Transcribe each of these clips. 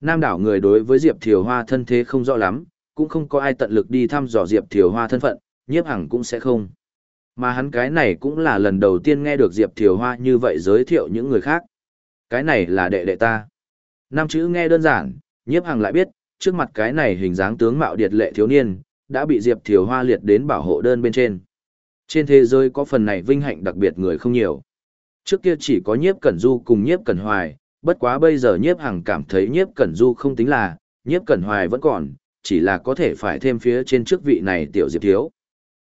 Nam đảo người đối với Diệp Thiều Hoa thân thế không rõ lắm, cũng không có ai tận lực đi thăm dò Diệp Thiều Hoa thân phận, nhiếp hằng cũng sẽ không. Mà hắn cái này cũng là lần đầu tiên nghe được Diệp Thiều Hoa như vậy giới thiệu những người khác. Cái này là đệ đệ ta. Nam chữ nghe đơn giản, nhiếp hằng lại biết, trước mặt cái này hình dáng tướng mạo điệt lệ thiếu niên, đã bị Diệp Thiều Hoa liệt đến bảo hộ đơn bên trên. Trên thế giới có phần này vinh hạnh đặc biệt người không nhiều. Trước kia chỉ có nhiếp cẩn du cùng nhiếp cẩn hoài, bất quá bây giờ nhiếp hằng cảm thấy nhiếp cẩn du không tính là, nhiếp cẩn hoài vẫn còn, chỉ là có thể phải thêm phía trên chức vị này tiểu Diệp Thiếu.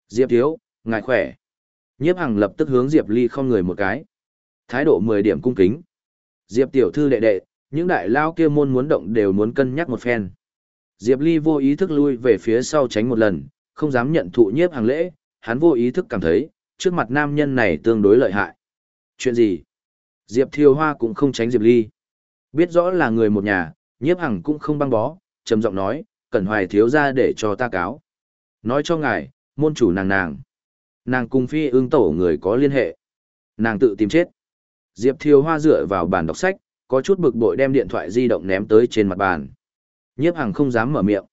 Diệp Thiếu, ngài khỏe. Nhiếp hằng lập tức hướng Diệp Ly không người một cái. Thái độ 10 điểm cung kính. Diệp tiểu thư đệ đệ, những đại lao kia môn muốn động đều muốn cân nhắc một phen. Diệp Ly vô ý thức lui về phía sau tránh một lần, không dám nhận thụ nhiếp hàng lễ, hắn vô ý thức cảm thấy, trước mặt nam nhân này tương đối lợi hại. Chuyện gì? Diệp Thiều Hoa cũng không tránh Diệp Ly. Biết rõ là người một nhà, nhiếp hằng cũng không băng bó, trầm giọng nói, cần hoài thiếu ra để cho ta cáo. Nói cho ngài, môn chủ nàng nàng. Nàng cùng phi ương tổ người có liên hệ. Nàng tự tìm chết. Diệp Thiều Hoa dựa vào bàn đọc sách, có chút bực bội đem điện thoại di động ném tới trên mặt bàn. Nhiếp Hằng không dám mở miệng.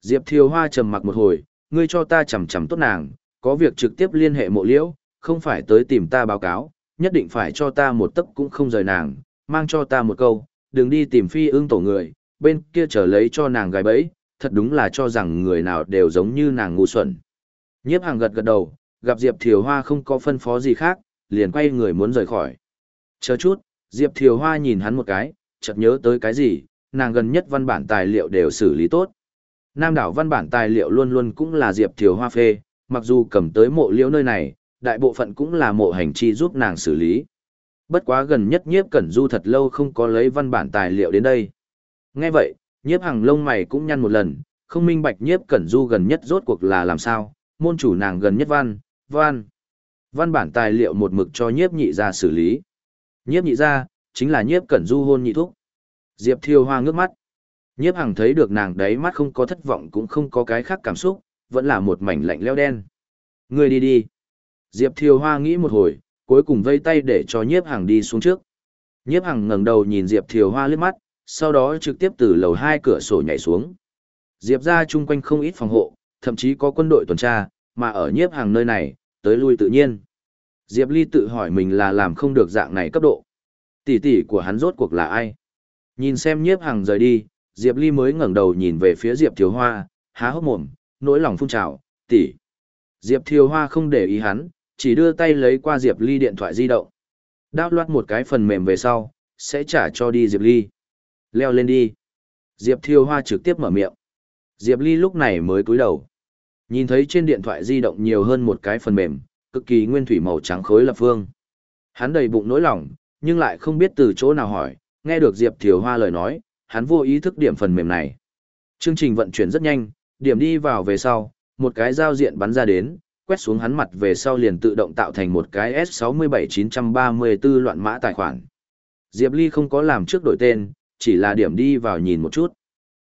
Diệp Thiều Hoa trầm mặc một hồi, ngươi cho ta chầm chầm tốt nàng, có việc trực tiếp liên hệ mộ liễu, không phải tới tìm ta báo cáo, nhất định phải cho ta một tấc cũng không rời nàng, mang cho ta một câu, đừng đi tìm phi ương tổ người, bên kia trở lấy cho nàng gài bẫy, thật đúng là cho rằng người nào đều giống như nàng ngu xuẩn. Nhiếp hàng gật gật đầu, gặp Diệp Thiều Hoa không có phân phó gì khác, liền quay người muốn rời khỏi. Chờ chút, Diệp Thiều Hoa nhìn hắn một cái, chợt nhớ tới cái gì, nàng gần nhất văn bản tài liệu đều xử lý tốt. Nam đảo văn bản tài liệu luôn luôn cũng là Diệp Thiều Hoa phê, mặc dù cầm tới mộ liễu nơi này, đại bộ phận cũng là mộ hành chi giúp nàng xử lý. Bất quá gần nhất nhiếp cẩn du thật lâu không có lấy văn bản tài liệu đến đây. Nghe vậy, nhiếp hàng lông mày cũng nhăn một lần, không minh bạch nhiếp cẩn du gần nhất rốt cuộc là làm sao, môn chủ nàng gần nhất văn, văn. Văn bản tài liệu một mực cho nhiếp nhị ra xử lý. Nhiếp nhị ra, chính là nhiếp cẩn du hôn nhị thúc. Diệp Thiêu Hoa ngước mắt. Nhiếp hàng thấy được nàng đấy mắt không có thất vọng cũng không có cái khác cảm xúc, vẫn là một mảnh lạnh leo đen. Ngươi đi đi. Diệp Thiêu Hoa nghĩ một hồi, cuối cùng vây tay để cho Nhiếp Hằng đi xuống trước. Nhiếp Hằng ngẩng đầu nhìn Diệp Thiều Hoa liếc mắt, sau đó trực tiếp từ lầu hai cửa sổ nhảy xuống. Diệp ra chung quanh không ít phòng hộ, thậm chí có quân đội tuần tra, mà ở Nhiếp Hằng nơi này, tới lui tự nhiên. Diệp Ly tự hỏi mình là làm không được dạng này cấp độ. Tỷ tỷ của hắn rốt cuộc là ai? Nhìn xem nhiếp hàng rời đi, Diệp Ly mới ngẩng đầu nhìn về phía Diệp Thiều Hoa, há hốc mồm, nỗi lòng phun trào, tỷ. Diệp Thiều Hoa không để ý hắn, chỉ đưa tay lấy qua Diệp Ly điện thoại di động. Đao loát một cái phần mềm về sau, sẽ trả cho đi Diệp Ly. Leo lên đi. Diệp Thiêu Hoa trực tiếp mở miệng. Diệp Ly lúc này mới cúi đầu. Nhìn thấy trên điện thoại di động nhiều hơn một cái phần mềm, cực kỳ nguyên thủy màu trắng khối lập phương. Hắn đầy bụng nỗi lòng, nhưng lại không biết từ chỗ nào hỏi, nghe được Diệp Thiều Hoa lời nói, hắn vô ý thức điểm phần mềm này. Chương trình vận chuyển rất nhanh, điểm đi vào về sau, một cái giao diện bắn ra đến, quét xuống hắn mặt về sau liền tự động tạo thành một cái S67934 loạn mã tài khoản. Diệp Ly không có làm trước đổi tên, chỉ là điểm đi vào nhìn một chút.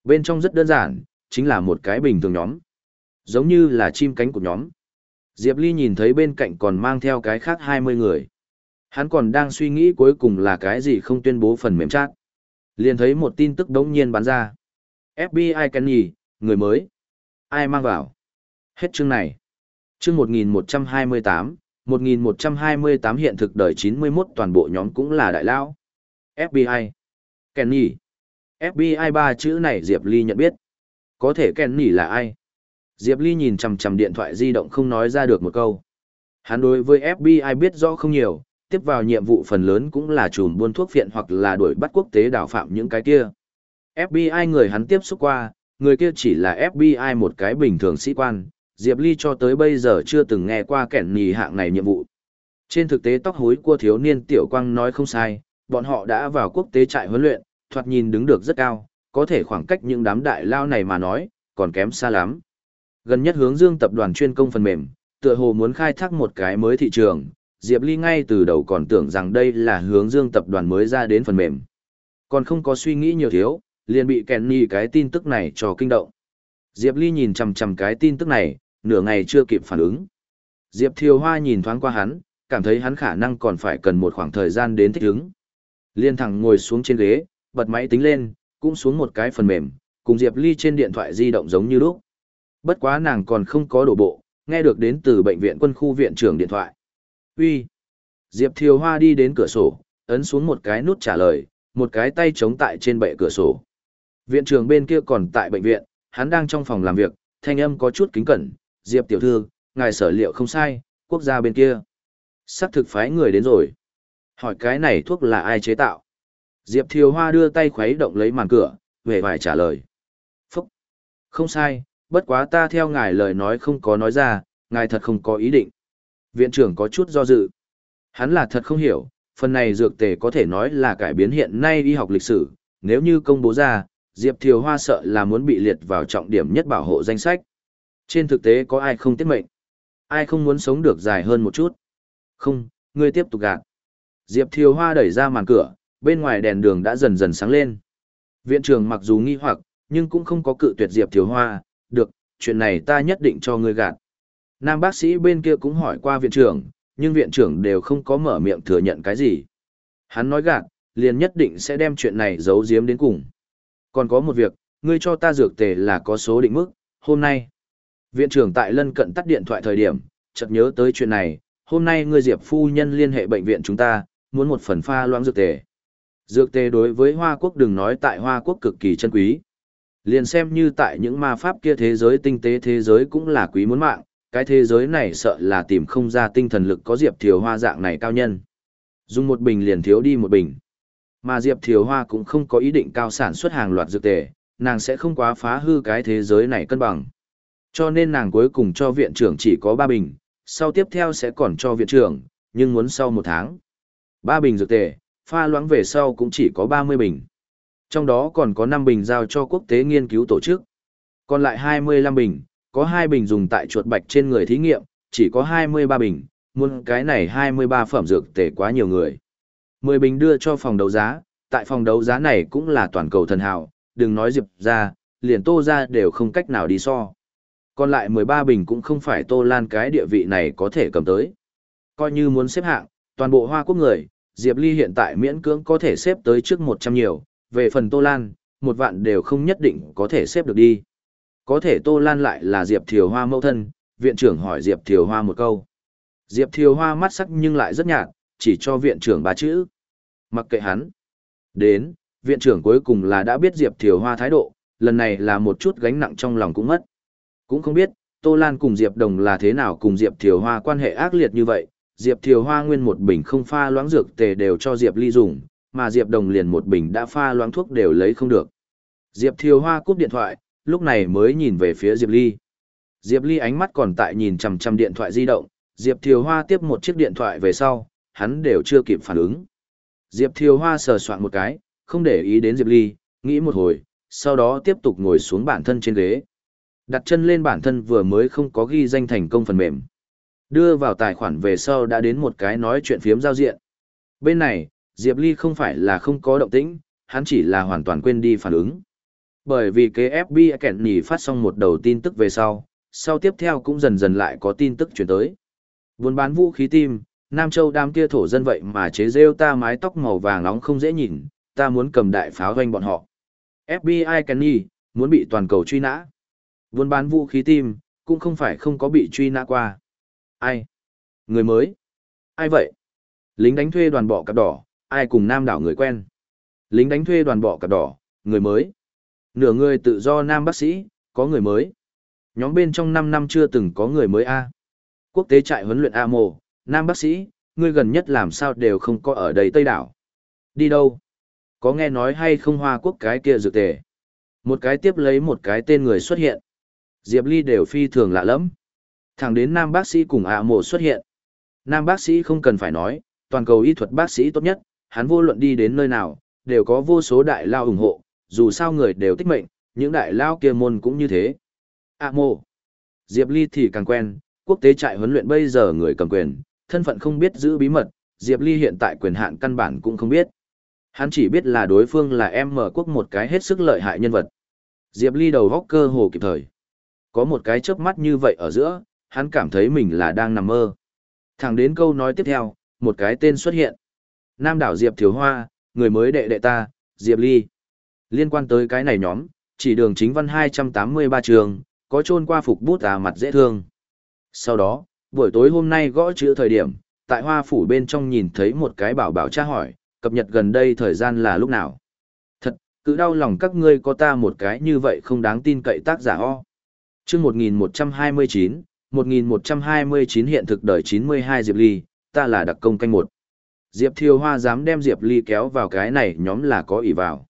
Bên trong rất đơn giản, chính là một cái bình thường nhóm. Giống như là chim cánh của nhóm. Diệp Ly nhìn thấy bên cạnh còn mang theo cái khác 20 người. Hắn còn đang suy nghĩ cuối cùng là cái gì không tuyên bố phần mềm chat. Liền thấy một tin tức đống nhiên bắn ra. FBI Kenny, người mới. Ai mang vào? Hết chương này. Trước 1128, 1128 hiện thực đời 91 toàn bộ nhóm cũng là đại lao. FBI. Kenny. FBI ba chữ này Diệp Ly nhận biết. Có thể Kenny là ai? Diệp Ly nhìn chằm chằm điện thoại di động không nói ra được một câu. Hắn đối với FBI biết rõ không nhiều, tiếp vào nhiệm vụ phần lớn cũng là chùm buôn thuốc phiện hoặc là đuổi bắt quốc tế đào phạm những cái kia. FBI người hắn tiếp xúc qua, người kia chỉ là FBI một cái bình thường sĩ quan, Diệp Ly cho tới bây giờ chưa từng nghe qua kẻn nhì hạng này nhiệm vụ. Trên thực tế tóc hối của thiếu niên Tiểu Quang nói không sai, bọn họ đã vào quốc tế trại huấn luyện, thoạt nhìn đứng được rất cao, có thể khoảng cách những đám đại lao này mà nói, còn kém xa lắm. Gần nhất hướng dương tập đoàn chuyên công phần mềm, tựa hồ muốn khai thác một cái mới thị trường, Diệp Ly ngay từ đầu còn tưởng rằng đây là hướng dương tập đoàn mới ra đến phần mềm. Còn không có suy nghĩ nhiều thiếu, liền bị Kenny cái tin tức này cho kinh động. Diệp Ly nhìn chằm chằm cái tin tức này, nửa ngày chưa kịp phản ứng. Diệp Thiều Hoa nhìn thoáng qua hắn, cảm thấy hắn khả năng còn phải cần một khoảng thời gian đến thích ứng. Liên thẳng ngồi xuống trên ghế, bật máy tính lên, cũng xuống một cái phần mềm, cùng Diệp Ly trên điện thoại di động giống như lúc. Bất quá nàng còn không có đổ bộ, nghe được đến từ bệnh viện quân khu viện trưởng điện thoại. Uy. Diệp Thiều Hoa đi đến cửa sổ, ấn xuống một cái nút trả lời, một cái tay chống tại trên bệ cửa sổ. Viện trưởng bên kia còn tại bệnh viện, hắn đang trong phòng làm việc, thanh âm có chút kính cẩn, Diệp tiểu thư, ngài sở liệu không sai, quốc gia bên kia. Sắc thực phái người đến rồi. Hỏi cái này thuốc là ai chế tạo? Diệp Thiều Hoa đưa tay khuấy động lấy màn cửa, về vài trả lời. Phúc! Không sai, bất quá ta theo ngài lời nói không có nói ra, ngài thật không có ý định. Viện trưởng có chút do dự. Hắn là thật không hiểu, phần này dược tề có thể nói là cải biến hiện nay y học lịch sử, nếu như công bố ra, Diệp Thiều Hoa sợ là muốn bị liệt vào trọng điểm nhất bảo hộ danh sách. Trên thực tế có ai không tiết mệnh? Ai không muốn sống được dài hơn một chút? Không, ngươi tiếp tục gạt. Diệp Thiều Hoa đẩy ra màn cửa, bên ngoài đèn đường đã dần dần sáng lên. Viện trưởng mặc dù nghi hoặc, nhưng cũng không có cự tuyệt Diệp Thiều Hoa, được, chuyện này ta nhất định cho ngươi gạt. Nam bác sĩ bên kia cũng hỏi qua viện trưởng, nhưng viện trưởng đều không có mở miệng thừa nhận cái gì. Hắn nói gạt, liền nhất định sẽ đem chuyện này giấu giếm đến cùng. Còn có một việc, ngươi cho ta dược tề là có số định mức, hôm nay. Viện trưởng tại lân cận tắt điện thoại thời điểm, chợt nhớ tới chuyện này, hôm nay ngươi Diệp phu nhân liên hệ bệnh viện chúng ta, muốn một phần pha loãng dược tề. Dược tề đối với Hoa Quốc đừng nói tại Hoa Quốc cực kỳ chân quý. Liền xem như tại những ma pháp kia thế giới tinh tế thế giới cũng là quý muốn mạng, cái thế giới này sợ là tìm không ra tinh thần lực có Diệp Thiều Hoa dạng này cao nhân. Dùng một bình liền thiếu đi một bình. Mà Diệp Thiều Hoa cũng không có ý định cao sản xuất hàng loạt dược tề, nàng sẽ không quá phá hư cái thế giới này cân bằng. Cho nên nàng cuối cùng cho viện trưởng chỉ có 3 bình, sau tiếp theo sẽ còn cho viện trưởng, nhưng muốn sau một tháng. 3 bình dược tề, pha loãng về sau cũng chỉ có 30 bình. Trong đó còn có 5 bình giao cho quốc tế nghiên cứu tổ chức. Còn lại 25 bình, có 2 bình dùng tại chuột bạch trên người thí nghiệm, chỉ có 23 bình, muốn cái này 23 phẩm dược tề quá nhiều người. 10 bình đưa cho phòng đấu giá, tại phòng đấu giá này cũng là toàn cầu thần hào, đừng nói Diệp ra, liền tô ra đều không cách nào đi so. Còn lại 13 bình cũng không phải tô lan cái địa vị này có thể cầm tới. Coi như muốn xếp hạng, toàn bộ hoa quốc người, Diệp Ly hiện tại miễn cưỡng có thể xếp tới trước 100 nhiều, về phần Tô Lan, một vạn đều không nhất định có thể xếp được đi. Có thể Tô Lan lại là Diệp Thiều Hoa mẫu thân, viện trưởng hỏi Diệp Thiều Hoa một câu. Diệp Thiều Hoa mắt sắc nhưng lại rất nhạt, chỉ cho viện trưởng ba chữ. Mặc kệ hắn. Đến, viện trưởng cuối cùng là đã biết Diệp Thiều Hoa thái độ, lần này là một chút gánh nặng trong lòng cũng mất. Cũng không biết, Tô Lan cùng Diệp Đồng là thế nào cùng Diệp Thiều Hoa quan hệ ác liệt như vậy, Diệp Thiều Hoa nguyên một bình không pha loãng dược tề đều cho Diệp Ly dùng, mà Diệp Đồng liền một bình đã pha loãng thuốc đều lấy không được. Diệp Thiều Hoa cúp điện thoại, lúc này mới nhìn về phía Diệp Ly. Diệp Ly ánh mắt còn tại nhìn chằm chằm điện thoại di động, Diệp Thiều Hoa tiếp một chiếc điện thoại về sau, hắn đều chưa kịp phản ứng. Diệp Thiều Hoa sờ soạn một cái, không để ý đến Diệp Ly, nghĩ một hồi, sau đó tiếp tục ngồi xuống bản thân trên ghế. Đặt chân lên bản thân vừa mới không có ghi danh thành công phần mềm. Đưa vào tài khoản về sau đã đến một cái nói chuyện phiếm giao diện. Bên này, Diệp Ly không phải là không có động tĩnh, hắn chỉ là hoàn toàn quên đi phản ứng. Bởi vì kế FB kẹn nỉ phát xong một đầu tin tức về sau, sau tiếp theo cũng dần dần lại có tin tức chuyển tới. Buôn bán vũ khí tim, Nam Châu đám kia thổ dân vậy mà chế rêu ta mái tóc màu vàng nóng không dễ nhìn, ta muốn cầm đại pháo doanh bọn họ. FBI Kenny, muốn bị toàn cầu truy nã. Buôn bán vũ khí tim, cũng không phải không có bị truy nã qua. Ai? Người mới? Ai vậy? Lính đánh thuê đoàn bọ cặp đỏ, ai cùng nam đảo người quen? Lính đánh thuê đoàn bọ cặp đỏ, người mới? Nửa người tự do nam bác sĩ, có người mới? Nhóm bên trong 5 năm chưa từng có người mới A. Quốc tế trại huấn luyện A mồ, nam bác sĩ, ngươi gần nhất làm sao đều không có ở đây Tây đảo. Đi đâu? Có nghe nói hay không hoa quốc cái kia dược tề? Một cái tiếp lấy một cái tên người xuất hiện. Diệp Ly đều phi thường lạ lắm. Thẳng đến nam bác sĩ cùng ạ mộ xuất hiện. Nam bác sĩ không cần phải nói, toàn cầu y thuật bác sĩ tốt nhất, hắn vô luận đi đến nơi nào, đều có vô số đại lao ủng hộ, dù sao người đều tích mệnh, những đại lao kia môn cũng như thế. ạ mộ. Diệp Ly thì càng quen, quốc tế trại huấn luyện bây giờ người cầm quyền, thân phận không biết giữ bí mật, Diệp Ly hiện tại quyền hạn căn bản cũng không biết. Hắn chỉ biết là đối phương là em mở quốc một cái hết sức lợi hại nhân vật. Diệp Ly đầu góc cơ hồ kịp thời. Có một cái chớp mắt như vậy ở giữa, hắn cảm thấy mình là đang nằm mơ. Thẳng đến câu nói tiếp theo, một cái tên xuất hiện. Nam đảo Diệp Thiếu Hoa, người mới đệ đệ ta, Diệp Ly. Liên quan tới cái này nhóm, chỉ đường chính văn 283 trường, có trôn qua phục bút à mặt dễ thương. Sau đó, buổi tối hôm nay gõ chữ thời điểm, tại hoa phủ bên trong nhìn thấy một cái bảo bảo tra hỏi, cập nhật gần đây thời gian là lúc nào. Thật, cứ đau lòng các ngươi có ta một cái như vậy không đáng tin cậy tác giả o. chương 1129, 1129 hiện thực đời 92 Diệp Ly, ta là đặc công canh một. Diệp Thiều Hoa dám đem Diệp Ly kéo vào cái này nhóm là có ỷ vào.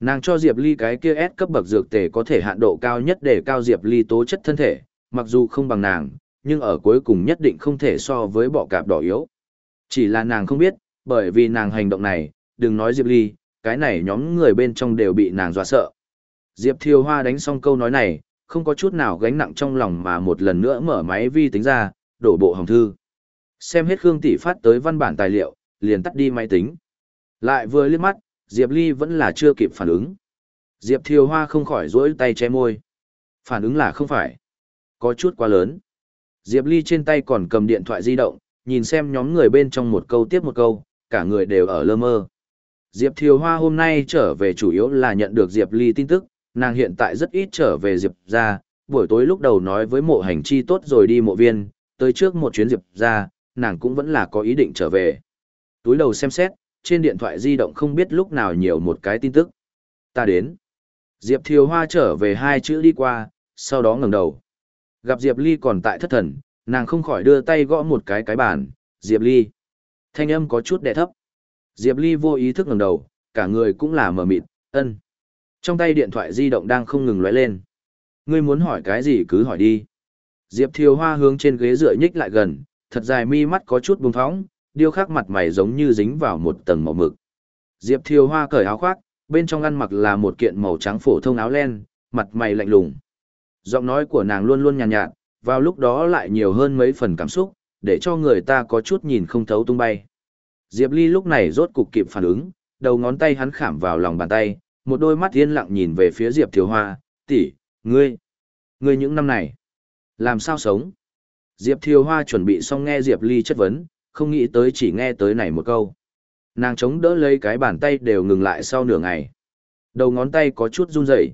Nàng cho Diệp Ly cái kia S cấp bậc dược tề có thể hạn độ cao nhất để cao Diệp Ly tố chất thân thể, mặc dù không bằng nàng, nhưng ở cuối cùng nhất định không thể so với bọ cạp đỏ yếu. Chỉ là nàng không biết, bởi vì nàng hành động này, đừng nói Diệp Ly, cái này nhóm người bên trong đều bị nàng dọa sợ. Diệp Thiều Hoa đánh xong câu nói này, không có chút nào gánh nặng trong lòng mà một lần nữa mở máy vi tính ra, đổ bộ hồng thư. Xem hết Khương Tỷ phát tới văn bản tài liệu, liền tắt đi máy tính. Lại vừa liếc mắt, Diệp Ly vẫn là chưa kịp phản ứng. Diệp Thiều Hoa không khỏi rỗi tay che môi. Phản ứng là không phải. Có chút quá lớn. Diệp Ly trên tay còn cầm điện thoại di động, nhìn xem nhóm người bên trong một câu tiếp một câu, cả người đều ở lơ mơ. Diệp Thiều Hoa hôm nay trở về chủ yếu là nhận được Diệp Ly tin tức, nàng hiện tại rất ít trở về Diệp ra, buổi tối lúc đầu nói với mộ hành chi tốt rồi đi mộ viên, tới trước một chuyến Diệp ra, nàng cũng vẫn là có ý định trở về. Túi đầu xem xét, trên điện thoại di động không biết lúc nào nhiều một cái tin tức. Ta đến. Diệp Thiều Hoa trở về hai chữ đi qua, sau đó ngẩng đầu. Gặp Diệp Ly còn tại thất thần, nàng không khỏi đưa tay gõ một cái cái bàn, Diệp Ly. Thanh âm có chút đè thấp. Diệp Ly vô ý thức ngẩng đầu, cả người cũng là mờ mịt, ân. Trong tay điện thoại di động đang không ngừng lóe lên. Ngươi muốn hỏi cái gì cứ hỏi đi. Diệp Thiều Hoa hướng trên ghế dựa nhích lại gần, thật dài mi mắt có chút bùng phóng, điêu khắc mặt mày giống như dính vào một tầng màu mực. Diệp Thiều Hoa cởi áo khoác, bên trong ăn mặc là một kiện màu trắng phổ thông áo len, mặt mày lạnh lùng. Giọng nói của nàng luôn luôn nhàn nhạt, nhạt, vào lúc đó lại nhiều hơn mấy phần cảm xúc, để cho người ta có chút nhìn không thấu tung bay. Diệp Ly lúc này rốt cục kịp phản ứng, đầu ngón tay hắn khảm vào lòng bàn tay, một đôi mắt yên lặng nhìn về phía Diệp Thiều Hoa, tỷ, ngươi, ngươi những năm này, làm sao sống? Diệp Thiều Hoa chuẩn bị xong nghe Diệp Ly chất vấn, không nghĩ tới chỉ nghe tới này một câu. Nàng chống đỡ lấy cái bàn tay đều ngừng lại sau nửa ngày. Đầu ngón tay có chút run rẩy.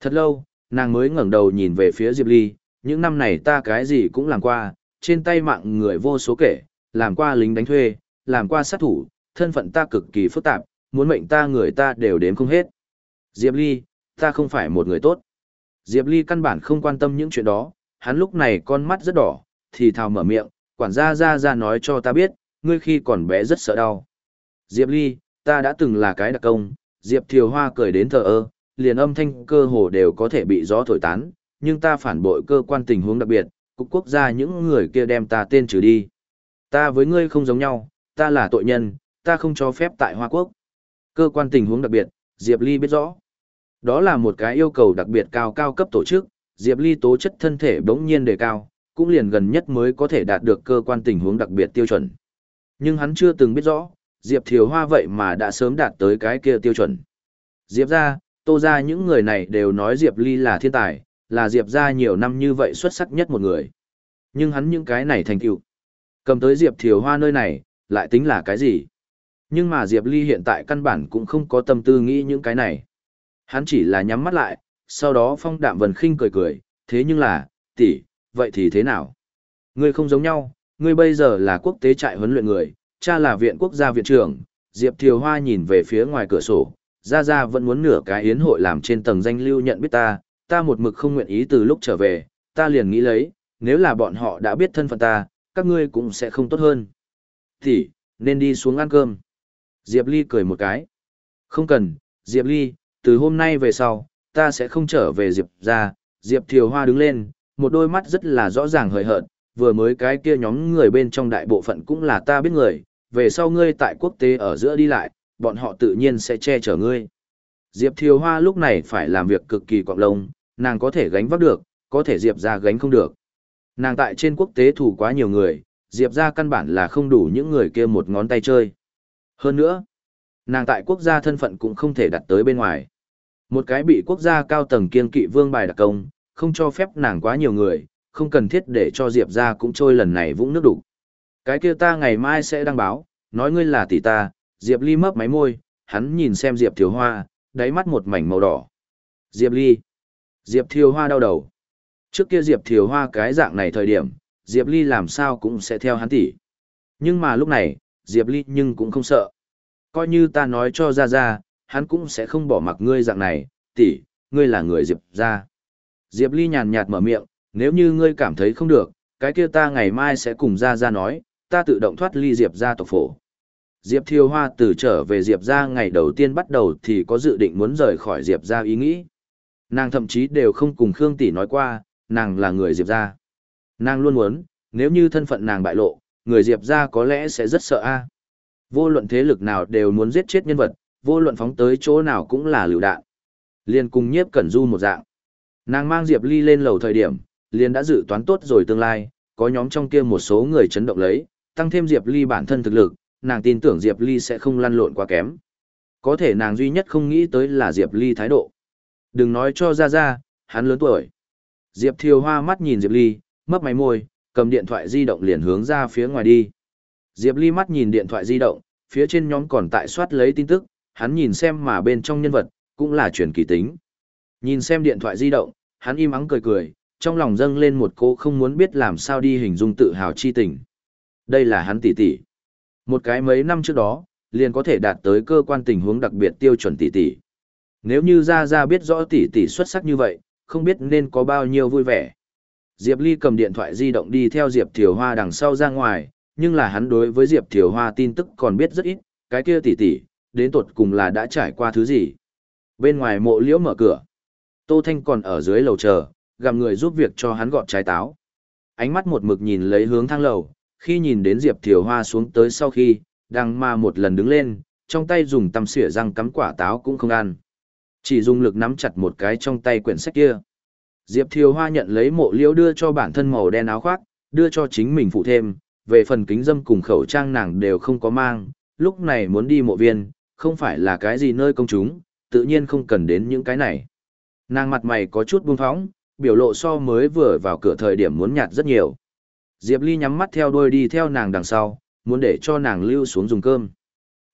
Thật lâu, nàng mới ngẩng đầu nhìn về phía Diệp Ly, những năm này ta cái gì cũng làm qua, trên tay mạng người vô số kể, làm qua lính đánh thuê, làm qua sát thủ, thân phận ta cực kỳ phức tạp, muốn mệnh ta người ta đều đếm không hết. Diệp Ly, ta không phải một người tốt. Diệp Ly căn bản không quan tâm những chuyện đó, hắn lúc này con mắt rất đỏ, thì thào mở miệng, quản gia ra ra nói cho ta biết, ngươi khi còn bé rất sợ đau. Diệp Ly, ta đã từng là cái đặc công, Diệp Thiều Hoa cười đến thờ ơ, liền âm thanh cơ hồ đều có thể bị gió thổi tán, nhưng ta phản bội cơ quan tình huống đặc biệt, cục quốc gia những người kia đem ta tên trừ đi. Ta với ngươi không giống nhau, ta là tội nhân, ta không cho phép tại Hoa Quốc. Cơ quan tình huống đặc biệt, Diệp Ly biết rõ. Đó là một cái yêu cầu đặc biệt cao cao cấp tổ chức, Diệp Ly tố chất thân thể bỗng nhiên đề cao, cũng liền gần nhất mới có thể đạt được cơ quan tình huống đặc biệt tiêu chuẩn. Nhưng hắn chưa từng biết rõ, Diệp Thiều Hoa vậy mà đã sớm đạt tới cái kia tiêu chuẩn. Diệp ra, tô ra những người này đều nói Diệp Ly là thiên tài, là Diệp ra nhiều năm như vậy xuất sắc nhất một người. Nhưng hắn những cái này thành tựu Cầm tới Diệp Thiều Hoa nơi này, lại tính là cái gì? Nhưng mà Diệp Ly hiện tại căn bản cũng không có tâm tư nghĩ những cái này. Hắn chỉ là nhắm mắt lại, sau đó phong đạm vần khinh cười cười, thế nhưng là, tỷ, vậy thì thế nào? Ngươi không giống nhau, ngươi bây giờ là quốc tế trại huấn luyện người, cha là viện quốc gia viện trưởng, Diệp Thiều Hoa nhìn về phía ngoài cửa sổ, Gia gia vẫn muốn nửa cái yến hội làm trên tầng danh lưu nhận biết ta, ta một mực không nguyện ý từ lúc trở về, ta liền nghĩ lấy, nếu là bọn họ đã biết thân phận ta, các ngươi cũng sẽ không tốt hơn. Thì, nên đi xuống ăn cơm. Diệp Ly cười một cái. Không cần, Diệp Ly, từ hôm nay về sau, ta sẽ không trở về Diệp ra. Diệp Thiều Hoa đứng lên, một đôi mắt rất là rõ ràng hời hợt, vừa mới cái kia nhóm người bên trong đại bộ phận cũng là ta biết người, về sau ngươi tại quốc tế ở giữa đi lại, bọn họ tự nhiên sẽ che chở ngươi. Diệp Thiều Hoa lúc này phải làm việc cực kỳ quạng lông, nàng có thể gánh vác được, có thể Diệp ra gánh không được. Nàng tại trên quốc tế thủ quá nhiều người, Diệp ra căn bản là không đủ những người kia một ngón tay chơi. Hơn nữa, nàng tại quốc gia thân phận cũng không thể đặt tới bên ngoài. Một cái bị quốc gia cao tầng kiên kỵ vương bài đặc công, không cho phép nàng quá nhiều người, không cần thiết để cho Diệp ra cũng trôi lần này vũng nước đủ. Cái kia ta ngày mai sẽ đăng báo, nói ngươi là tỷ ta, Diệp Ly mấp máy môi, hắn nhìn xem Diệp Thiều Hoa, đáy mắt một mảnh màu đỏ. Diệp Ly. Diệp Thiều Hoa đau đầu. Trước kia Diệp Thiều Hoa cái dạng này thời điểm, Diệp Ly làm sao cũng sẽ theo hắn tỷ. Nhưng mà lúc này, Diệp Ly nhưng cũng không sợ. Coi như ta nói cho ra ra, hắn cũng sẽ không bỏ mặc ngươi dạng này, tỷ, ngươi là người Diệp ra. Diệp Ly nhàn nhạt mở miệng, nếu như ngươi cảm thấy không được, cái kia ta ngày mai sẽ cùng ra ra nói, ta tự động thoát ly Diệp ra tộc phổ. Diệp Thiều Hoa từ trở về Diệp ra ngày đầu tiên bắt đầu thì có dự định muốn rời khỏi Diệp ra ý nghĩ. Nàng thậm chí đều không cùng Khương Tỷ nói qua, nàng là người Diệp ra. Nàng luôn muốn, nếu như thân phận nàng bại lộ, người Diệp ra có lẽ sẽ rất sợ a. Vô luận thế lực nào đều muốn giết chết nhân vật, vô luận phóng tới chỗ nào cũng là lựu đạn. Liên cùng nhiếp cẩn du một dạng. Nàng mang Diệp Ly lên lầu thời điểm, liền đã dự toán tốt rồi tương lai, có nhóm trong kia một số người chấn động lấy, tăng thêm Diệp Ly bản thân thực lực, nàng tin tưởng Diệp Ly sẽ không lăn lộn quá kém. Có thể nàng duy nhất không nghĩ tới là Diệp Ly thái độ. Đừng nói cho ra ra, hắn lớn tuổi. Diệp Thiều Hoa mắt nhìn Diệp Ly, mấp máy môi, cầm điện thoại di động liền hướng ra phía ngoài đi. Diệp Ly mắt nhìn điện thoại di động, phía trên nhóm còn tại soát lấy tin tức, hắn nhìn xem mà bên trong nhân vật, cũng là truyền kỳ tính. Nhìn xem điện thoại di động, hắn im ắng cười cười, trong lòng dâng lên một cô không muốn biết làm sao đi hình dung tự hào chi tình. Đây là hắn tỷ tỷ. Một cái mấy năm trước đó, liền có thể đạt tới cơ quan tình huống đặc biệt tiêu chuẩn tỷ tỷ. Nếu như Ra Ra biết rõ tỷ tỷ xuất sắc như vậy, không biết nên có bao nhiêu vui vẻ. Diệp Ly cầm điện thoại di động đi theo Diệp Thiều Hoa đằng sau ra ngoài, nhưng là hắn đối với Diệp Thiều Hoa tin tức còn biết rất ít, cái kia tỷ tỷ, đến tột cùng là đã trải qua thứ gì. Bên ngoài mộ liễu mở cửa. Tô Thanh còn ở dưới lầu chờ, gặp người giúp việc cho hắn gọt trái táo. Ánh mắt một mực nhìn lấy hướng thang lầu, khi nhìn đến Diệp Thiều Hoa xuống tới sau khi, đang ma một lần đứng lên, trong tay dùng tăm xỉa răng cắm quả táo cũng không ăn. Chỉ dùng lực nắm chặt một cái trong tay quyển sách kia. Diệp Thiều Hoa nhận lấy mộ liễu đưa cho bản thân màu đen áo khoác, đưa cho chính mình phụ thêm, về phần kính dâm cùng khẩu trang nàng đều không có mang, lúc này muốn đi mộ viên, không phải là cái gì nơi công chúng, tự nhiên không cần đến những cái này. Nàng mặt mày có chút buông phóng, biểu lộ so mới vừa vào cửa thời điểm muốn nhạt rất nhiều. Diệp Ly nhắm mắt theo đuôi đi theo nàng đằng sau, muốn để cho nàng lưu xuống dùng cơm.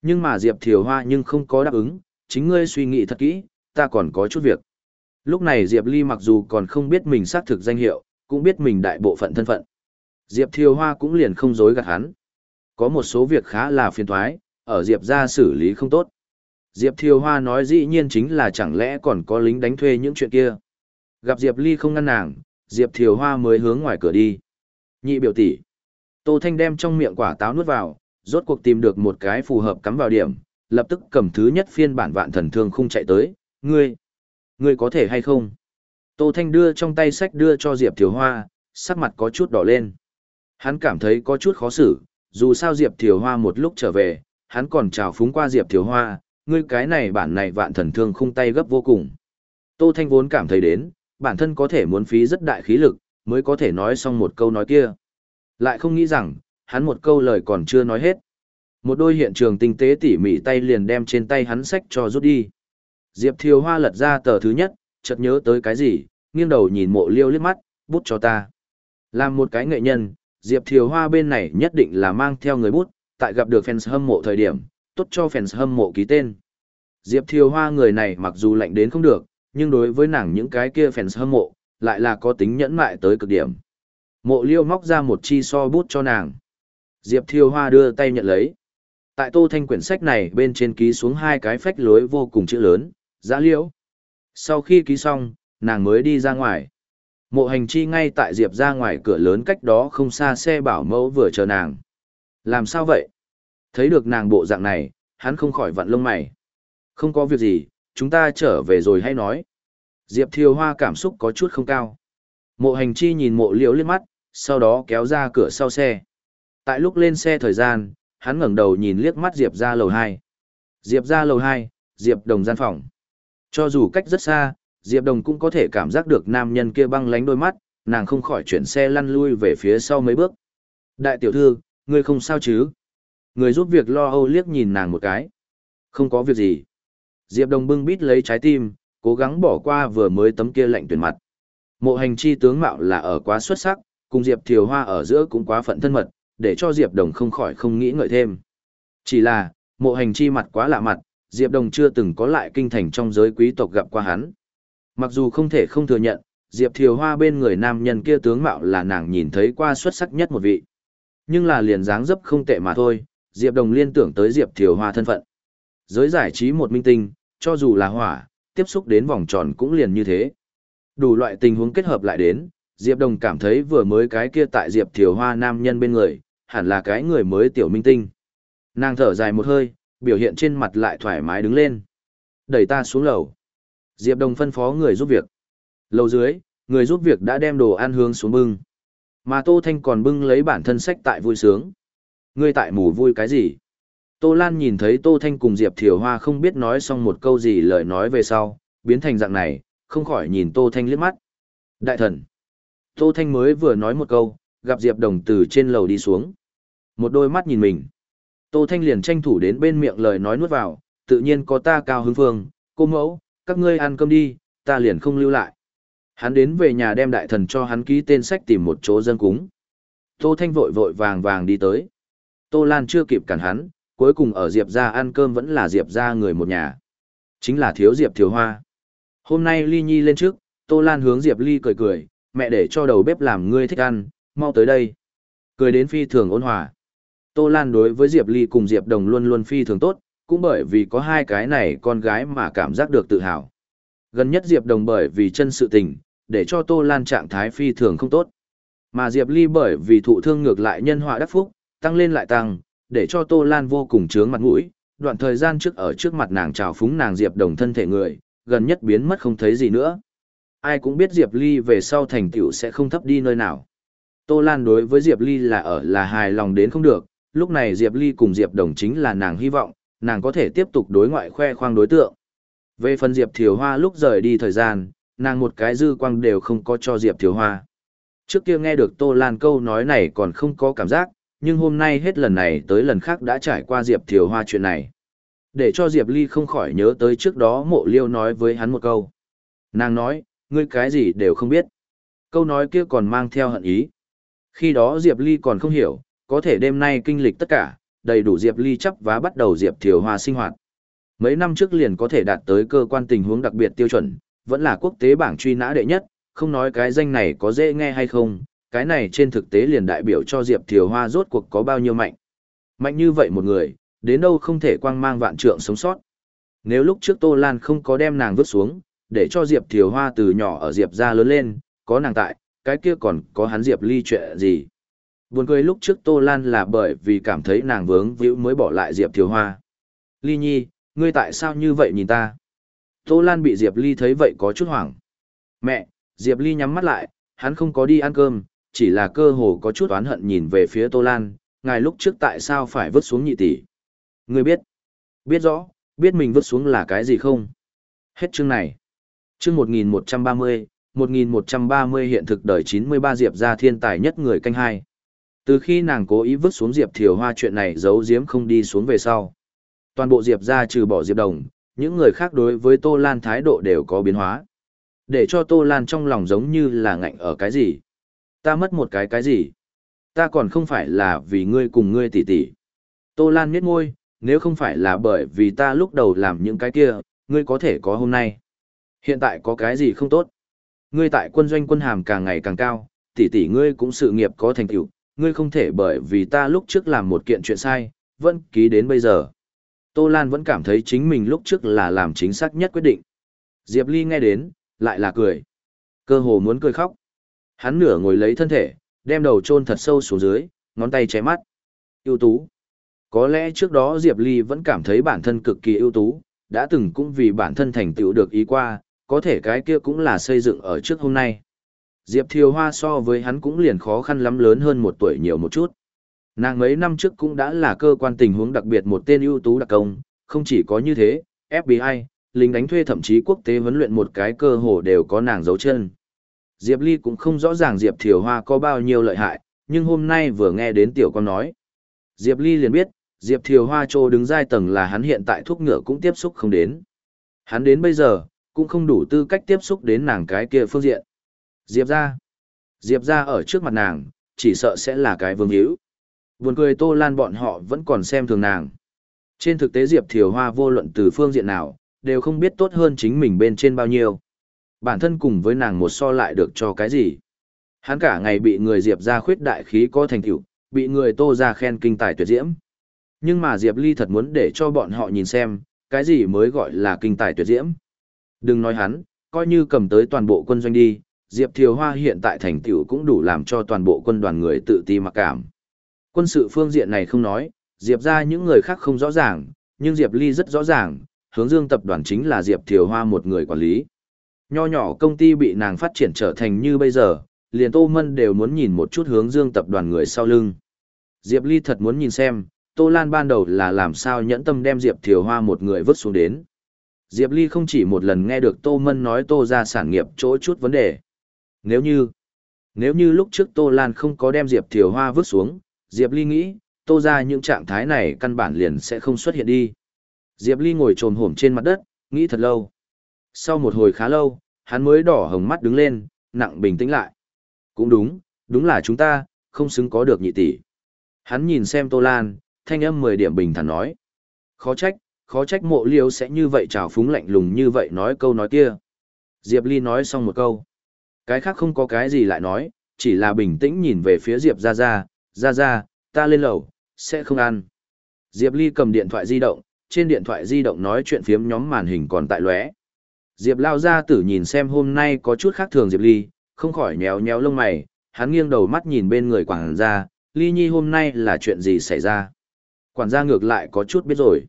Nhưng mà Diệp Thiều Hoa nhưng không có đáp ứng, chính ngươi suy nghĩ thật kỹ, ta còn có chút việc. Lúc này Diệp Ly mặc dù còn không biết mình xác thực danh hiệu, cũng biết mình đại bộ phận thân phận. Diệp Thiều Hoa cũng liền không dối gạt hắn. Có một số việc khá là phiền thoái, ở Diệp ra xử lý không tốt. Diệp Thiều Hoa nói dĩ nhiên chính là chẳng lẽ còn có lính đánh thuê những chuyện kia. Gặp Diệp Ly không ngăn nàng, Diệp Thiều Hoa mới hướng ngoài cửa đi. Nhị biểu tỷ. Tô Thanh đem trong miệng quả táo nuốt vào, rốt cuộc tìm được một cái phù hợp cắm vào điểm, lập tức cầm thứ nhất phiên bản vạn thần thương không chạy tới, ngươi, ngươi có thể hay không? Tô Thanh đưa trong tay sách đưa cho Diệp Thiều Hoa, sắc mặt có chút đỏ lên. Hắn cảm thấy có chút khó xử, dù sao Diệp Thiều Hoa một lúc trở về, hắn còn chào phúng qua Diệp Thiều Hoa, ngươi cái này bản này vạn thần thương khung tay gấp vô cùng. Tô Thanh vốn cảm thấy đến, bản thân có thể muốn phí rất đại khí lực, mới có thể nói xong một câu nói kia. Lại không nghĩ rằng, hắn một câu lời còn chưa nói hết. Một đôi hiện trường tinh tế tỉ mỉ tay liền đem trên tay hắn sách cho rút đi. Diệp Thiều Hoa lật ra tờ thứ nhất, chợt nhớ tới cái gì, nghiêng đầu nhìn mộ liêu liếc mắt, bút cho ta. Làm một cái nghệ nhân, Diệp Thiều Hoa bên này nhất định là mang theo người bút, tại gặp được fans hâm mộ thời điểm, tốt cho fans hâm mộ ký tên. Diệp Thiều Hoa người này mặc dù lạnh đến không được, nhưng đối với nàng những cái kia fans hâm mộ, lại là có tính nhẫn mại tới cực điểm. Mộ liêu móc ra một chi so bút cho nàng. Diệp Thiêu Hoa đưa tay nhận lấy. Tại tô thanh quyển sách này bên trên ký xuống hai cái phách lối vô cùng chữ lớn, giã liễu. Sau khi ký xong, nàng mới đi ra ngoài. Mộ hành chi ngay tại Diệp ra ngoài cửa lớn cách đó không xa xe bảo mẫu vừa chờ nàng. Làm sao vậy? Thấy được nàng bộ dạng này, hắn không khỏi vặn lông mày. Không có việc gì, chúng ta trở về rồi hay nói. Diệp Thiều Hoa cảm xúc có chút không cao. Mộ hành chi nhìn mộ liễu liếc mắt, sau đó kéo ra cửa sau xe. Tại lúc lên xe thời gian, hắn ngẩng đầu nhìn liếc mắt Diệp ra lầu 2. Diệp ra lầu 2, Diệp đồng gian phòng. Cho dù cách rất xa, Diệp đồng cũng có thể cảm giác được nam nhân kia băng lánh đôi mắt, nàng không khỏi chuyển xe lăn lui về phía sau mấy bước. Đại tiểu thư, ngươi không sao chứ? Người giúp việc lo âu liếc nhìn nàng một cái. Không có việc gì. Diệp đồng bưng bít lấy trái tim, cố gắng bỏ qua vừa mới tấm kia lạnh tuyển mặt. Mộ hành chi tướng mạo là ở quá xuất sắc, cùng Diệp Thiều Hoa ở giữa cũng quá phận thân mật, để cho Diệp Đồng không khỏi không nghĩ ngợi thêm. Chỉ là, mộ hành chi mặt quá lạ mặt, Diệp Đồng chưa từng có lại kinh thành trong giới quý tộc gặp qua hắn. Mặc dù không thể không thừa nhận, Diệp Thiều Hoa bên người nam nhân kia tướng mạo là nàng nhìn thấy qua xuất sắc nhất một vị. Nhưng là liền dáng dấp không tệ mà thôi, Diệp Đồng liên tưởng tới Diệp Thiều Hoa thân phận. Giới giải trí một minh tinh, cho dù là hỏa, tiếp xúc đến vòng tròn cũng liền như thế. Đủ loại tình huống kết hợp lại đến, Diệp Đồng cảm thấy vừa mới cái kia tại Diệp Thiều Hoa nam nhân bên người, hẳn là cái người mới tiểu minh tinh. Nàng thở dài một hơi, biểu hiện trên mặt lại thoải mái đứng lên. Đẩy ta xuống lầu. Diệp Đồng phân phó người giúp việc. Lầu dưới, người giúp việc đã đem đồ ăn hướng xuống bưng. Mà Tô Thanh còn bưng lấy bản thân sách tại vui sướng. Ngươi tại mù vui cái gì? Tô Lan nhìn thấy Tô Thanh cùng Diệp Thiều Hoa không biết nói xong một câu gì lời nói về sau, biến thành dạng này, không khỏi nhìn Tô Thanh liếc mắt. Đại thần. Tô Thanh mới vừa nói một câu, gặp Diệp Đồng từ trên lầu đi xuống. Một đôi mắt nhìn mình. Tô Thanh liền tranh thủ đến bên miệng lời nói nuốt vào, tự nhiên có ta cao hứng phương, cô mẫu, các ngươi ăn cơm đi, ta liền không lưu lại. Hắn đến về nhà đem đại thần cho hắn ký tên sách tìm một chỗ dân cúng. Tô Thanh vội vội vàng vàng đi tới. Tô Lan chưa kịp cản hắn, cuối cùng ở Diệp ra ăn cơm vẫn là Diệp ra người một nhà. Chính là thiếu Diệp thiếu hoa. Hôm nay Ly Nhi lên trước, Tô Lan hướng Diệp Ly cười cười, mẹ để cho đầu bếp làm ngươi thích ăn, mau tới đây. Cười đến phi thường ôn hòa. Tô Lan đối với Diệp Ly cùng Diệp Đồng luôn luôn phi thường tốt, cũng bởi vì có hai cái này con gái mà cảm giác được tự hào. Gần nhất Diệp Đồng bởi vì chân sự tình, để cho Tô Lan trạng thái phi thường không tốt. Mà Diệp Ly bởi vì thụ thương ngược lại nhân họa đắc phúc, tăng lên lại tăng, để cho Tô Lan vô cùng trướng mặt mũi, đoạn thời gian trước ở trước mặt nàng chào phúng nàng Diệp Đồng thân thể người, gần nhất biến mất không thấy gì nữa. Ai cũng biết Diệp Ly về sau thành tựu sẽ không thấp đi nơi nào. Tô Lan đối với Diệp Ly là ở là hài lòng đến không được, lúc này Diệp Ly cùng Diệp Đồng chính là nàng hy vọng, nàng có thể tiếp tục đối ngoại khoe khoang đối tượng. Về phần Diệp Thiều Hoa lúc rời đi thời gian, nàng một cái dư quang đều không có cho Diệp Thiều Hoa. Trước kia nghe được Tô Lan câu nói này còn không có cảm giác, nhưng hôm nay hết lần này tới lần khác đã trải qua Diệp Thiều Hoa chuyện này. Để cho Diệp Ly không khỏi nhớ tới trước đó mộ liêu nói với hắn một câu. Nàng nói, ngươi cái gì đều không biết. Câu nói kia còn mang theo hận ý. Khi đó Diệp Ly còn không hiểu, có thể đêm nay kinh lịch tất cả, đầy đủ Diệp Ly chấp và bắt đầu Diệp Thiều Hoa sinh hoạt. Mấy năm trước liền có thể đạt tới cơ quan tình huống đặc biệt tiêu chuẩn, vẫn là quốc tế bảng truy nã đệ nhất, không nói cái danh này có dễ nghe hay không, cái này trên thực tế liền đại biểu cho Diệp Thiều Hoa rốt cuộc có bao nhiêu mạnh. Mạnh như vậy một người, đến đâu không thể quang mang vạn trượng sống sót. Nếu lúc trước Tô Lan không có đem nàng vứt xuống, để cho Diệp Thiều Hoa từ nhỏ ở Diệp ra lớn lên, có nàng tại, cái kia còn có hắn Diệp ly chuyện gì. Buồn cười lúc trước Tô Lan là bởi vì cảm thấy nàng vướng víu mới bỏ lại Diệp Thiều Hoa. Ly Nhi, ngươi tại sao như vậy nhìn ta? Tô Lan bị Diệp Ly thấy vậy có chút hoảng. Mẹ, Diệp Ly nhắm mắt lại, hắn không có đi ăn cơm, chỉ là cơ hồ có chút oán hận nhìn về phía Tô Lan, ngài lúc trước tại sao phải vứt xuống nhị tỷ? Ngươi biết, biết rõ, biết mình vứt xuống là cái gì không? Hết chương này. Chương 1130, 1130 hiện thực đời 93 Diệp gia thiên tài nhất người canh hai. Từ khi nàng cố ý vứt xuống Diệp Thiều Hoa chuyện này giấu giếm không đi xuống về sau. Toàn bộ Diệp gia trừ bỏ Diệp Đồng, những người khác đối với Tô Lan thái độ đều có biến hóa. Để cho Tô Lan trong lòng giống như là ngạnh ở cái gì. Ta mất một cái cái gì. Ta còn không phải là vì ngươi cùng ngươi tỷ tỷ. Tô Lan miết môi, nếu không phải là bởi vì ta lúc đầu làm những cái kia, ngươi có thể có hôm nay. Hiện tại có cái gì không tốt. Ngươi tại quân doanh quân hàm càng ngày càng cao, tỷ tỷ ngươi cũng sự nghiệp có thành tựu, ngươi không thể bởi vì ta lúc trước làm một kiện chuyện sai, vẫn ký đến bây giờ. Tô Lan vẫn cảm thấy chính mình lúc trước là làm chính xác nhất quyết định. Diệp Ly nghe đến, lại là cười. Cơ hồ muốn cười khóc. Hắn nửa ngồi lấy thân thể, đem đầu chôn thật sâu xuống dưới, ngón tay che mắt. ưu tú. Có lẽ trước đó Diệp Ly vẫn cảm thấy bản thân cực kỳ ưu tú, đã từng cũng vì bản thân thành tựu được ý qua, có thể cái kia cũng là xây dựng ở trước hôm nay. Diệp Thiều Hoa so với hắn cũng liền khó khăn lắm lớn hơn một tuổi nhiều một chút. Nàng mấy năm trước cũng đã là cơ quan tình huống đặc biệt một tên ưu tú đặc công, không chỉ có như thế, FBI, lính đánh thuê thậm chí quốc tế huấn luyện một cái cơ hồ đều có nàng dấu chân. Diệp Ly cũng không rõ ràng Diệp Thiều Hoa có bao nhiêu lợi hại, nhưng hôm nay vừa nghe đến tiểu con nói. Diệp Ly liền biết, Diệp Thiều Hoa trô đứng giai tầng là hắn hiện tại thuốc ngựa cũng tiếp xúc không đến. Hắn đến bây giờ, cũng không đủ tư cách tiếp xúc đến nàng cái kia phương diện. Diệp ra. Diệp ra ở trước mặt nàng, chỉ sợ sẽ là cái vương hữu. Buồn cười Tô Lan bọn họ vẫn còn xem thường nàng. Trên thực tế Diệp Thiều Hoa vô luận từ phương diện nào, đều không biết tốt hơn chính mình bên trên bao nhiêu. Bản thân cùng với nàng một so lại được cho cái gì. Hắn cả ngày bị người Diệp ra khuyết đại khí có thành tựu, bị người tô ra khen kinh tài tuyệt diễm. Nhưng mà Diệp Ly thật muốn để cho bọn họ nhìn xem, cái gì mới gọi là kinh tài tuyệt diễm. Đừng nói hắn, coi như cầm tới toàn bộ quân doanh đi, Diệp Thiều Hoa hiện tại thành tựu cũng đủ làm cho toàn bộ quân đoàn người tự ti mặc cảm. Quân sự phương diện này không nói, Diệp ra những người khác không rõ ràng, nhưng Diệp Ly rất rõ ràng, hướng dương tập đoàn chính là Diệp Thiều Hoa một người quản lý. Nho nhỏ công ty bị nàng phát triển trở thành như bây giờ, liền Tô Mân đều muốn nhìn một chút hướng dương tập đoàn người sau lưng. Diệp Ly thật muốn nhìn xem, Tô Lan ban đầu là làm sao nhẫn tâm đem Diệp Thiều Hoa một người vứt xuống đến. Diệp Ly không chỉ một lần nghe được Tô Mân nói Tô ra sản nghiệp chỗ chút vấn đề. Nếu như, nếu như lúc trước Tô Lan không có đem Diệp Thiều Hoa vứt xuống, Diệp Ly nghĩ, Tô ra những trạng thái này căn bản liền sẽ không xuất hiện đi. Diệp Ly ngồi trồm hổm trên mặt đất, nghĩ thật lâu. Sau một hồi khá lâu, hắn mới đỏ hồng mắt đứng lên, nặng bình tĩnh lại. Cũng đúng, đúng là chúng ta, không xứng có được nhị tỷ. Hắn nhìn xem Tô Lan, thanh âm 10 điểm bình thản nói. Khó trách, khó trách mộ liêu sẽ như vậy trào phúng lạnh lùng như vậy nói câu nói kia. Diệp Ly nói xong một câu. Cái khác không có cái gì lại nói, chỉ là bình tĩnh nhìn về phía Diệp ra ra, ra ra, ta lên lầu, sẽ không ăn. Diệp Ly cầm điện thoại di động, trên điện thoại di động nói chuyện phiếm nhóm màn hình còn tại lóe. Diệp lao ra tử nhìn xem hôm nay có chút khác thường Diệp Ly, không khỏi nhéo nhéo lông mày, hắn nghiêng đầu mắt nhìn bên người quảng gia, Ly Nhi hôm nay là chuyện gì xảy ra. Quản gia ngược lại có chút biết rồi.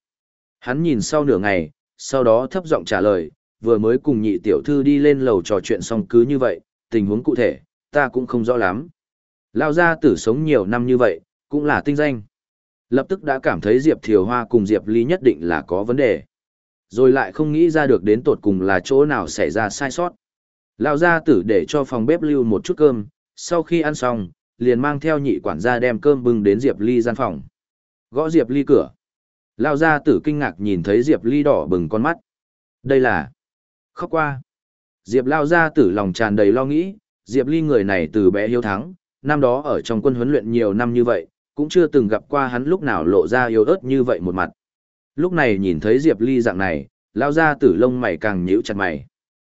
Hắn nhìn sau nửa ngày, sau đó thấp giọng trả lời, vừa mới cùng nhị tiểu thư đi lên lầu trò chuyện xong cứ như vậy, tình huống cụ thể, ta cũng không rõ lắm. Lao gia tử sống nhiều năm như vậy, cũng là tinh danh. Lập tức đã cảm thấy Diệp Thiều Hoa cùng Diệp Ly nhất định là có vấn đề. Rồi lại không nghĩ ra được đến tột cùng là chỗ nào xảy ra sai sót. Lao gia tử để cho phòng bếp lưu một chút cơm, sau khi ăn xong, liền mang theo nhị quản gia đem cơm bưng đến Diệp Ly gian phòng. Gõ Diệp Ly cửa. Lao gia tử kinh ngạc nhìn thấy Diệp Ly đỏ bừng con mắt. Đây là... Khóc qua. Diệp Lao gia tử lòng tràn đầy lo nghĩ, Diệp Ly người này từ bé hiếu thắng, năm đó ở trong quân huấn luyện nhiều năm như vậy, cũng chưa từng gặp qua hắn lúc nào lộ ra yếu ớt như vậy một mặt. Lúc này nhìn thấy Diệp Ly dạng này, lao ra tử lông mày càng nhíu chặt mày.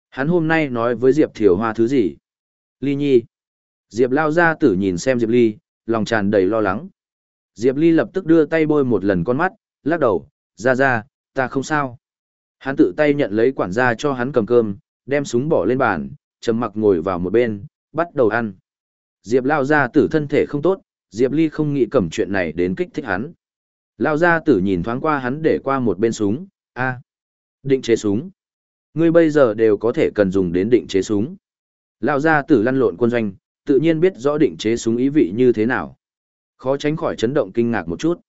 Hắn hôm nay nói với Diệp Thiều Hoa thứ gì? Ly Nhi. Diệp lao ra tử nhìn xem Diệp Ly, lòng tràn đầy lo lắng. Diệp Ly lập tức đưa tay bôi một lần con mắt, lắc đầu, ra ra, ta không sao. Hắn tự tay nhận lấy quản gia cho hắn cầm cơm, đem súng bỏ lên bàn, trầm mặc ngồi vào một bên, bắt đầu ăn. Diệp lao ra tử thân thể không tốt, Diệp Ly không nghĩ cầm chuyện này đến kích thích hắn. Lao gia tử nhìn thoáng qua hắn để qua một bên súng, a định chế súng. Ngươi bây giờ đều có thể cần dùng đến định chế súng. Lao gia tử lăn lộn quân doanh, tự nhiên biết rõ định chế súng ý vị như thế nào. Khó tránh khỏi chấn động kinh ngạc một chút.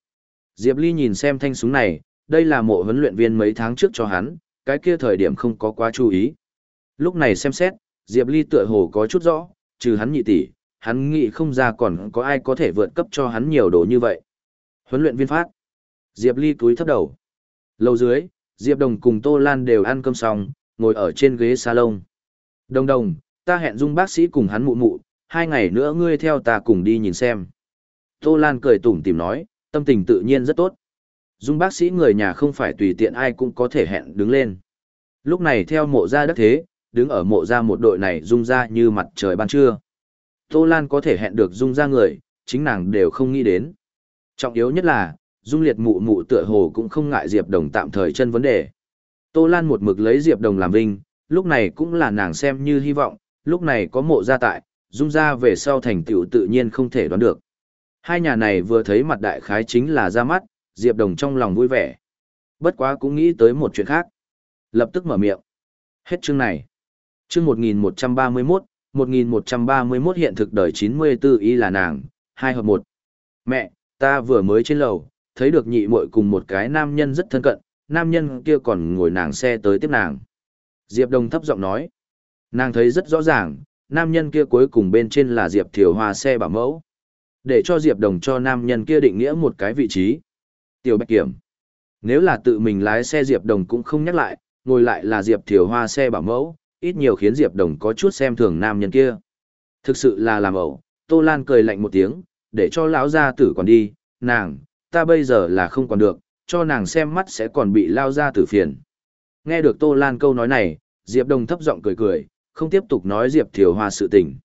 Diệp Ly nhìn xem thanh súng này, đây là mộ huấn luyện viên mấy tháng trước cho hắn, cái kia thời điểm không có quá chú ý. Lúc này xem xét, Diệp Ly tựa hồ có chút rõ, trừ hắn nhị tỷ, hắn nghĩ không ra còn có ai có thể vượt cấp cho hắn nhiều đồ như vậy. Huấn luyện viên phát. Diệp Ly túi thấp đầu. Lâu dưới, Diệp Đồng cùng Tô Lan đều ăn cơm xong, ngồi ở trên ghế salon. Đồng đồng, ta hẹn dung bác sĩ cùng hắn mụ mụ, hai ngày nữa ngươi theo ta cùng đi nhìn xem. Tô Lan cười tủm tìm nói, tâm tình tự nhiên rất tốt. Dung bác sĩ người nhà không phải tùy tiện ai cũng có thể hẹn đứng lên. Lúc này theo mộ gia đất thế, đứng ở mộ gia một đội này dung ra như mặt trời ban trưa. Tô Lan có thể hẹn được Dung ra người, chính nàng đều không nghĩ đến. Trọng yếu nhất là, Dung liệt mụ mụ tựa hồ cũng không ngại Diệp Đồng tạm thời chân vấn đề. Tô Lan một mực lấy Diệp Đồng làm vinh, lúc này cũng là nàng xem như hy vọng, lúc này có mộ gia tại, Dung ra về sau thành tựu tự nhiên không thể đoán được. Hai nhà này vừa thấy mặt đại khái chính là ra mắt, Diệp Đồng trong lòng vui vẻ. Bất quá cũng nghĩ tới một chuyện khác. Lập tức mở miệng. Hết chương này. Chương 1131, 1131 hiện thực đời 94 y là nàng, hai hợp một. Mẹ, ta vừa mới trên lầu, thấy được nhị muội cùng một cái nam nhân rất thân cận, nam nhân kia còn ngồi nàng xe tới tiếp nàng. Diệp Đồng thấp giọng nói. Nàng thấy rất rõ ràng, nam nhân kia cuối cùng bên trên là Diệp Thiều Hoa xe bảo mẫu. Để cho Diệp Đồng cho nam nhân kia định nghĩa một cái vị trí. Tiểu Bạch Kiểm. Nếu là tự mình lái xe Diệp Đồng cũng không nhắc lại, ngồi lại là Diệp Thiều Hoa xe bảo mẫu, ít nhiều khiến Diệp Đồng có chút xem thường nam nhân kia. Thực sự là làm ẩu, Tô Lan cười lạnh một tiếng, để cho lão gia tử còn đi, nàng, ta bây giờ là không còn được, cho nàng xem mắt sẽ còn bị lao ra tử phiền. Nghe được Tô Lan câu nói này, Diệp Đồng thấp giọng cười cười, không tiếp tục nói Diệp Thiều Hoa sự tình.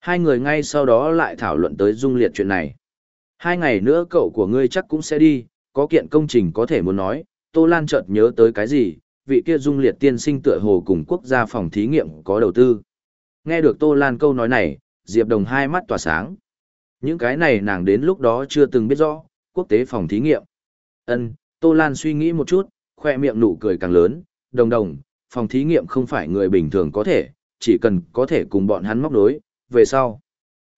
Hai người ngay sau đó lại thảo luận tới dung liệt chuyện này. Hai ngày nữa cậu của ngươi chắc cũng sẽ đi, có kiện công trình có thể muốn nói, Tô Lan chợt nhớ tới cái gì, vị kia dung liệt tiên sinh tựa hồ cùng quốc gia phòng thí nghiệm có đầu tư. Nghe được Tô Lan câu nói này, Diệp Đồng hai mắt tỏa sáng. Những cái này nàng đến lúc đó chưa từng biết rõ, quốc tế phòng thí nghiệm. Ân, Tô Lan suy nghĩ một chút, khoe miệng nụ cười càng lớn, đồng đồng, phòng thí nghiệm không phải người bình thường có thể, chỉ cần có thể cùng bọn hắn móc đối, về sau.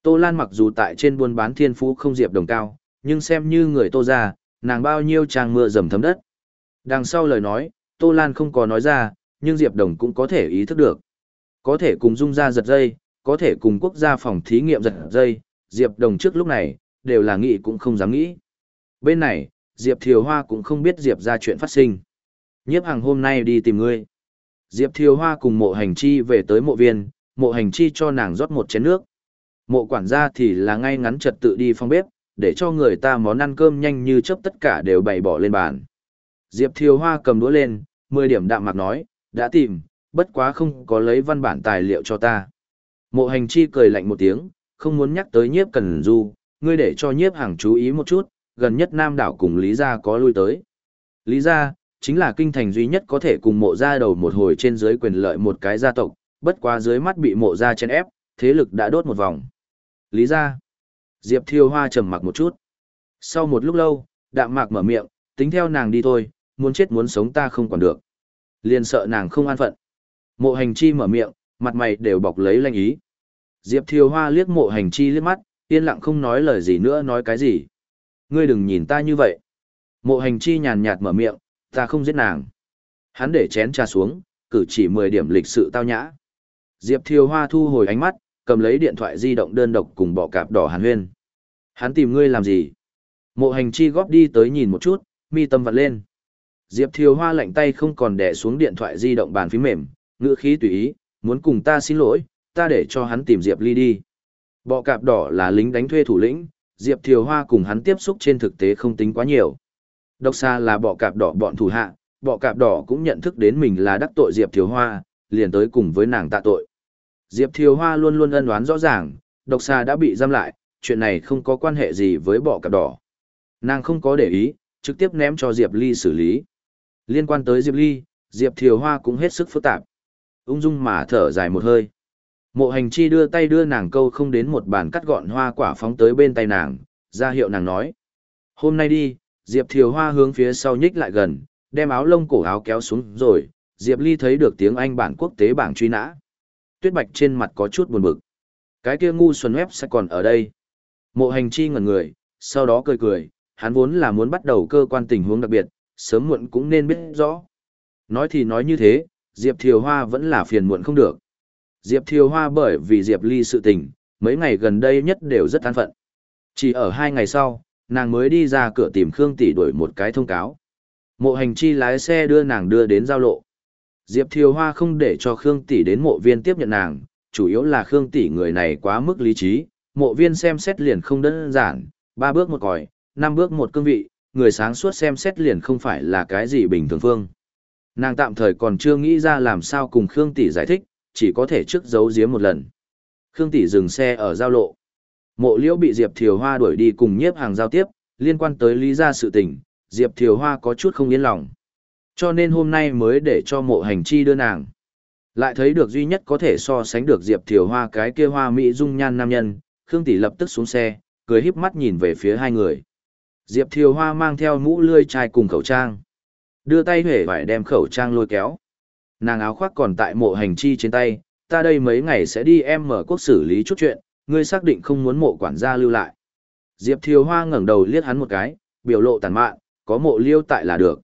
Tô Lan mặc dù tại trên buôn bán thiên phú không diệp đồng cao, nhưng xem như người tô ra, nàng bao nhiêu trang mưa dầm thấm đất. Đằng sau lời nói, Tô Lan không có nói ra, nhưng Diệp Đồng cũng có thể ý thức được. Có thể cùng dung ra giật dây, có thể cùng quốc gia phòng thí nghiệm giật dây, Diệp Đồng trước lúc này, đều là nghĩ cũng không dám nghĩ. Bên này, Diệp Thiều Hoa cũng không biết Diệp ra chuyện phát sinh. Nhiếp hàng hôm nay đi tìm ngươi. Diệp Thiều Hoa cùng mộ hành chi về tới mộ viên, mộ hành chi cho nàng rót một chén nước. Mộ quản gia thì là ngay ngắn trật tự đi phong bếp, để cho người ta món ăn cơm nhanh như chớp tất cả đều bày bỏ lên bàn. Diệp Thiều Hoa cầm đũa lên, 10 điểm đạm mạc nói, đã tìm, bất quá không có lấy văn bản tài liệu cho ta. Mộ hành chi cười lạnh một tiếng, không muốn nhắc tới nhiếp cần du, ngươi để cho nhiếp hàng chú ý một chút, gần nhất Nam đảo cùng Lý Gia có lui tới. Lý Gia, chính là kinh thành duy nhất có thể cùng mộ gia đầu một hồi trên dưới quyền lợi một cái gia tộc, bất quá dưới mắt bị mộ gia chen ép, thế lực đã đốt một vòng. Lý Gia. Diệp Thiêu Hoa trầm mặc một chút. Sau một lúc lâu, đạm mạc mở miệng, tính theo nàng đi thôi, muốn chết muốn sống ta không còn được. Liền sợ nàng không an phận. Mộ hành chi mở miệng, mặt mày đều bọc lấy lanh ý. Diệp Thiều Hoa liếc mộ hành chi liếc mắt, yên lặng không nói lời gì nữa nói cái gì. Ngươi đừng nhìn ta như vậy. Mộ hành chi nhàn nhạt mở miệng, ta không giết nàng. Hắn để chén trà xuống, cử chỉ 10 điểm lịch sự tao nhã. Diệp Thiều Hoa thu hồi ánh mắt, cầm lấy điện thoại di động đơn độc cùng bọ cạp đỏ hàn huyên. Hắn tìm ngươi làm gì? Mộ hành chi góp đi tới nhìn một chút, mi tâm vặn lên. Diệp Thiều Hoa lạnh tay không còn đè xuống điện thoại di động bàn phím mềm, ngữ khí tùy ý, muốn cùng ta xin lỗi, ta để cho hắn tìm Diệp Ly đi. Bọ cạp đỏ là lính đánh thuê thủ lĩnh, Diệp Thiều Hoa cùng hắn tiếp xúc trên thực tế không tính quá nhiều. Độc xa là bọ cạp đỏ bọn thủ hạ, bọ cạp đỏ cũng nhận thức đến mình là đắc tội Diệp Thiều Hoa, liền tới cùng với nàng tạ tội. Diệp Thiều Hoa luôn luôn ân oán rõ ràng, độc xa đã bị giam lại, chuyện này không có quan hệ gì với bọ cạp đỏ. Nàng không có để ý, trực tiếp ném cho Diệp Ly xử lý. Liên quan tới Diệp Ly, Diệp Thiều Hoa cũng hết sức phức tạp. Ung dung mà thở dài một hơi. Mộ hành chi đưa tay đưa nàng câu không đến một bàn cắt gọn hoa quả phóng tới bên tay nàng, ra hiệu nàng nói. Hôm nay đi, Diệp Thiều Hoa hướng phía sau nhích lại gần, đem áo lông cổ áo kéo xuống rồi, Diệp Ly thấy được tiếng Anh bản quốc tế bảng truy nã. Tuyết Bạch trên mặt có chút buồn bực. Cái kia ngu xuân web sẽ còn ở đây. Mộ hành chi ngẩn người, sau đó cười cười, hắn vốn là muốn bắt đầu cơ quan tình huống đặc biệt, sớm muộn cũng nên biết rõ. Nói thì nói như thế, Diệp Thiều Hoa vẫn là phiền muộn không được. Diệp Thiều Hoa bởi vì Diệp Ly sự tình, mấy ngày gần đây nhất đều rất an phận. Chỉ ở hai ngày sau, nàng mới đi ra cửa tìm Khương Tỷ đổi một cái thông cáo. Mộ hành chi lái xe đưa nàng đưa đến giao lộ. Diệp Thiều Hoa không để cho Khương Tỷ đến mộ viên tiếp nhận nàng, chủ yếu là Khương Tỷ người này quá mức lý trí, mộ viên xem xét liền không đơn giản, ba bước một còi, năm bước một cương vị, người sáng suốt xem xét liền không phải là cái gì bình thường phương. Nàng tạm thời còn chưa nghĩ ra làm sao cùng Khương Tỷ giải thích, chỉ có thể trước giấu giếm một lần. Khương Tỷ dừng xe ở giao lộ. Mộ liễu bị Diệp Thiều Hoa đuổi đi cùng nhiếp hàng giao tiếp, liên quan tới lý ra sự tình, Diệp Thiều Hoa có chút không yên lòng. Cho nên hôm nay mới để cho mộ hành chi đưa nàng. Lại thấy được duy nhất có thể so sánh được Diệp Thiều Hoa cái kia hoa mỹ dung nhan nam nhân, Khương Tỷ lập tức xuống xe, cười híp mắt nhìn về phía hai người. Diệp Thiều Hoa mang theo mũ lươi chai cùng khẩu trang. Đưa tay huệ phải đem khẩu trang lôi kéo. Nàng áo khoác còn tại mộ hành chi trên tay, ta đây mấy ngày sẽ đi em mở quốc xử lý chút chuyện, ngươi xác định không muốn mộ quản gia lưu lại. Diệp Thiều Hoa ngẩng đầu liếc hắn một cái, biểu lộ tàn mạn, có mộ liêu tại là được.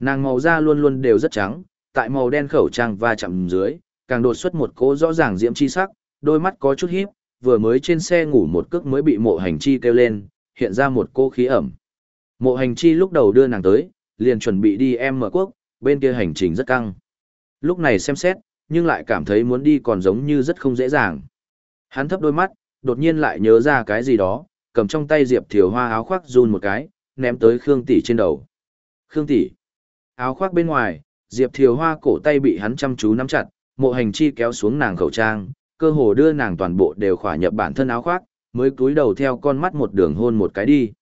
Nàng màu da luôn luôn đều rất trắng, tại màu đen khẩu trang và chạm dưới, càng đột xuất một cố rõ ràng diễm chi sắc, đôi mắt có chút híp, vừa mới trên xe ngủ một cước mới bị mộ hành chi kêu lên, hiện ra một cô khí ẩm. Mộ hành chi lúc đầu đưa nàng tới, liền chuẩn bị đi em mở quốc, bên kia hành trình rất căng. Lúc này xem xét, nhưng lại cảm thấy muốn đi còn giống như rất không dễ dàng. Hắn thấp đôi mắt, đột nhiên lại nhớ ra cái gì đó, cầm trong tay Diệp Thiều Hoa áo khoác run một cái, ném tới Khương Tỷ trên đầu. Khương tỷ. Áo khoác bên ngoài, Diệp Thiều Hoa cổ tay bị hắn chăm chú nắm chặt, mộ hành chi kéo xuống nàng khẩu trang, cơ hồ đưa nàng toàn bộ đều khỏa nhập bản thân áo khoác, mới cúi đầu theo con mắt một đường hôn một cái đi.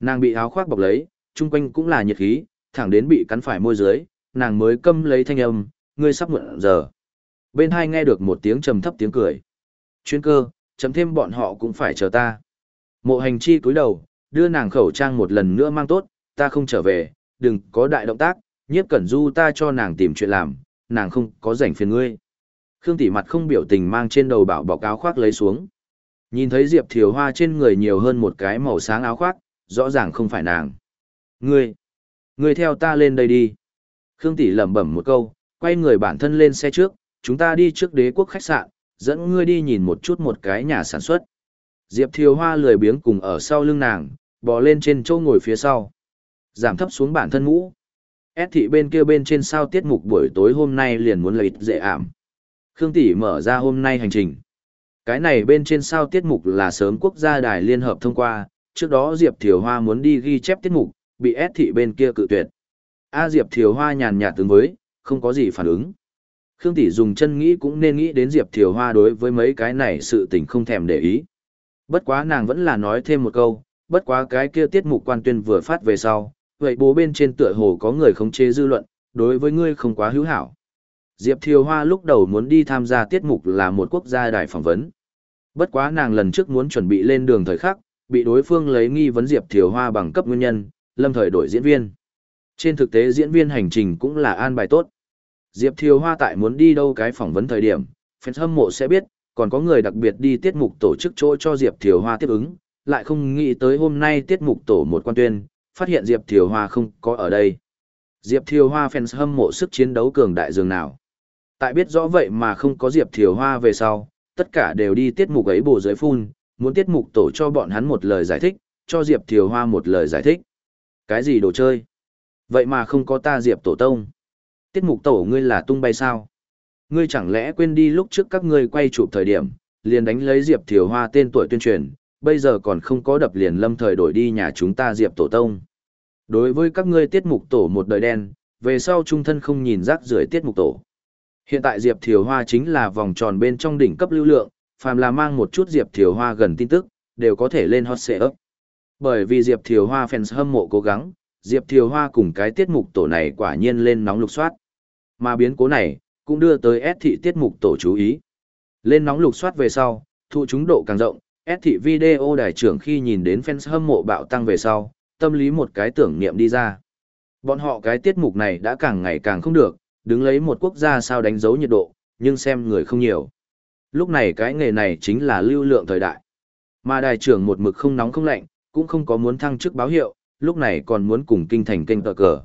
Nàng bị áo khoác bọc lấy, chung quanh cũng là nhiệt khí, thẳng đến bị cắn phải môi dưới, nàng mới câm lấy thanh âm, ngươi sắp muộn giờ. Bên hai nghe được một tiếng trầm thấp tiếng cười. Chuyên cơ, chấm thêm bọn họ cũng phải chờ ta. Mộ hành chi cúi đầu, đưa nàng khẩu trang một lần nữa mang tốt, ta không trở về, đừng có đại động tác, nhiếp cẩn du ta cho nàng tìm chuyện làm, nàng không có rảnh phiền ngươi. Khương tỷ mặt không biểu tình mang trên đầu bảo bọc áo khoác lấy xuống. Nhìn thấy Diệp Thiều Hoa trên người nhiều hơn một cái màu sáng áo khoác, rõ ràng không phải nàng. Ngươi, ngươi theo ta lên đây đi. Khương tỷ lẩm bẩm một câu, quay người bản thân lên xe trước, chúng ta đi trước đế quốc khách sạn, dẫn ngươi đi nhìn một chút một cái nhà sản xuất. Diệp Thiều Hoa lười biếng cùng ở sau lưng nàng, bò lên trên châu ngồi phía sau. Giảm thấp xuống bản thân ngũ. S thị bên kia bên trên sao tiết mục buổi tối hôm nay liền muốn lấy dễ ảm. Khương Tỷ mở ra hôm nay hành trình. Cái này bên trên sao tiết mục là sớm quốc gia đài liên hợp thông qua, trước đó Diệp Thiều Hoa muốn đi ghi chép tiết mục, bị S thị bên kia cự tuyệt. A Diệp Thiều Hoa nhàn nhạt tương với, không có gì phản ứng. Khương Tỷ dùng chân nghĩ cũng nên nghĩ đến Diệp Thiều Hoa đối với mấy cái này sự tình không thèm để ý. Bất quá nàng vẫn là nói thêm một câu, bất quá cái kia tiết mục quan tuyên vừa phát về sau, vậy bố bên trên tựa hồ có người không chế dư luận, đối với ngươi không quá hữu hảo. Diệp Thiều Hoa lúc đầu muốn đi tham gia tiết mục là một quốc gia đài phỏng vấn. Bất quá nàng lần trước muốn chuẩn bị lên đường thời khắc, bị đối phương lấy nghi vấn Diệp Thiều Hoa bằng cấp nguyên nhân, lâm thời đổi diễn viên. Trên thực tế diễn viên hành trình cũng là an bài tốt. Diệp Thiều Hoa tại muốn đi đâu cái phỏng vấn thời điểm, fans hâm mộ sẽ biết, còn có người đặc biệt đi tiết mục tổ chức chỗ cho Diệp Thiều Hoa tiếp ứng, lại không nghĩ tới hôm nay tiết mục tổ một quan tuyên, phát hiện Diệp Thiều Hoa không có ở đây. Diệp Thiều Hoa fans hâm mộ sức chiến đấu cường đại dường nào. Tại biết rõ vậy mà không có Diệp Thiều Hoa về sau, tất cả đều đi tiết mục ấy bổ giới phun, muốn tiết mục tổ cho bọn hắn một lời giải thích, cho Diệp Thiều Hoa một lời giải thích. Cái gì đồ chơi? Vậy mà không có ta Diệp Tổ Tông. Tiết mục tổ ngươi là tung bay sao? Ngươi chẳng lẽ quên đi lúc trước các ngươi quay chụp thời điểm, liền đánh lấy Diệp Thiều Hoa tên tuổi tuyên truyền, bây giờ còn không có đập liền lâm thời đổi đi nhà chúng ta Diệp Tổ Tông. Đối với các ngươi tiết mục tổ một đời đen, về sau trung thân không nhìn rác rưởi tiết mục tổ. Hiện tại Diệp Thiều Hoa chính là vòng tròn bên trong đỉnh cấp lưu lượng, phàm là mang một chút Diệp Thiều Hoa gần tin tức, đều có thể lên hot search. Bởi vì Diệp Thiều Hoa fans hâm mộ cố gắng, Diệp Thiều Hoa cùng cái tiết mục tổ này quả nhiên lên nóng lục soát. Mà biến cố này, cũng đưa tới S thị tiết mục tổ chú ý. Lên nóng lục soát về sau, thụ chúng độ càng rộng, S thị video đại trưởng khi nhìn đến fans hâm mộ bạo tăng về sau, tâm lý một cái tưởng niệm đi ra. Bọn họ cái tiết mục này đã càng ngày càng không được, đứng lấy một quốc gia sao đánh dấu nhiệt độ, nhưng xem người không nhiều. Lúc này cái nghề này chính là lưu lượng thời đại. Mà đại trưởng một mực không nóng không lạnh, cũng không có muốn thăng chức báo hiệu, lúc này còn muốn cùng kinh thành kênh tờ cờ.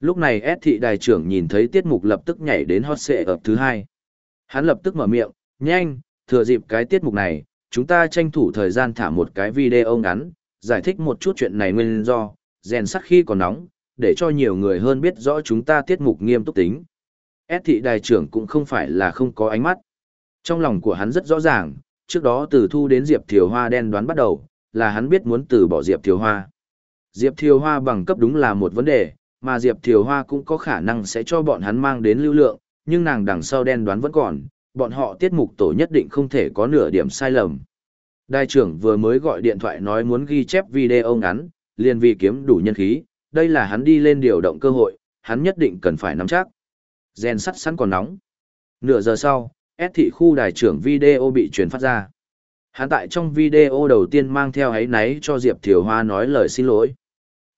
Lúc này S thị đài trưởng nhìn thấy tiết mục lập tức nhảy đến hot xệ ập thứ hai. Hắn lập tức mở miệng, nhanh, thừa dịp cái tiết mục này, chúng ta tranh thủ thời gian thả một cái video ngắn, giải thích một chút chuyện này nguyên do, rèn sắt khi còn nóng, để cho nhiều người hơn biết rõ chúng ta tiết mục nghiêm túc tính. S thị đài trưởng cũng không phải là không có ánh mắt. Trong lòng của hắn rất rõ ràng, trước đó từ thu đến Diệp Thiều Hoa đen đoán bắt đầu, là hắn biết muốn từ bỏ Diệp Thiều Hoa. Diệp Thiều Hoa bằng cấp đúng là một vấn đề, mà Diệp Thiều Hoa cũng có khả năng sẽ cho bọn hắn mang đến lưu lượng, nhưng nàng đằng sau đen đoán vẫn còn, bọn họ tiết mục tổ nhất định không thể có nửa điểm sai lầm. Đại trưởng vừa mới gọi điện thoại nói muốn ghi chép video ngắn, liền vì kiếm đủ nhân khí, đây là hắn đi lên điều động cơ hội, hắn nhất định cần phải nắm chắc. Gen sắt sẵn còn nóng. Nửa giờ sau, S thị khu đài trưởng video bị truyền phát ra. Hắn tại trong video đầu tiên mang theo ấy náy cho Diệp Thiều Hoa nói lời xin lỗi.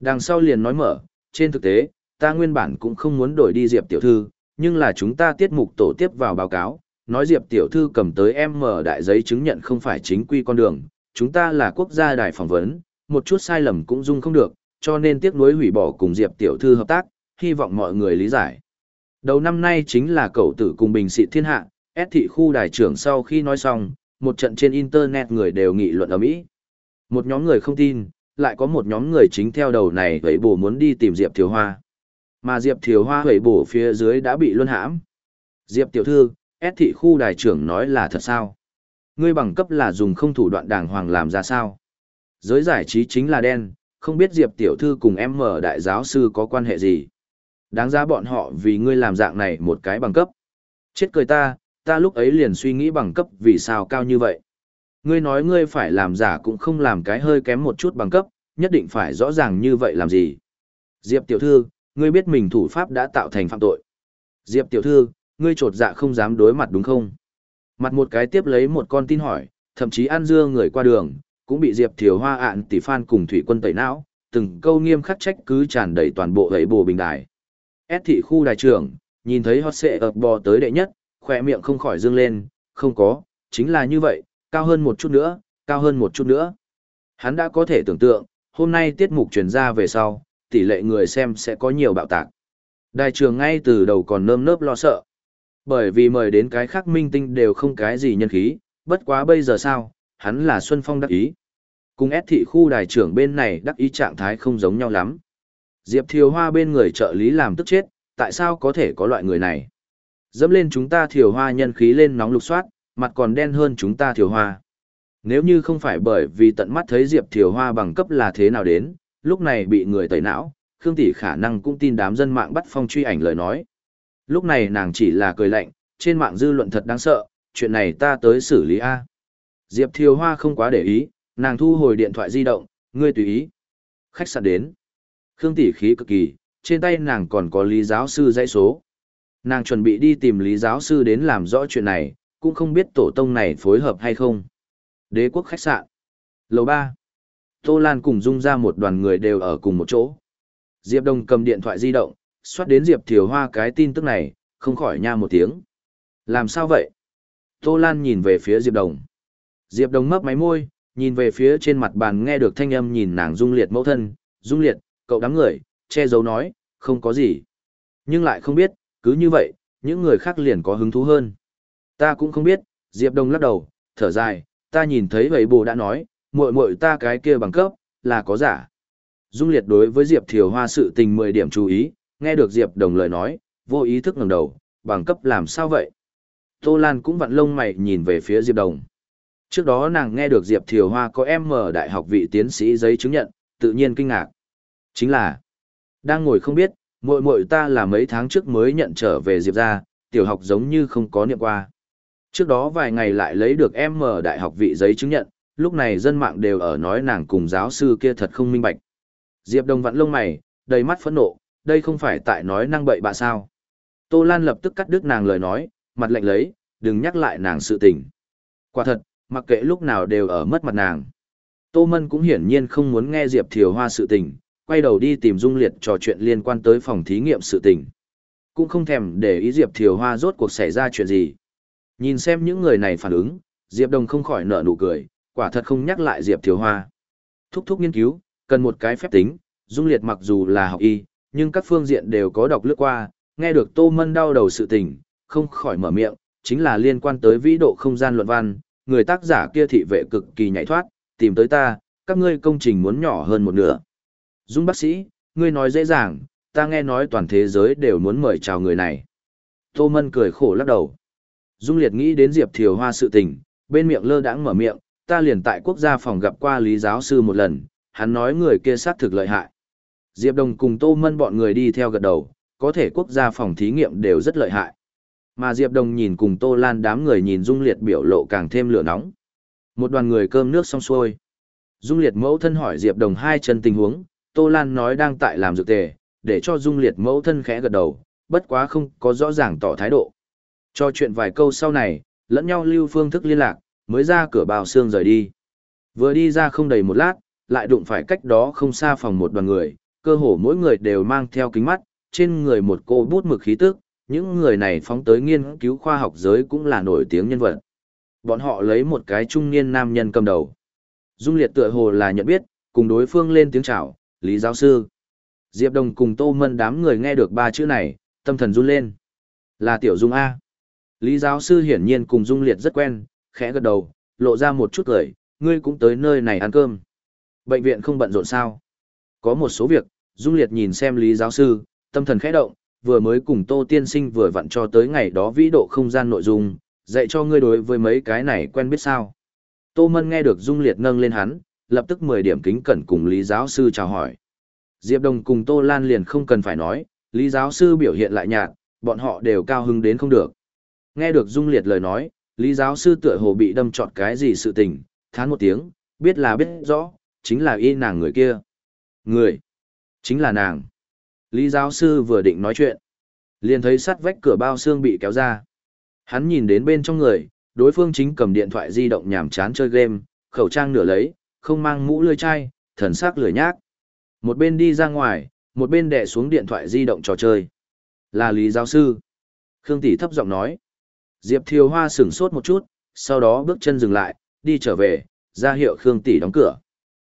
Đằng sau liền nói mở, trên thực tế, ta nguyên bản cũng không muốn đổi đi Diệp Tiểu Thư, nhưng là chúng ta tiết mục tổ tiếp vào báo cáo, nói Diệp Tiểu Thư cầm tới em mở đại giấy chứng nhận không phải chính quy con đường, chúng ta là quốc gia đài phỏng vấn, một chút sai lầm cũng dung không được, cho nên tiếc nuối hủy bỏ cùng Diệp Tiểu Thư hợp tác, hy vọng mọi người lý giải. Đầu năm nay chính là cậu tử cùng bình sĩ thiên hạ, S thị khu đài trưởng sau khi nói xong, một trận trên internet người đều nghị luận ở Mỹ. Một nhóm người không tin, lại có một nhóm người chính theo đầu này vậy bổ muốn đi tìm Diệp Thiều Hoa. Mà Diệp Thiều Hoa hủy bổ phía dưới đã bị luân hãm. Diệp Tiểu Thư, S thị khu đài trưởng nói là thật sao? Ngươi bằng cấp là dùng không thủ đoạn đàng hoàng làm ra sao? Giới giải trí chính là đen, không biết Diệp tiểu thư cùng em mở đại giáo sư có quan hệ gì. Đáng giá bọn họ vì ngươi làm dạng này một cái bằng cấp. Chết cười ta, ta lúc ấy liền suy nghĩ bằng cấp vì sao cao như vậy. Ngươi nói ngươi phải làm giả cũng không làm cái hơi kém một chút bằng cấp, nhất định phải rõ ràng như vậy làm gì. Diệp tiểu thư, ngươi biết mình thủ pháp đã tạo thành phạm tội. Diệp tiểu thư, ngươi trột dạ không dám đối mặt đúng không? Mặt một cái tiếp lấy một con tin hỏi, thậm chí ăn dưa người qua đường, cũng bị Diệp Thiều Hoa ạn tỷ phan cùng thủy quân tẩy não, từng câu nghiêm khắc trách cứ tràn đầy toàn bộ ấy bồ bình đài. S thị khu đài trưởng, nhìn thấy hot xệ ập bò tới đệ nhất, khỏe miệng không khỏi dương lên, không có, chính là như vậy, cao hơn một chút nữa, cao hơn một chút nữa. Hắn đã có thể tưởng tượng, hôm nay tiết mục truyền ra về sau, tỷ lệ người xem sẽ có nhiều bạo tạc. Đài trường ngay từ đầu còn nơm nớp lo sợ. Bởi vì mời đến cái khác minh tinh đều không cái gì nhân khí, bất quá bây giờ sao, hắn là Xuân Phong đắc ý. Cùng ép thị khu đài trưởng bên này đắc ý trạng thái không giống nhau lắm. Diệp Thiều Hoa bên người trợ lý làm tức chết, tại sao có thể có loại người này? Dẫm lên chúng ta Thiều Hoa nhân khí lên nóng lục soát, mặt còn đen hơn chúng ta Thiều Hoa. Nếu như không phải bởi vì tận mắt thấy Diệp Thiều Hoa bằng cấp là thế nào đến, lúc này bị người tẩy não, Khương Tỷ khả năng cũng tin đám dân mạng bắt phong truy ảnh lời nói. Lúc này nàng chỉ là cười lạnh, trên mạng dư luận thật đáng sợ, chuyện này ta tới xử lý A. Diệp Thiều Hoa không quá để ý, nàng thu hồi điện thoại di động, ngươi tùy ý. Khách sạn đến. Khương Tỷ khí cực kỳ, trên tay nàng còn có lý giáo sư dãy số. Nàng chuẩn bị đi tìm lý giáo sư đến làm rõ chuyện này, cũng không biết tổ tông này phối hợp hay không. Đế quốc khách sạn. Lầu ba. Tô Lan cùng Dung ra một đoàn người đều ở cùng một chỗ. Diệp Đông cầm điện thoại di động, xoát đến Diệp Thiều Hoa cái tin tức này, không khỏi nha một tiếng. Làm sao vậy? Tô Lan nhìn về phía Diệp Đồng. Diệp Đồng mấp máy môi, nhìn về phía trên mặt bàn nghe được thanh âm nhìn nàng Dung Liệt mẫu thân. Dung Liệt, cậu đám người, che giấu nói, không có gì. Nhưng lại không biết, cứ như vậy, những người khác liền có hứng thú hơn. Ta cũng không biết, Diệp Đông lắc đầu, thở dài, ta nhìn thấy vậy bồ đã nói, muội muội ta cái kia bằng cấp, là có giả. Dung Liệt đối với Diệp Thiều Hoa sự tình 10 điểm chú ý, nghe được Diệp Đồng lời nói, vô ý thức ngẩng đầu, bằng cấp làm sao vậy? Tô Lan cũng vặn lông mày nhìn về phía Diệp Đồng. Trước đó nàng nghe được Diệp Thiều Hoa có em mở đại học vị tiến sĩ giấy chứng nhận, tự nhiên kinh ngạc. Chính là, đang ngồi không biết, muội muội ta là mấy tháng trước mới nhận trở về Diệp ra, tiểu học giống như không có niệm qua. Trước đó vài ngày lại lấy được em mở đại học vị giấy chứng nhận, lúc này dân mạng đều ở nói nàng cùng giáo sư kia thật không minh bạch. Diệp Đồng vặn lông mày, đầy mắt phẫn nộ, đây không phải tại nói năng bậy bạ sao. Tô Lan lập tức cắt đứt nàng lời nói, mặt lạnh lấy, đừng nhắc lại nàng sự tình. Quả thật, mặc kệ lúc nào đều ở mất mặt nàng. Tô Mân cũng hiển nhiên không muốn nghe Diệp Thiều Hoa sự tình, quay đầu đi tìm Dung Liệt trò chuyện liên quan tới phòng thí nghiệm sự tình. Cũng không thèm để ý Diệp Thiều Hoa rốt cuộc xảy ra chuyện gì. Nhìn xem những người này phản ứng, Diệp Đồng không khỏi nở nụ cười, quả thật không nhắc lại Diệp Thiếu Hoa. Thúc thúc nghiên cứu, cần một cái phép tính, Dung Liệt mặc dù là học y, nhưng các phương diện đều có đọc lướt qua, nghe được Tô Mân đau đầu sự tình, không khỏi mở miệng, chính là liên quan tới vĩ độ không gian luận văn, người tác giả kia thị vệ cực kỳ nhảy thoát, tìm tới ta, các ngươi công trình muốn nhỏ hơn một nửa. Dung bác sĩ, ngươi nói dễ dàng, ta nghe nói toàn thế giới đều muốn mời chào người này. Tô Mân cười khổ lắc đầu. Dung Liệt nghĩ đến Diệp Thiều Hoa sự tình, bên miệng lơ đãng mở miệng, ta liền tại quốc gia phòng gặp qua lý giáo sư một lần, hắn nói người kia sát thực lợi hại. Diệp Đồng cùng Tô Mân bọn người đi theo gật đầu, có thể quốc gia phòng thí nghiệm đều rất lợi hại. Mà Diệp Đồng nhìn cùng Tô Lan đám người nhìn Dung Liệt biểu lộ càng thêm lửa nóng. Một đoàn người cơm nước xong xuôi. Dung Liệt mẫu thân hỏi Diệp Đồng hai chân tình huống, Tô Lan nói đang tại làm dược tề, để cho Dung Liệt mẫu thân khẽ gật đầu, bất quá không có rõ ràng tỏ thái độ. Cho chuyện vài câu sau này, lẫn nhau lưu phương thức liên lạc, mới ra cửa bào xương rời đi. Vừa đi ra không đầy một lát, lại đụng phải cách đó không xa phòng một đoàn người, cơ hồ mỗi người đều mang theo kính mắt, trên người một cô bút mực khí tức, những người này phóng tới nghiên cứu khoa học giới cũng là nổi tiếng nhân vật. Bọn họ lấy một cái trung niên nam nhân cầm đầu. Dung liệt tựa hồ là nhận biết, cùng đối phương lên tiếng chào, Lý giáo sư. Diệp Đồng cùng Tô Mân đám người nghe được ba chữ này, tâm thần run lên. Là Tiểu Dung A. Lý giáo sư hiển nhiên cùng Dung liệt rất quen, khẽ gật đầu, lộ ra một chút cười, ngươi cũng tới nơi này ăn cơm. Bệnh viện không bận rộn sao? Có một số việc, Dung Liệt nhìn xem Lý giáo sư, tâm thần khẽ động, vừa mới cùng Tô Tiên Sinh vừa vặn cho tới ngày đó vĩ độ không gian nội dung, dạy cho ngươi đối với mấy cái này quen biết sao. Tô Mân nghe được Dung Liệt nâng lên hắn, lập tức 10 điểm kính cẩn cùng Lý giáo sư chào hỏi. Diệp Đồng cùng Tô Lan liền không cần phải nói, Lý giáo sư biểu hiện lại nhạt, bọn họ đều cao hứng đến không được. Nghe được Dung Liệt lời nói, Lý giáo sư tựa hồ bị đâm trọt cái gì sự tình, thán một tiếng, biết là biết rõ, chính là y nàng người kia. Người, chính là nàng. Lý giáo sư vừa định nói chuyện, liền thấy sắt vách cửa bao xương bị kéo ra. Hắn nhìn đến bên trong người, đối phương chính cầm điện thoại di động nhàm chán chơi game, khẩu trang nửa lấy, không mang mũ lươi chai, thần sắc lười nhác. Một bên đi ra ngoài, một bên đè xuống điện thoại di động trò chơi. Là Lý giáo sư. Khương Tỷ thấp giọng nói. Diệp Thiều Hoa sửng sốt một chút, sau đó bước chân dừng lại, đi trở về, ra hiệu Khương Tỷ đóng cửa.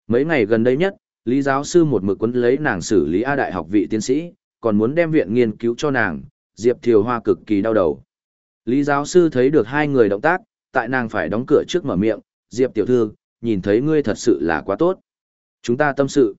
Mấy ngày gần đây nhất, Lý giáo sư một mực quấn lấy nàng xử lý A đại học vị tiến sĩ, còn muốn đem viện nghiên cứu cho nàng, Diệp Thiều Hoa cực kỳ đau đầu. Lý giáo sư thấy được hai người động tác, tại nàng phải đóng cửa trước mở miệng, Diệp tiểu thư, nhìn thấy ngươi thật sự là quá tốt. Chúng ta tâm sự.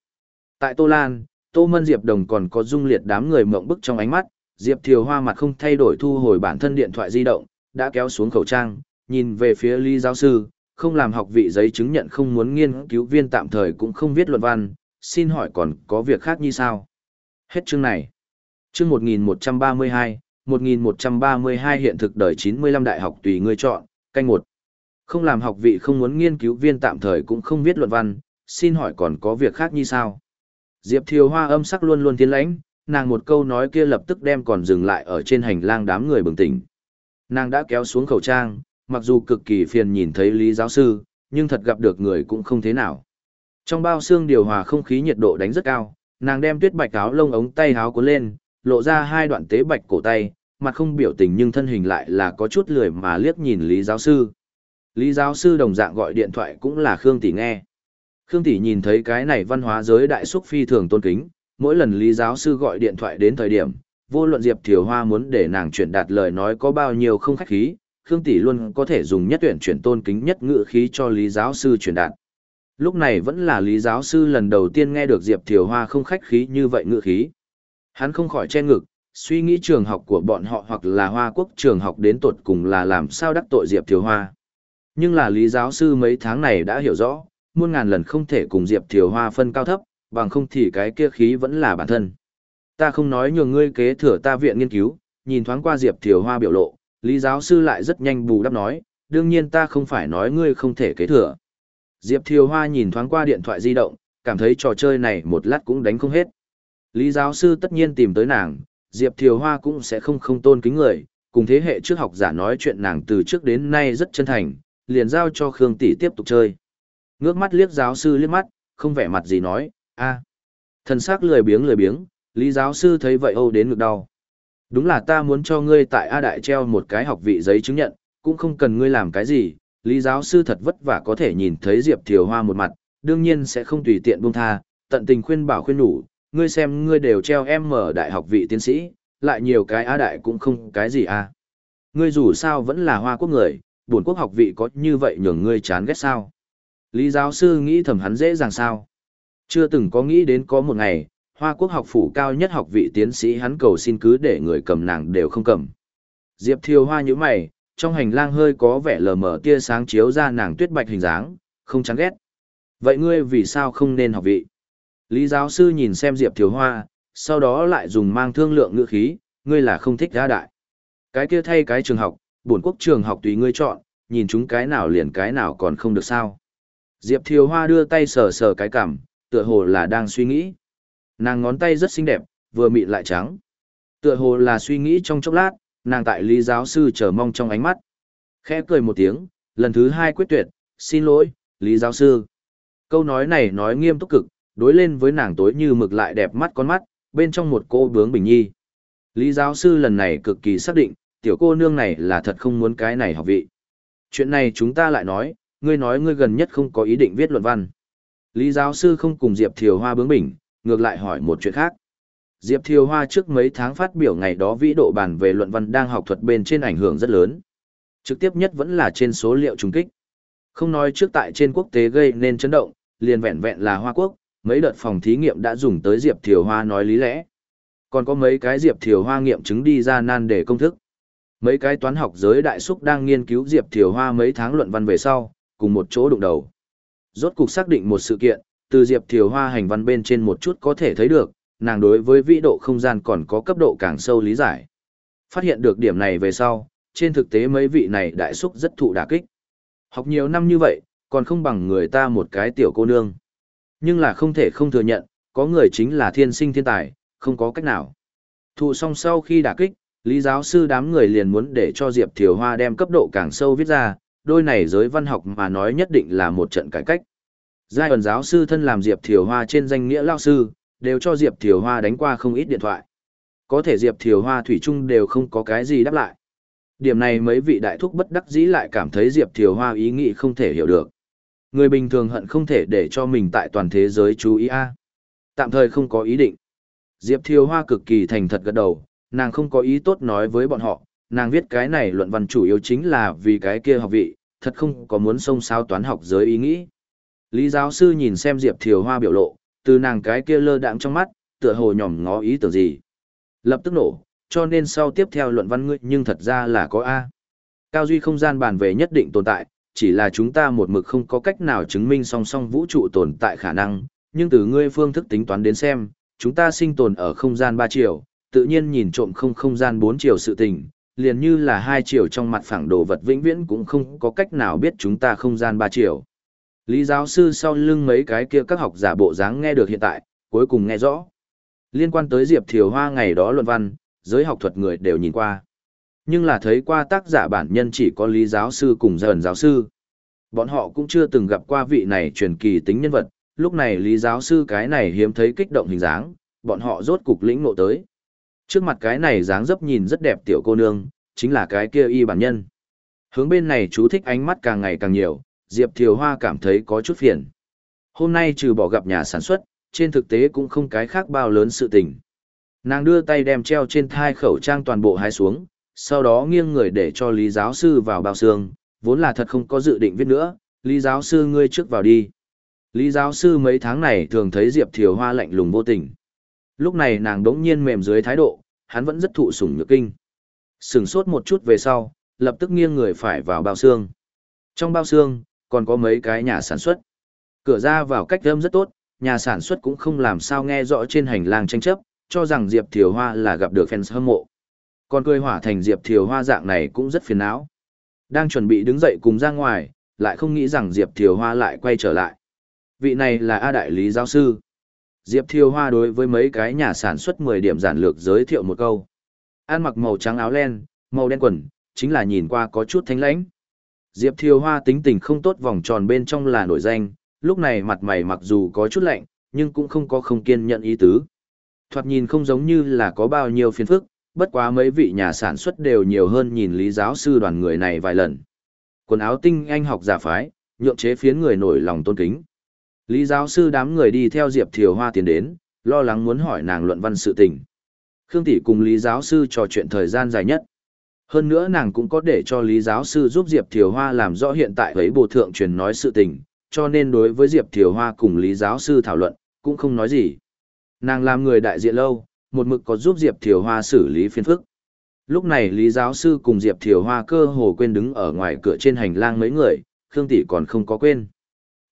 Tại Tô Lan, Tô Mân Diệp Đồng còn có dung liệt đám người mộng bức trong ánh mắt, Diệp Thiều Hoa mặt không thay đổi thu hồi bản thân điện thoại di động, đã kéo xuống khẩu trang, nhìn về phía Lý giáo sư, không làm học vị giấy chứng nhận không muốn nghiên cứu viên tạm thời cũng không viết luận văn, xin hỏi còn có việc khác như sao? Hết chương này. Chương 1132, 1132 hiện thực đời 95 đại học tùy ngươi chọn, canh một. Không làm học vị không muốn nghiên cứu viên tạm thời cũng không viết luận văn, xin hỏi còn có việc khác như sao? Diệp Thiều Hoa âm sắc luôn luôn tiến lãnh, nàng một câu nói kia lập tức đem còn dừng lại ở trên hành lang đám người bừng tỉnh. Nàng đã kéo xuống khẩu trang, mặc dù cực kỳ phiền nhìn thấy Lý giáo sư, nhưng thật gặp được người cũng không thế nào. Trong bao xương điều hòa không khí nhiệt độ đánh rất cao, nàng đem tuyết bạch áo lông ống tay áo cuốn lên, lộ ra hai đoạn tế bạch cổ tay, mặt không biểu tình nhưng thân hình lại là có chút lười mà liếc nhìn Lý giáo sư. Lý giáo sư đồng dạng gọi điện thoại cũng là Khương Tỷ nghe. Khương Tỷ nhìn thấy cái này văn hóa giới đại xúc phi thường tôn kính, mỗi lần Lý giáo sư gọi điện thoại đến thời điểm, vô luận Diệp Thiều Hoa muốn để nàng chuyển đạt lời nói có bao nhiêu không khách khí, Khương Tỷ luôn có thể dùng nhất tuyển chuyển tôn kính nhất ngữ khí cho Lý giáo sư truyền đạt. Lúc này vẫn là Lý giáo sư lần đầu tiên nghe được Diệp Thiều Hoa không khách khí như vậy ngữ khí. Hắn không khỏi che ngực, suy nghĩ trường học của bọn họ hoặc là Hoa Quốc trường học đến tột cùng là làm sao đắc tội Diệp Thiều Hoa. Nhưng là Lý giáo sư mấy tháng này đã hiểu rõ, muôn ngàn lần không thể cùng Diệp Thiều Hoa phân cao thấp, bằng không thì cái kia khí vẫn là bản thân. Ta không nói nhường ngươi kế thừa ta viện nghiên cứu, nhìn thoáng qua Diệp Thiều Hoa biểu lộ, Lý giáo sư lại rất nhanh bù đắp nói, đương nhiên ta không phải nói ngươi không thể kế thừa. Diệp Thiều Hoa nhìn thoáng qua điện thoại di động, cảm thấy trò chơi này một lát cũng đánh không hết. Lý giáo sư tất nhiên tìm tới nàng, Diệp Thiều Hoa cũng sẽ không không tôn kính người, cùng thế hệ trước học giả nói chuyện nàng từ trước đến nay rất chân thành, liền giao cho Khương Tỷ tiếp tục chơi. Ngước mắt liếc giáo sư liếc mắt, không vẻ mặt gì nói, a Thần sắc lười biếng lười biếng, Lý giáo sư thấy vậy âu đến ngực đau. Đúng là ta muốn cho ngươi tại A Đại treo một cái học vị giấy chứng nhận, cũng không cần ngươi làm cái gì, Lý giáo sư thật vất vả có thể nhìn thấy Diệp Thiều Hoa một mặt, đương nhiên sẽ không tùy tiện buông tha, tận tình khuyên bảo khuyên nhủ, ngươi xem ngươi đều treo em mở đại học vị tiến sĩ, lại nhiều cái A Đại cũng không cái gì à. Ngươi dù sao vẫn là hoa quốc người, buồn quốc học vị có như vậy nhường ngươi chán ghét sao. Lý giáo sư nghĩ thầm hắn dễ dàng sao. Chưa từng có nghĩ đến có một ngày, Hoa Quốc học phủ cao nhất học vị tiến sĩ hắn cầu xin cứ để người cầm nàng đều không cầm. Diệp Thiều Hoa như mày, trong hành lang hơi có vẻ lờ mờ tia sáng chiếu ra nàng tuyết bạch hình dáng, không chán ghét. Vậy ngươi vì sao không nên học vị? Lý giáo sư nhìn xem Diệp Thiều Hoa, sau đó lại dùng mang thương lượng ngữ khí, ngươi là không thích ra đại. Cái kia thay cái trường học, bổn quốc trường học tùy ngươi chọn, nhìn chúng cái nào liền cái nào còn không được sao. Diệp Thiều Hoa đưa tay sờ sờ cái cảm, tựa hồ là đang suy nghĩ. Nàng ngón tay rất xinh đẹp, vừa mịn lại trắng. Tựa hồ là suy nghĩ trong chốc lát, nàng tại lý giáo sư chờ mong trong ánh mắt. Khẽ cười một tiếng, lần thứ hai quyết tuyệt, xin lỗi, lý giáo sư. Câu nói này nói nghiêm túc cực, đối lên với nàng tối như mực lại đẹp mắt con mắt, bên trong một cô bướng bình nhi. Lý giáo sư lần này cực kỳ xác định, tiểu cô nương này là thật không muốn cái này học vị. Chuyện này chúng ta lại nói, ngươi nói ngươi gần nhất không có ý định viết luận văn. Lý giáo sư không cùng Diệp Thiều Hoa bướng bỉnh, ngược lại hỏi một chuyện khác. Diệp Thiều Hoa trước mấy tháng phát biểu ngày đó vĩ độ bàn về luận văn đang học thuật bên trên ảnh hưởng rất lớn. Trực tiếp nhất vẫn là trên số liệu trùng kích. Không nói trước tại trên quốc tế gây nên chấn động, liền vẹn vẹn là Hoa Quốc, mấy đợt phòng thí nghiệm đã dùng tới Diệp Thiều Hoa nói lý lẽ. Còn có mấy cái Diệp Thiều Hoa nghiệm chứng đi ra nan để công thức. Mấy cái toán học giới đại súc đang nghiên cứu Diệp Thiều Hoa mấy tháng luận văn về sau, cùng một chỗ đụng đầu. Rốt cục xác định một sự kiện, từ Diệp Thiều Hoa hành văn bên trên một chút có thể thấy được, nàng đối với vĩ độ không gian còn có cấp độ càng sâu lý giải. Phát hiện được điểm này về sau, trên thực tế mấy vị này đại xúc rất thụ đả kích. Học nhiều năm như vậy, còn không bằng người ta một cái tiểu cô nương. Nhưng là không thể không thừa nhận, có người chính là thiên sinh thiên tài, không có cách nào. Thụ xong sau khi đả kích, lý giáo sư đám người liền muốn để cho Diệp Thiều Hoa đem cấp độ càng sâu viết ra, đôi này giới văn học mà nói nhất định là một trận cải cách. Giai ẩn giáo sư thân làm Diệp Thiều Hoa trên danh nghĩa lao sư, đều cho Diệp Thiều Hoa đánh qua không ít điện thoại. Có thể Diệp Thiều Hoa thủy chung đều không có cái gì đáp lại. Điểm này mấy vị đại thúc bất đắc dĩ lại cảm thấy Diệp Thiều Hoa ý nghĩ không thể hiểu được. Người bình thường hận không thể để cho mình tại toàn thế giới chú ý a. Tạm thời không có ý định. Diệp Thiều Hoa cực kỳ thành thật gật đầu, nàng không có ý tốt nói với bọn họ, nàng viết cái này luận văn chủ yếu chính là vì cái kia học vị, thật không có muốn xông sao toán học giới ý nghĩ. Lý giáo sư nhìn xem Diệp Thiều Hoa biểu lộ, từ nàng cái kia lơ đãng trong mắt, tựa hồ nhòm ngó ý tưởng gì. Lập tức nổ, cho nên sau tiếp theo luận văn ngươi nhưng thật ra là có A. Cao duy không gian bàn về nhất định tồn tại, chỉ là chúng ta một mực không có cách nào chứng minh song song vũ trụ tồn tại khả năng, nhưng từ ngươi phương thức tính toán đến xem, chúng ta sinh tồn ở không gian 3 chiều, tự nhiên nhìn trộm không không gian 4 chiều sự tình, liền như là hai chiều trong mặt phẳng đồ vật vĩnh viễn cũng không có cách nào biết chúng ta không gian 3 chiều. Lý giáo sư sau lưng mấy cái kia các học giả bộ dáng nghe được hiện tại, cuối cùng nghe rõ. Liên quan tới Diệp Thiều Hoa ngày đó luận văn, giới học thuật người đều nhìn qua. Nhưng là thấy qua tác giả bản nhân chỉ có Lý giáo sư cùng dần giáo sư. Bọn họ cũng chưa từng gặp qua vị này truyền kỳ tính nhân vật, lúc này Lý giáo sư cái này hiếm thấy kích động hình dáng, bọn họ rốt cục lĩnh ngộ tới. Trước mặt cái này dáng dấp nhìn rất đẹp tiểu cô nương, chính là cái kia y bản nhân. Hướng bên này chú thích ánh mắt càng ngày càng nhiều, Diệp Thiều Hoa cảm thấy có chút phiền. Hôm nay trừ bỏ gặp nhà sản xuất, trên thực tế cũng không cái khác bao lớn sự tình. Nàng đưa tay đem treo trên thai khẩu trang toàn bộ hái xuống, sau đó nghiêng người để cho Lý giáo sư vào bao xương, vốn là thật không có dự định viết nữa, Lý giáo sư ngươi trước vào đi. Lý giáo sư mấy tháng này thường thấy Diệp Thiều Hoa lạnh lùng vô tình. Lúc này nàng đống nhiên mềm dưới thái độ, hắn vẫn rất thụ sủng nhược kinh. Sừng sốt một chút về sau, lập tức nghiêng người phải vào bao xương. Trong bao xương, còn có mấy cái nhà sản xuất. Cửa ra vào cách âm rất tốt, nhà sản xuất cũng không làm sao nghe rõ trên hành lang tranh chấp, cho rằng Diệp Thiều Hoa là gặp được fans hâm mộ. Còn cười hỏa thành Diệp Thiều Hoa dạng này cũng rất phiền não. Đang chuẩn bị đứng dậy cùng ra ngoài, lại không nghĩ rằng Diệp Thiều Hoa lại quay trở lại. Vị này là A Đại Lý Giáo Sư. Diệp Thiều Hoa đối với mấy cái nhà sản xuất 10 điểm giản lược giới thiệu một câu. Ăn mặc màu trắng áo len, màu đen quần, chính là nhìn qua có chút thanh lãnh. Diệp Thiều Hoa tính tình không tốt vòng tròn bên trong là nổi danh, lúc này mặt mày mặc dù có chút lạnh, nhưng cũng không có không kiên nhận ý tứ. Thoạt nhìn không giống như là có bao nhiêu phiền phức, bất quá mấy vị nhà sản xuất đều nhiều hơn nhìn lý giáo sư đoàn người này vài lần. Quần áo tinh anh học giả phái, nhượng chế phiến người nổi lòng tôn kính. Lý giáo sư đám người đi theo Diệp Thiều Hoa tiến đến, lo lắng muốn hỏi nàng luận văn sự tình. Khương Tỷ cùng Lý giáo sư trò chuyện thời gian dài nhất. Hơn nữa nàng cũng có để cho Lý giáo sư giúp Diệp Thiều Hoa làm rõ hiện tại với bộ thượng truyền nói sự tình, cho nên đối với Diệp Thiều Hoa cùng Lý giáo sư thảo luận, cũng không nói gì. Nàng làm người đại diện lâu, một mực có giúp Diệp Thiều Hoa xử lý phiên phức. Lúc này Lý giáo sư cùng Diệp Thiều Hoa cơ hồ quên đứng ở ngoài cửa trên hành lang mấy người, Khương Tỷ còn không có quên.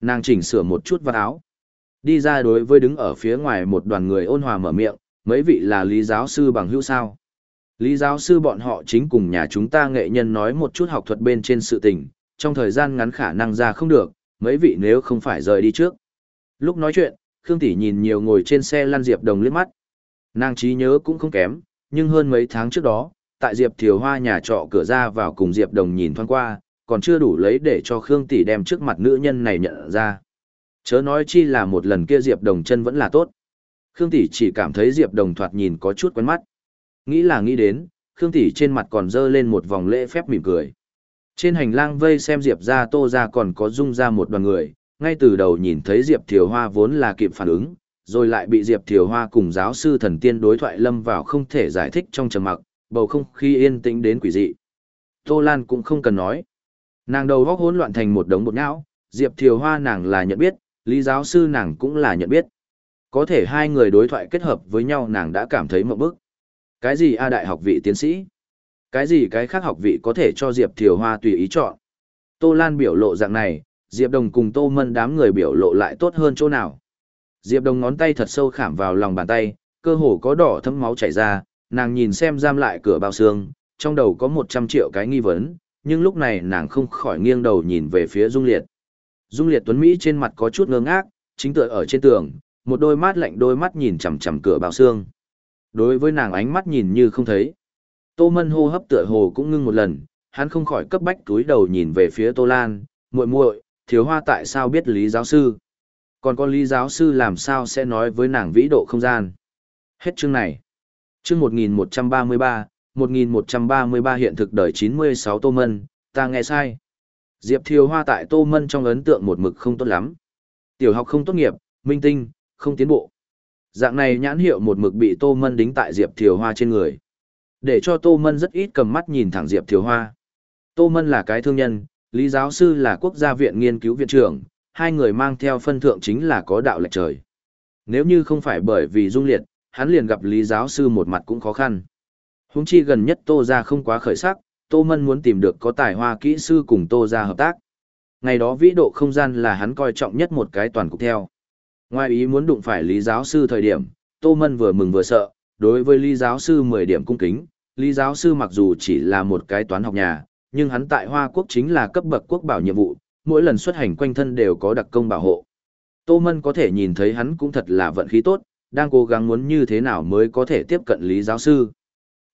Nàng chỉnh sửa một chút vào áo. Đi ra đối với đứng ở phía ngoài một đoàn người ôn hòa mở miệng, mấy vị là Lý giáo sư bằng hữu sao. Lý giáo sư bọn họ chính cùng nhà chúng ta nghệ nhân nói một chút học thuật bên trên sự tình, trong thời gian ngắn khả năng ra không được, mấy vị nếu không phải rời đi trước. Lúc nói chuyện, Khương Tỷ nhìn nhiều ngồi trên xe lăn Diệp Đồng liếc mắt. Nàng trí nhớ cũng không kém, nhưng hơn mấy tháng trước đó, tại Diệp Thiều Hoa nhà trọ cửa ra vào cùng Diệp Đồng nhìn thoáng qua, còn chưa đủ lấy để cho Khương Tỷ đem trước mặt nữ nhân này nhận ra. Chớ nói chi là một lần kia Diệp Đồng chân vẫn là tốt. Khương Tỷ chỉ cảm thấy Diệp Đồng thoạt nhìn có chút quen mắt. Nghĩ là nghĩ đến, Khương Tỷ trên mặt còn dơ lên một vòng lễ phép mỉm cười. Trên hành lang vây xem Diệp ra tô ra còn có dung ra một đoàn người, ngay từ đầu nhìn thấy Diệp Thiều Hoa vốn là kịp phản ứng, rồi lại bị Diệp Thiều Hoa cùng giáo sư thần tiên đối thoại lâm vào không thể giải thích trong trầm mặc, bầu không khí yên tĩnh đến quỷ dị. Tô Lan cũng không cần nói. Nàng đầu góc hỗn loạn thành một đống bột não, Diệp Thiều Hoa nàng là nhận biết, Lý giáo sư nàng cũng là nhận biết. Có thể hai người đối thoại kết hợp với nhau nàng đã cảm thấy một bức. Cái gì A đại học vị tiến sĩ? Cái gì cái khác học vị có thể cho Diệp Thiều Hoa tùy ý chọn? Tô Lan biểu lộ dạng này, Diệp Đồng cùng Tô Mân đám người biểu lộ lại tốt hơn chỗ nào. Diệp Đồng ngón tay thật sâu khảm vào lòng bàn tay, cơ hồ có đỏ thấm máu chảy ra, nàng nhìn xem giam lại cửa bao xương, trong đầu có 100 triệu cái nghi vấn, nhưng lúc này nàng không khỏi nghiêng đầu nhìn về phía Dung Liệt. Dung Liệt Tuấn Mỹ trên mặt có chút ngơ ngác, chính tựa ở trên tường, một đôi mắt lạnh đôi mắt nhìn chằm chằm cửa bao xương. Đối với nàng ánh mắt nhìn như không thấy. Tô Mân hô hấp tựa hồ cũng ngưng một lần, hắn không khỏi cấp bách túi đầu nhìn về phía Tô Lan, muội muội, thiếu hoa tại sao biết Lý giáo sư? Còn có Lý giáo sư làm sao sẽ nói với nàng vĩ độ không gian? Hết chương này. Chương 1133, 1133 hiện thực đời 96 Tô Mân, ta nghe sai. Diệp Thiều Hoa tại Tô Mân trong ấn tượng một mực không tốt lắm. Tiểu học không tốt nghiệp, minh tinh, không tiến bộ. Dạng này nhãn hiệu một mực bị Tô Mân đính tại Diệp Thiều Hoa trên người. Để cho Tô Mân rất ít cầm mắt nhìn thẳng Diệp Thiều Hoa. Tô Mân là cái thương nhân, Lý giáo sư là quốc gia viện nghiên cứu viện trưởng, hai người mang theo phân thượng chính là có đạo lệch trời. Nếu như không phải bởi vì dung liệt, hắn liền gặp Lý giáo sư một mặt cũng khó khăn. Húng chi gần nhất Tô ra không quá khởi sắc, Tô Mân muốn tìm được có tài hoa kỹ sư cùng Tô ra hợp tác. Ngày đó vĩ độ không gian là hắn coi trọng nhất một cái toàn cục theo. Ngoài ý muốn đụng phải Lý giáo sư thời điểm, Tô Mân vừa mừng vừa sợ, đối với Lý giáo sư 10 điểm cung kính, Lý giáo sư mặc dù chỉ là một cái toán học nhà, nhưng hắn tại Hoa Quốc chính là cấp bậc quốc bảo nhiệm vụ, mỗi lần xuất hành quanh thân đều có đặc công bảo hộ. Tô Mân có thể nhìn thấy hắn cũng thật là vận khí tốt, đang cố gắng muốn như thế nào mới có thể tiếp cận Lý giáo sư.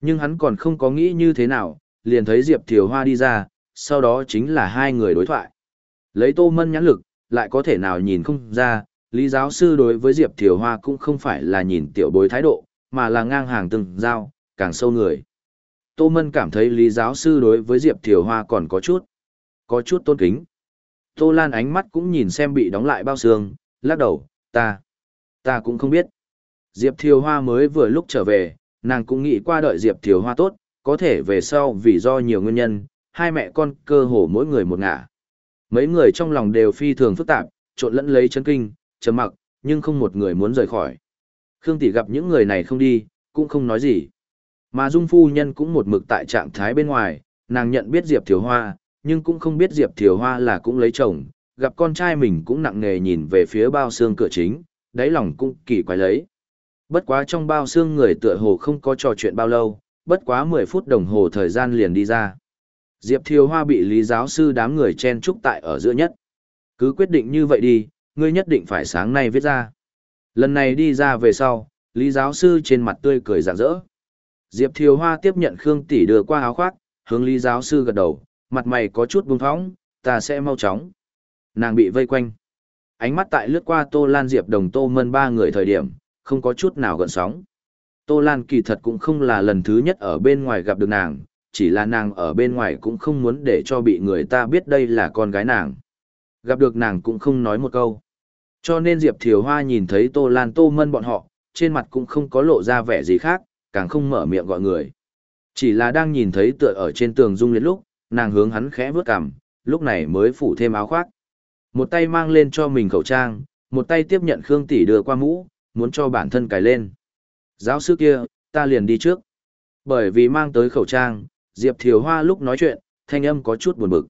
Nhưng hắn còn không có nghĩ như thế nào, liền thấy Diệp Thiều Hoa đi ra, sau đó chính là hai người đối thoại. Lấy Tô Mân nhãn lực, lại có thể nào nhìn không ra, Lý giáo sư đối với Diệp Thiều Hoa cũng không phải là nhìn tiểu bối thái độ, mà là ngang hàng từng giao, càng sâu người. Tô Mân cảm thấy Lý giáo sư đối với Diệp Thiều Hoa còn có chút, có chút tôn kính. Tô Lan ánh mắt cũng nhìn xem bị đóng lại bao xương, lắc đầu, ta, ta cũng không biết. Diệp Thiều Hoa mới vừa lúc trở về, nàng cũng nghĩ qua đợi Diệp Thiều Hoa tốt, có thể về sau vì do nhiều nguyên nhân, hai mẹ con cơ hồ mỗi người một ngả. Mấy người trong lòng đều phi thường phức tạp, trộn lẫn lấy chân kinh, trầm mặc, nhưng không một người muốn rời khỏi. Khương Tỷ gặp những người này không đi, cũng không nói gì. Mà Dung Phu Nhân cũng một mực tại trạng thái bên ngoài, nàng nhận biết Diệp Thiều Hoa, nhưng cũng không biết Diệp Thiều Hoa là cũng lấy chồng, gặp con trai mình cũng nặng nề nhìn về phía bao xương cửa chính, đáy lòng cũng kỳ quái lấy. Bất quá trong bao xương người tựa hồ không có trò chuyện bao lâu, bất quá 10 phút đồng hồ thời gian liền đi ra. Diệp Thiều Hoa bị lý giáo sư đám người chen trúc tại ở giữa nhất. Cứ quyết định như vậy đi, ngươi nhất định phải sáng nay viết ra. Lần này đi ra về sau, lý giáo sư trên mặt tươi cười rạng rỡ. Diệp Thiều Hoa tiếp nhận Khương Tỷ đưa qua áo khoác, hướng lý giáo sư gật đầu, mặt mày có chút buông thõng. ta sẽ mau chóng. Nàng bị vây quanh. Ánh mắt tại lướt qua Tô Lan Diệp Đồng Tô Mân ba người thời điểm, không có chút nào gợn sóng. Tô Lan kỳ thật cũng không là lần thứ nhất ở bên ngoài gặp được nàng, chỉ là nàng ở bên ngoài cũng không muốn để cho bị người ta biết đây là con gái nàng. Gặp được nàng cũng không nói một câu. Cho nên Diệp Thiều Hoa nhìn thấy Tô Lan Tô Mân bọn họ, trên mặt cũng không có lộ ra vẻ gì khác, càng không mở miệng gọi người. Chỉ là đang nhìn thấy tựa ở trên tường dung liệt lúc, nàng hướng hắn khẽ vướt cằm, lúc này mới phủ thêm áo khoác. Một tay mang lên cho mình khẩu trang, một tay tiếp nhận Khương Tỷ đưa qua mũ, muốn cho bản thân cài lên. Giáo sư kia, ta liền đi trước. Bởi vì mang tới khẩu trang, Diệp Thiều Hoa lúc nói chuyện, thanh âm có chút buồn bực.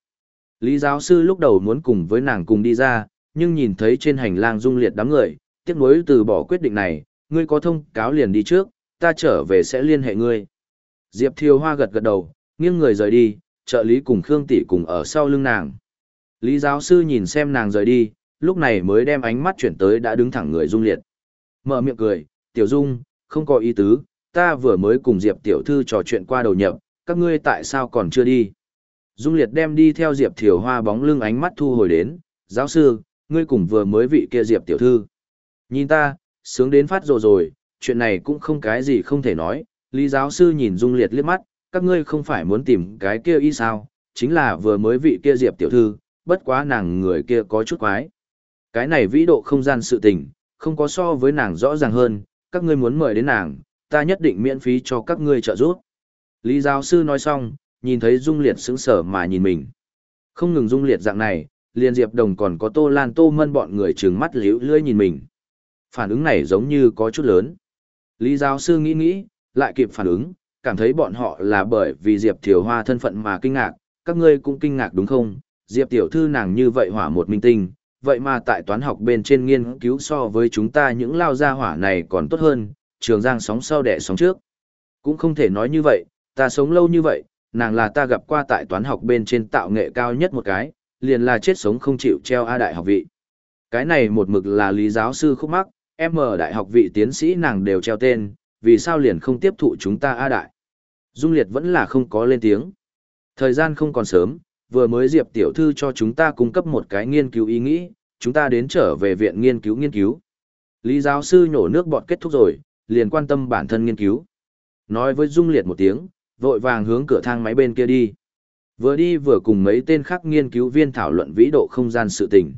Lý giáo sư lúc đầu muốn cùng với nàng cùng đi ra, nhưng nhìn thấy trên hành lang dung liệt đám người, tiếc nuối từ bỏ quyết định này, ngươi có thông cáo liền đi trước, ta trở về sẽ liên hệ ngươi. Diệp Thiều Hoa gật gật đầu, nghiêng người rời đi, trợ lý cùng Khương Tỷ cùng ở sau lưng nàng. Lý giáo sư nhìn xem nàng rời đi, lúc này mới đem ánh mắt chuyển tới đã đứng thẳng người dung liệt. Mở miệng cười, Tiểu Dung, không có ý tứ, ta vừa mới cùng Diệp Tiểu Thư trò chuyện qua đầu nhập, các ngươi tại sao còn chưa đi? Dung liệt đem đi theo Diệp Thiều Hoa bóng lưng ánh mắt thu hồi đến, giáo sư, ngươi cùng vừa mới vị kia Diệp Tiểu Thư. Nhìn ta, sướng đến phát rồ rồi, chuyện này cũng không cái gì không thể nói, Lý giáo sư nhìn Dung liệt liếc mắt, các ngươi không phải muốn tìm cái kia y sao, chính là vừa mới vị kia Diệp tiểu thư, bất quá nàng người kia có chút quái. Cái này vĩ độ không gian sự tình, không có so với nàng rõ ràng hơn, các ngươi muốn mời đến nàng, ta nhất định miễn phí cho các ngươi trợ giúp. Lý giáo sư nói xong, nhìn thấy Dung Liệt sững sờ mà nhìn mình. Không ngừng Dung Liệt dạng này, liền Diệp Đồng còn có Tô Lan Tô Mân bọn người trừng mắt liễu lưỡi nhìn mình. Phản ứng này giống như có chút lớn. Lý giáo sư nghĩ nghĩ, lại kịp phản ứng, cảm thấy bọn họ là bởi vì Diệp Thiều Hoa thân phận mà kinh ngạc, các ngươi cũng kinh ngạc đúng không? Diệp tiểu thư nàng như vậy hỏa một minh tinh, vậy mà tại toán học bên trên nghiên cứu so với chúng ta những lao gia hỏa này còn tốt hơn, trường giang sóng sau đẻ sóng trước. Cũng không thể nói như vậy, ta sống lâu như vậy, nàng là ta gặp qua tại toán học bên trên tạo nghệ cao nhất một cái, liền là chết sống không chịu treo A đại học vị. Cái này một mực là lý giáo sư khúc mắc, em ở đại học vị tiến sĩ nàng đều treo tên, vì sao liền không tiếp thụ chúng ta A đại. Dung Liệt vẫn là không có lên tiếng. Thời gian không còn sớm, vừa mới Diệp tiểu thư cho chúng ta cung cấp một cái nghiên cứu ý nghĩ, chúng ta đến trở về viện nghiên cứu nghiên cứu. Lý giáo sư nhổ nước bọt kết thúc rồi, liền quan tâm bản thân nghiên cứu. Nói với Dung Liệt một tiếng, vội vàng hướng cửa thang máy bên kia đi. Vừa đi vừa cùng mấy tên khác nghiên cứu viên thảo luận vĩ độ không gian sự tình.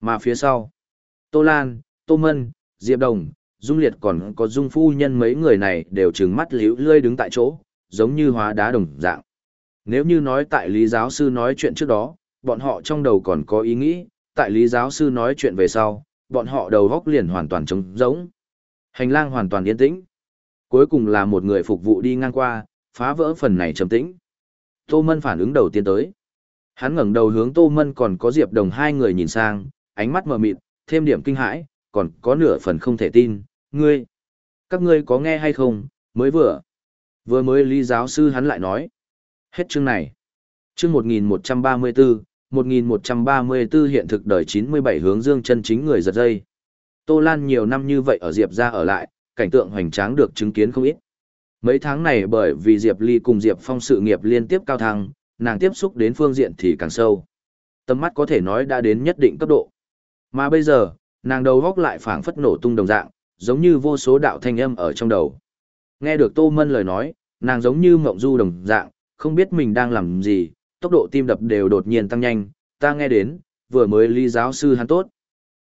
Mà phía sau, Tô Lan, Tô Mân, Diệp Đồng, Dung Liệt còn có Dung Phu Nhân mấy người này đều trừng mắt liễu lươi đứng tại chỗ, giống như hóa đá đồng dạng. Nếu như nói tại lý giáo sư nói chuyện trước đó, bọn họ trong đầu còn có ý nghĩ, tại lý giáo sư nói chuyện về sau, bọn họ đầu góc liền hoàn toàn trống rỗng. Hành lang hoàn toàn yên tĩnh. Cuối cùng là một người phục vụ đi ngang qua, phá vỡ phần này trầm tĩnh. Tô Mân phản ứng đầu tiên tới. Hắn ngẩng đầu hướng Tô Mân còn có Diệp Đồng hai người nhìn sang, ánh mắt mờ mịt, thêm điểm kinh hãi, còn có nửa phần không thể tin, ngươi. Các ngươi có nghe hay không, mới vừa. Vừa mới lý giáo sư hắn lại nói. Hết chương này. Chương 1134, 1134 hiện thực đời 97 hướng dương chân chính người giật dây. Tô Lan nhiều năm như vậy ở Diệp ra ở lại, cảnh tượng hoành tráng được chứng kiến không ít. Mấy tháng này bởi vì Diệp Ly cùng Diệp Phong sự nghiệp liên tiếp cao thăng, nàng tiếp xúc đến phương diện thì càng sâu. Tâm mắt có thể nói đã đến nhất định cấp độ. Mà bây giờ, nàng đầu góc lại phảng phất nổ tung đồng dạng, giống như vô số đạo thanh âm ở trong đầu. Nghe được Tô Mân lời nói, nàng giống như mộng du đồng dạng, không biết mình đang làm gì, tốc độ tim đập đều đột nhiên tăng nhanh, ta nghe đến, vừa mới ly giáo sư hắn tốt.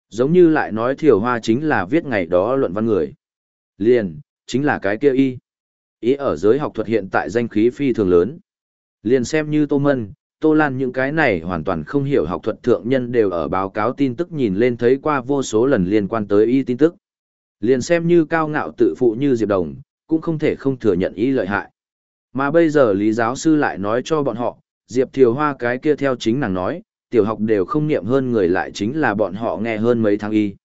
Giống như lại nói thiểu hoa chính là viết ngày đó luận văn người. Liền, chính là cái kia y. Ý ở giới học thuật hiện tại danh khí phi thường lớn. Liền xem như Tô Mân, Tô Lan những cái này hoàn toàn không hiểu học thuật thượng nhân đều ở báo cáo tin tức nhìn lên thấy qua vô số lần liên quan tới y tin tức. Liền xem như cao ngạo tự phụ như Diệp Đồng, cũng không thể không thừa nhận y lợi hại. Mà bây giờ Lý giáo sư lại nói cho bọn họ, Diệp Thiều Hoa cái kia theo chính nàng nói, tiểu học đều không niệm hơn người lại chính là bọn họ nghe hơn mấy tháng y.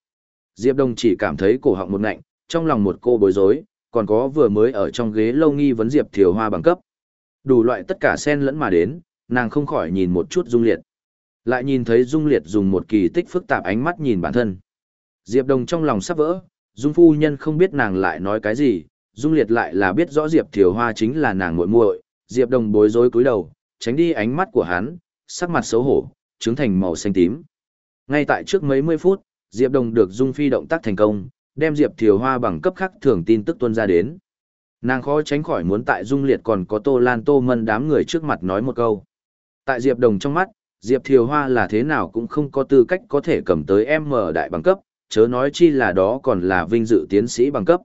Diệp Đồng chỉ cảm thấy cổ họng một ngạnh, trong lòng một cô bối rối, còn có vừa mới ở trong ghế lâu nghi vấn Diệp Thiều Hoa bằng cấp. Đủ loại tất cả sen lẫn mà đến, nàng không khỏi nhìn một chút Dung Liệt. Lại nhìn thấy Dung Liệt dùng một kỳ tích phức tạp ánh mắt nhìn bản thân. Diệp Đồng trong lòng sắp vỡ, Dung phu nhân không biết nàng lại nói cái gì, Dung Liệt lại là biết rõ Diệp Thiều Hoa chính là nàng muội muội, Diệp Đồng bối rối cúi đầu, tránh đi ánh mắt của hắn, sắc mặt xấu hổ, trướng thành màu xanh tím. Ngay tại trước mấy mươi phút, Diệp Đồng được Dung Phi động tác thành công, đem Diệp Thiều Hoa bằng cấp khác thường tin tức tuân ra đến. Nàng khó tránh khỏi muốn tại Dung Liệt còn có Tô Lan Tô Mân đám người trước mặt nói một câu. Tại Diệp Đồng trong mắt, Diệp Thiều Hoa là thế nào cũng không có tư cách có thể cầm tới M đại bằng cấp, chớ nói chi là đó còn là vinh dự tiến sĩ bằng cấp.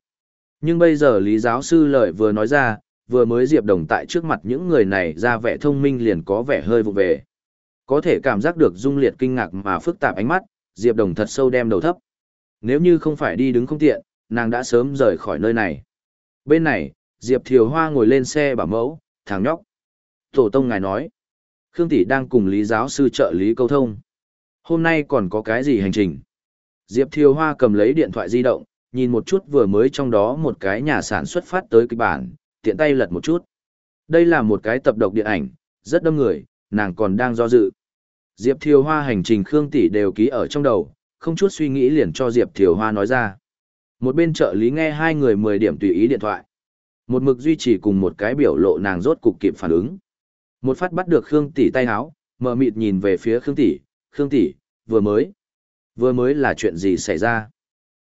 Nhưng bây giờ Lý giáo sư lợi vừa nói ra, vừa mới Diệp Đồng tại trước mặt những người này ra vẻ thông minh liền có vẻ hơi vụ về. Có thể cảm giác được dung liệt kinh ngạc mà phức tạp ánh mắt, Diệp Đồng thật sâu đem đầu thấp. Nếu như không phải đi đứng không tiện, nàng đã sớm rời khỏi nơi này. Bên này, Diệp Thiều Hoa ngồi lên xe bảo mẫu, thằng nhóc. Tổ tông ngài nói, Khương Tỷ đang cùng Lý giáo sư trợ lý câu thông. Hôm nay còn có cái gì hành trình? Diệp Thiều Hoa cầm lấy điện thoại di động, nhìn một chút vừa mới trong đó một cái nhà sản xuất phát tới kịch bản, tiện tay lật một chút. Đây là một cái tập độc điện ảnh, rất đông người, nàng còn đang do dự. Diệp Thiều Hoa hành trình Khương Tỷ đều ký ở trong đầu, không chút suy nghĩ liền cho Diệp Thiều Hoa nói ra. Một bên trợ lý nghe hai người 10 điểm tùy ý điện thoại. Một mực duy trì cùng một cái biểu lộ nàng rốt cục kịp phản ứng. Một phát bắt được Khương Tỷ tay háo, mờ mịt nhìn về phía Khương Tỷ, Khương Tỷ, vừa mới. Vừa mới là chuyện gì xảy ra?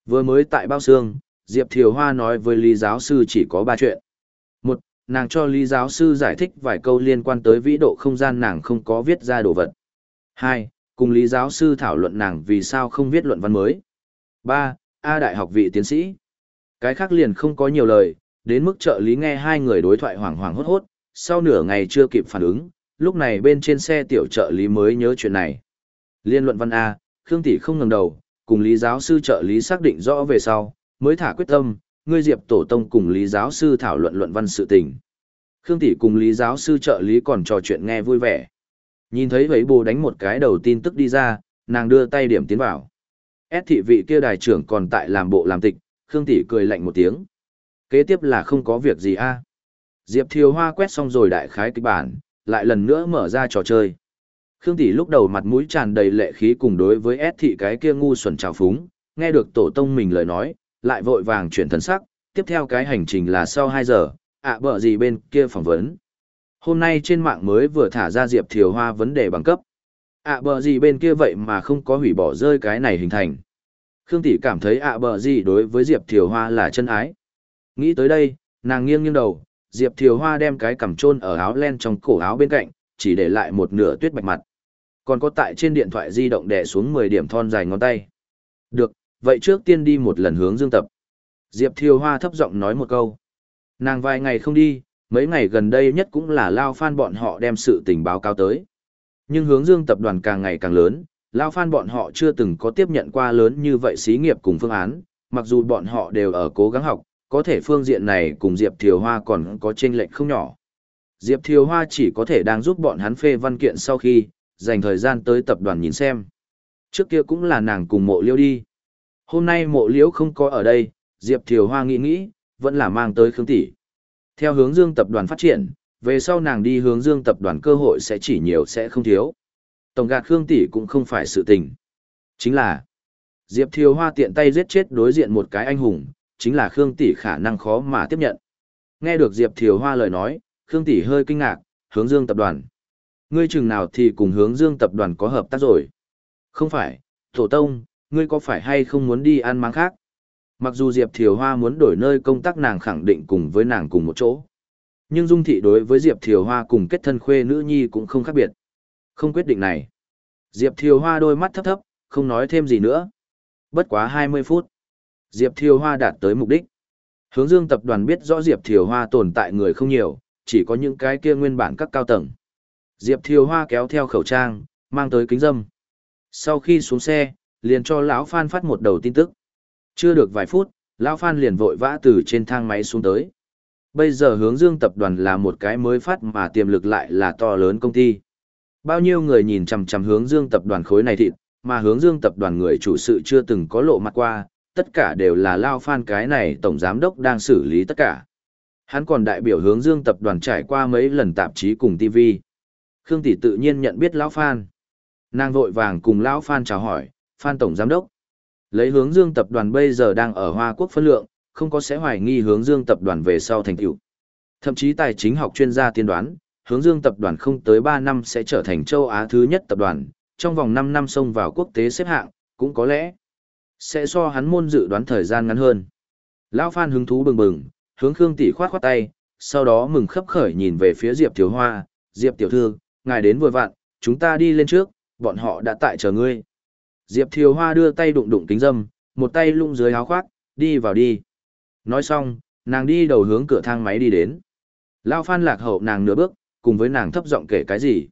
Vừa mới tại bao xương, Diệp Thiều Hoa nói với Lý giáo sư chỉ có ba chuyện. Một, nàng cho Lý giáo sư giải thích vài câu liên quan tới vĩ độ không gian nàng không có viết ra đồ vật. Hai, cùng Lý giáo sư thảo luận nàng vì sao không viết luận văn mới. Ba, A đại học vị tiến sĩ. Cái khác liền không có nhiều lời, đến mức trợ lý nghe hai người đối thoại hoảng hoảng hốt hốt, sau nửa ngày chưa kịp phản ứng, lúc này bên trên xe tiểu trợ lý mới nhớ chuyện này. Liên luận văn A, Khương Tỷ không ngừng đầu, cùng Lý giáo sư trợ lý xác định rõ về sau, mới thả quyết tâm, ngươi Diệp Tổ Tông cùng Lý giáo sư thảo luận luận văn sự tình. Khương Tỷ cùng Lý giáo sư trợ lý còn trò chuyện nghe vui vẻ. Nhìn thấy vậy bồ đánh một cái đầu tin tức đi ra, nàng đưa tay điểm tiến vào. S thị vị kia đài trưởng còn tại làm bộ làm tịch, Khương Tỷ cười lạnh một tiếng. Kế tiếp là không có việc gì a. Diệp Thiều Hoa quét xong rồi đại khái kịch bản, lại lần nữa mở ra trò chơi. Khương Tỷ lúc đầu mặt mũi tràn đầy lệ khí cùng đối với S thị cái kia ngu xuẩn trào phúng, nghe được tổ tông mình lời nói, lại vội vàng chuyển thần sắc, tiếp theo cái hành trình là sau 2 giờ, ạ à, bợ gì bên kia phỏng vấn. Hôm nay trên mạng mới vừa thả ra Diệp Thiều Hoa vấn đề bằng cấp. ạ bờ gì bên kia vậy mà không có hủy bỏ rơi cái này hình thành. Khương Tỷ cảm thấy ạ bờ gì đối với Diệp Thiều Hoa là chân ái. Nghĩ tới đây, nàng nghiêng nghiêng đầu, Diệp Thiều Hoa đem cái cằm chôn ở áo len trong cổ áo bên cạnh, chỉ để lại một nửa tuyết bạch mặt. Còn có tại trên điện thoại di động đè xuống 10 điểm thon dài ngón tay. Được, vậy trước tiên đi một lần hướng dương tập. Diệp Thiều Hoa thấp giọng nói một câu. Nàng vài ngày không đi, mấy ngày gần đây nhất cũng là Lao Phan bọn họ đem sự tình báo cáo tới. Nhưng hướng dương tập đoàn càng ngày càng lớn, Lao Phan bọn họ chưa từng có tiếp nhận qua lớn như vậy xí nghiệp cùng phương án, mặc dù bọn họ đều ở cố gắng học, có thể phương diện này cùng Diệp Thiều Hoa còn có chênh lệch không nhỏ. Diệp Thiều Hoa chỉ có thể đang giúp bọn hắn phê văn kiện sau khi, dành thời gian tới tập đoàn nhìn xem. Trước kia cũng là nàng cùng mộ liêu đi. Hôm nay mộ liễu không có ở đây, Diệp Thiều Hoa nghĩ nghĩ, vẫn là mang tới Khương Tỷ. Theo hướng dương tập đoàn phát triển, về sau nàng đi hướng dương tập đoàn cơ hội sẽ chỉ nhiều sẽ không thiếu. Tổng gạt Khương Tỷ cũng không phải sự tình. Chính là, Diệp Thiều Hoa tiện tay giết chết đối diện một cái anh hùng, chính là Khương Tỷ khả năng khó mà tiếp nhận. Nghe được Diệp Thiều Hoa lời nói, Khương Tỷ hơi kinh ngạc, hướng dương tập đoàn. Ngươi chừng nào thì cùng hướng dương tập đoàn có hợp tác rồi. Không phải, Tổ Tông, ngươi có phải hay không muốn đi ăn máng khác? Mặc dù Diệp Thiều Hoa muốn đổi nơi công tác nàng khẳng định cùng với nàng cùng một chỗ. Nhưng Dung Thị đối với Diệp Thiều Hoa cùng kết thân khuê nữ nhi cũng không khác biệt. Không quyết định này. Diệp Thiều Hoa đôi mắt thấp thấp, không nói thêm gì nữa. Bất quá 20 phút. Diệp Thiều Hoa đạt tới mục đích. Hướng Dương tập đoàn biết rõ Diệp Thiều Hoa tồn tại người không nhiều, chỉ có những cái kia nguyên bản các cao tầng. Diệp Thiều Hoa kéo theo khẩu trang, mang tới kính dâm. Sau khi xuống xe, liền cho lão Phan phát một đầu tin tức. Chưa được vài phút, lão Phan liền vội vã từ trên thang máy xuống tới. Bây giờ hướng dương tập đoàn là một cái mới phát mà tiềm lực lại là to lớn công ty. Bao nhiêu người nhìn chằm chằm hướng dương tập đoàn khối này thịt, mà hướng dương tập đoàn người chủ sự chưa từng có lộ mặt qua, tất cả đều là Lao Phan cái này tổng giám đốc đang xử lý tất cả. Hắn còn đại biểu hướng dương tập đoàn trải qua mấy lần tạp chí cùng TV. Khương Tỷ tự nhiên nhận biết Lão Phan. Nàng vội vàng cùng Lão Phan chào hỏi, Phan Tổng Giám Đốc. Lấy hướng dương tập đoàn bây giờ đang ở Hoa Quốc phân lượng, không có sẽ hoài nghi hướng dương tập đoàn về sau thành tựu. Thậm chí tài chính học chuyên gia tiên đoán, hướng dương tập đoàn không tới 3 năm sẽ trở thành châu Á thứ nhất tập đoàn, trong vòng 5 năm xông vào quốc tế xếp hạng, cũng có lẽ sẽ so hắn môn dự đoán thời gian ngắn hơn. Lão Phan hứng thú bừng bừng, hướng Khương Tỷ khoát khoát tay, sau đó mừng khấp khởi nhìn về phía Diệp Tiểu Hoa, "Diệp tiểu thư, ngài đến vừa vặn, chúng ta đi lên trước, bọn họ đã tại chờ ngươi." Diệp Thiều Hoa đưa tay đụng đụng kính dâm, một tay lung dưới áo khoác, đi vào đi. Nói xong, nàng đi đầu hướng cửa thang máy đi đến. Lao Phan lạc hậu nàng nửa bước, cùng với nàng thấp giọng kể cái gì.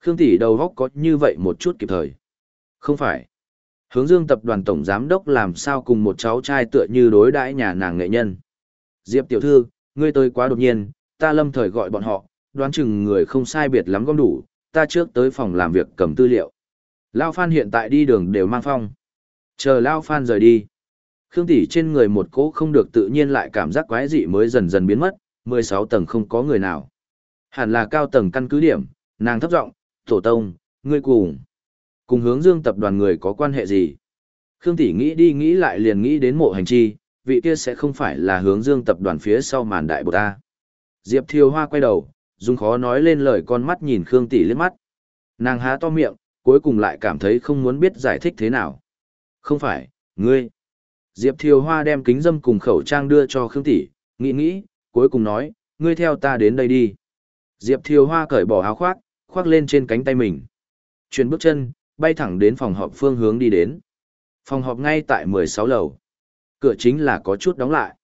Khương tỷ đầu góc có như vậy một chút kịp thời. Không phải. Hướng dương tập đoàn tổng giám đốc làm sao cùng một cháu trai tựa như đối đãi nhà nàng nghệ nhân. Diệp tiểu thư, ngươi tới quá đột nhiên, ta lâm thời gọi bọn họ, đoán chừng người không sai biệt lắm gom đủ, ta trước tới phòng làm việc cầm tư liệu. Lao Phan hiện tại đi đường đều mang phong. Chờ Lao Phan rời đi. Khương Tỷ trên người một cỗ không được tự nhiên lại cảm giác quái dị mới dần dần biến mất, 16 tầng không có người nào. Hẳn là cao tầng căn cứ điểm, nàng thấp giọng, tổ tông, ngươi cùng. Cùng hướng dương tập đoàn người có quan hệ gì? Khương Tỷ nghĩ đi nghĩ lại liền nghĩ đến mộ hành chi, vị kia sẽ không phải là hướng dương tập đoàn phía sau màn đại bộ ta. Diệp Thiều Hoa quay đầu, dùng khó nói lên lời con mắt nhìn Khương Tỷ liếc mắt. Nàng há to miệng, cuối cùng lại cảm thấy không muốn biết giải thích thế nào. Không phải, ngươi. Diệp Thiều Hoa đem kính dâm cùng khẩu trang đưa cho Khương Tỷ, nghĩ nghĩ, cuối cùng nói, ngươi theo ta đến đây đi. Diệp Thiều Hoa cởi bỏ áo khoác, khoác lên trên cánh tay mình. Chuyển bước chân, bay thẳng đến phòng họp phương hướng đi đến. Phòng họp ngay tại 16 lầu. Cửa chính là có chút đóng lại.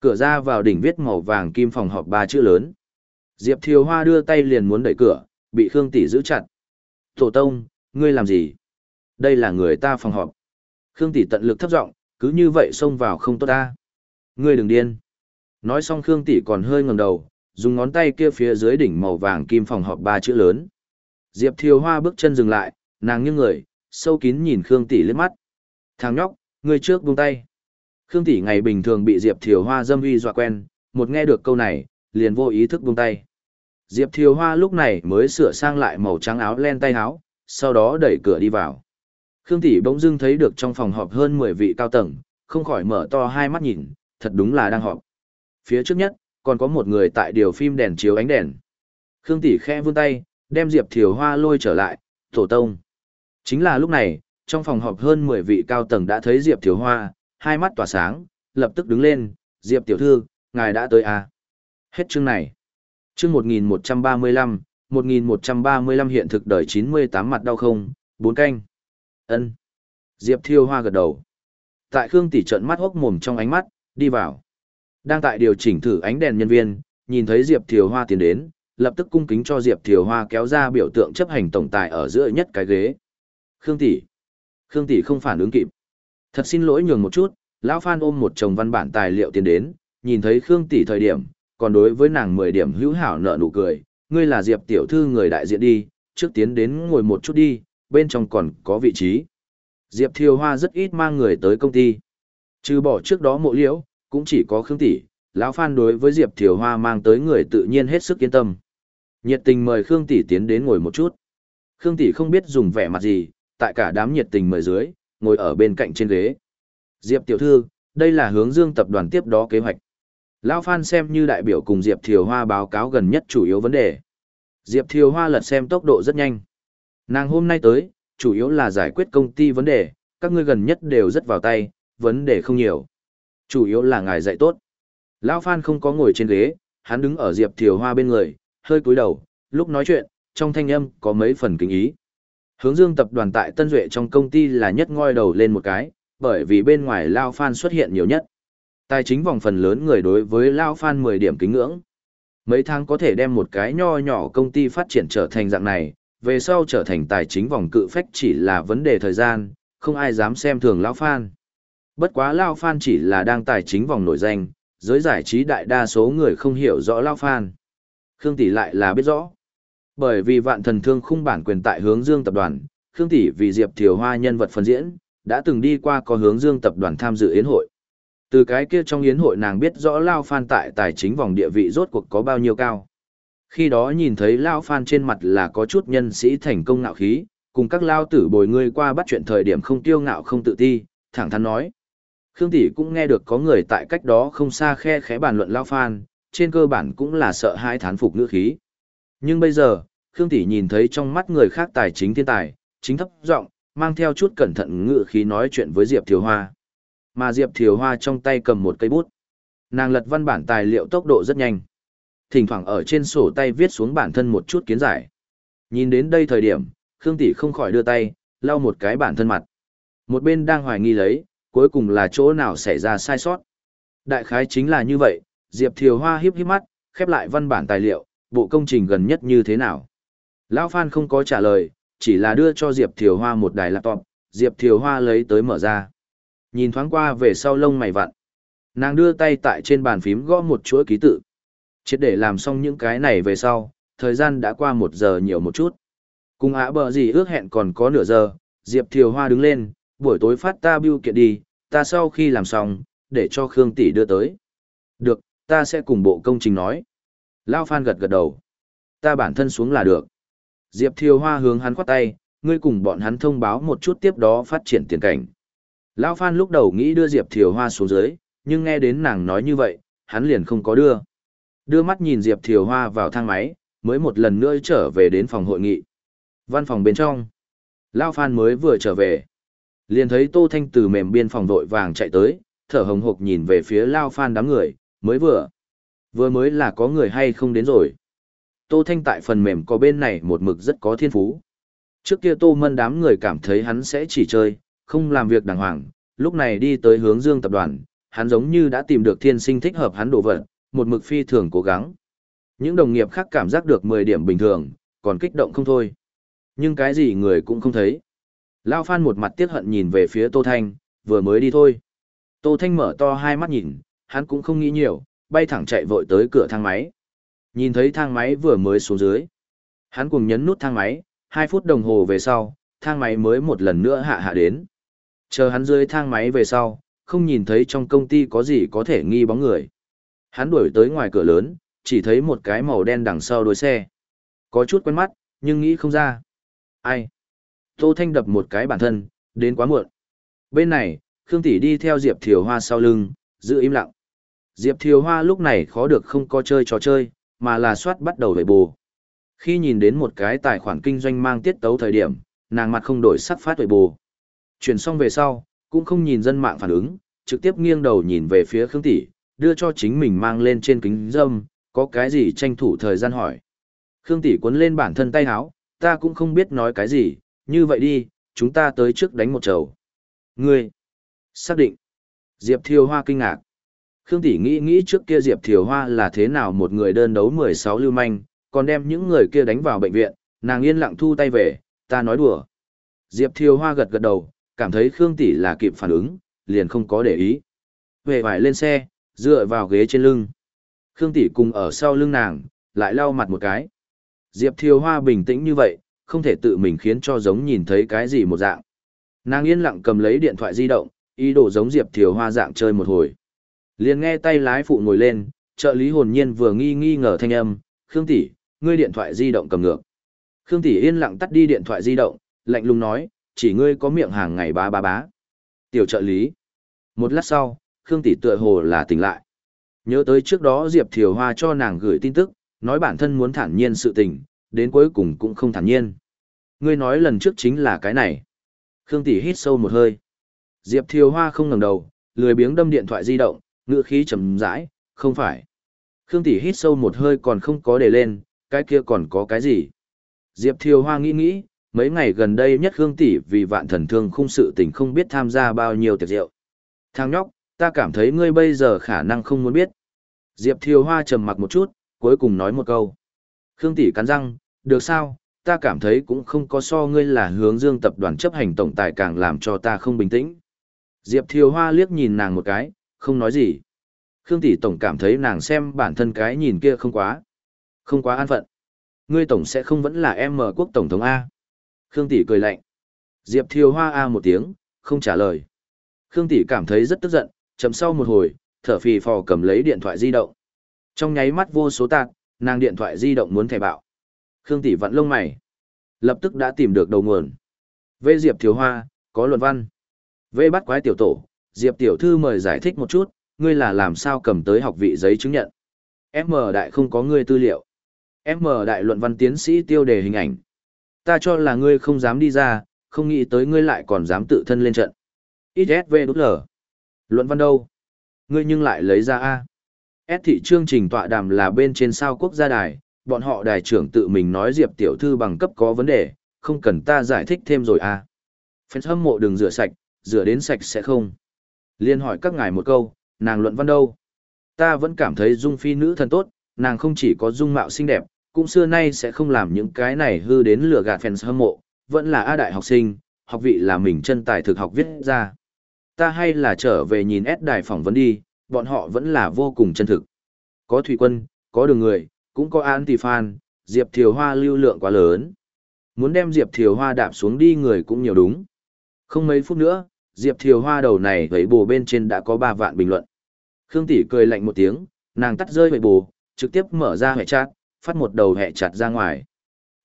Cửa ra vào đỉnh viết màu vàng kim phòng họp ba chữ lớn. Diệp Thiều Hoa đưa tay liền muốn đẩy cửa, bị Khương Tỷ giữ chặt. Tổ tông, ngươi làm gì? Đây là người ta phòng họp. Khương Tỷ tận lực thấp giọng, cứ như vậy xông vào không tốt ta. Ngươi đừng điên. Nói xong Khương Tỷ còn hơi ngẩng đầu, dùng ngón tay kia phía dưới đỉnh màu vàng kim phòng họp ba chữ lớn. Diệp Thiều Hoa bước chân dừng lại, nàng nghiêng người, sâu kín nhìn Khương Tỷ liếc mắt. Thằng nhóc, ngươi trước buông tay. Khương Tỷ ngày bình thường bị Diệp Thiều Hoa dâm uy dọa quen, một nghe được câu này, liền vô ý thức buông tay. Diệp Thiều Hoa lúc này mới sửa sang lại màu trắng áo len tay áo, sau đó đẩy cửa đi vào. Khương Tỷ bỗng dưng thấy được trong phòng họp hơn 10 vị cao tầng, không khỏi mở to hai mắt nhìn, thật đúng là đang họp. Phía trước nhất, còn có một người tại điều phim đèn chiếu ánh đèn. Khương Tỷ khẽ vươn tay, đem Diệp Thiều Hoa lôi trở lại, tổ tông. Chính là lúc này, trong phòng họp hơn 10 vị cao tầng đã thấy Diệp Thiều Hoa, hai mắt tỏa sáng, lập tức đứng lên, Diệp Tiểu Thư, ngài đã tới à. Hết chương này. Chương 1135, 1135 hiện thực đời 98 mặt đau không, bốn canh. ân Diệp Thiêu Hoa gật đầu. Tại Khương Tỷ trợn mắt hốc mồm trong ánh mắt, đi vào. Đang tại điều chỉnh thử ánh đèn nhân viên, nhìn thấy Diệp Thiều Hoa tiến đến, lập tức cung kính cho Diệp Thiều Hoa kéo ra biểu tượng chấp hành tổng tài ở giữa nhất cái ghế. Khương tỷ, Khương tỷ không phản ứng kịp. Thật xin lỗi nhường một chút, lão Phan ôm một chồng văn bản tài liệu tiến đến, nhìn thấy Khương tỷ thời điểm, còn đối với nàng 10 điểm hữu hảo nợ nụ cười, ngươi là Diệp tiểu thư người đại diện đi, trước tiến đến ngồi một chút đi, bên trong còn có vị trí. Diệp Thiều Hoa rất ít mang người tới công ty. Trừ bỏ trước đó mộ liễu, cũng chỉ có Khương tỷ, lão Phan đối với Diệp Thiều Hoa mang tới người tự nhiên hết sức yên tâm. Nhiệt tình mời Khương tỷ tiến đến ngồi một chút. Khương tỷ không biết dùng vẻ mặt gì, tại cả đám nhiệt tình mời dưới, ngồi ở bên cạnh trên ghế. Diệp tiểu thư, đây là hướng Dương tập đoàn tiếp đó kế hoạch. Lão Phan xem như đại biểu cùng Diệp Thiều Hoa báo cáo gần nhất chủ yếu vấn đề. Diệp Thiều Hoa lật xem tốc độ rất nhanh. Nàng hôm nay tới, chủ yếu là giải quyết công ty vấn đề, các ngươi gần nhất đều rất vào tay, vấn đề không nhiều. Chủ yếu là ngài dạy tốt. Lão Phan không có ngồi trên ghế, hắn đứng ở Diệp Thiều Hoa bên người, hơi cúi đầu, lúc nói chuyện, trong thanh âm có mấy phần kính ý. Hướng Dương tập đoàn tại Tân Duệ trong công ty là nhất ngoi đầu lên một cái, bởi vì bên ngoài Lao Phan xuất hiện nhiều nhất. Tài chính vòng phần lớn người đối với Lao Phan 10 điểm kính ngưỡng. Mấy tháng có thể đem một cái nho nhỏ công ty phát triển trở thành dạng này, về sau trở thành tài chính vòng cự phách chỉ là vấn đề thời gian, không ai dám xem thường Lao Phan. Bất quá Lao Phan chỉ là đang tài chính vòng nổi danh, giới giải trí đại đa số người không hiểu rõ Lao Phan. Khương Tỷ lại là biết rõ. Bởi vì vạn thần thương khung bản quyền tại hướng dương tập đoàn, Khương Tỷ vì Diệp Thiều Hoa nhân vật phân diễn, đã từng đi qua có hướng dương tập đoàn tham dự yến hội. Từ cái kia trong yến hội nàng biết rõ Lao Phan tại tài chính vòng địa vị rốt cuộc có bao nhiêu cao. Khi đó nhìn thấy Lao Phan trên mặt là có chút nhân sĩ thành công ngạo khí, cùng các Lao tử bồi ngươi qua bắt chuyện thời điểm không tiêu ngạo không tự ti, thẳng thắn nói. Khương Tỷ cũng nghe được có người tại cách đó không xa khe khẽ bàn luận Lao Phan, trên cơ bản cũng là sợ hai thán phục ngữ khí. Nhưng bây giờ, Khương Tỷ nhìn thấy trong mắt người khác tài chính thiên tài, chính thấp giọng mang theo chút cẩn thận ngữ khí nói chuyện với Diệp Thiều Hoa. Mà Diệp Thiều Hoa trong tay cầm một cây bút. Nàng lật văn bản tài liệu tốc độ rất nhanh. Thỉnh thoảng ở trên sổ tay viết xuống bản thân một chút kiến giải. Nhìn đến đây thời điểm, Khương Tỷ không khỏi đưa tay, lau một cái bản thân mặt. Một bên đang hoài nghi lấy, cuối cùng là chỗ nào xảy ra sai sót. Đại khái chính là như vậy, Diệp Thiều Hoa hiếp hiếp mắt, khép lại văn bản tài liệu, bộ công trình gần nhất như thế nào. Lão Phan không có trả lời, chỉ là đưa cho Diệp Thiều Hoa một đài laptop, Diệp Thiều Hoa lấy tới mở ra. Nhìn thoáng qua về sau lông mày vặn. Nàng đưa tay tại trên bàn phím gõ một chuỗi ký tự. Chết để làm xong những cái này về sau, thời gian đã qua một giờ nhiều một chút. Cùng ạ bờ gì ước hẹn còn có nửa giờ, Diệp Thiều Hoa đứng lên, buổi tối phát ta bưu kiện đi, ta sau khi làm xong, để cho Khương Tỷ đưa tới. Được, ta sẽ cùng bộ công trình nói. Lao Phan gật gật đầu. Ta bản thân xuống là được. Diệp Thiều Hoa hướng hắn khoát tay, ngươi cùng bọn hắn thông báo một chút tiếp đó phát triển tiền cảnh. Lão Phan lúc đầu nghĩ đưa Diệp Thiều Hoa xuống dưới, nhưng nghe đến nàng nói như vậy, hắn liền không có đưa. Đưa mắt nhìn Diệp Thiều Hoa vào thang máy, mới một lần nữa trở về đến phòng hội nghị. Văn phòng bên trong. Lão Phan mới vừa trở về. Liền thấy Tô Thanh từ mềm biên phòng đội vàng chạy tới, thở hồng hộc nhìn về phía Lão Phan đám người, mới vừa. Vừa mới là có người hay không đến rồi. Tô Thanh tại phần mềm có bên này một mực rất có thiên phú. Trước kia Tô Mân đám người cảm thấy hắn sẽ chỉ chơi, không làm việc đàng hoàng, lúc này đi tới hướng dương tập đoàn, hắn giống như đã tìm được thiên sinh thích hợp hắn đồ vật, một mực phi thường cố gắng. Những đồng nghiệp khác cảm giác được 10 điểm bình thường, còn kích động không thôi. Nhưng cái gì người cũng không thấy. Lao Phan một mặt tiếc hận nhìn về phía Tô Thanh, vừa mới đi thôi. Tô Thanh mở to hai mắt nhìn, hắn cũng không nghĩ nhiều, bay thẳng chạy vội tới cửa thang máy. Nhìn thấy thang máy vừa mới xuống dưới. Hắn cùng nhấn nút thang máy, 2 phút đồng hồ về sau, thang máy mới một lần nữa hạ hạ đến. Chờ hắn dưới thang máy về sau, không nhìn thấy trong công ty có gì có thể nghi bóng người. Hắn đuổi tới ngoài cửa lớn, chỉ thấy một cái màu đen đằng sau đuôi xe. Có chút quen mắt, nhưng nghĩ không ra. Ai? Tô Thanh đập một cái bản thân, đến quá muộn. Bên này, Khương Tỷ đi theo Diệp Thiều Hoa sau lưng, giữ im lặng. Diệp Thiều Hoa lúc này khó được không có chơi trò chơi, mà là soát bắt đầu về bù. Khi nhìn đến một cái tài khoản kinh doanh mang tiết tấu thời điểm, nàng mặt không đổi sắc phát về bù. Chuyển xong về sau, cũng không nhìn dân mạng phản ứng, trực tiếp nghiêng đầu nhìn về phía Khương Tỷ, đưa cho chính mình mang lên trên kính dâm, có cái gì tranh thủ thời gian hỏi. Khương Tỷ cuốn lên bản thân tay háo, ta cũng không biết nói cái gì, như vậy đi, chúng ta tới trước đánh một trầu. Ngươi, xác định. Diệp Thiều Hoa kinh ngạc. Khương Tỷ nghĩ nghĩ trước kia Diệp Thiều Hoa là thế nào một người đơn đấu 16 lưu manh, còn đem những người kia đánh vào bệnh viện, nàng yên lặng thu tay về, ta nói đùa. Diệp Thiều Hoa gật gật đầu, cảm thấy Khương Tỷ là kịp phản ứng, liền không có để ý. Về vải lên xe, dựa vào ghế trên lưng. Khương Tỷ cùng ở sau lưng nàng, lại lau mặt một cái. Diệp Thiều Hoa bình tĩnh như vậy, không thể tự mình khiến cho giống nhìn thấy cái gì một dạng. Nàng yên lặng cầm lấy điện thoại di động, ý đồ giống Diệp Thiều Hoa dạng chơi một hồi. Liền nghe tay lái phụ ngồi lên, trợ lý hồn nhiên vừa nghi nghi ngờ thanh âm, Khương tỷ, ngươi điện thoại di động cầm ngược. Khương tỷ yên lặng tắt đi điện thoại di động, lạnh lùng nói, chỉ ngươi có miệng hàng ngày bá bá bá. Tiểu trợ lý. Một lát sau, Khương tỷ tựa hồ là tỉnh lại. Nhớ tới trước đó Diệp Thiều Hoa cho nàng gửi tin tức, nói bản thân muốn thản nhiên sự tình, đến cuối cùng cũng không thản nhiên. Ngươi nói lần trước chính là cái này. Khương tỷ hít sâu một hơi. Diệp Thiều Hoa không ngẩng đầu, lười biếng đâm điện thoại di động, ngựa khí trầm rãi, không phải. Khương tỷ hít sâu một hơi còn không có để lên, cái kia còn có cái gì? Diệp Thiều Hoa nghĩ nghĩ, mấy ngày gần đây nhất Khương tỷ vì vạn thần thương khung sự tình không biết tham gia bao nhiêu tiệc rượu. Thằng nhóc, ta cảm thấy ngươi bây giờ khả năng không muốn biết. Diệp Thiều Hoa trầm mặc một chút, cuối cùng nói một câu. Khương tỷ cắn răng, được sao, ta cảm thấy cũng không có so ngươi là hướng dương tập đoàn chấp hành tổng tài càng làm cho ta không bình tĩnh. Diệp Thiều Hoa liếc nhìn nàng một cái, không nói gì. Khương tỷ tổng cảm thấy nàng xem bản thân cái nhìn kia không quá. Không quá an phận. Ngươi tổng sẽ không vẫn là em mở quốc tổng thống A. Khương tỷ cười lạnh. Diệp Thiều Hoa A một tiếng, không trả lời. Khương tỷ cảm thấy rất tức giận, chậm sau một hồi, thở phì phò cầm lấy điện thoại di động. Trong nháy mắt vô số tạc, nàng điện thoại di động muốn thẻ bạo. Khương tỷ vặn lông mày. Lập tức đã tìm được đầu nguồn. Vê Diệp Thiều Hoa, có luận văn. Vê bắt quái tiểu tổ, Diệp tiểu thư mời giải thích một chút, ngươi là làm sao cầm tới học vị giấy chứng nhận. M đại không có ngươi tư liệu. M đại luận văn tiến sĩ tiêu đề hình ảnh. Ta cho là ngươi không dám đi ra, không nghĩ tới ngươi lại còn dám tự thân lên trận. XSV đút lở. Luận văn đâu? Ngươi nhưng lại lấy ra A. S thị chương trình tọa đàm là bên trên sao quốc gia đài, bọn họ đài trưởng tự mình nói Diệp tiểu thư bằng cấp có vấn đề, không cần ta giải thích thêm rồi A. Fans hâm mộ đừng rửa sạch, rửa đến sạch sẽ không. Liên hỏi các ngài một câu, nàng luận văn đâu? Ta vẫn cảm thấy dung phi nữ thần tốt, nàng không chỉ có dung mạo xinh đẹp, cũng xưa nay sẽ không làm những cái này hư đến lừa gạt fans hâm mộ, vẫn là A đại học sinh, học vị là mình chân tài thực học viết ra. Ta hay là trở về nhìn S đài phỏng vấn đi, bọn họ vẫn là vô cùng chân thực. Có thủy quân, có đường người, cũng có anti-fan, Diệp Thiều Hoa lưu lượng quá lớn. Muốn đem Diệp Thiều Hoa đạp xuống đi người cũng nhiều đúng. Không mấy phút nữa, Diệp Thiều Hoa đầu này với bồ bên trên đã có 3 vạn bình luận. Khương Tỷ cười lạnh một tiếng, nàng tắt rơi với bồ, trực tiếp mở ra hệ chat, phát một đầu hẹ chặt ra ngoài.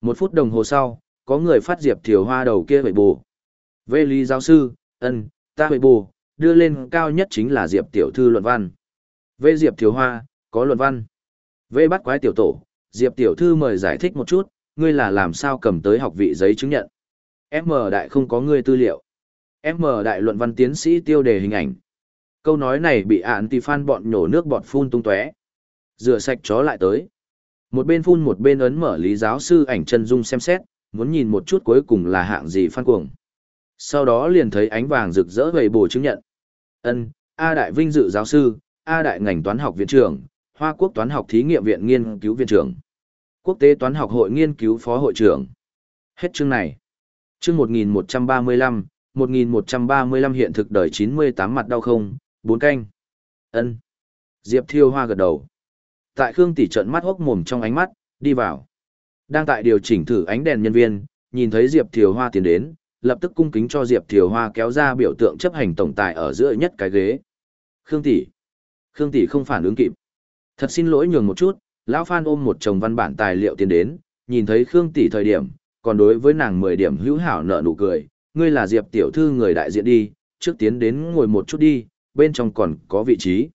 Một phút đồng hồ sau, có người phát Diệp Thiều Hoa đầu kia vẫy bù. Về lý giáo sư, ân, ta vẫy bù, đưa lên cao nhất chính là Diệp Tiểu Thư luận văn. Về Diệp Thiều Hoa, có luận văn. Về bắt quái tiểu tổ, Diệp Tiểu Thư mời giải thích một chút, ngươi là làm sao cầm tới học vị giấy chứng nhận. M đại không có ngươi tư liệu. M đại luận văn tiến sĩ tiêu đề hình ảnh. Câu nói này bị ạn tì phan bọn nhổ nước bọt phun tung tóe. Rửa sạch chó lại tới. Một bên phun một bên ấn mở lý giáo sư ảnh chân dung xem xét, muốn nhìn một chút cuối cùng là hạng gì phan cuồng. Sau đó liền thấy ánh vàng rực rỡ về bổ chứng nhận. Ân, A đại vinh dự giáo sư, A đại ngành toán học viện trưởng, Hoa quốc toán học thí nghiệm viện nghiên cứu viện trưởng, Quốc tế toán học hội nghiên cứu phó hội trưởng. Hết chương này. Chương 1135, 1135 hiện thực đời 98 mặt đau không, bốn canh. ân Diệp Thiêu Hoa gật đầu. Tại Khương tỷ trợn mắt hốc mồm trong ánh mắt, đi vào. Đang tại điều chỉnh thử ánh đèn nhân viên, nhìn thấy Diệp Thiều Hoa tiến đến, lập tức cung kính cho Diệp Thiều Hoa kéo ra biểu tượng chấp hành tổng tài ở giữa nhất cái ghế. Khương tỷ, Khương tỷ không phản ứng kịp. Thật xin lỗi nhường một chút, lão Phan ôm một chồng văn bản tài liệu tiến đến, nhìn thấy Khương tỷ thời điểm, còn đối với nàng 10 điểm hữu hảo nợ nụ cười, ngươi là Diệp tiểu thư người đại diện đi, trước tiến đến ngồi một chút đi, bên trong còn có vị trí.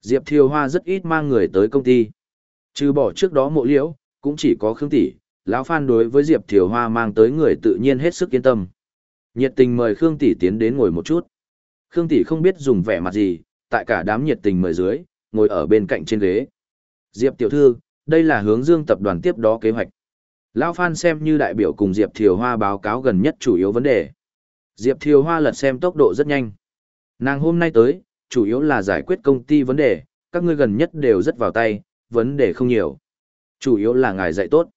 Diệp Thiều Hoa rất ít mang người tới công ty. Trừ bỏ trước đó mộ liễu, cũng chỉ có Khương tỷ, lão Phan đối với Diệp Thiều Hoa mang tới người tự nhiên hết sức yên tâm. Nhiệt tình mời Khương tỷ tiến đến ngồi một chút. Khương tỷ không biết dùng vẻ mặt gì, tại cả đám nhiệt tình mời dưới, ngồi ở bên cạnh trên ghế. Diệp tiểu thư, đây là hướng Dương tập đoàn tiếp đó kế hoạch. Lão Phan xem như đại biểu cùng Diệp Thiều Hoa báo cáo gần nhất chủ yếu vấn đề. Diệp Thiều Hoa lật xem tốc độ rất nhanh. Nàng hôm nay tới, chủ yếu là giải quyết công ty vấn đề, các ngươi gần nhất đều rất vào tay, vấn đề không nhiều. Chủ yếu là ngài dạy tốt.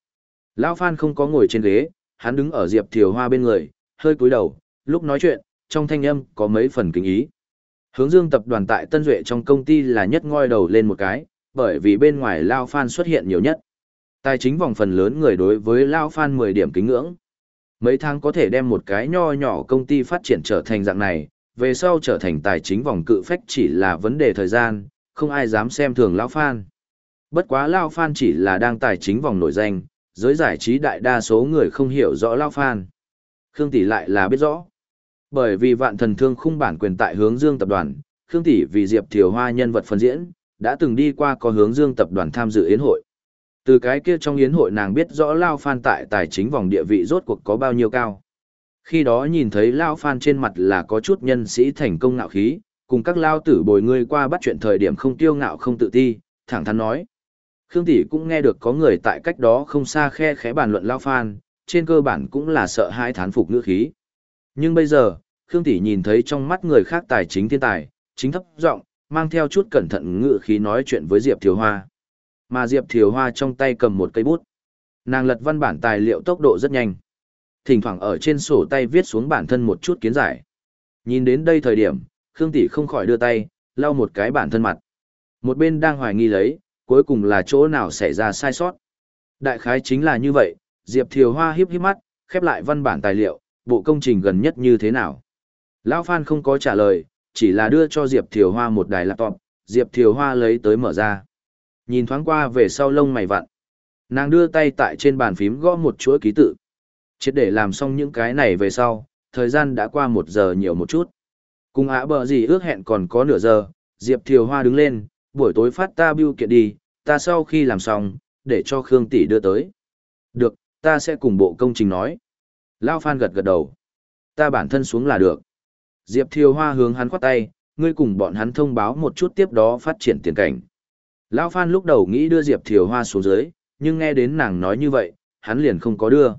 Lão Phan không có ngồi trên ghế, hắn đứng ở Diệp Thiều Hoa bên người, hơi cúi đầu, lúc nói chuyện, trong thanh âm có mấy phần kính ý. Hướng Dương tập đoàn tại Tân Duệ trong công ty là nhất ngoi đầu lên một cái, bởi vì bên ngoài Lao Phan xuất hiện nhiều nhất. Tài chính vòng phần lớn người đối với Lao Phan 10 điểm kính ngưỡng. Mấy tháng có thể đem một cái nho nhỏ công ty phát triển trở thành dạng này, về sau trở thành tài chính vòng cự phách chỉ là vấn đề thời gian, không ai dám xem thường Lao Phan. Bất quá Lao Phan chỉ là đang tài chính vòng nổi danh, giới giải trí đại đa số người không hiểu rõ Lao Phan. Khương Tỷ lại là biết rõ. Bởi vì vạn thần thương khung bản quyền tại hướng dương tập đoàn, Khương Tỷ vì Diệp Thiều Hoa nhân vật phân diễn, đã từng đi qua có hướng dương tập đoàn tham dự yến hội. Từ cái kia trong yến hội nàng biết rõ Lao Phan tại tài chính vòng địa vị rốt cuộc có bao nhiêu cao. Khi đó nhìn thấy Lao Phan trên mặt là có chút nhân sĩ thành công ngạo khí, cùng các Lao tử bồi ngươi qua bắt chuyện thời điểm không tiêu ngạo không tự ti, thẳng thắn nói. Khương Tỷ cũng nghe được có người tại cách đó không xa khe khẽ bàn luận Lao Phan, trên cơ bản cũng là sợ hai thán phục ngữ khí. Nhưng bây giờ, Khương Tỷ nhìn thấy trong mắt người khác tài chính thiên tài, chính thấp giọng mang theo chút cẩn thận ngữ khí nói chuyện với Diệp Thiều Hoa. Mà Diệp Thiều Hoa trong tay cầm một cây bút. Nàng lật văn bản tài liệu tốc độ rất nhanh. Thỉnh thoảng ở trên sổ tay viết xuống bản thân một chút kiến giải. Nhìn đến đây thời điểm, Khương Tỷ không khỏi đưa tay, lau một cái bản thân mặt. Một bên đang hoài nghi lấy, cuối cùng là chỗ nào xảy ra sai sót. Đại khái chính là như vậy, Diệp Thiều Hoa hiếp hiếp mắt, khép lại văn bản tài liệu, bộ công trình gần nhất như thế nào. Lão Phan không có trả lời, chỉ là đưa cho Diệp Thiều Hoa một đài laptop, Diệp Thiều Hoa lấy tới mở ra. Nhìn thoáng qua về sau lông mày vặn. Nàng đưa tay tại trên bàn phím gõ một chuỗi ký tự. Triệt để làm xong những cái này về sau, thời gian đã qua một giờ nhiều một chút. Cùng ạ bờ gì ước hẹn còn có nửa giờ, Diệp Thiều Hoa đứng lên, buổi tối phát ta bưu kiện đi, ta sau khi làm xong, để cho Khương Tỷ đưa tới. Được, ta sẽ cùng bộ công trình nói. Lao Phan gật gật đầu. Ta bản thân xuống là được. Diệp Thiều Hoa hướng hắn khoát tay, ngươi cùng bọn hắn thông báo một chút tiếp đó phát triển tiền cảnh. Lão Phan lúc đầu nghĩ đưa Diệp Thiều Hoa xuống dưới, nhưng nghe đến nàng nói như vậy, hắn liền không có đưa.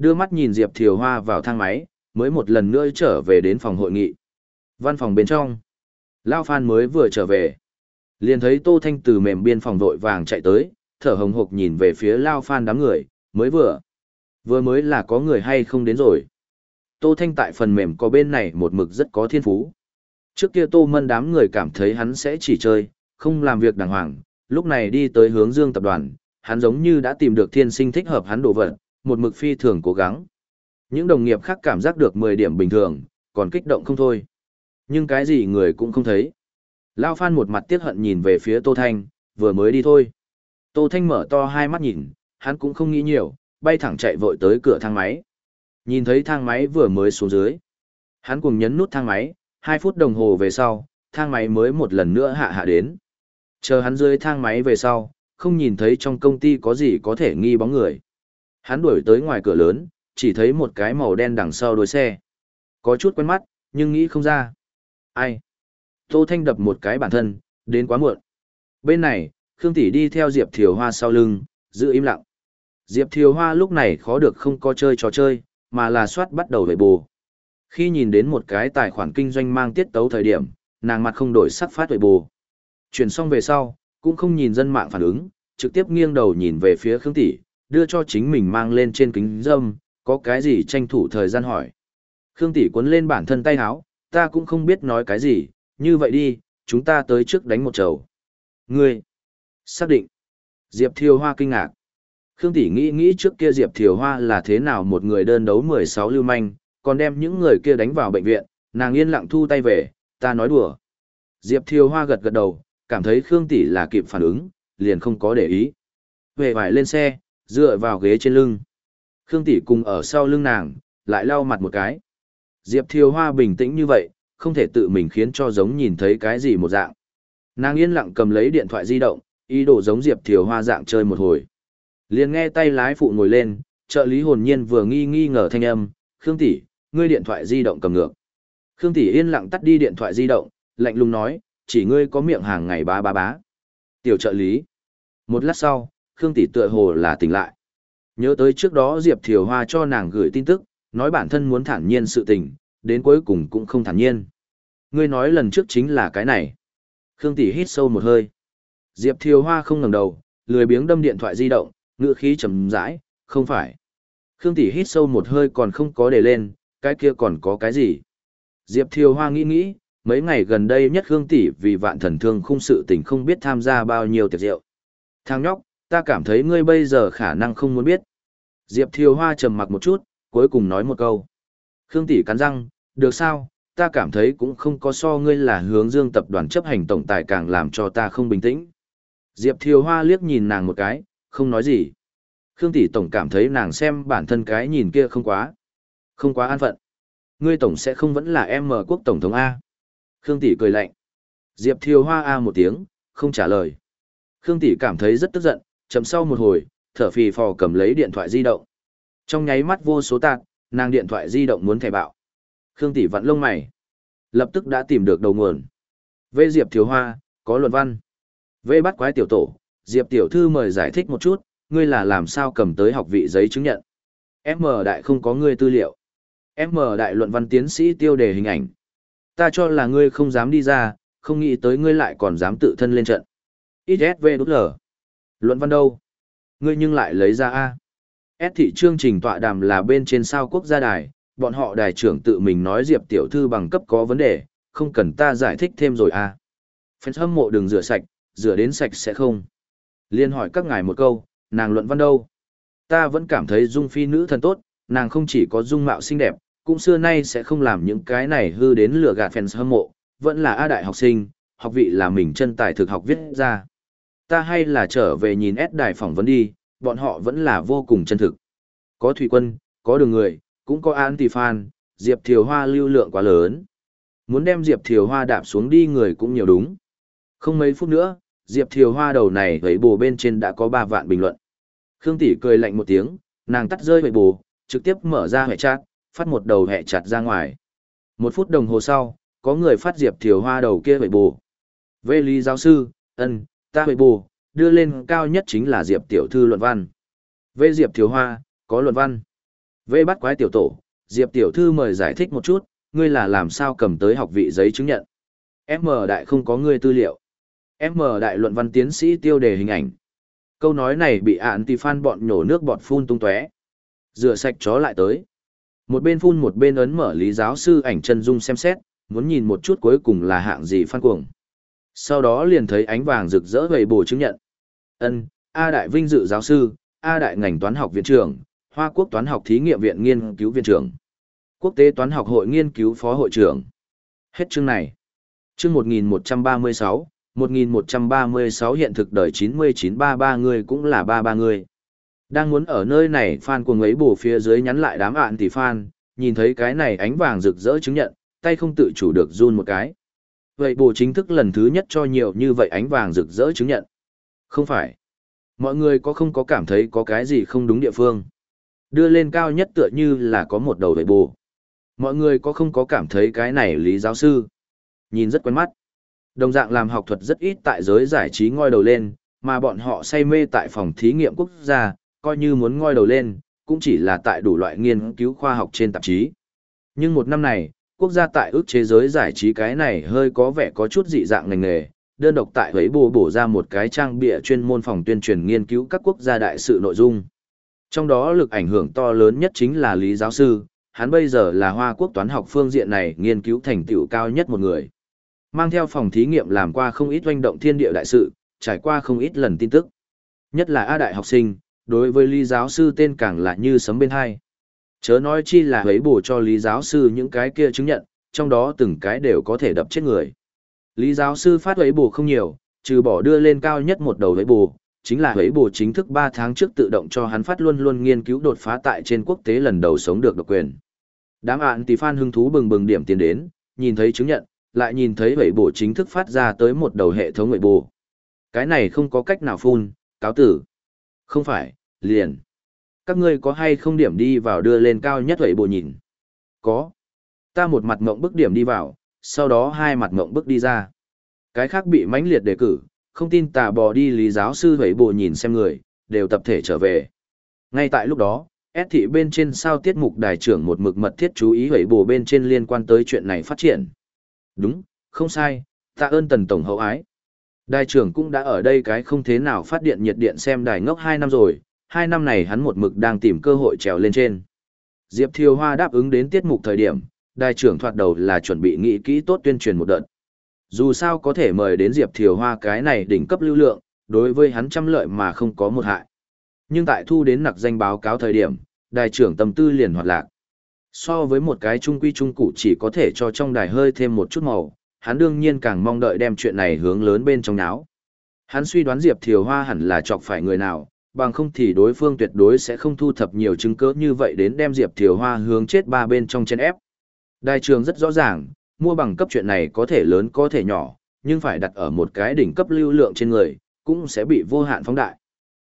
Đưa mắt nhìn Diệp Thiều Hoa vào thang máy, mới một lần nữa trở về đến phòng hội nghị. Văn phòng bên trong. Lão Phan mới vừa trở về. Liền thấy Tô Thanh từ mềm biên phòng vội vàng chạy tới, thở hồng hộc nhìn về phía Lão Phan đám người, mới vừa. Vừa mới là có người hay không đến rồi. Tô Thanh tại phần mềm có bên này một mực rất có thiên phú. Trước kia Tô Mân đám người cảm thấy hắn sẽ chỉ chơi, không làm việc đàng hoàng, lúc này đi tới hướng dương tập đoàn, hắn giống như đã tìm được thiên sinh thích hợp hắn đồ vật, một mực phi thường cố gắng. Những đồng nghiệp khác cảm giác được 10 điểm bình thường, còn kích động không thôi. Nhưng cái gì người cũng không thấy. Lao Phan một mặt tiếc hận nhìn về phía Tô Thanh, vừa mới đi thôi. Tô Thanh mở to hai mắt nhìn, hắn cũng không nghĩ nhiều, bay thẳng chạy vội tới cửa thang máy. Nhìn thấy thang máy vừa mới xuống dưới. Hắn cùng nhấn nút thang máy, 2 phút đồng hồ về sau, thang máy mới một lần nữa hạ hạ đến. Chờ hắn dưới thang máy về sau, không nhìn thấy trong công ty có gì có thể nghi bóng người. Hắn đuổi tới ngoài cửa lớn, chỉ thấy một cái màu đen đằng sau đuôi xe. Có chút quen mắt, nhưng nghĩ không ra. Ai? Tô Thanh đập một cái bản thân, đến quá muộn. Bên này, Khương Tỷ đi theo Diệp Thiều Hoa sau lưng, giữ im lặng. Diệp Thiều Hoa lúc này khó được không có chơi trò chơi, mà là soát bắt đầu về bù. Khi nhìn đến một cái tài khoản kinh doanh mang tiết tấu thời điểm, nàng mặt không đổi sắc phát về bù. Chuyển xong về sau, cũng không nhìn dân mạng phản ứng, trực tiếp nghiêng đầu nhìn về phía Khương Tỷ, đưa cho chính mình mang lên trên kính dâm, có cái gì tranh thủ thời gian hỏi. Khương Tỷ cuốn lên bản thân tay háo, ta cũng không biết nói cái gì, như vậy đi, chúng ta tới trước đánh một chầu. Ngươi, xác định. Diệp thiều Hoa kinh ngạc. Khương Tỷ nghĩ nghĩ trước kia Diệp Thiều Hoa là thế nào một người đơn đấu 16 lưu manh, còn đem những người kia đánh vào bệnh viện, nàng yên lặng thu tay về, ta nói đùa. Diệp Thiều Hoa gật gật đầu, cảm thấy Khương Tỷ là kịp phản ứng, liền không có để ý. Về vải lên xe, dựa vào ghế trên lưng. Khương Tỷ cùng ở sau lưng nàng, lại lau mặt một cái. Diệp Thiều Hoa bình tĩnh như vậy, không thể tự mình khiến cho giống nhìn thấy cái gì một dạng. Nàng yên lặng cầm lấy điện thoại di động, ý đồ giống Diệp Thiều Hoa dạng chơi một hồi. Liền nghe tay lái phụ ngồi lên, trợ lý hồn nhiên vừa nghi nghi ngờ thanh âm, Khương tỷ, ngươi điện thoại di động cầm ngược. Khương tỷ yên lặng tắt đi điện thoại di động, lạnh lùng nói, chỉ ngươi có miệng hàng ngày bá bá bá. Tiểu trợ lý. Một lát sau, Khương tỷ tựa hồ là tỉnh lại. Nhớ tới trước đó Diệp Thiều Hoa cho nàng gửi tin tức, nói bản thân muốn thản nhiên sự tình, đến cuối cùng cũng không thản nhiên. Ngươi nói lần trước chính là cái này. Khương tỷ hít sâu một hơi. Diệp Thiều Hoa không ngẩng đầu, lười biếng đâm điện thoại di động, ngựa khí trầm rãi, không phải. Khương tỷ hít sâu một hơi còn không có để lên, cái kia còn có cái gì? Diệp Thiều Hoa nghĩ nghĩ, mấy ngày gần đây nhất Khương tỷ vì vạn thần thương khung sự tình không biết tham gia bao nhiêu tiệc rượu. thang nhóc, ta cảm thấy ngươi bây giờ khả năng không muốn biết. Diệp Thiều Hoa trầm mặc một chút, cuối cùng nói một câu. Khương tỷ cắn răng, được sao, ta cảm thấy cũng không có so ngươi là hướng dương tập đoàn chấp hành tổng tài càng làm cho ta không bình tĩnh. Diệp Thiều Hoa liếc nhìn nàng một cái, không nói gì. Khương tỷ tổng cảm thấy nàng xem bản thân cái nhìn kia không quá. Không quá an phận. Ngươi tổng sẽ không vẫn là em mở quốc tổng thống A. Khương tỷ cười lạnh. Diệp Thiều Hoa A một tiếng, không trả lời. Khương tỷ cảm thấy rất tức giận, chậm sau một hồi, thở phì phò cầm lấy điện thoại di động. Trong nháy mắt vô số tạc, nàng điện thoại di động muốn thẻ bạo. Khương tỷ vặn lông mày. Lập tức đã tìm được đầu nguồn. Vê Diệp thiếu Hoa, có luận văn. Vê bắt quái tiểu tổ, Diệp tiểu thư mời giải thích một chút, ngươi là làm sao cầm tới học vị giấy chứng nhận. M đại không có ngươi tư liệu. M đại luận văn tiến sĩ tiêu đề hình ảnh. Ta cho là ngươi không dám đi ra, không nghĩ tới ngươi lại còn dám tự thân lên trận. Isv đút lở. Luận văn đâu? Ngươi nhưng lại lấy ra A. S thị chương trình tọa đàm là bên trên sao quốc gia đài, bọn họ đài trưởng tự mình nói Diệp tiểu thư bằng cấp có vấn đề, không cần ta giải thích thêm rồi A. Fans hâm mộ đừng rửa sạch, rửa đến sạch sẽ không. Liên hỏi các ngài một câu, nàng luận văn đâu? Ta vẫn cảm thấy dung phi nữ thần tốt, nàng không chỉ có dung mạo xinh đẹp, cũng xưa nay sẽ không làm những cái này hư đến lừa gạt fans hâm mộ, vẫn là A đại học sinh, học vị là mình chân tài thực học viết ra. Ta hay là trở về nhìn S đài phỏng vấn đi, bọn họ vẫn là vô cùng chân thực. Có thủy quân, có đường người, cũng có anti-fan, Diệp Thiều Hoa lưu lượng quá lớn. Muốn đem Diệp Thiều Hoa đạp xuống đi người cũng nhiều đúng. Không mấy phút nữa, Diệp Thiều Hoa đầu này với bồ bên trên đã có 3 vạn bình luận. Khương Tỷ cười lạnh một tiếng, nàng tắt rơi với bồ, trực tiếp mở ra hệ chat, phát một đầu hệ chặt ra ngoài. Một phút đồng hồ sau, có người phát Diệp Thiều Hoa đầu kia với bồ. Về lý giáo sư, ân, ta với bù, đưa lên cao nhất chính là Diệp Tiểu Thư luận văn. Về Diệp thiếu Hoa, có luận văn. Về bắt quái tiểu tổ, Diệp Tiểu Thư mời giải thích một chút, ngươi là làm sao cầm tới học vị giấy chứng nhận. M đại không có ngươi tư liệu. M đại luận văn tiến sĩ tiêu đề hình ảnh. Câu nói này bị ạn tì phan bọn nhổ nước bọt phun tung tóe. Rửa sạch chó lại tới. Một bên phun một bên ấn mở lý giáo sư ảnh chân dung xem xét, muốn nhìn một chút cuối cùng là hạng gì phan cuồng. Sau đó liền thấy ánh vàng rực rỡ về bổ chứng nhận. Ân, A đại vinh dự giáo sư, A đại ngành toán học viện trưởng, Hoa Quốc toán học thí nghiệm viện nghiên cứu viện trưởng, Quốc tế toán học hội nghiên cứu phó hội trưởng. Hết chương này. Chương 1136, 1136 hiện thực đời 9933 người cũng là 33 người. Đang muốn ở nơi này fan của ấy bổ phía dưới nhắn lại đám ạn tỷ fan, nhìn thấy cái này ánh vàng rực rỡ chứng nhận, tay không tự chủ được run một cái. Vậy bổ chính thức lần thứ nhất cho nhiều như vậy ánh vàng rực rỡ chứng nhận. Không phải. Mọi người có không có cảm thấy có cái gì không đúng địa phương. Đưa lên cao nhất tựa như là có một đầu vậy bù. Mọi người có không có cảm thấy cái này lý giáo sư. Nhìn rất quen mắt. Đồng dạng làm học thuật rất ít tại giới giải trí ngoi đầu lên, mà bọn họ say mê tại phòng thí nghiệm quốc gia, coi như muốn ngoi đầu lên, cũng chỉ là tại đủ loại nghiên cứu khoa học trên tạp chí. Nhưng một năm này, quốc gia tại ước chế giới giải trí cái này hơi có vẻ có chút dị dạng ngành nghề, đơn độc tại ấy bù bổ ra một cái trang bịa chuyên môn phòng tuyên truyền nghiên cứu các quốc gia đại sự nội dung. Trong đó lực ảnh hưởng to lớn nhất chính là Lý Giáo Sư, hắn bây giờ là Hoa Quốc toán học phương diện này nghiên cứu thành tựu cao nhất một người. Mang theo phòng thí nghiệm làm qua không ít doanh động thiên địa đại sự, trải qua không ít lần tin tức. Nhất là A đại học sinh, đối với lý giáo sư tên càng là như sấm bên hai. Chớ nói chi là ấy bổ cho lý giáo sư những cái kia chứng nhận, trong đó từng cái đều có thể đập chết người. Lý giáo sư phát ấy bổ không nhiều, trừ bỏ đưa lên cao nhất một đầu ấy bổ, chính là ấy bổ chính thức 3 tháng trước tự động cho hắn phát luôn luôn nghiên cứu đột phá tại trên quốc tế lần đầu sống được độc quyền. Đám ạn tỷ phan hứng thú bừng bừng điểm tiền đến, nhìn thấy chứng nhận, lại nhìn thấy ấy bổ chính thức phát ra tới một đầu hệ thống ấy bổ. Cái này không có cách nào phun, cáo tử. Không phải, liền. Các ngươi có hay không điểm đi vào đưa lên cao nhất vậy bộ nhìn? Có. Ta một mặt mộng bức điểm đi vào, sau đó hai mặt mộng bức đi ra. Cái khác bị mãnh liệt đề cử, không tin tà bò đi lý giáo sư vậy bộ nhìn xem người, đều tập thể trở về. Ngay tại lúc đó, S thị bên trên sao tiết mục đài trưởng một mực mật thiết chú ý hấy bộ bên trên liên quan tới chuyện này phát triển. Đúng, không sai, tạ ơn tần tổng hậu ái. Đài trưởng cũng đã ở đây cái không thế nào phát điện nhiệt điện xem đài ngốc 2 năm rồi, Hai năm này hắn một mực đang tìm cơ hội trèo lên trên. Diệp Thiều Hoa đáp ứng đến tiết mục thời điểm, đài trưởng thoạt đầu là chuẩn bị nghĩ kỹ tốt tuyên truyền một đợt. Dù sao có thể mời đến Diệp Thiều Hoa cái này đỉnh cấp lưu lượng, đối với hắn trăm lợi mà không có một hại. Nhưng tại thu đến nặc danh báo cáo thời điểm, đài trưởng tâm tư liền hoạt lạc. So với một cái trung quy trung cụ chỉ có thể cho trong đài hơi thêm một chút màu, hắn đương nhiên càng mong đợi đem chuyện này hướng lớn bên trong náo. Hắn suy đoán Diệp Thiều Hoa hẳn là chọc phải người nào, bằng không thì đối phương tuyệt đối sẽ không thu thập nhiều chứng cứ như vậy đến đem Diệp Thiều Hoa hướng chết ba bên trong chân ép. Đài trường rất rõ ràng, mua bằng cấp chuyện này có thể lớn có thể nhỏ, nhưng phải đặt ở một cái đỉnh cấp lưu lượng trên người, cũng sẽ bị vô hạn phóng đại.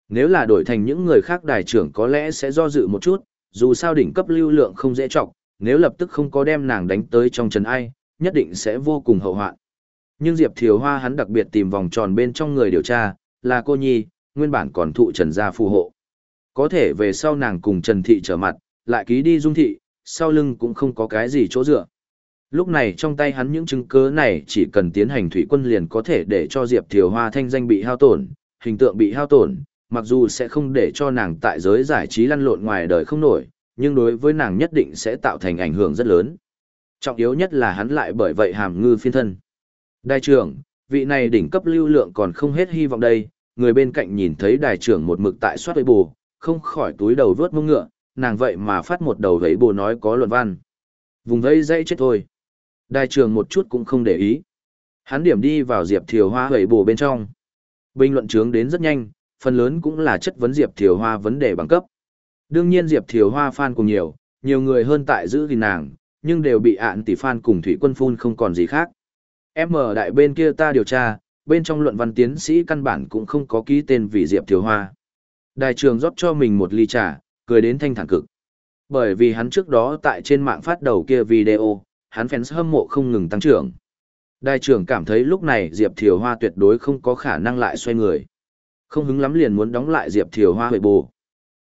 Nếu là đổi thành những người khác đài trưởng có lẽ sẽ do dự một chút, dù sao đỉnh cấp lưu lượng không dễ trọng, nếu lập tức không có đem nàng đánh tới trong trần ai, nhất định sẽ vô cùng hậu hoạn. Nhưng Diệp Thiều Hoa hắn đặc biệt tìm vòng tròn bên trong người điều tra, là cô nhi, nguyên bản còn thụ Trần gia phù hộ. Có thể về sau nàng cùng Trần Thị trở mặt, lại ký đi dung thị, sau lưng cũng không có cái gì chỗ dựa. Lúc này trong tay hắn những chứng cứ này chỉ cần tiến hành thủy quân liền có thể để cho Diệp Thiều Hoa thanh danh bị hao tổn, hình tượng bị hao tổn, mặc dù sẽ không để cho nàng tại giới giải trí lăn lộn ngoài đời không nổi, nhưng đối với nàng nhất định sẽ tạo thành ảnh hưởng rất lớn. Trọng yếu nhất là hắn lại bởi vậy hàm ngư phiên thân. Đại trưởng, vị này đỉnh cấp lưu lượng còn không hết hy vọng đây, người bên cạnh nhìn thấy đại trưởng một mực tại soát với bù, không khỏi túi đầu vớt mông ngựa, nàng vậy mà phát một đầu vẫy bù nói có luận văn. Vùng vây dây chết thôi. Đại trưởng một chút cũng không để ý. Hắn điểm đi vào Diệp Thiều Hoa vẫy bù bên trong. Bình luận trướng đến rất nhanh, phần lớn cũng là chất vấn Diệp Thiều Hoa vấn đề bằng cấp. Đương nhiên Diệp Thiều Hoa fan cùng nhiều, nhiều người hơn tại giữ gìn nàng, nhưng đều bị ạn tỷ fan cùng thủy quân phun không còn gì khác. Em ở đại bên kia ta điều tra, bên trong luận văn tiến sĩ căn bản cũng không có ký tên vì Diệp Thiếu Hoa. Đại trường rót cho mình một ly trà, cười đến thanh thản cực. Bởi vì hắn trước đó tại trên mạng phát đầu kia video, hắn fans hâm mộ không ngừng tăng trưởng. Đại trưởng cảm thấy lúc này Diệp Thiều Hoa tuyệt đối không có khả năng lại xoay người. Không hứng lắm liền muốn đóng lại Diệp Thiều Hoa huệ bù.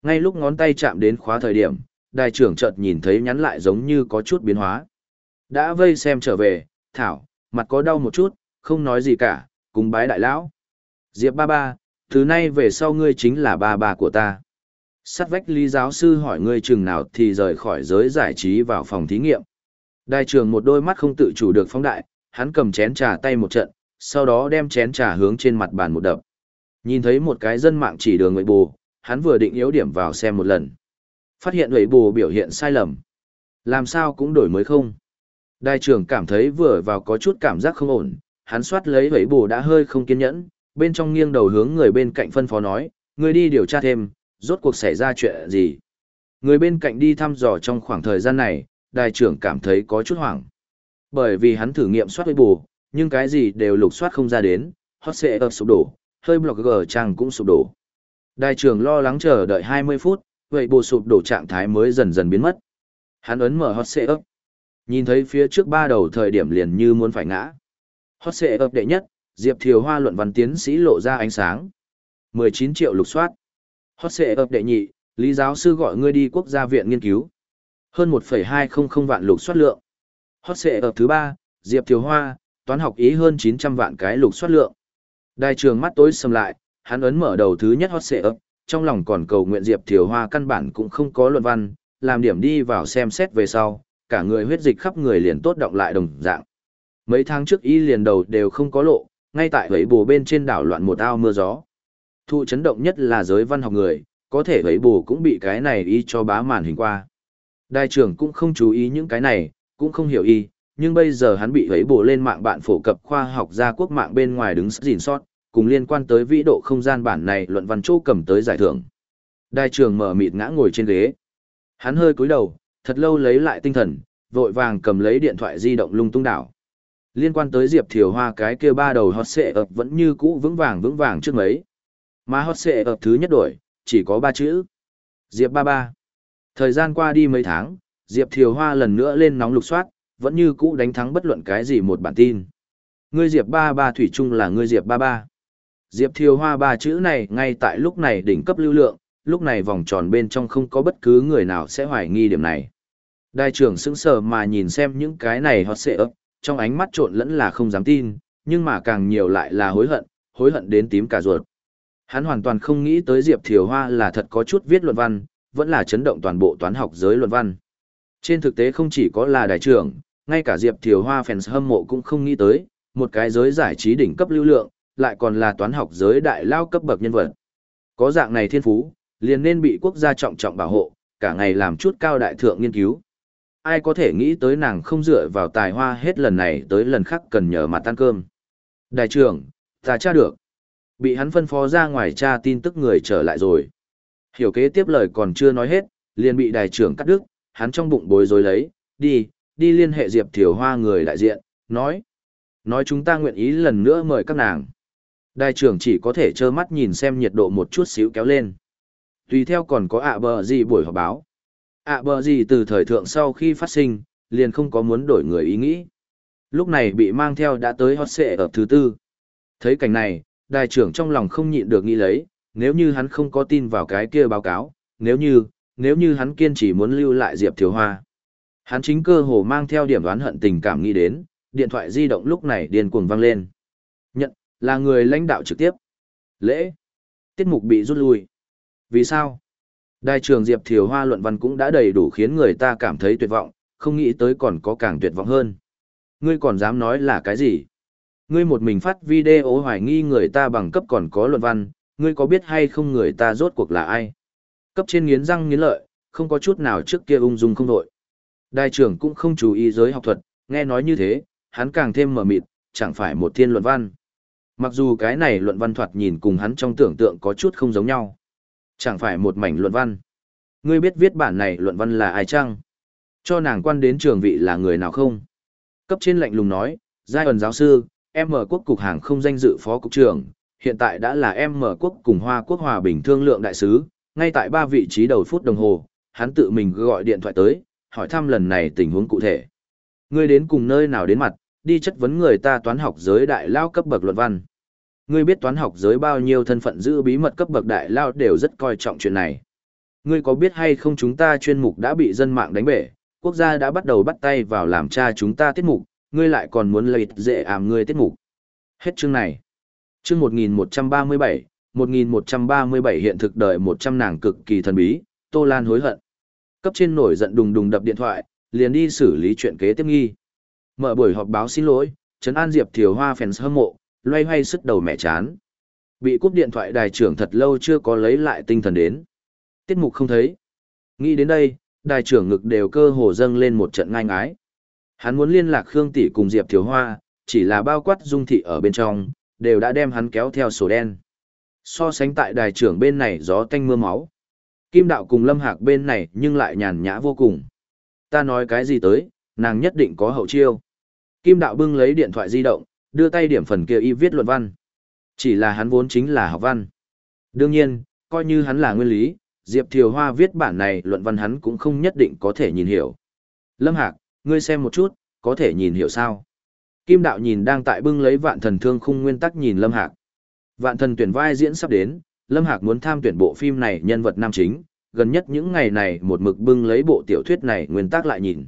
Ngay lúc ngón tay chạm đến khóa thời điểm, đại trưởng chợt nhìn thấy nhắn lại giống như có chút biến hóa. Đã vây xem trở về, Thảo, mặt có đau một chút, không nói gì cả, cùng bái đại lão. Diệp ba ba, từ nay về sau ngươi chính là ba ba của ta. Sát vách lý giáo sư hỏi ngươi chừng nào thì rời khỏi giới giải trí vào phòng thí nghiệm. Đại trưởng một đôi mắt không tự chủ được phóng đại, hắn cầm chén trà tay một trận, sau đó đem chén trà hướng trên mặt bàn một đập. Nhìn thấy một cái dân mạng chỉ đường người bù, hắn vừa định yếu điểm vào xem một lần. Phát hiện người bù biểu hiện sai lầm. Làm sao cũng đổi mới không. Đại trưởng cảm thấy vừa vào có chút cảm giác không ổn, hắn soát lấy vẫy bù đã hơi không kiên nhẫn, bên trong nghiêng đầu hướng người bên cạnh phân phó nói, người đi điều tra thêm, rốt cuộc xảy ra chuyện gì. Người bên cạnh đi thăm dò trong khoảng thời gian này, đại trưởng cảm thấy có chút hoảng. Bởi vì hắn thử nghiệm soát vẫy bù, nhưng cái gì đều lục soát không ra đến, hot sẽ ập sụp đổ, hơi blogger trang cũng sụp đổ. Đại trưởng lo lắng chờ đợi 20 phút, vậy bù sụp đổ trạng thái mới dần dần biến mất. Hắn ấn mở hot sẽ ấp. Nhìn thấy phía trước ba đầu thời điểm liền như muốn phải ngã. Hot sẽ ập đệ nhất, Diệp Thiều Hoa luận văn tiến sĩ lộ ra ánh sáng. 19 triệu lục soát. Hot sẽ ập đệ nhị, Lý giáo sư gọi ngươi đi quốc gia viện nghiên cứu. Hơn 1,200 vạn lục soát lượng. Hot sẽ ập thứ ba, Diệp Thiều Hoa, toán học ý hơn 900 vạn cái lục soát lượng. Đại trường mắt tối sầm lại, hắn ấn mở đầu thứ nhất hot sẽ ập, trong lòng còn cầu nguyện Diệp Thiều Hoa căn bản cũng không có luận văn, làm điểm đi vào xem xét về sau, cả người huyết dịch khắp người liền tốt động lại đồng dạng. Mấy tháng trước y liền đầu đều không có lộ, ngay tại vẫy bồ bên trên đảo loạn một ao mưa gió. Thụ chấn động nhất là giới văn học người, có thể ấy bù cũng bị cái này y cho bá màn hình qua. Đại trưởng cũng không chú ý những cái này, cũng không hiểu y, nhưng bây giờ hắn bị ấy bù lên mạng bạn phổ cập khoa học gia quốc mạng bên ngoài đứng gìn sót, cùng liên quan tới vĩ độ không gian bản này luận văn chỗ cầm tới giải thưởng. Đại trưởng mở mịt ngã ngồi trên ghế. Hắn hơi cúi đầu, thật lâu lấy lại tinh thần, vội vàng cầm lấy điện thoại di động lung tung đảo. Liên quan tới Diệp Thiều Hoa cái kia ba đầu hot xệ ập vẫn như cũ vững vàng vững vàng trước mấy. Mà hot xệ ập thứ nhất đổi, chỉ có ba chữ. Diệp ba ba. Thời gian qua đi mấy tháng, Diệp Thiều Hoa lần nữa lên nóng lục soát, vẫn như cũ đánh thắng bất luận cái gì một bản tin. Ngươi Diệp ba ba thủy chung là ngươi Diệp ba ba. Diệp Thiều Hoa ba chữ này ngay tại lúc này đỉnh cấp lưu lượng, lúc này vòng tròn bên trong không có bất cứ người nào sẽ hoài nghi điểm này. Đại trưởng sững sờ mà nhìn xem những cái này hot xệ ấp, trong ánh mắt trộn lẫn là không dám tin, nhưng mà càng nhiều lại là hối hận, hối hận đến tím cả ruột. Hắn hoàn toàn không nghĩ tới Diệp Thiều Hoa là thật có chút viết luận văn, vẫn là chấn động toàn bộ toán học giới luận văn. Trên thực tế không chỉ có là đại trưởng, ngay cả Diệp Thiều Hoa fans hâm mộ cũng không nghĩ tới, một cái giới giải trí đỉnh cấp lưu lượng, lại còn là toán học giới đại lao cấp bậc nhân vật. Có dạng này thiên phú, liền nên bị quốc gia trọng trọng bảo hộ, cả ngày làm chút cao đại thượng nghiên cứu. Ai có thể nghĩ tới nàng không dựa vào tài hoa hết lần này tới lần khác cần nhờ mặt ăn cơm. Đại trưởng, ta tra được. Bị hắn phân phó ra ngoài tra tin tức người trở lại rồi. Hiểu kế tiếp lời còn chưa nói hết, liền bị đại trưởng cắt đứt, hắn trong bụng bối rối lấy, đi, đi liên hệ Diệp Thiều Hoa người đại diện, nói. Nói chúng ta nguyện ý lần nữa mời các nàng. Đại trưởng chỉ có thể trơ mắt nhìn xem nhiệt độ một chút xíu kéo lên. Tùy theo còn có ạ bờ gì buổi họp báo ạ bờ gì từ thời thượng sau khi phát sinh, liền không có muốn đổi người ý nghĩ. Lúc này bị mang theo đã tới hot xệ ở thứ tư. Thấy cảnh này, đại trưởng trong lòng không nhịn được nghĩ lấy, nếu như hắn không có tin vào cái kia báo cáo, nếu như, nếu như hắn kiên trì muốn lưu lại Diệp Thiếu Hoa. Hắn chính cơ hồ mang theo điểm đoán hận tình cảm nghĩ đến, điện thoại di động lúc này điên cuồng vang lên. Nhận, là người lãnh đạo trực tiếp. Lễ. Tiết mục bị rút lui. Vì sao? Đại trường Diệp Thiều Hoa luận văn cũng đã đầy đủ khiến người ta cảm thấy tuyệt vọng, không nghĩ tới còn có càng tuyệt vọng hơn. Ngươi còn dám nói là cái gì? Ngươi một mình phát video hoài nghi người ta bằng cấp còn có luận văn, ngươi có biết hay không người ta rốt cuộc là ai? Cấp trên nghiến răng nghiến lợi, không có chút nào trước kia ung dung không đội. Đại trưởng cũng không chú ý giới học thuật, nghe nói như thế, hắn càng thêm mở mịt, chẳng phải một thiên luận văn. Mặc dù cái này luận văn thoạt nhìn cùng hắn trong tưởng tượng có chút không giống nhau. Chẳng phải một mảnh luận văn. Ngươi biết viết bản này luận văn là ai chăng? Cho nàng quan đến trường vị là người nào không? Cấp trên lạnh lùng nói, giai ẩn giáo sư, em mở quốc cục hàng không danh dự phó cục trưởng, hiện tại đã là em mở quốc cùng Hoa quốc hòa bình thương lượng đại sứ, ngay tại ba vị trí đầu phút đồng hồ, hắn tự mình gọi điện thoại tới, hỏi thăm lần này tình huống cụ thể. Ngươi đến cùng nơi nào đến mặt, đi chất vấn người ta toán học giới đại lao cấp bậc luận văn. Ngươi biết toán học giới bao nhiêu thân phận giữ bí mật cấp bậc đại lao đều rất coi trọng chuyện này. Ngươi có biết hay không chúng ta chuyên mục đã bị dân mạng đánh bể, quốc gia đã bắt đầu bắt tay vào làm cha chúng ta tiết mục, ngươi lại còn muốn lợi dễ ảm ngươi tiết mục. Hết chương này. Chương 1137, 1137 hiện thực đời 100 nàng cực kỳ thần bí, Tô Lan hối hận. Cấp trên nổi giận đùng đùng đập điện thoại, liền đi xử lý chuyện kế tiếp nghi. Mở buổi họp báo xin lỗi, Trấn An Diệp Thiều Hoa fans hâm mộ, loay hoay sức đầu mẹ chán. Bị cúp điện thoại đài trưởng thật lâu chưa có lấy lại tinh thần đến. Tiết mục không thấy. Nghĩ đến đây, đài trưởng ngực đều cơ hồ dâng lên một trận ngai ngái. Hắn muốn liên lạc Khương Tỷ cùng Diệp Thiếu Hoa, chỉ là bao quát dung thị ở bên trong, đều đã đem hắn kéo theo sổ đen. So sánh tại đài trưởng bên này gió tanh mưa máu. Kim đạo cùng Lâm Hạc bên này nhưng lại nhàn nhã vô cùng. Ta nói cái gì tới, nàng nhất định có hậu chiêu. Kim đạo bưng lấy điện thoại di động, đưa tay điểm phần kia y viết luận văn. Chỉ là hắn vốn chính là học văn. Đương nhiên, coi như hắn là nguyên lý, Diệp Thiều Hoa viết bản này luận văn hắn cũng không nhất định có thể nhìn hiểu. Lâm Hạc, ngươi xem một chút, có thể nhìn hiểu sao? Kim đạo nhìn đang tại bưng lấy vạn thần thương khung nguyên tắc nhìn Lâm Hạc. Vạn thần tuyển vai diễn sắp đến, Lâm Hạc muốn tham tuyển bộ phim này nhân vật nam chính, gần nhất những ngày này một mực bưng lấy bộ tiểu thuyết này nguyên tắc lại nhìn.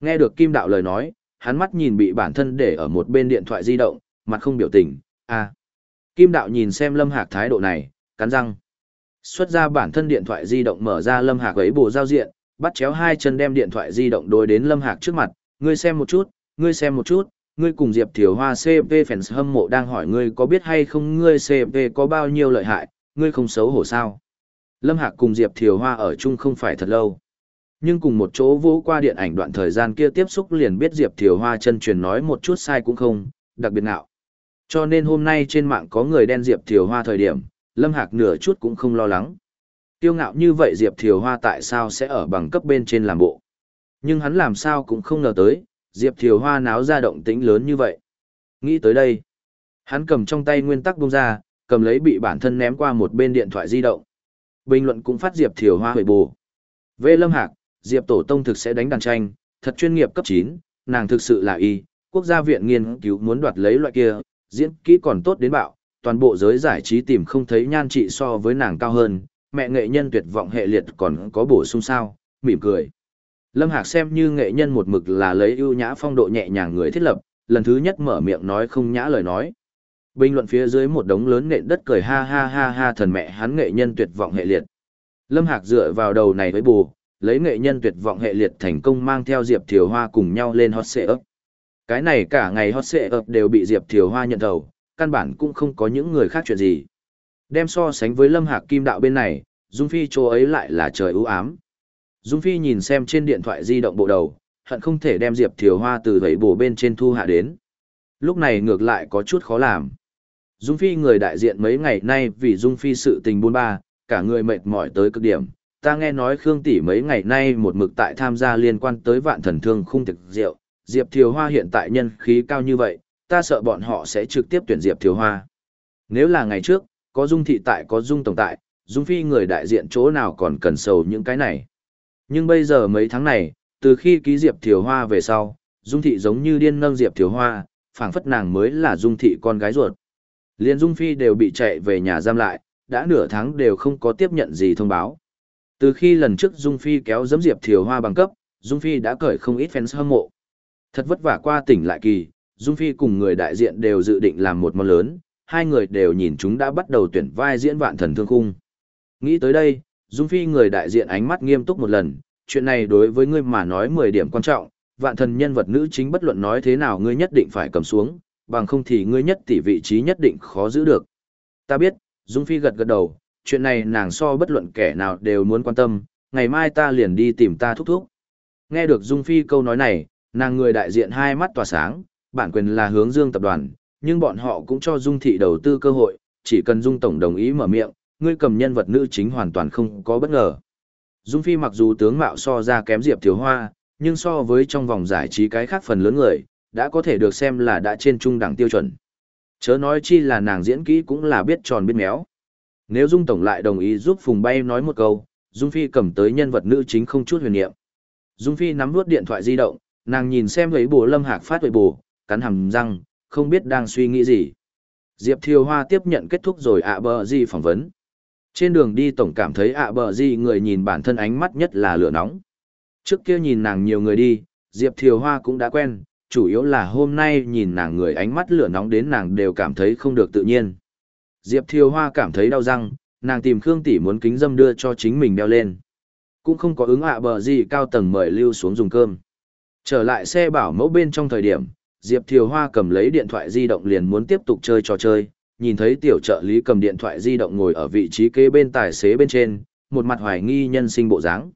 Nghe được Kim đạo lời nói, hắn mắt nhìn bị bản thân để ở một bên điện thoại di động, mặt không biểu tình, à. Kim đạo nhìn xem Lâm Hạc thái độ này, cắn răng. Xuất ra bản thân điện thoại di động mở ra Lâm Hạc ấy bộ giao diện, bắt chéo hai chân đem điện thoại di động đối đến Lâm Hạc trước mặt, ngươi xem một chút, ngươi xem một chút, ngươi cùng Diệp Thiều Hoa CP fans hâm mộ đang hỏi ngươi có biết hay không ngươi CP có bao nhiêu lợi hại, ngươi không xấu hổ sao. Lâm Hạc cùng Diệp Thiều Hoa ở chung không phải thật lâu. Nhưng cùng một chỗ vô qua điện ảnh đoạn thời gian kia tiếp xúc liền biết Diệp Thiều Hoa chân truyền nói một chút sai cũng không, đặc biệt nào. Cho nên hôm nay trên mạng có người đen Diệp Thiều Hoa thời điểm, Lâm Hạc nửa chút cũng không lo lắng. Tiêu ngạo như vậy Diệp Thiều Hoa tại sao sẽ ở bằng cấp bên trên làm bộ. Nhưng hắn làm sao cũng không ngờ tới, Diệp Thiều Hoa náo ra động tĩnh lớn như vậy. Nghĩ tới đây, hắn cầm trong tay nguyên tắc bông ra, cầm lấy bị bản thân ném qua một bên điện thoại di động. Bình luận cũng phát Diệp Thiều Hoa hồi bù. Về Lâm Hạc, Diệp Tổ Tông thực sẽ đánh đàn tranh, thật chuyên nghiệp cấp 9, nàng thực sự là y, quốc gia viện nghiên cứu muốn đoạt lấy loại kia, diễn kỹ còn tốt đến bạo, toàn bộ giới giải trí tìm không thấy nhan trị so với nàng cao hơn, mẹ nghệ nhân tuyệt vọng hệ liệt còn có bổ sung sao, mỉm cười. Lâm Hạc xem như nghệ nhân một mực là lấy ưu nhã phong độ nhẹ nhàng người thiết lập, lần thứ nhất mở miệng nói không nhã lời nói. Bình luận phía dưới một đống lớn nện đất cười ha ha ha ha thần mẹ hắn nghệ nhân tuyệt vọng hệ liệt. Lâm Hạc dựa vào đầu này với bù, lấy nghệ nhân tuyệt vọng hệ liệt thành công mang theo Diệp Thiều Hoa cùng nhau lên hot xệ ấp. Cái này cả ngày hot xệ ấp đều bị Diệp Thiều Hoa nhận thầu, căn bản cũng không có những người khác chuyện gì. Đem so sánh với Lâm Hạc Kim Đạo bên này, Dung Phi chỗ ấy lại là trời ưu ám. Dung Phi nhìn xem trên điện thoại di động bộ đầu, hận không thể đem Diệp Thiều Hoa từ vẫy bổ bên trên thu hạ đến. Lúc này ngược lại có chút khó làm. Dung Phi người đại diện mấy ngày nay vì Dung Phi sự tình buôn ba, cả người mệt mỏi tới cực điểm. Ta nghe nói Khương Tỷ mấy ngày nay một mực tại tham gia liên quan tới vạn thần thương khung thực rượu. Diệp Thiều Hoa hiện tại nhân khí cao như vậy, ta sợ bọn họ sẽ trực tiếp tuyển Diệp Thiều Hoa. Nếu là ngày trước, có Dung Thị tại có Dung Tổng tại, Dung Phi người đại diện chỗ nào còn cần sầu những cái này. Nhưng bây giờ mấy tháng này, từ khi ký Diệp Thiều Hoa về sau, Dung Thị giống như điên nâng Diệp Thiều Hoa, phảng phất nàng mới là Dung Thị con gái ruột. Liên Dung Phi đều bị chạy về nhà giam lại, đã nửa tháng đều không có tiếp nhận gì thông báo. Từ khi lần trước Dung Phi kéo dẫm Diệp Thiều Hoa bằng cấp, Dung Phi đã cởi không ít fans hâm mộ. Thật vất vả qua tỉnh lại kỳ, Dung Phi cùng người đại diện đều dự định làm một món lớn, hai người đều nhìn chúng đã bắt đầu tuyển vai diễn vạn thần thương khung. Nghĩ tới đây, Dung Phi người đại diện ánh mắt nghiêm túc một lần, chuyện này đối với ngươi mà nói 10 điểm quan trọng, vạn thần nhân vật nữ chính bất luận nói thế nào ngươi nhất định phải cầm xuống, bằng không thì ngươi nhất tỷ vị trí nhất định khó giữ được. Ta biết, Dung Phi gật gật đầu, chuyện này nàng so bất luận kẻ nào đều muốn quan tâm, ngày mai ta liền đi tìm ta thúc thúc. Nghe được Dung Phi câu nói này, nàng người đại diện hai mắt tỏa sáng, bản quyền là hướng dương tập đoàn, nhưng bọn họ cũng cho Dung Thị đầu tư cơ hội, chỉ cần Dung Tổng đồng ý mở miệng, ngươi cầm nhân vật nữ chính hoàn toàn không có bất ngờ. Dung Phi mặc dù tướng mạo so ra kém Diệp Thiếu Hoa, nhưng so với trong vòng giải trí cái khác phần lớn người, đã có thể được xem là đã trên trung đẳng tiêu chuẩn. Chớ nói chi là nàng diễn kỹ cũng là biết tròn biết méo. Nếu Dung Tổng lại đồng ý giúp Phùng Bay nói một câu, Dung Phi cầm tới nhân vật nữ chính không chút huyền niệm. Dung Phi nắm nuốt điện thoại di động, nàng nhìn xem lấy bù Lâm Hạc phát huệ bù, cắn hầm răng, không biết đang suy nghĩ gì. Diệp Thiều Hoa tiếp nhận kết thúc rồi ạ bờ gì phỏng vấn. Trên đường đi tổng cảm thấy ạ bờ gì người nhìn bản thân ánh mắt nhất là lửa nóng. Trước kia nhìn nàng nhiều người đi, Diệp Thiều Hoa cũng đã quen, chủ yếu là hôm nay nhìn nàng người ánh mắt lửa nóng đến nàng đều cảm thấy không được tự nhiên. Diệp Thiều Hoa cảm thấy đau răng, nàng tìm Khương Tỷ muốn kính dâm đưa cho chính mình đeo lên. Cũng không có ứng ạ bờ gì cao tầng mời lưu xuống dùng cơm. Trở lại xe bảo mẫu bên trong thời điểm, Diệp Thiều Hoa cầm lấy điện thoại di động liền muốn tiếp tục chơi trò chơi, nhìn thấy tiểu trợ lý cầm điện thoại di động ngồi ở vị trí kế bên tài xế bên trên, một mặt hoài nghi nhân sinh bộ dáng.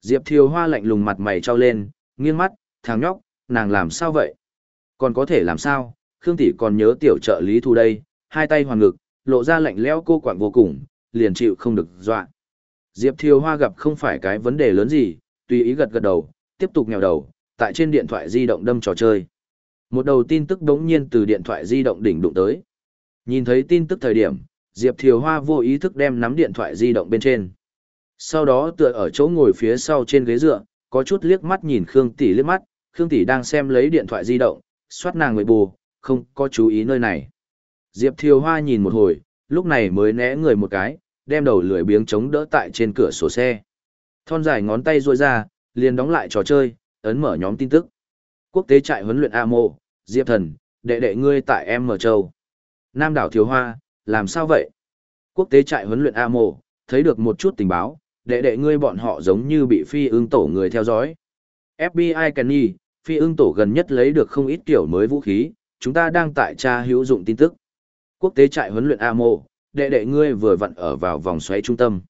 Diệp Thiều Hoa lạnh lùng mặt mày trao lên, nghiêng mắt, thằng nhóc, nàng làm sao vậy? Còn có thể làm sao? Khương Tỷ còn nhớ tiểu trợ lý thu đây, hai tay hoàn ngực, lộ ra lạnh lẽo cô quạng vô cùng, liền chịu không được dọa. Diệp Thiều Hoa gặp không phải cái vấn đề lớn gì, tùy ý gật gật đầu, tiếp tục nghèo đầu, tại trên điện thoại di động đâm trò chơi. Một đầu tin tức đống nhiên từ điện thoại di động đỉnh đụng tới. Nhìn thấy tin tức thời điểm, Diệp Thiều Hoa vô ý thức đem nắm điện thoại di động bên trên. Sau đó tựa ở chỗ ngồi phía sau trên ghế dựa, có chút liếc mắt nhìn Khương Tỷ liếc mắt, Khương Tỷ đang xem lấy điện thoại di động, xoát nàng người bù, không có chú ý nơi này. Diệp Thiều Hoa nhìn một hồi, lúc này mới né người một cái, đem đầu lười biếng chống đỡ tại trên cửa sổ xe. Thon dài ngón tay ruôi ra, liền đóng lại trò chơi, ấn mở nhóm tin tức. Quốc tế trại huấn luyện A Mộ, Diệp Thần, đệ đệ ngươi tại em mở châu. Nam đảo Thiếu Hoa, làm sao vậy? Quốc tế trại huấn luyện A Mộ, thấy được một chút tình báo, đệ đệ ngươi bọn họ giống như bị phi ương tổ người theo dõi. FBI Kenny, phi ương tổ gần nhất lấy được không ít kiểu mới vũ khí, chúng ta đang tại tra hữu dụng tin tức. Quốc tế trại huấn luyện A mô, đệ đệ ngươi vừa vặn ở vào vòng xoáy trung tâm.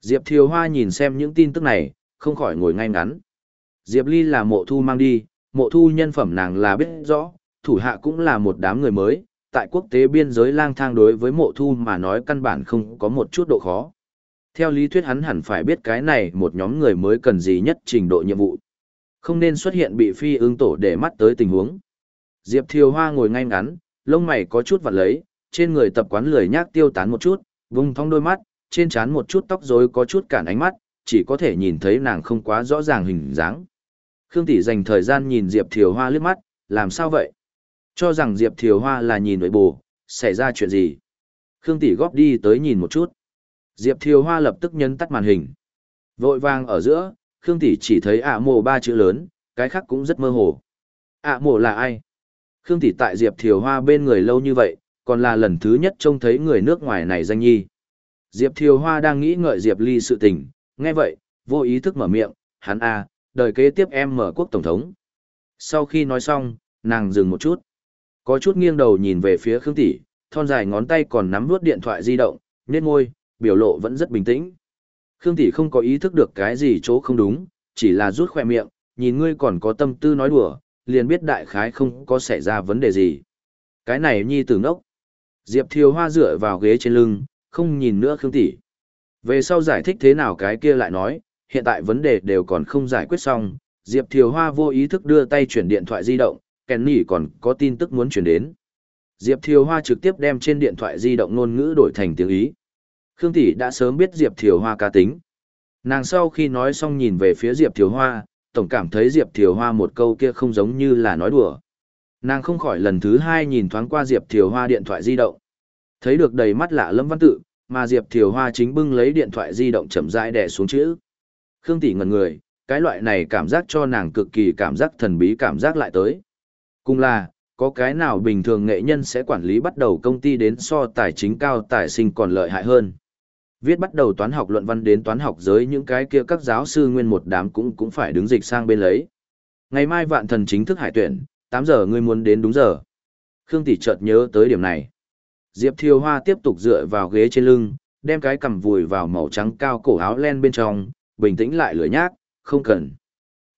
Diệp Thiều Hoa nhìn xem những tin tức này, không khỏi ngồi ngay ngắn. Diệp Ly là mộ thu mang đi, mộ thu nhân phẩm nàng là biết rõ, thủ hạ cũng là một đám người mới, tại quốc tế biên giới lang thang đối với mộ thu mà nói căn bản không có một chút độ khó. Theo lý thuyết hắn hẳn phải biết cái này một nhóm người mới cần gì nhất trình độ nhiệm vụ. Không nên xuất hiện bị phi ương tổ để mắt tới tình huống. Diệp Thiều Hoa ngồi ngay ngắn, lông mày có chút vặt lấy, trên người tập quán lười nhác tiêu tán một chút, vùng thong đôi mắt, trên trán một chút tóc rối có chút cản ánh mắt, chỉ có thể nhìn thấy nàng không quá rõ ràng hình dáng. Khương Tỷ dành thời gian nhìn Diệp Thiều Hoa liếc mắt, làm sao vậy? Cho rằng Diệp Thiều Hoa là nhìn nội bù, xảy ra chuyện gì? Khương Tỷ góp đi tới nhìn một chút. Diệp Thiều Hoa lập tức nhấn tắt màn hình. Vội vàng ở giữa, Khương Tỷ chỉ thấy ạ mồ ba chữ lớn, cái khác cũng rất mơ hồ. ạ mồ là ai? Khương Tỷ tại Diệp Thiều Hoa bên người lâu như vậy, còn là lần thứ nhất trông thấy người nước ngoài này danh nhi. Diệp Thiều Hoa đang nghĩ ngợi Diệp Ly sự tình, nghe vậy, vô ý thức mở miệng, hắn a, à, đời kế tiếp em mở quốc tổng thống. Sau khi nói xong, nàng dừng một chút. Có chút nghiêng đầu nhìn về phía Khương Tỷ, thon dài ngón tay còn nắm nuốt điện thoại di động, nên môi, biểu lộ vẫn rất bình tĩnh. Khương Tỷ không có ý thức được cái gì chỗ không đúng, chỉ là rút khỏe miệng, nhìn ngươi còn có tâm tư nói đùa, liền biết đại khái không có xảy ra vấn đề gì. Cái này nhi tử ngốc. Diệp Thiều Hoa dựa vào ghế trên lưng, không nhìn nữa Khương Tỷ. Về sau giải thích thế nào cái kia lại nói, hiện tại vấn đề đều còn không giải quyết xong, Diệp Thiều Hoa vô ý thức đưa tay chuyển điện thoại di động, Kenny còn có tin tức muốn chuyển đến. Diệp Thiều Hoa trực tiếp đem trên điện thoại di động ngôn ngữ đổi thành tiếng Ý. Khương Tỷ đã sớm biết Diệp Thiều Hoa ca tính. Nàng sau khi nói xong nhìn về phía Diệp Thiều Hoa, tổng cảm thấy Diệp Thiều Hoa một câu kia không giống như là nói đùa. Nàng không khỏi lần thứ hai nhìn thoáng qua Diệp Thiều Hoa điện thoại di động. Thấy được đầy mắt lạ lâm văn tự, mà Diệp Thiều Hoa chính bưng lấy điện thoại di động chậm rãi đè xuống chữ. Khương Tỷ ngẩn người, cái loại này cảm giác cho nàng cực kỳ cảm giác thần bí cảm giác lại tới. Cùng là, có cái nào bình thường nghệ nhân sẽ quản lý bắt đầu công ty đến so tài chính cao tài sinh còn lợi hại hơn. Viết bắt đầu toán học luận văn đến toán học giới những cái kia các giáo sư nguyên một đám cũng cũng phải đứng dịch sang bên lấy. Ngày mai vạn thần chính thức hải tuyển, 8 giờ ngươi muốn đến đúng giờ. Khương Tỷ chợt nhớ tới điểm này. Diệp Thiều Hoa tiếp tục dựa vào ghế trên lưng, đem cái cầm vùi vào màu trắng cao cổ áo len bên trong, bình tĩnh lại lửa nhác, không cần.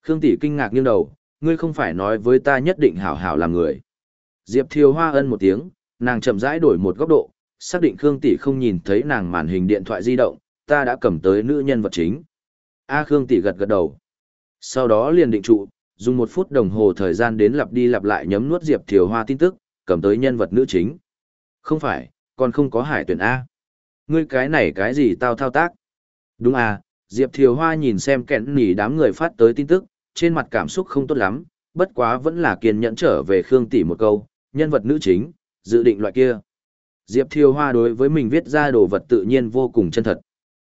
Khương Tỷ kinh ngạc nghiêng đầu, ngươi không phải nói với ta nhất định hảo hảo làm người. Diệp Thiều Hoa ân một tiếng, nàng chậm rãi đổi một góc độ, xác định Khương Tỷ không nhìn thấy nàng màn hình điện thoại di động, ta đã cầm tới nữ nhân vật chính. A Khương Tỷ gật gật đầu. Sau đó liền định trụ, dùng một phút đồng hồ thời gian đến lặp đi lặp lại nhấm nuốt Diệp Thiều Hoa tin tức, cầm tới nhân vật nữ chính. Không phải, còn không có hải tuyển A. Ngươi cái này cái gì tao thao tác? Đúng à, Diệp Thiều Hoa nhìn xem kẹn nỉ đám người phát tới tin tức, trên mặt cảm xúc không tốt lắm, bất quá vẫn là kiên nhẫn trở về Khương Tỷ một câu, nhân vật nữ chính, dự định loại kia. Diệp Thiều Hoa đối với mình viết ra đồ vật tự nhiên vô cùng chân thật.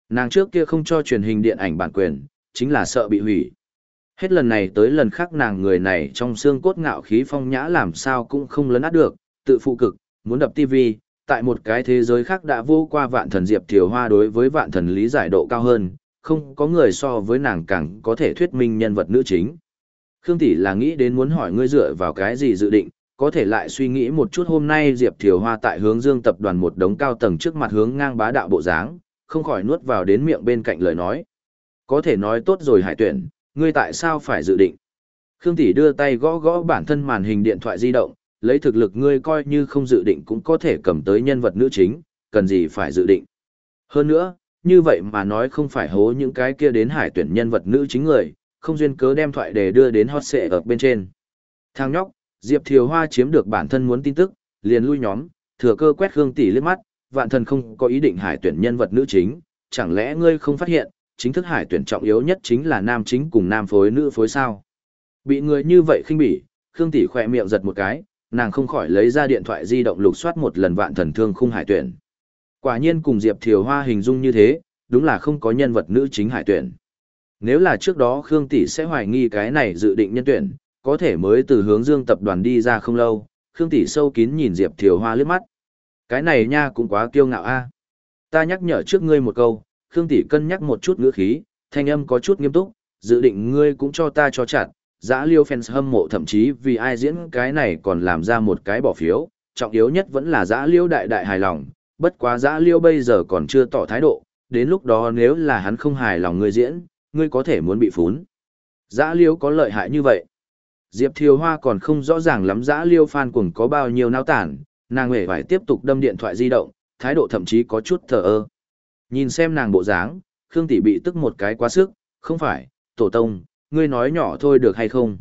Nàng trước kia không cho truyền hình điện ảnh bản quyền, chính là sợ bị hủy. Hết lần này tới lần khác nàng người này trong xương cốt ngạo khí phong nhã làm sao cũng không lấn át được, tự phụ cực, muốn đập TV, tại một cái thế giới khác đã vô qua vạn thần Diệp Thiều Hoa đối với vạn thần lý giải độ cao hơn, không có người so với nàng càng có thể thuyết minh nhân vật nữ chính. Khương Tỷ là nghĩ đến muốn hỏi ngươi dựa vào cái gì dự định, có thể lại suy nghĩ một chút hôm nay Diệp Thiều Hoa tại hướng dương tập đoàn một đống cao tầng trước mặt hướng ngang bá đạo bộ dáng, không khỏi nuốt vào đến miệng bên cạnh lời nói. Có thể nói tốt rồi hải tuyển, ngươi tại sao phải dự định? Khương Tỷ đưa tay gõ gõ bản thân màn hình điện thoại di động, lấy thực lực ngươi coi như không dự định cũng có thể cầm tới nhân vật nữ chính, cần gì phải dự định. Hơn nữa, như vậy mà nói không phải hố những cái kia đến hải tuyển nhân vật nữ chính người, không duyên cớ đem thoại để đưa đến hot xệ ở bên trên. Thang nhóc, Diệp Thiều Hoa chiếm được bản thân muốn tin tức, liền lui nhóm, thừa cơ quét Khương Tỷ liếc mắt, vạn thần không có ý định hải tuyển nhân vật nữ chính, chẳng lẽ ngươi không phát hiện, chính thức hải tuyển trọng yếu nhất chính là nam chính cùng nam phối nữ phối sao? Bị người như vậy khinh bỉ, Khương Tỷ khỏe miệng giật một cái, nàng không khỏi lấy ra điện thoại di động lục soát một lần vạn thần thương khung hải tuyển. Quả nhiên cùng Diệp Thiều Hoa hình dung như thế, đúng là không có nhân vật nữ chính hải tuyển. Nếu là trước đó Khương Tỷ sẽ hoài nghi cái này dự định nhân tuyển, có thể mới từ hướng dương tập đoàn đi ra không lâu, Khương Tỷ sâu kín nhìn Diệp Thiều Hoa lướt mắt. Cái này nha cũng quá kiêu ngạo a. Ta nhắc nhở trước ngươi một câu, Khương Tỷ cân nhắc một chút ngữ khí, thanh âm có chút nghiêm túc, dự định ngươi cũng cho ta cho chặt, giã liêu fans hâm mộ thậm chí vì ai diễn cái này còn làm ra một cái bỏ phiếu, trọng yếu nhất vẫn là giã liêu đại đại hài lòng, bất quá giã liêu bây giờ còn chưa tỏ thái độ, đến lúc đó nếu là hắn không hài lòng ngươi diễn, ngươi có thể muốn bị phún. Dã liêu có lợi hại như vậy. Diệp Thiều Hoa còn không rõ ràng lắm dã liêu phan cuồng có bao nhiêu nao tản, nàng hề phải tiếp tục đâm điện thoại di động, thái độ thậm chí có chút thờ ơ. Nhìn xem nàng bộ dáng, Khương Tỷ bị tức một cái quá sức, không phải, tổ tông, ngươi nói nhỏ thôi được hay không?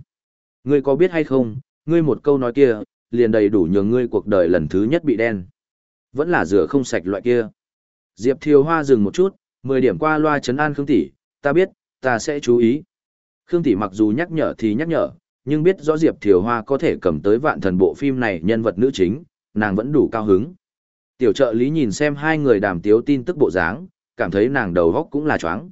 Ngươi có biết hay không, ngươi một câu nói kia, liền đầy đủ nhường ngươi cuộc đời lần thứ nhất bị đen. Vẫn là rửa không sạch loại kia. Diệp Thiều Hoa dừng một chút, 10 điểm qua loa chấn an Khương Tỷ, ta biết, ta sẽ chú ý. Khương Tỷ mặc dù nhắc nhở thì nhắc nhở, nhưng biết rõ Diệp Thiều Hoa có thể cầm tới vạn thần bộ phim này nhân vật nữ chính, nàng vẫn đủ cao hứng. Tiểu trợ lý nhìn xem hai người đàm tiếu tin tức bộ dáng, cảm thấy nàng đầu góc cũng là choáng.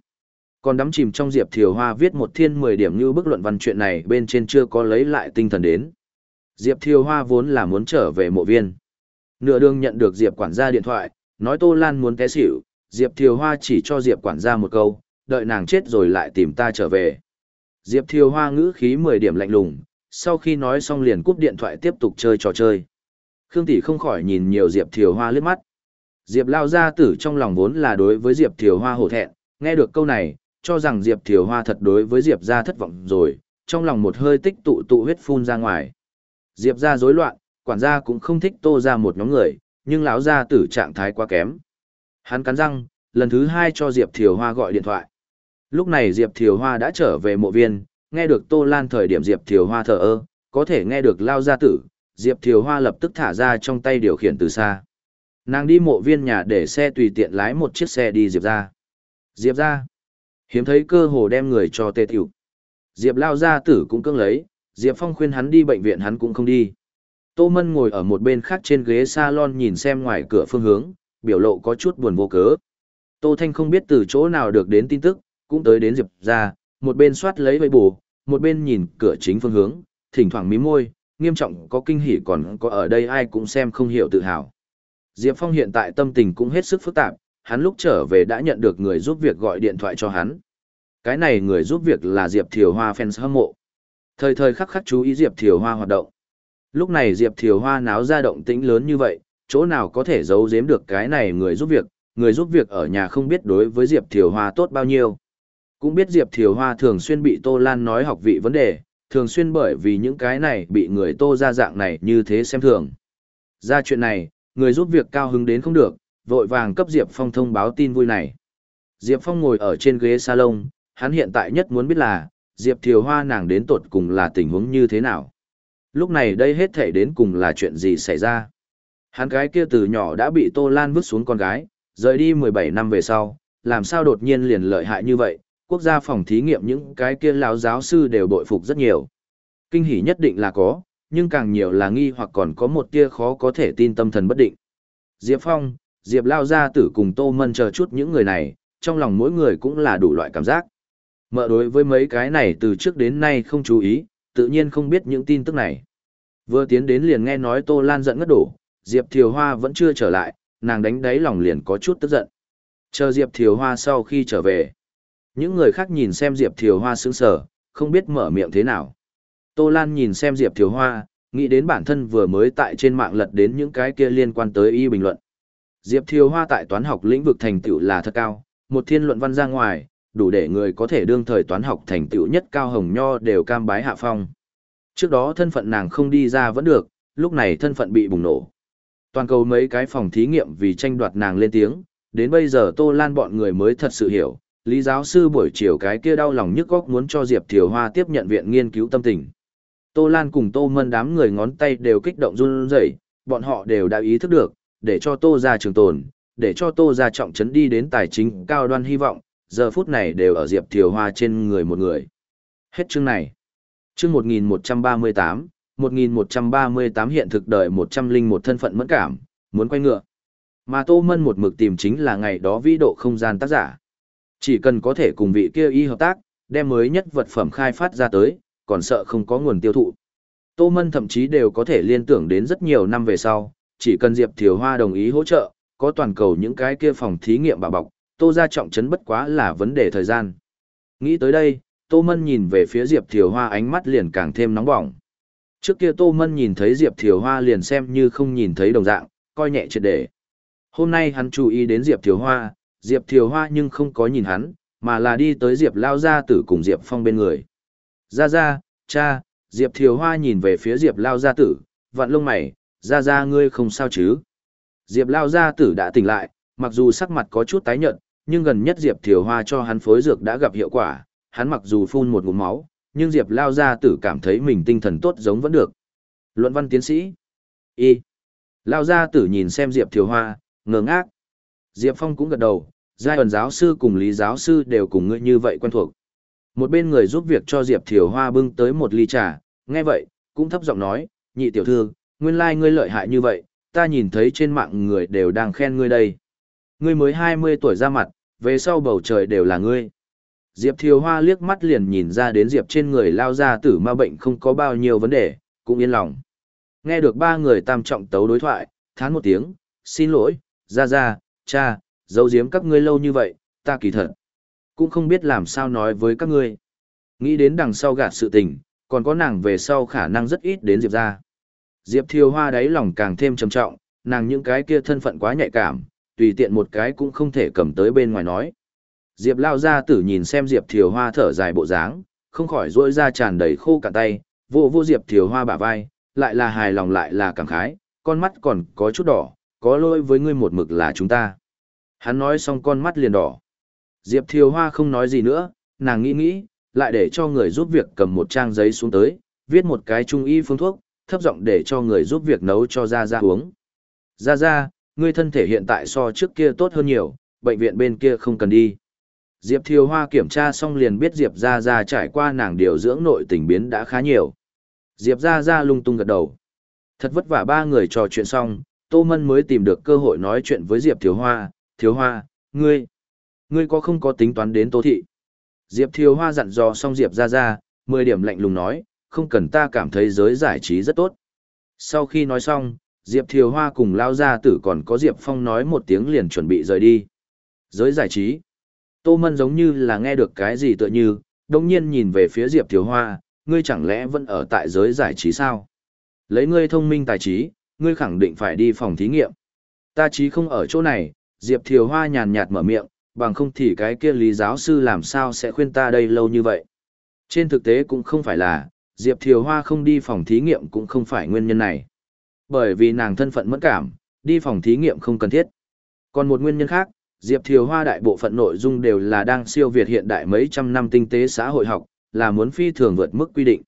Còn đắm chìm trong Diệp Thiều Hoa viết một thiên 10 điểm như bức luận văn chuyện này bên trên chưa có lấy lại tinh thần đến. Diệp Thiều Hoa vốn là muốn trở về mộ viên. Nửa đường nhận được Diệp quản gia điện thoại, nói Tô Lan muốn té xỉu, Diệp Thiều Hoa chỉ cho Diệp quản gia một câu, đợi nàng chết rồi lại tìm ta trở về. Diệp Thiều Hoa ngữ khí 10 điểm lạnh lùng, sau khi nói xong liền cúp điện thoại tiếp tục chơi trò chơi. Khương Tỷ không khỏi nhìn nhiều Diệp Thiều Hoa liếc mắt. Diệp lao gia tử trong lòng vốn là đối với Diệp Thiều Hoa hổ thẹn, nghe được câu này, cho rằng Diệp Thiều Hoa thật đối với Diệp gia thất vọng rồi, trong lòng một hơi tích tụ tụ huyết phun ra ngoài. Diệp gia rối loạn, quản gia cũng không thích tô ra một nhóm người, nhưng lão gia tử trạng thái quá kém. Hắn cắn răng, lần thứ hai cho Diệp Thiều Hoa gọi điện thoại. Lúc này Diệp Thiều Hoa đã trở về mộ viên, nghe được Tô Lan thời điểm Diệp Thiều Hoa thở ơ, có thể nghe được lao gia tử, Diệp Thiều Hoa lập tức thả ra trong tay điều khiển từ xa. Nàng đi mộ viên nhà để xe tùy tiện lái một chiếc xe đi Diệp ra. Diệp ra. Hiếm thấy cơ hồ đem người cho tê tiểu. Diệp lao gia tử cũng cưỡng lấy, Diệp Phong khuyên hắn đi bệnh viện hắn cũng không đi. Tô Mân ngồi ở một bên khác trên ghế salon nhìn xem ngoài cửa phương hướng, biểu lộ có chút buồn vô cớ. Tô Thanh không biết từ chỗ nào được đến tin tức, cũng tới đến Diệp ra, một bên soát lấy bầy bù, một bên nhìn cửa chính phương hướng, thỉnh thoảng mím môi, nghiêm trọng có kinh hỉ còn có ở đây ai cũng xem không hiểu tự hào. Diệp Phong hiện tại tâm tình cũng hết sức phức tạp, hắn lúc trở về đã nhận được người giúp việc gọi điện thoại cho hắn. Cái này người giúp việc là Diệp Thiều Hoa fans hâm mộ. Thời thời khắc khắc chú ý Diệp Thiều Hoa hoạt động. Lúc này Diệp Thiều Hoa náo ra động tĩnh lớn như vậy, chỗ nào có thể giấu giếm được cái này người giúp việc, người giúp việc ở nhà không biết đối với Diệp Thiều Hoa tốt bao nhiêu. Cũng biết Diệp Thiều Hoa thường xuyên bị Tô Lan nói học vị vấn đề, thường xuyên bởi vì những cái này bị người Tô ra dạng này như thế xem thường. Ra chuyện này, người giúp việc cao hứng đến không được, vội vàng cấp Diệp Phong thông báo tin vui này. Diệp Phong ngồi ở trên ghế salon, hắn hiện tại nhất muốn biết là, Diệp Thiều Hoa nàng đến tột cùng là tình huống như thế nào. Lúc này đây hết thể đến cùng là chuyện gì xảy ra. Hắn cái kia từ nhỏ đã bị Tô Lan vứt xuống con gái, rời đi 17 năm về sau, làm sao đột nhiên liền lợi hại như vậy, quốc gia phòng thí nghiệm những cái kia lão giáo sư đều bội phục rất nhiều. Kinh hỉ nhất định là có, nhưng càng nhiều là nghi hoặc còn có một tia khó có thể tin tâm thần bất định. Diệp Phong, Diệp Lao Gia Tử cùng Tô Mân chờ chút những người này, trong lòng mỗi người cũng là đủ loại cảm giác. Mợ đối với mấy cái này từ trước đến nay không chú ý, tự nhiên không biết những tin tức này. Vừa tiến đến liền nghe nói Tô Lan giận ngất đổ, Diệp Thiều Hoa vẫn chưa trở lại, nàng đánh đáy lòng liền có chút tức giận. Chờ Diệp Thiều Hoa sau khi trở về. Những người khác nhìn xem Diệp Thiều Hoa sững sờ, không biết mở miệng thế nào. Tô Lan nhìn xem Diệp Thiều Hoa, nghĩ đến bản thân vừa mới tại trên mạng lật đến những cái kia liên quan tới y bình luận. Diệp Thiều Hoa tại toán học lĩnh vực thành tựu là thật cao, một thiên luận văn ra ngoài, đủ để người có thể đương thời toán học thành tựu nhất cao hồng nho đều cam bái hạ phong. Trước đó thân phận nàng không đi ra vẫn được, lúc này thân phận bị bùng nổ. Toàn cầu mấy cái phòng thí nghiệm vì tranh đoạt nàng lên tiếng, đến bây giờ Tô Lan bọn người mới thật sự hiểu, Lý giáo sư buổi chiều cái kia đau lòng nhức góc muốn cho Diệp Thiều Hoa tiếp nhận viện nghiên cứu tâm tình. Tô Lan cùng Tô Mân đám người ngón tay đều kích động run rẩy, bọn họ đều đã ý thức được, để cho Tô ra trường tồn, để cho Tô ra trọng trấn đi đến tài chính cao đoan hy vọng, giờ phút này đều ở Diệp Thiều Hoa trên người một người. Hết chương này. Chương 1138, 1138 hiện thực đời 101 thân phận mẫn cảm, muốn quay ngựa. Mà Tô Mân một mực tìm chính là ngày đó vĩ độ không gian tác giả. Chỉ cần có thể cùng vị kia y hợp tác, đem mới nhất vật phẩm khai phát ra tới, còn sợ không có nguồn tiêu thụ. Tô Mân thậm chí đều có thể liên tưởng đến rất nhiều năm về sau, chỉ cần Diệp Thiều Hoa đồng ý hỗ trợ, có toàn cầu những cái kia phòng thí nghiệm bảo bọc, Tô ra trọng trấn bất quá là vấn đề thời gian. Nghĩ tới đây, Tô Mân nhìn về phía Diệp Thiều Hoa ánh mắt liền càng thêm nóng bỏng. Trước kia Tô Mân nhìn thấy Diệp Thiều Hoa liền xem như không nhìn thấy đồng dạng, coi nhẹ triệt để. Hôm nay hắn chú ý đến Diệp Thiều Hoa, Diệp Thiều Hoa nhưng không có nhìn hắn, mà là đi tới Diệp Lao Gia Tử cùng Diệp Phong bên người. Ra ra, cha, Diệp Thiều Hoa nhìn về phía Diệp Lao Gia Tử, vặn lông mày, ra ra ngươi không sao chứ. Diệp Lao Gia Tử đã tỉnh lại, mặc dù sắc mặt có chút tái nhợt, nhưng gần nhất Diệp Thiều Hoa cho hắn phối dược đã gặp hiệu quả, hắn mặc dù phun một ngụm máu, nhưng Diệp Lao Gia Tử cảm thấy mình tinh thần tốt giống vẫn được. Luận văn tiến sĩ. Y. Lao Gia Tử nhìn xem Diệp Thiều Hoa, ngơ ngác. Diệp Phong cũng gật đầu, giai ẩn giáo sư cùng lý giáo sư đều cùng ngươi như vậy quen thuộc. Một bên người giúp việc cho Diệp Thiều Hoa bưng tới một ly trà, nghe vậy, cũng thấp giọng nói, nhị tiểu thư, nguyên lai like ngươi lợi hại như vậy, ta nhìn thấy trên mạng người đều đang khen ngươi đây. Ngươi mới 20 tuổi ra mặt, về sau bầu trời đều là ngươi. Diệp Thiều Hoa liếc mắt liền nhìn ra đến Diệp trên người lao ra tử ma bệnh không có bao nhiêu vấn đề, cũng yên lòng. Nghe được ba người tam trọng tấu đối thoại, thán một tiếng, xin lỗi, ra ra, cha, giấu giếm các ngươi lâu như vậy, ta kỳ thật. Cũng không biết làm sao nói với các ngươi. Nghĩ đến đằng sau gạt sự tình, còn có nàng về sau khả năng rất ít đến Diệp ra. Diệp Thiều Hoa đáy lòng càng thêm trầm trọng, nàng những cái kia thân phận quá nhạy cảm, tùy tiện một cái cũng không thể cầm tới bên ngoài nói. Diệp lao ra tử nhìn xem Diệp Thiều Hoa thở dài bộ dáng, không khỏi rỗi ra tràn đầy khô cả tay, vô vô Diệp Thiều Hoa bả vai, lại là hài lòng lại là cảm khái, con mắt còn có chút đỏ, có lỗi với ngươi một mực là chúng ta. Hắn nói xong con mắt liền đỏ. Diệp Thiều Hoa không nói gì nữa, nàng nghĩ nghĩ, lại để cho người giúp việc cầm một trang giấy xuống tới, viết một cái trung y phương thuốc, thấp giọng để cho người giúp việc nấu cho gia gia uống. Gia gia, ngươi thân thể hiện tại so trước kia tốt hơn nhiều, bệnh viện bên kia không cần đi. Diệp Thiều Hoa kiểm tra xong liền biết Diệp Gia Gia trải qua nàng điều dưỡng nội tình biến đã khá nhiều. Diệp Gia Gia lung tung gật đầu. Thật vất vả ba người trò chuyện xong, Tô Mân mới tìm được cơ hội nói chuyện với Diệp Thiếu Hoa. Thiếu Hoa, ngươi, ngươi có không có tính toán đến Tô Thị? Diệp Thiếu Hoa dặn dò xong Diệp Ra Ra, mười điểm lạnh lùng nói, không cần ta cảm thấy giới giải trí rất tốt. Sau khi nói xong, Diệp Thiều Hoa cùng Lao Gia Tử còn có Diệp Phong nói một tiếng liền chuẩn bị rời đi. Giới giải trí. Tô Mân giống như là nghe được cái gì tựa như, đồng nhiên nhìn về phía Diệp Thiều Hoa, ngươi chẳng lẽ vẫn ở tại giới giải trí sao? Lấy ngươi thông minh tài trí, ngươi khẳng định phải đi phòng thí nghiệm. Ta chí không ở chỗ này, Diệp Thiều Hoa nhàn nhạt mở miệng, bằng không thì cái kia lý giáo sư làm sao sẽ khuyên ta đây lâu như vậy. Trên thực tế cũng không phải là, Diệp Thiều Hoa không đi phòng thí nghiệm cũng không phải nguyên nhân này. Bởi vì nàng thân phận mẫn cảm, đi phòng thí nghiệm không cần thiết. Còn một nguyên nhân khác, Diệp Thiều Hoa đại bộ phận nội dung đều là đang siêu việt hiện đại mấy trăm năm tinh tế xã hội học, là muốn phi thường vượt mức quy định.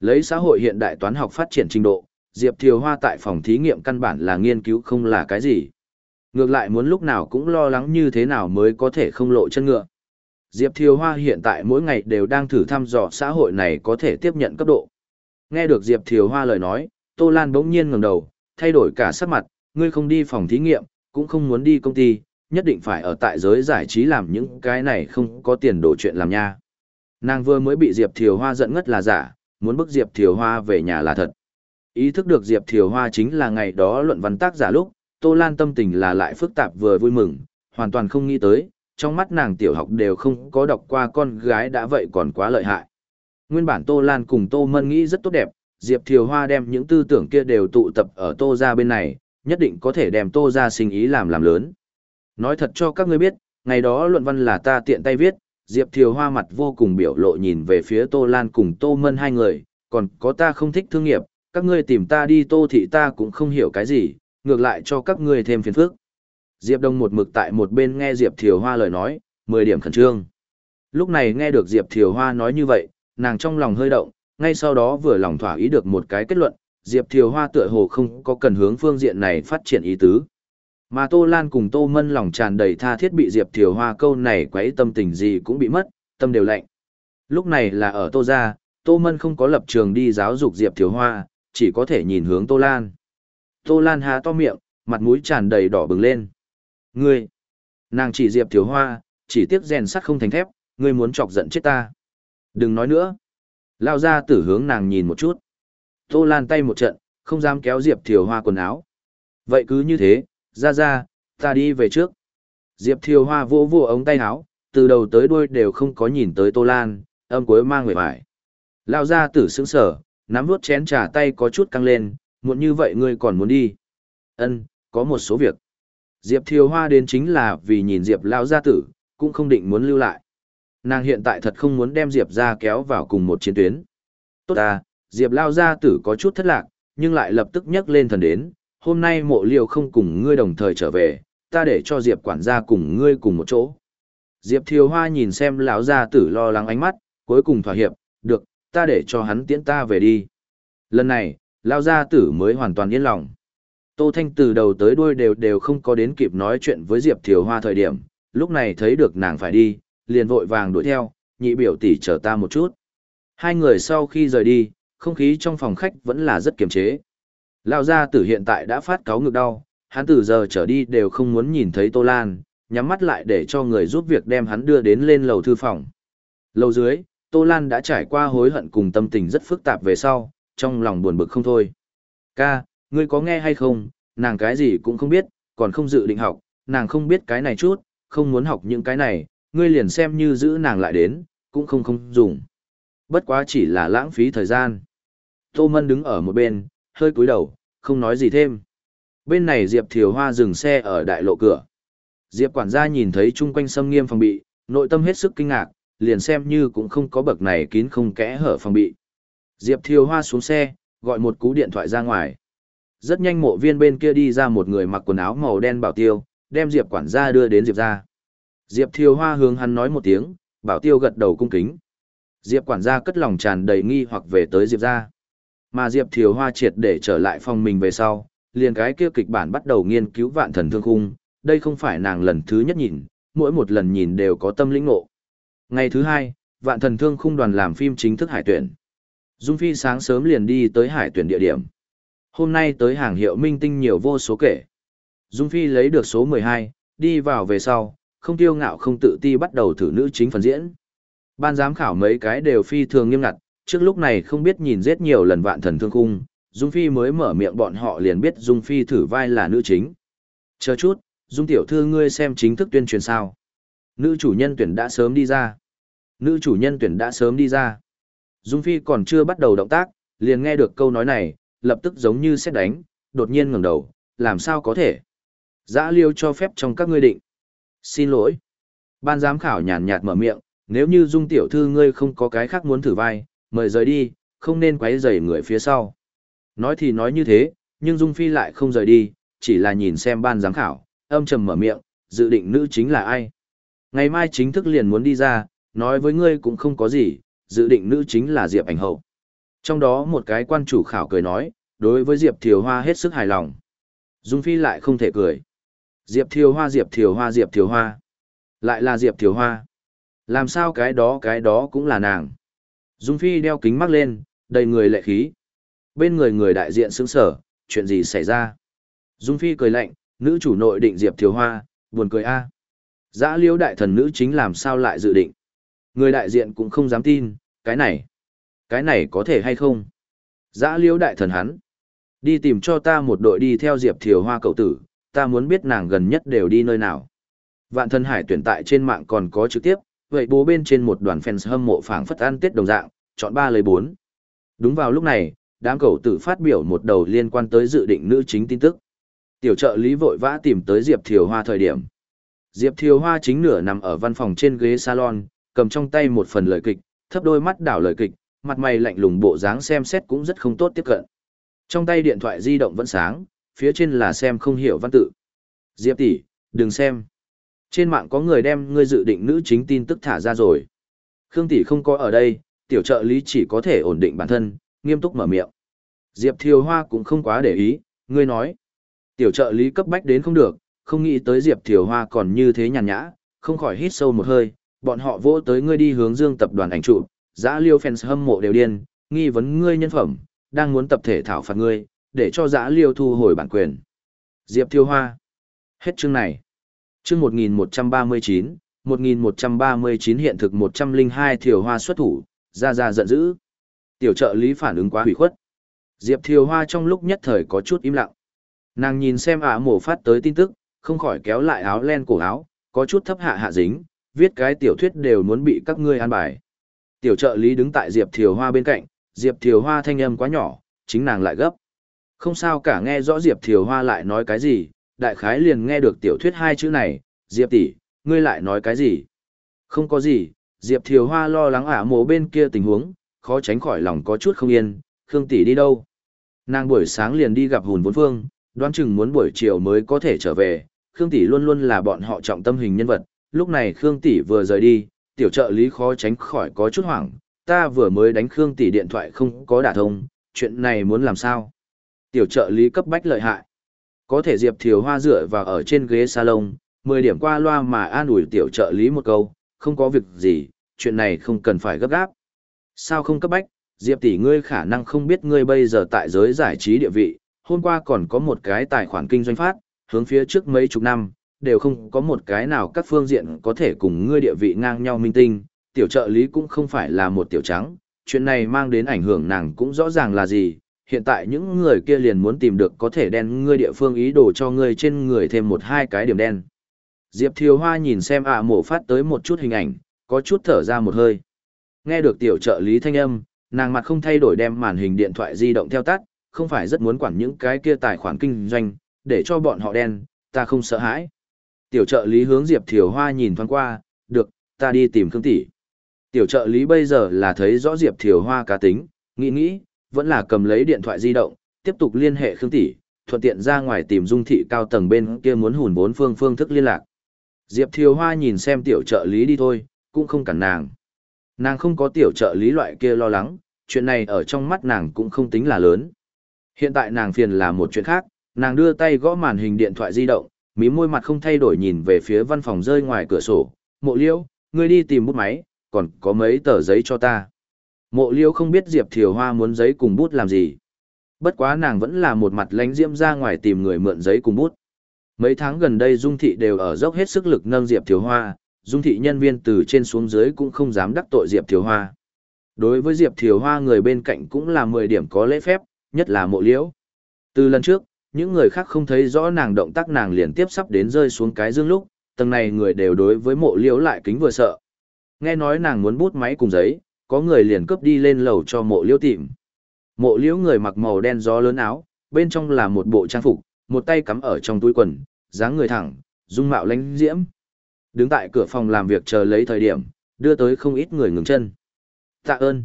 Lấy xã hội hiện đại toán học phát triển trình độ, Diệp Thiều Hoa tại phòng thí nghiệm căn bản là nghiên cứu không là cái gì. Ngược lại muốn lúc nào cũng lo lắng như thế nào mới có thể không lộ chân ngựa. Diệp Thiều Hoa hiện tại mỗi ngày đều đang thử thăm dò xã hội này có thể tiếp nhận cấp độ. Nghe được Diệp Thiều Hoa lời nói, Tô Lan bỗng nhiên ngẩng đầu, thay đổi cả sắc mặt, ngươi không đi phòng thí nghiệm, cũng không muốn đi công ty, nhất định phải ở tại giới giải trí làm những cái này không có tiền đổ chuyện làm nha. Nàng vừa mới bị Diệp Thiều Hoa giận ngất là giả, muốn bức Diệp Thiều Hoa về nhà là thật. Ý thức được Diệp Thiều Hoa chính là ngày đó luận văn tác giả lúc, Tô Lan tâm tình là lại phức tạp vừa vui mừng, hoàn toàn không nghĩ tới, trong mắt nàng tiểu học đều không có đọc qua con gái đã vậy còn quá lợi hại. Nguyên bản Tô Lan cùng Tô Mân nghĩ rất tốt đẹp, Diệp Thiều Hoa đem những tư tưởng kia đều tụ tập ở Tô ra bên này, nhất định có thể đem Tô ra sinh ý làm làm lớn. Nói thật cho các ngươi biết, ngày đó luận văn là ta tiện tay viết, Diệp Thiều Hoa mặt vô cùng biểu lộ nhìn về phía Tô Lan cùng Tô Mân hai người, còn có ta không thích thương nghiệp, các ngươi tìm ta đi Tô thị ta cũng không hiểu cái gì, ngược lại cho các ngươi thêm phiền phức. Diệp Đông một mực tại một bên nghe Diệp Thiều Hoa lời nói, 10 điểm khẩn trương. Lúc này nghe được Diệp Thiều Hoa nói như vậy, nàng trong lòng hơi động, ngay sau đó vừa lòng thỏa ý được một cái kết luận, Diệp Thiều Hoa tựa hồ không có cần hướng phương diện này phát triển ý tứ. Mà Tô Lan cùng Tô Mân lòng tràn đầy tha thiết bị Diệp Thiều Hoa câu này quấy tâm tình gì cũng bị mất, tâm đều lạnh. Lúc này là ở Tô Gia, Tô Mân không có lập trường đi giáo dục Diệp Thiều Hoa, chỉ có thể nhìn hướng Tô Lan. Tô Lan há to miệng, mặt mũi tràn đầy đỏ bừng lên. Ngươi! Nàng chỉ Diệp Thiếu Hoa, chỉ tiếc rèn sắt không thành thép, ngươi muốn chọc giận chết ta. Đừng nói nữa. Lao ra tử hướng nàng nhìn một chút. Tô Lan tay một trận, không dám kéo Diệp Thiều Hoa quần áo. Vậy cứ như thế, ra ra, ta đi về trước. Diệp Thiều Hoa vỗ vỗ ống tay áo, từ đầu tới đuôi đều không có nhìn tới Tô Lan, âm cuối mang người vải. Lao ra tử sững sở, nắm vuốt chén trà tay có chút căng lên, muộn như vậy ngươi còn muốn đi. Ân, có một số việc. Diệp Thiều Hoa đến chính là vì nhìn Diệp Lao gia tử, cũng không định muốn lưu lại. Nàng hiện tại thật không muốn đem Diệp ra kéo vào cùng một chiến tuyến. Tốt à, Diệp Lao gia tử có chút thất lạc, nhưng lại lập tức nhắc lên thần đến, hôm nay mộ liều không cùng ngươi đồng thời trở về, ta để cho Diệp quản gia cùng ngươi cùng một chỗ. Diệp Thiều Hoa nhìn xem lão gia tử lo lắng ánh mắt, cuối cùng thỏa hiệp, được, ta để cho hắn tiễn ta về đi. Lần này, lão gia tử mới hoàn toàn yên lòng. Tô Thanh từ đầu tới đuôi đều đều không có đến kịp nói chuyện với Diệp Thiều Hoa thời điểm, lúc này thấy được nàng phải đi, liền vội vàng đuổi theo, nhị biểu tỷ chờ ta một chút. Hai người sau khi rời đi, không khí trong phòng khách vẫn là rất kiềm chế. Lão gia tử hiện tại đã phát cáo ngực đau, hắn từ giờ trở đi đều không muốn nhìn thấy Tô Lan, nhắm mắt lại để cho người giúp việc đem hắn đưa đến lên lầu thư phòng. Lầu dưới, Tô Lan đã trải qua hối hận cùng tâm tình rất phức tạp về sau, trong lòng buồn bực không thôi. Ca, ngươi có nghe hay không, nàng cái gì cũng không biết, còn không dự định học, nàng không biết cái này chút, không muốn học những cái này, ngươi liền xem như giữ nàng lại đến, cũng không không dùng. Bất quá chỉ là lãng phí thời gian. Tô Mân đứng ở một bên, hơi cúi đầu, không nói gì thêm. Bên này Diệp Thiều Hoa dừng xe ở đại lộ cửa. Diệp quản gia nhìn thấy chung quanh xâm nghiêm phòng bị, nội tâm hết sức kinh ngạc, liền xem như cũng không có bậc này kín không kẽ hở phòng bị. Diệp Thiều Hoa xuống xe, gọi một cú điện thoại ra ngoài. Rất nhanh mộ viên bên kia đi ra một người mặc quần áo màu đen bảo tiêu, đem Diệp quản gia đưa đến Diệp ra. Diệp Thiều Hoa hướng hắn nói một tiếng, bảo tiêu gật đầu cung kính. Diệp quản gia cất lòng tràn đầy nghi hoặc về tới Diệp ra. Mà Diệp Thiều Hoa triệt để trở lại phòng mình về sau, liền cái kia kịch bản bắt đầu nghiên cứu vạn thần thương khung, đây không phải nàng lần thứ nhất nhìn, mỗi một lần nhìn đều có tâm lĩnh ngộ. Ngày thứ hai, vạn thần thương khung đoàn làm phim chính thức hải tuyển. Dung Phi sáng sớm liền đi tới hải tuyển địa điểm. Hôm nay tới hàng hiệu minh tinh nhiều vô số kể. Dung Phi lấy được số 12, đi vào về sau, không tiêu ngạo không tự ti bắt đầu thử nữ chính phần diễn. Ban giám khảo mấy cái đều phi thường nghiêm ngặt, trước lúc này không biết nhìn rất nhiều lần vạn thần thương khung, Dung Phi mới mở miệng bọn họ liền biết Dung Phi thử vai là nữ chính. Chờ chút, Dung tiểu thư ngươi xem chính thức tuyên truyền sao. Nữ chủ nhân tuyển đã sớm đi ra. Nữ chủ nhân tuyển đã sớm đi ra. Dung Phi còn chưa bắt đầu động tác, liền nghe được câu nói này, lập tức giống như xét đánh, đột nhiên ngẩng đầu, làm sao có thể. Giã liêu cho phép trong các ngươi định. Xin lỗi. Ban giám khảo nhàn nhạt mở miệng, nếu như Dung tiểu thư ngươi không có cái khác muốn thử vai, mời rời đi, không nên quấy rầy người phía sau. Nói thì nói như thế, nhưng Dung Phi lại không rời đi, chỉ là nhìn xem ban giám khảo, âm trầm mở miệng, dự định nữ chính là ai. Ngày mai chính thức liền muốn đi ra, nói với ngươi cũng không có gì, dự định nữ chính là Diệp Ảnh Hậu. Trong đó một cái quan chủ khảo cười nói, đối với Diệp Thiều Hoa hết sức hài lòng. Dung Phi lại không thể cười. Diệp Thiều Hoa Diệp Thiều Hoa Diệp Thiều Hoa. Lại là Diệp Thiều Hoa. Làm sao cái đó cái đó cũng là nàng. Dung Phi đeo kính mắt lên, đầy người lệ khí. Bên người người đại diện sững sở, chuyện gì xảy ra? Dung Phi cười lạnh, nữ chủ nội định Diệp Thiều Hoa, buồn cười a. À. Dã liễu đại thần nữ chính làm sao lại dự định? Người đại diện cũng không dám tin, cái này, cái này có thể hay không? Dã liễu đại thần hắn, đi tìm cho ta một đội đi theo Diệp Thiều Hoa cậu tử, ta muốn biết nàng gần nhất đều đi nơi nào. Vạn thân hải tuyển tại trên mạng còn có trực tiếp, vậy bố bên trên một đoàn fans hâm mộ phảng phất ăn tết đồng dạng, chọn ba lấy bốn. Đúng vào lúc này, đám cậu tử phát biểu một đầu liên quan tới dự định nữ chính tin tức. Tiểu trợ lý vội vã tìm tới Diệp Thiều Hoa thời điểm. Diệp Thiều Hoa chính nửa nằm ở văn phòng trên ghế salon, cầm trong tay một phần lời kịch, thấp đôi mắt đảo lời kịch, mặt mày lạnh lùng bộ dáng xem xét cũng rất không tốt tiếp cận. Trong tay điện thoại di động vẫn sáng, phía trên là xem không hiểu văn tự. Diệp tỷ, đừng xem. Trên mạng có người đem ngươi dự định nữ chính tin tức thả ra rồi. Khương tỷ không có ở đây, tiểu trợ lý chỉ có thể ổn định bản thân, nghiêm túc mở miệng. Diệp Thiều Hoa cũng không quá để ý, ngươi nói. Tiểu trợ lý cấp bách đến không được, không nghĩ tới Diệp Thiều Hoa còn như thế nhàn nhã, không khỏi hít sâu một hơi, bọn họ vỗ tới ngươi đi hướng dương tập đoàn ảnh trụ, giã liêu fans hâm mộ đều điên, nghi vấn ngươi nhân phẩm, đang muốn tập thể thảo phạt ngươi, để cho giã liêu thu hồi bản quyền. Diệp Thiêu Hoa. Hết chương này. Chương 1139, 1139 hiện thực 102 Thiều Hoa xuất thủ, ra ra giận dữ. Tiểu trợ lý phản ứng quá hủy khuất. Diệp Thiều Hoa trong lúc nhất thời có chút im lặng. Nàng nhìn xem ả mổ phát tới tin tức, không khỏi kéo lại áo len cổ áo, có chút thấp hạ hạ dính, viết cái tiểu thuyết đều muốn bị các ngươi an bài. Tiểu trợ lý đứng tại Diệp Thiều Hoa bên cạnh, Diệp Thiều Hoa thanh âm quá nhỏ, chính nàng lại gấp. Không sao cả nghe rõ Diệp Thiều Hoa lại nói cái gì, đại khái liền nghe được tiểu thuyết hai chữ này, Diệp tỷ, ngươi lại nói cái gì? Không có gì, Diệp Thiều Hoa lo lắng ả mộ bên kia tình huống, khó tránh khỏi lòng có chút không yên, Khương tỷ đi đâu? Nàng buổi sáng liền đi gặp hùn vốn phương, đoán chừng muốn buổi chiều mới có thể trở về, Khương tỷ luôn luôn là bọn họ trọng tâm hình nhân vật, lúc này Khương tỷ vừa rời đi, tiểu trợ lý khó tránh khỏi có chút hoảng, ta vừa mới đánh Khương tỷ điện thoại không có đả thông, chuyện này muốn làm sao? Tiểu trợ lý cấp bách lợi hại. Có thể Diệp Thiều Hoa dựa vào ở trên ghế salon, 10 điểm qua loa mà an ủi tiểu trợ lý một câu, không có việc gì, chuyện này không cần phải gấp gáp. Sao không cấp bách, Diệp tỷ ngươi khả năng không biết ngươi bây giờ tại giới giải trí địa vị, hôm qua còn có một cái tài khoản kinh doanh phát, hướng phía trước mấy chục năm, đều không có một cái nào các phương diện có thể cùng ngươi địa vị ngang nhau minh tinh, tiểu trợ lý cũng không phải là một tiểu trắng, chuyện này mang đến ảnh hưởng nàng cũng rõ ràng là gì, hiện tại những người kia liền muốn tìm được có thể đen ngươi địa phương ý đồ cho ngươi trên người thêm một hai cái điểm đen. Diệp Thiều Hoa nhìn xem ạ mổ phát tới một chút hình ảnh, có chút thở ra một hơi. Nghe được tiểu trợ lý thanh âm, nàng mặt không thay đổi đem màn hình điện thoại di động theo tắt, không phải rất muốn quản những cái kia tài khoản kinh doanh, để cho bọn họ đen, ta không sợ hãi. Tiểu trợ lý hướng Diệp Thiều Hoa nhìn thoáng qua, được, ta đi tìm Khương Tỷ. Tiểu trợ lý bây giờ là thấy rõ Diệp Thiều Hoa cá tính, nghĩ nghĩ, vẫn là cầm lấy điện thoại di động, tiếp tục liên hệ Khương Tỷ, thuận tiện ra ngoài tìm dung thị cao tầng bên kia muốn hùn bốn phương phương thức liên lạc. Diệp Thiều Hoa nhìn xem tiểu trợ lý đi thôi, cũng không cản nàng. Nàng không có tiểu trợ lý loại kia lo lắng, chuyện này ở trong mắt nàng cũng không tính là lớn. Hiện tại nàng phiền là một chuyện khác, nàng đưa tay gõ màn hình điện thoại di động, mí môi mặt không thay đổi nhìn về phía văn phòng rơi ngoài cửa sổ. Mộ liêu, ngươi đi tìm bút máy, còn có mấy tờ giấy cho ta. Mộ liêu không biết Diệp Thiều Hoa muốn giấy cùng bút làm gì. Bất quá nàng vẫn là một mặt lánh diễm ra ngoài tìm người mượn giấy cùng bút. Mấy tháng gần đây Dung Thị đều ở dốc hết sức lực nâng Diệp Thiều Hoa, Dung Thị nhân viên từ trên xuống dưới cũng không dám đắc tội Diệp Thiều Hoa. Đối với Diệp Thiều Hoa người bên cạnh cũng là 10 điểm có lễ phép, nhất là mộ liễu. Từ lần trước, những người khác không thấy rõ nàng động tác nàng liền tiếp sắp đến rơi xuống cái dương lúc, tầng này người đều đối với mộ liễu lại kính vừa sợ. Nghe nói nàng muốn bút máy cùng giấy, có người liền cướp đi lên lầu cho mộ liễu tìm. Mộ liễu người mặc màu đen gió lớn áo, bên trong là một bộ trang phục, một tay cắm ở trong túi quần, dáng người thẳng, dung mạo lãnh diễm. Đứng tại cửa phòng làm việc chờ lấy thời điểm, đưa tới không ít người ngừng chân. Tạ ơn.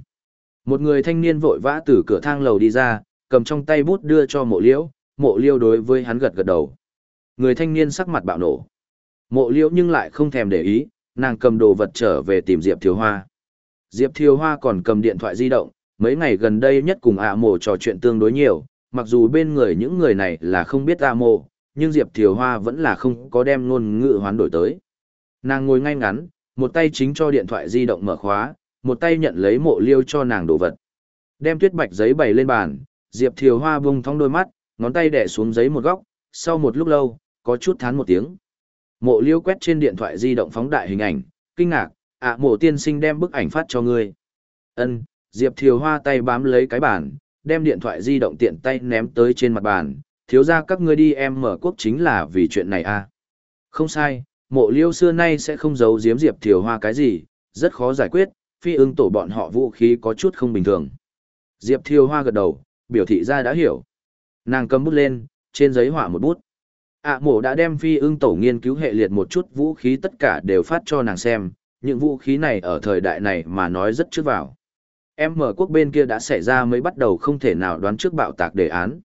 Một người thanh niên vội vã từ cửa thang lầu đi ra, cầm trong tay bút đưa cho mộ liễu, mộ liêu đối với hắn gật gật đầu. Người thanh niên sắc mặt bạo nổ. Mộ liễu nhưng lại không thèm để ý, nàng cầm đồ vật trở về tìm Diệp Thiều Hoa. Diệp Thiều Hoa còn cầm điện thoại di động, mấy ngày gần đây nhất cùng ạ mộ trò chuyện tương đối nhiều, mặc dù bên người những người này là không biết ạ mộ, nhưng Diệp Thiều Hoa vẫn là không có đem ngôn ngữ hoán đổi tới. Nàng ngồi ngay ngắn, một tay chính cho điện thoại di động mở khóa, một tay nhận lấy mộ liêu cho nàng đồ vật. Đem tuyết bạch giấy bày lên bàn, Diệp Thiều Hoa bung thong đôi mắt, ngón tay đẻ xuống giấy một góc, sau một lúc lâu, có chút thán một tiếng. Mộ liêu quét trên điện thoại di động phóng đại hình ảnh, kinh ngạc, ạ à, mộ tiên sinh đem bức ảnh phát cho ngươi. Ân, Diệp Thiều Hoa tay bám lấy cái bàn, đem điện thoại di động tiện tay ném tới trên mặt bàn, thiếu ra các ngươi đi em mở quốc chính là vì chuyện này à. Không sai, mộ liêu xưa nay sẽ không giấu giếm Diệp Thiều Hoa cái gì, rất khó giải quyết, phi ưng tổ bọn họ vũ khí có chút không bình thường. Diệp Thiều Hoa gật đầu, biểu thị ra đã hiểu. Nàng cầm bút lên, trên giấy họa một bút. ạ à, đã đem phi ưng tổ nghiên cứu hệ liệt một chút vũ khí tất cả đều phát cho nàng xem, những vũ khí này ở thời đại này mà nói rất trước vào. Em mở quốc bên kia đã xảy ra mới bắt đầu không thể nào đoán trước bạo tạc đề án.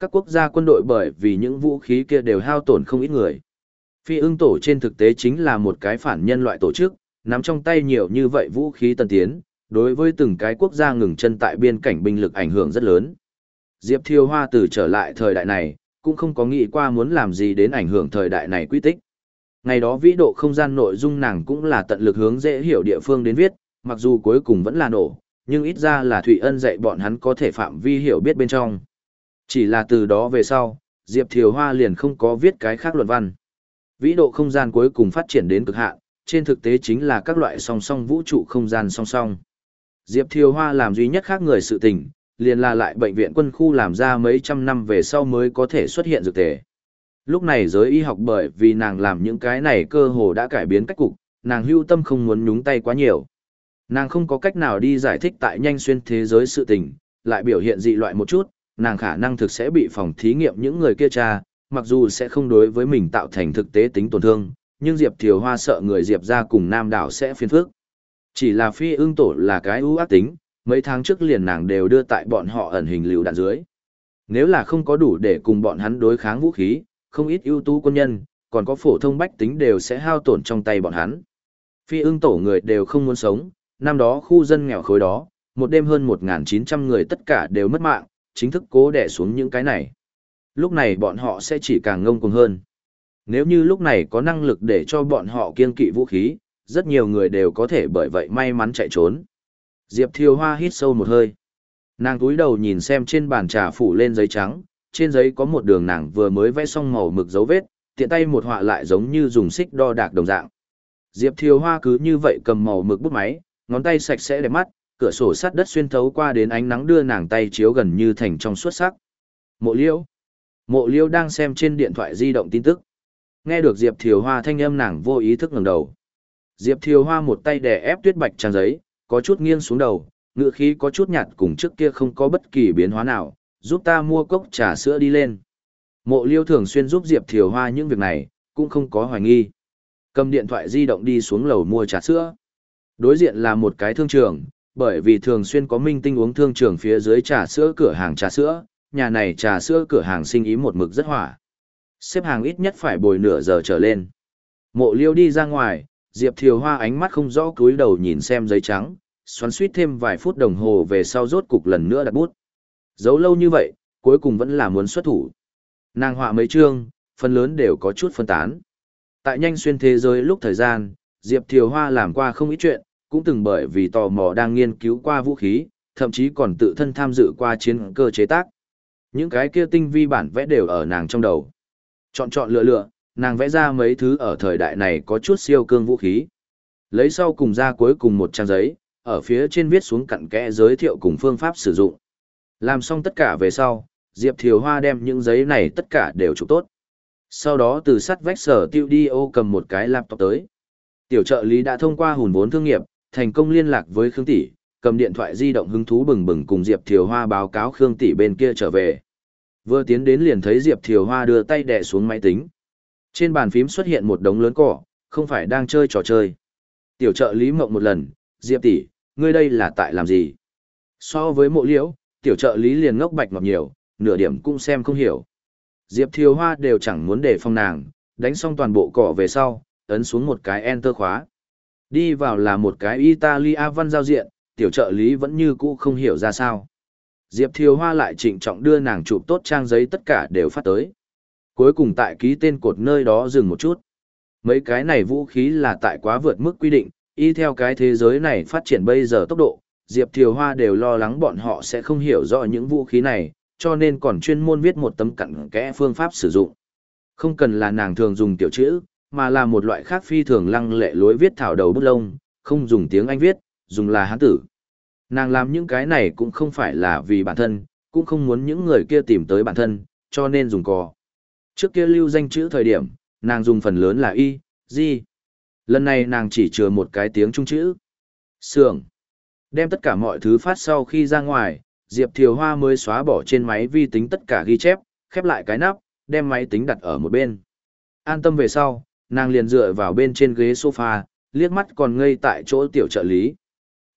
Các quốc gia quân đội bởi vì những vũ khí kia đều hao tổn không ít người. Phi ưng tổ trên thực tế chính là một cái phản nhân loại tổ chức, nắm trong tay nhiều như vậy vũ khí tân tiến, đối với từng cái quốc gia ngừng chân tại biên cảnh binh lực ảnh hưởng rất lớn. Diệp Thiêu Hoa từ trở lại thời đại này, cũng không có nghĩ qua muốn làm gì đến ảnh hưởng thời đại này quy tích. Ngày đó vĩ độ không gian nội dung nàng cũng là tận lực hướng dễ hiểu địa phương đến viết, mặc dù cuối cùng vẫn là nổ, nhưng ít ra là Thụy Ân dạy bọn hắn có thể phạm vi hiểu biết bên trong. Chỉ là từ đó về sau, Diệp Thiều Hoa liền không có viết cái khác luận văn. Vĩ độ không gian cuối cùng phát triển đến cực hạn, trên thực tế chính là các loại song song vũ trụ không gian song song. Diệp Thiều Hoa làm duy nhất khác người sự tình, liền là lại bệnh viện quân khu làm ra mấy trăm năm về sau mới có thể xuất hiện dược thể. Lúc này giới y học bởi vì nàng làm những cái này cơ hồ đã cải biến cách cục, nàng hưu tâm không muốn nhúng tay quá nhiều. Nàng không có cách nào đi giải thích tại nhanh xuyên thế giới sự tình, lại biểu hiện dị loại một chút, nàng khả năng thực sẽ bị phòng thí nghiệm những người kia tra, mặc dù sẽ không đối với mình tạo thành thực tế tính tổn thương, nhưng Diệp Thiều Hoa sợ người Diệp ra cùng Nam đảo sẽ phiền phức. Chỉ là phi ương tổ là cái ưu ác tính, mấy tháng trước liền nàng đều đưa tại bọn họ ẩn hình lựu đạn dưới. Nếu là không có đủ để cùng bọn hắn đối kháng vũ khí, không ít ưu tú quân nhân, còn có phổ thông bách tính đều sẽ hao tổn trong tay bọn hắn. Phi ưng tổ người đều không muốn sống, năm đó khu dân nghèo khối đó, một đêm hơn 1.900 người tất cả đều mất mạng, chính thức cố đẻ xuống những cái này. Lúc này bọn họ sẽ chỉ càng ngông cuồng hơn. Nếu như lúc này có năng lực để cho bọn họ kiên kỵ vũ khí, rất nhiều người đều có thể bởi vậy may mắn chạy trốn. Diệp Thiều Hoa hít sâu một hơi. Nàng túi đầu nhìn xem trên bàn trà phủ lên giấy trắng, trên giấy có một đường nàng vừa mới vẽ xong màu mực dấu vết, tiện tay một họa lại giống như dùng xích đo đạc đồng dạng. Diệp Thiều Hoa cứ như vậy cầm màu mực bút máy, ngón tay sạch sẽ đẹp mắt, cửa sổ sắt đất xuyên thấu qua đến ánh nắng đưa nàng tay chiếu gần như thành trong suốt sắc. Mộ Liễu. Mộ Liễu đang xem trên điện thoại di động tin tức. Nghe được Diệp Thiều Hoa thanh âm nàng vô ý thức ngẩng đầu. Diệp Thiều Hoa một tay đè ép tuyết bạch trang giấy, có chút nghiêng xuống đầu, ngựa khí có chút nhạt cùng trước kia không có bất kỳ biến hóa nào, giúp ta mua cốc trà sữa đi lên. Mộ Liêu thường xuyên giúp Diệp Thiều Hoa những việc này, cũng không có hoài nghi. Cầm điện thoại di động đi xuống lầu mua trà sữa. Đối diện là một cái thương trường, bởi vì thường xuyên có minh tinh uống thương trường phía dưới trà sữa cửa hàng trà sữa, nhà này trà sữa cửa hàng sinh ý một mực rất hỏa. Xếp hàng ít nhất phải bồi nửa giờ trở lên. Mộ Liêu đi ra ngoài, Diệp Thiều Hoa ánh mắt không rõ cúi đầu nhìn xem giấy trắng, xoắn suýt thêm vài phút đồng hồ về sau rốt cục lần nữa đặt bút. Giấu lâu như vậy, cuối cùng vẫn là muốn xuất thủ. Nàng họa mấy chương, phần lớn đều có chút phân tán. Tại nhanh xuyên thế giới lúc thời gian, Diệp Thiều Hoa làm qua không ít chuyện, cũng từng bởi vì tò mò đang nghiên cứu qua vũ khí, thậm chí còn tự thân tham dự qua chiến cơ chế tác. Những cái kia tinh vi bản vẽ đều ở nàng trong đầu. Chọn chọn lựa lựa, nàng vẽ ra mấy thứ ở thời đại này có chút siêu cương vũ khí. Lấy sau cùng ra cuối cùng một trang giấy, ở phía trên viết xuống cặn kẽ giới thiệu cùng phương pháp sử dụng. Làm xong tất cả về sau, Diệp Thiều Hoa đem những giấy này tất cả đều chụp tốt. Sau đó từ sắt vách sở tiêu đi ô cầm một cái laptop tới. Tiểu trợ lý đã thông qua hùn vốn thương nghiệp, thành công liên lạc với Khương Tỷ, cầm điện thoại di động hứng thú bừng bừng cùng Diệp Thiều Hoa báo cáo Khương Tỷ bên kia trở về. Vừa tiến đến liền thấy Diệp Thiều Hoa đưa tay đè xuống máy tính. Trên bàn phím xuất hiện một đống lớn cỏ, không phải đang chơi trò chơi. Tiểu trợ lý mộng một lần, Diệp tỷ, ngươi đây là tại làm gì? So với mộ liễu, tiểu trợ lý liền ngốc bạch ngọc nhiều, nửa điểm cũng xem không hiểu. Diệp Thiều Hoa đều chẳng muốn để phong nàng, đánh xong toàn bộ cỏ về sau, ấn xuống một cái enter khóa. Đi vào là một cái Italia văn giao diện, tiểu trợ lý vẫn như cũ không hiểu ra sao. Diệp Thiều Hoa lại trịnh trọng đưa nàng chụp tốt trang giấy tất cả đều phát tới. Cuối cùng tại ký tên cột nơi đó dừng một chút. Mấy cái này vũ khí là tại quá vượt mức quy định, y theo cái thế giới này phát triển bây giờ tốc độ, Diệp Thiều Hoa đều lo lắng bọn họ sẽ không hiểu rõ những vũ khí này, cho nên còn chuyên môn viết một tấm cặn kẽ phương pháp sử dụng. Không cần là nàng thường dùng tiểu chữ, mà là một loại khác phi thường lăng lệ lối viết thảo đầu bút lông, không dùng tiếng Anh viết, dùng là hán tử. Nàng làm những cái này cũng không phải là vì bản thân, cũng không muốn những người kia tìm tới bản thân, cho nên dùng cò. Trước kia lưu danh chữ thời điểm, nàng dùng phần lớn là y, di. Lần này nàng chỉ chừa một cái tiếng trung chữ. Sưởng. Đem tất cả mọi thứ phát sau khi ra ngoài, Diệp Thiều Hoa mới xóa bỏ trên máy vi tính tất cả ghi chép, khép lại cái nắp, đem máy tính đặt ở một bên. An tâm về sau, nàng liền dựa vào bên trên ghế sofa, liếc mắt còn ngây tại chỗ tiểu trợ lý.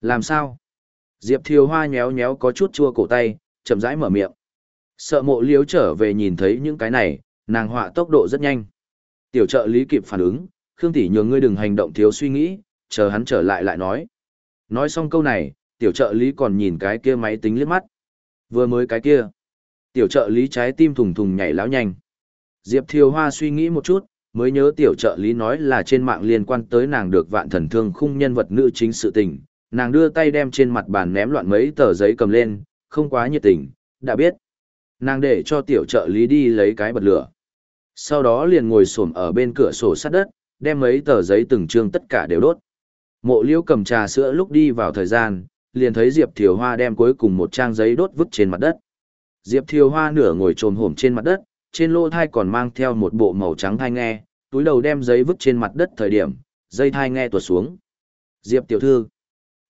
Làm sao? Diệp Thiều Hoa nhéo nhéo có chút chua cổ tay, chậm rãi mở miệng. Sợ mộ liếu trở về nhìn thấy những cái này, nàng họa tốc độ rất nhanh. Tiểu trợ lý kịp phản ứng, Khương tỷ nhường ngươi đừng hành động thiếu suy nghĩ, chờ hắn trở lại lại nói. Nói xong câu này, tiểu trợ lý còn nhìn cái kia máy tính liếc mắt. Vừa mới cái kia. Tiểu trợ lý trái tim thùng thùng nhảy láo nhanh. Diệp Thiều Hoa suy nghĩ một chút, mới nhớ tiểu trợ lý nói là trên mạng liên quan tới nàng được vạn thần thương khung nhân vật nữ chính sự tình. Nàng đưa tay đem trên mặt bàn ném loạn mấy tờ giấy cầm lên, không quá nhiệt tình, đã biết. Nàng để cho tiểu trợ lý đi lấy cái bật lửa. Sau đó liền ngồi xổm ở bên cửa sổ sát đất, đem mấy tờ giấy từng chương tất cả đều đốt. Mộ liễu cầm trà sữa lúc đi vào thời gian, liền thấy Diệp Thiều Hoa đem cuối cùng một trang giấy đốt vứt trên mặt đất. Diệp Thiều Hoa nửa ngồi trồm hổm trên mặt đất, trên lô thai còn mang theo một bộ màu trắng thai nghe, túi đầu đem giấy vứt trên mặt đất thời điểm, dây thai nghe tuột xuống. Diệp tiểu thư.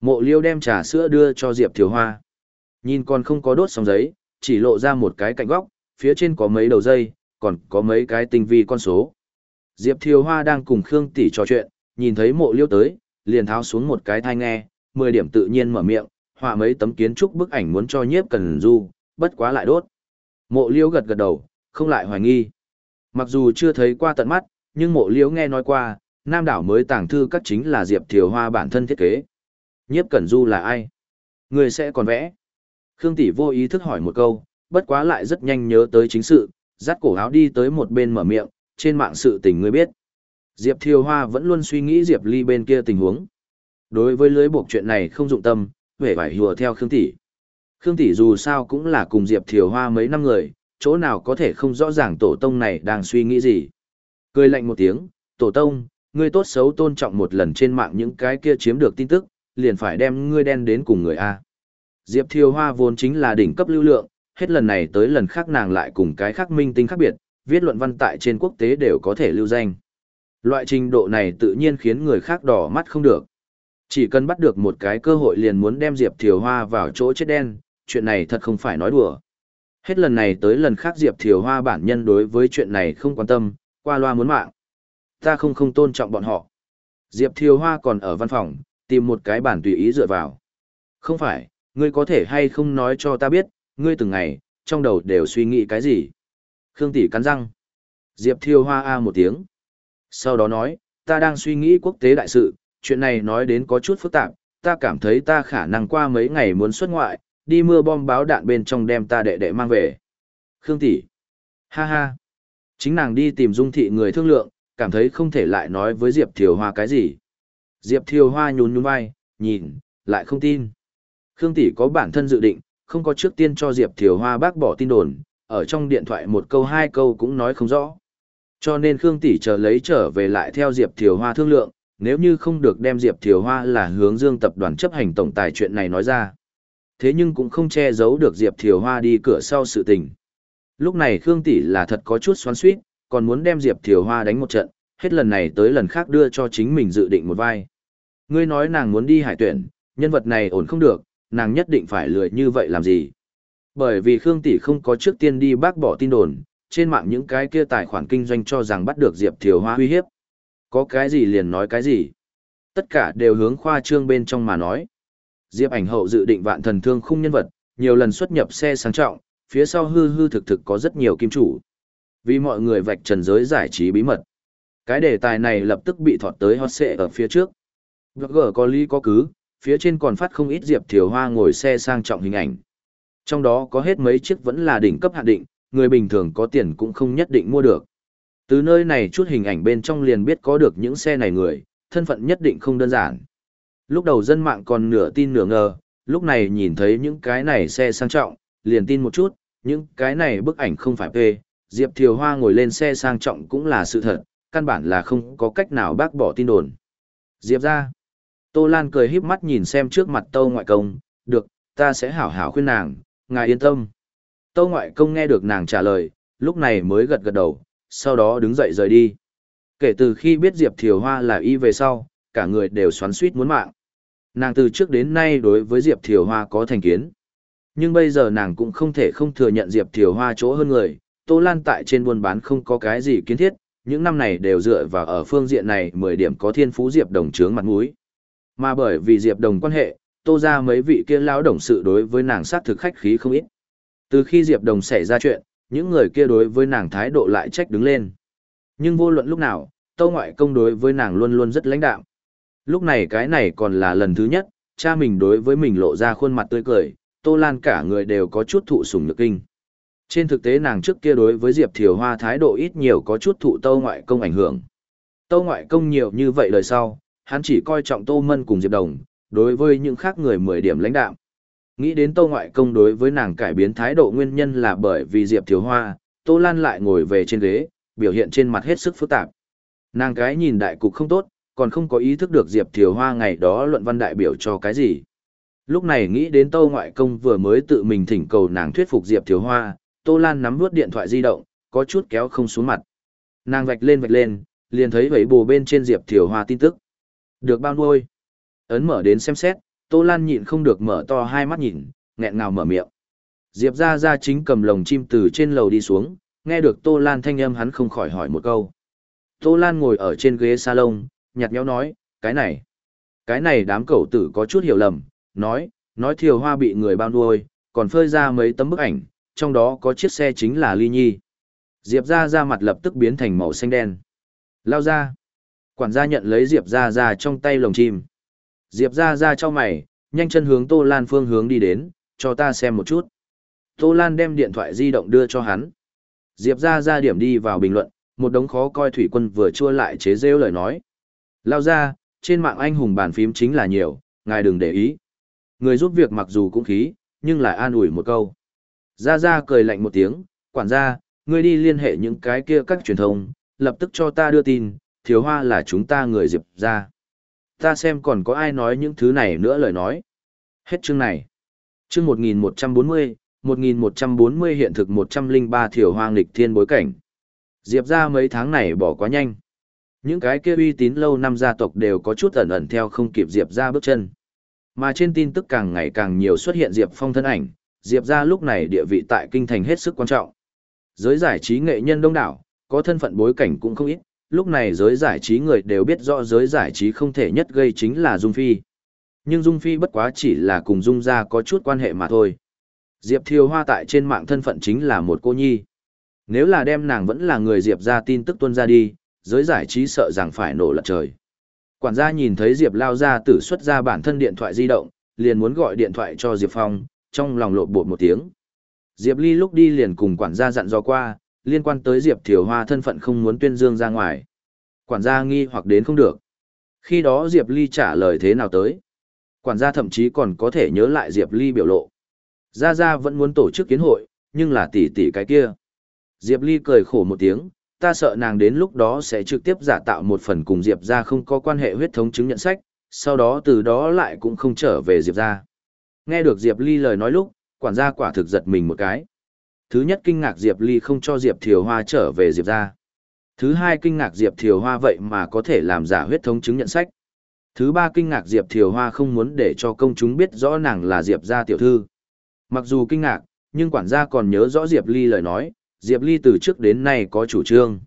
Mộ liêu đem trà sữa đưa cho Diệp Thiều Hoa. Nhìn còn không có đốt xong giấy, chỉ lộ ra một cái cạnh góc, phía trên có mấy đầu dây, còn có mấy cái tinh vi con số. Diệp Thiều Hoa đang cùng Khương Tỷ trò chuyện, nhìn thấy mộ liêu tới, liền tháo xuống một cái thai nghe, 10 điểm tự nhiên mở miệng, họa mấy tấm kiến trúc bức ảnh muốn cho nhiếp cần du, bất quá lại đốt. Mộ liêu gật gật đầu, không lại hoài nghi. Mặc dù chưa thấy qua tận mắt, nhưng mộ liêu nghe nói qua, Nam đảo mới tàng thư các chính là Diệp Thiều Hoa bản thân thiết kế. Nhiếp Cẩn Du là ai? Người sẽ còn vẽ. Khương Tỷ vô ý thức hỏi một câu, bất quá lại rất nhanh nhớ tới chính sự, dắt cổ áo đi tới một bên mở miệng, trên mạng sự tình ngươi biết. Diệp Thiều Hoa vẫn luôn suy nghĩ Diệp Ly bên kia tình huống. Đối với lưới buộc chuyện này không dụng tâm, vẻ phải hùa theo Khương Tỷ. Khương Tỷ dù sao cũng là cùng Diệp Thiều Hoa mấy năm người, chỗ nào có thể không rõ ràng tổ tông này đang suy nghĩ gì. Cười lạnh một tiếng, tổ tông, ngươi tốt xấu tôn trọng một lần trên mạng những cái kia chiếm được tin tức, liền phải đem ngươi đen đến cùng người A. Diệp Thiều Hoa vốn chính là đỉnh cấp lưu lượng, hết lần này tới lần khác nàng lại cùng cái khác minh tinh khác biệt, viết luận văn tại trên quốc tế đều có thể lưu danh. Loại trình độ này tự nhiên khiến người khác đỏ mắt không được. Chỉ cần bắt được một cái cơ hội liền muốn đem Diệp Thiều Hoa vào chỗ chết đen, chuyện này thật không phải nói đùa. Hết lần này tới lần khác Diệp Thiều Hoa bản nhân đối với chuyện này không quan tâm, qua loa muốn mạng. Ta không không tôn trọng bọn họ. Diệp Thiều Hoa còn ở văn phòng, tìm một cái bản tùy ý dựa vào. Không phải, ngươi có thể hay không nói cho ta biết, ngươi từng ngày, trong đầu đều suy nghĩ cái gì. Khương Tỷ cắn răng. Diệp Thiêu Hoa A một tiếng. Sau đó nói, ta đang suy nghĩ quốc tế đại sự, chuyện này nói đến có chút phức tạp, ta cảm thấy ta khả năng qua mấy ngày muốn xuất ngoại, đi mưa bom báo đạn bên trong đem ta đệ đệ mang về. Khương Tỷ. Ha ha. Chính nàng đi tìm dung thị người thương lượng, cảm thấy không thể lại nói với Diệp Thiều Hoa cái gì. Diệp Thiều Hoa nhún nhún vai, nhìn, lại không tin. Khương Tỷ có bản thân dự định, không có trước tiên cho Diệp Thiều Hoa bác bỏ tin đồn, ở trong điện thoại một câu hai câu cũng nói không rõ. Cho nên Khương Tỷ chờ lấy trở về lại theo Diệp Thiều Hoa thương lượng, nếu như không được đem Diệp Thiều Hoa là hướng dương tập đoàn chấp hành tổng tài chuyện này nói ra. Thế nhưng cũng không che giấu được Diệp Thiều Hoa đi cửa sau sự tình. Lúc này Khương Tỷ là thật có chút xoắn suýt, còn muốn đem Diệp Thiều Hoa đánh một trận, hết lần này tới lần khác đưa cho chính mình dự định một vai. Ngươi nói nàng muốn đi hải tuyển, nhân vật này ổn không được, nàng nhất định phải lười như vậy làm gì. Bởi vì Khương Tỷ không có trước tiên đi bác bỏ tin đồn, trên mạng những cái kia tài khoản kinh doanh cho rằng bắt được Diệp Thiều Hoa uy hiếp. Có cái gì liền nói cái gì. Tất cả đều hướng khoa trương bên trong mà nói. Diệp ảnh hậu dự định vạn thần thương khung nhân vật, nhiều lần xuất nhập xe sang trọng, phía sau hư hư thực thực có rất nhiều kim chủ. Vì mọi người vạch trần giới giải trí bí mật. Cái đề tài này lập tức bị thọt tới hot xệ ở phía trước. Gỡ có lý có cứ, phía trên còn phát không ít Diệp Thiều Hoa ngồi xe sang trọng hình ảnh. Trong đó có hết mấy chiếc vẫn là đỉnh cấp hạn định, người bình thường có tiền cũng không nhất định mua được. Từ nơi này chút hình ảnh bên trong liền biết có được những xe này người, thân phận nhất định không đơn giản. Lúc đầu dân mạng còn nửa tin nửa ngờ, lúc này nhìn thấy những cái này xe sang trọng, liền tin một chút, những cái này bức ảnh không phải phê, Diệp Thiều Hoa ngồi lên xe sang trọng cũng là sự thật, căn bản là không có cách nào bác bỏ tin đồn. Diệp ra. Tô Lan cười híp mắt nhìn xem trước mặt Tâu Ngoại Công, được, ta sẽ hảo hảo khuyên nàng, ngài yên tâm. Tâu Ngoại Công nghe được nàng trả lời, lúc này mới gật gật đầu, sau đó đứng dậy rời đi. Kể từ khi biết Diệp Thiều Hoa là y về sau, cả người đều xoắn suýt muốn mạng. Nàng từ trước đến nay đối với Diệp Thiều Hoa có thành kiến. Nhưng bây giờ nàng cũng không thể không thừa nhận Diệp Thiều Hoa chỗ hơn người, Tô Lan tại trên buôn bán không có cái gì kiến thiết, những năm này đều dựa vào ở phương diện này 10 điểm có thiên phú Diệp Đồng trướng mặt mũi. Mà bởi vì Diệp Đồng quan hệ, Tô ra mấy vị kia lão đồng sự đối với nàng sát thực khách khí không ít. Từ khi Diệp Đồng xảy ra chuyện, những người kia đối với nàng thái độ lại trách đứng lên. Nhưng vô luận lúc nào, Tô Ngoại Công đối với nàng luôn luôn rất lãnh đạm. Lúc này cái này còn là lần thứ nhất, cha mình đối với mình lộ ra khuôn mặt tươi cười, Tô Lan cả người đều có chút thụ sủng nhược kinh. Trên thực tế nàng trước kia đối với Diệp Thiều Hoa thái độ ít nhiều có chút thụ Tô Ngoại Công ảnh hưởng. Tô Ngoại Công nhiều như vậy lời sau, hắn chỉ coi trọng Tô Mân cùng Diệp Đồng, đối với những khác người mười điểm lãnh đạm. Nghĩ đến Tô Ngoại Công đối với nàng cải biến thái độ nguyên nhân là bởi vì Diệp thiếu Hoa, Tô Lan lại ngồi về trên ghế, biểu hiện trên mặt hết sức phức tạp. Nàng cái nhìn đại cục không tốt, còn không có ý thức được Diệp Thiều Hoa ngày đó luận văn đại biểu cho cái gì. Lúc này nghĩ đến Tô Ngoại Công vừa mới tự mình thỉnh cầu nàng thuyết phục Diệp Thiều Hoa, Tô Lan nắm nuốt điện thoại di động, có chút kéo không xuống mặt. Nàng vạch lên vạch lên, liền thấy vẫy bù bên trên Diệp Thiều Hoa tin tức. Được bao nuôi. Ấn mở đến xem xét, Tô Lan nhịn không được mở to hai mắt nhìn, nghẹn ngào mở miệng. Diệp ra ra chính cầm lồng chim từ trên lầu đi xuống, Nghe được Tô Lan thanh âm hắn không khỏi hỏi một câu. Tô Lan ngồi ở trên ghế salon, nhạt nhẽo nói, cái này, cái này đám cậu tử có chút hiểu lầm, nói, nói thiều hoa bị người bao nuôi, còn phơi ra mấy tấm bức ảnh, trong đó có chiếc xe chính là Ly Nhi. Diệp ra ra mặt lập tức biến thành màu xanh đen. Lao ra. Quản gia nhận lấy Diệp ra ra trong tay lồng chim. Diệp ra ra cho mày, nhanh chân hướng Tô Lan phương hướng đi đến, cho ta xem một chút. Tô Lan đem điện thoại di động đưa cho hắn. Diệp ra ra điểm đi vào bình luận, một đống khó coi thủy quân vừa chua lại chế rêu lời nói. Lao ra, trên mạng anh hùng bàn phím chính là nhiều, ngài đừng để ý. Người giúp việc mặc dù cũng khí, nhưng lại an ủi một câu. Ra ra cười lạnh một tiếng, quản gia, ngươi đi liên hệ những cái kia các truyền thông, lập tức cho ta đưa tin, thiếu hoa là chúng ta người diệp ra. Ta xem còn có ai nói những thứ này nữa lời nói. Hết chương này. Chương 1140, 1140 hiện thực 103 thiểu hoang lịch thiên bối cảnh. Diệp ra mấy tháng này bỏ quá nhanh. Những cái kia uy tín lâu năm gia tộc đều có chút ẩn ẩn theo không kịp Diệp ra bước chân. Mà trên tin tức càng ngày càng nhiều xuất hiện Diệp Phong thân ảnh, Diệp ra lúc này địa vị tại kinh thành hết sức quan trọng. Giới giải trí nghệ nhân đông đảo, có thân phận bối cảnh cũng không ít, lúc này giới giải trí người đều biết rõ giới giải trí không thể nhất gây chính là Dung Phi. Nhưng Dung Phi bất quá chỉ là cùng Dung gia có chút quan hệ mà thôi. Diệp Thiều Hoa tại trên mạng thân phận chính là một cô nhi. Nếu là đem nàng vẫn là người Diệp ra tin tức tuân ra đi, giới giải trí sợ rằng phải nổ lật trời. Quản gia nhìn thấy Diệp lao ra tử xuất ra bản thân điện thoại di động, liền muốn gọi điện thoại cho Diệp Phong, trong lòng lộn bột một tiếng. Diệp Ly lúc đi liền cùng quản gia dặn dò qua, liên quan tới Diệp Thiều Hoa thân phận không muốn tuyên dương ra ngoài. Quản gia nghi hoặc đến không được. Khi đó Diệp Ly trả lời thế nào tới? Quản gia thậm chí còn có thể nhớ lại Diệp Ly biểu lộ. Gia Gia vẫn muốn tổ chức kiến hội, nhưng là tỷ tỷ cái kia. Diệp Ly cười khổ một tiếng, ta sợ nàng đến lúc đó sẽ trực tiếp giả tạo một phần cùng Diệp Gia không có quan hệ huyết thống chứng nhận sách, sau đó từ đó lại cũng không trở về Diệp Gia. Nghe được Diệp Ly lời nói lúc, quản gia quả thực giật mình một cái. Thứ nhất kinh ngạc Diệp Ly không cho Diệp Thiều Hoa trở về Diệp Gia. Thứ hai kinh ngạc Diệp Thiều Hoa vậy mà có thể làm giả huyết thống chứng nhận sách. Thứ ba kinh ngạc Diệp Thiều Hoa không muốn để cho công chúng biết rõ nàng là Diệp gia tiểu thư. Mặc dù kinh ngạc, nhưng quản gia còn nhớ rõ Diệp Ly lời nói, Diệp Ly từ trước đến nay có chủ trương.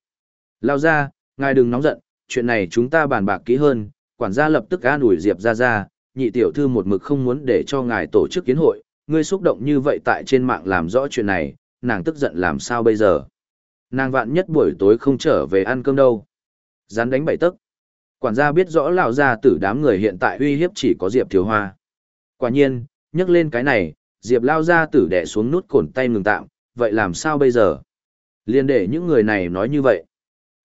Lao ra, ngài đừng nóng giận, chuyện này chúng ta bàn bạc kỹ hơn, quản gia lập tức an ủi Diệp ra ra, nhị tiểu thư một mực không muốn để cho ngài tổ chức kiến hội, ngươi xúc động như vậy tại trên mạng làm rõ chuyện này, nàng tức giận làm sao bây giờ. Nàng vạn nhất buổi tối không trở về ăn cơm đâu. Rắn đánh bảy tức. Quản gia biết rõ lão gia tử đám người hiện tại uy hiếp chỉ có Diệp Thiếu Hoa. Quả nhiên, nhắc lên cái này, Diệp lao gia tử đè xuống nút cồn tay ngừng tạm, vậy làm sao bây giờ? Liên để những người này nói như vậy.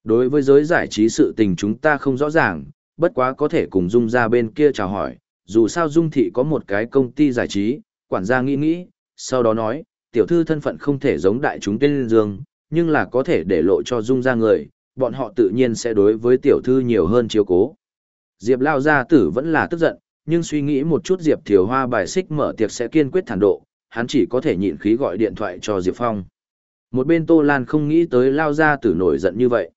Đối với giới giải trí sự tình chúng ta không rõ ràng, bất quá có thể cùng Dung ra bên kia chào hỏi, dù sao Dung thị có một cái công ty giải trí, quản gia nghĩ nghĩ, sau đó nói, tiểu thư thân phận không thể giống đại chúng tên dương, nhưng là có thể để lộ cho Dung ra người, bọn họ tự nhiên sẽ đối với tiểu thư nhiều hơn chiếu cố. Diệp lao gia tử vẫn là tức giận, nhưng suy nghĩ một chút Diệp Thiều Hoa bài xích mở tiệc sẽ kiên quyết thản độ, hắn chỉ có thể nhịn khí gọi điện thoại cho Diệp Phong. Một bên Tô Lan không nghĩ tới lao gia tử nổi giận như vậy.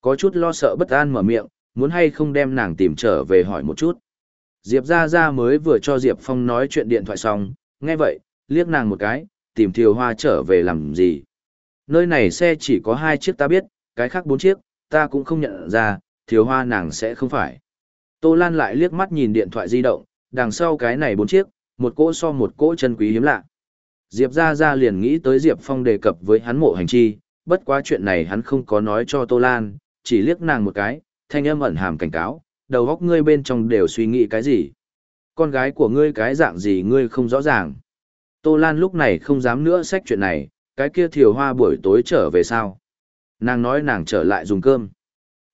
Có chút lo sợ bất an mở miệng, muốn hay không đem nàng tìm trở về hỏi một chút. Diệp ra ra mới vừa cho Diệp Phong nói chuyện điện thoại xong, nghe vậy, liếc nàng một cái, tìm Thiều Hoa trở về làm gì. Nơi này xe chỉ có hai chiếc ta biết, cái khác bốn chiếc, ta cũng không nhận ra, Thiều Hoa nàng sẽ không phải. Tô Lan lại liếc mắt nhìn điện thoại di động, đằng sau cái này bốn chiếc, một cỗ so một cỗ chân quý hiếm lạ. Diệp ra ra liền nghĩ tới Diệp Phong đề cập với hắn mộ hành chi, bất quá chuyện này hắn không có nói cho Tô Lan, chỉ liếc nàng một cái, thanh âm ẩn hàm cảnh cáo, đầu óc ngươi bên trong đều suy nghĩ cái gì. Con gái của ngươi cái dạng gì ngươi không rõ ràng. Tô Lan lúc này không dám nữa xách chuyện này, cái kia thiều hoa buổi tối trở về sao. Nàng nói nàng trở lại dùng cơm.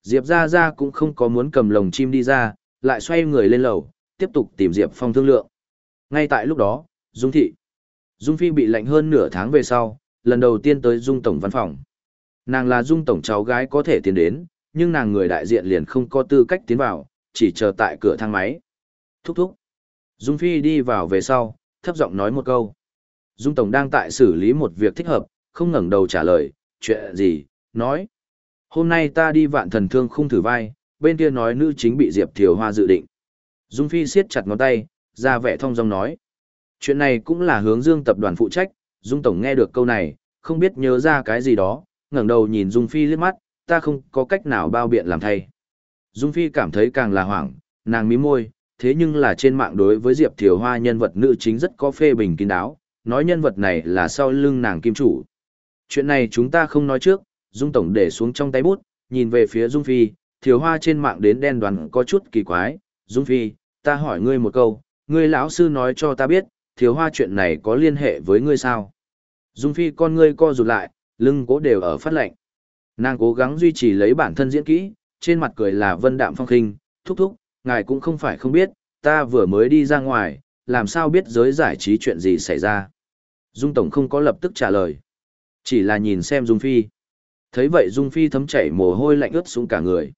Diệp ra ra cũng không có muốn cầm lồng chim đi ra, lại xoay người lên lầu, tiếp tục tìm Diệp Phong thương lượng. Ngay tại lúc đó, Dung Thị. Dung Phi bị lạnh hơn nửa tháng về sau, lần đầu tiên tới Dung Tổng văn phòng. Nàng là Dung Tổng cháu gái có thể tiến đến, nhưng nàng người đại diện liền không có tư cách tiến vào, chỉ chờ tại cửa thang máy. Thúc thúc. Dung Phi đi vào về sau, thấp giọng nói một câu. Dung Tổng đang tại xử lý một việc thích hợp, không ngẩng đầu trả lời, chuyện gì, nói. Hôm nay ta đi vạn thần thương không thử vai, bên kia nói nữ chính bị Diệp Thiều Hoa dự định. Dung Phi siết chặt ngón tay, ra vẻ thông dong nói. Chuyện này cũng là hướng dương tập đoàn phụ trách, Dung Tổng nghe được câu này, không biết nhớ ra cái gì đó, ngẩng đầu nhìn Dung Phi liếc mắt, ta không có cách nào bao biện làm thay. Dung Phi cảm thấy càng là hoảng, nàng mím môi, thế nhưng là trên mạng đối với Diệp Thiều Hoa nhân vật nữ chính rất có phê bình kín đáo, nói nhân vật này là sau lưng nàng kim chủ. Chuyện này chúng ta không nói trước, Dung Tổng để xuống trong tay bút, nhìn về phía Dung Phi, Thiều Hoa trên mạng đến đen đoàn có chút kỳ quái, Dung Phi, ta hỏi ngươi một câu, ngươi lão sư nói cho ta biết, Thiều Hoa chuyện này có liên hệ với ngươi sao? Dung Phi con ngươi co rụt lại, lưng cố đều ở phát lạnh. Nàng cố gắng duy trì lấy bản thân diễn kỹ, trên mặt cười là vân đạm phong khinh, thúc thúc, ngài cũng không phải không biết, ta vừa mới đi ra ngoài, làm sao biết giới giải trí chuyện gì xảy ra. Dung Tổng không có lập tức trả lời, chỉ là nhìn xem Dung Phi. Thấy vậy Dung Phi thấm chảy mồ hôi lạnh ướt xuống cả người.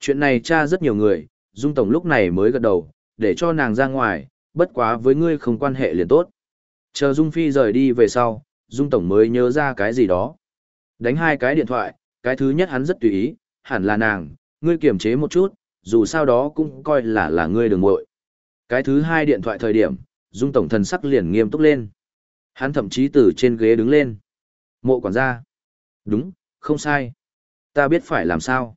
Chuyện này tra rất nhiều người, Dung Tổng lúc này mới gật đầu, để cho nàng ra ngoài, bất quá với ngươi không quan hệ liền tốt. Chờ Dung Phi rời đi về sau, Dung Tổng mới nhớ ra cái gì đó. Đánh hai cái điện thoại, cái thứ nhất hắn rất tùy ý, hẳn là nàng, ngươi kiềm chế một chút, dù sao đó cũng coi là là ngươi đường muội. Cái thứ hai điện thoại thời điểm, Dung Tổng thần sắc liền nghiêm túc lên. Hắn thậm chí từ trên ghế đứng lên. Mộ quản gia. Đúng, không sai. Ta biết phải làm sao.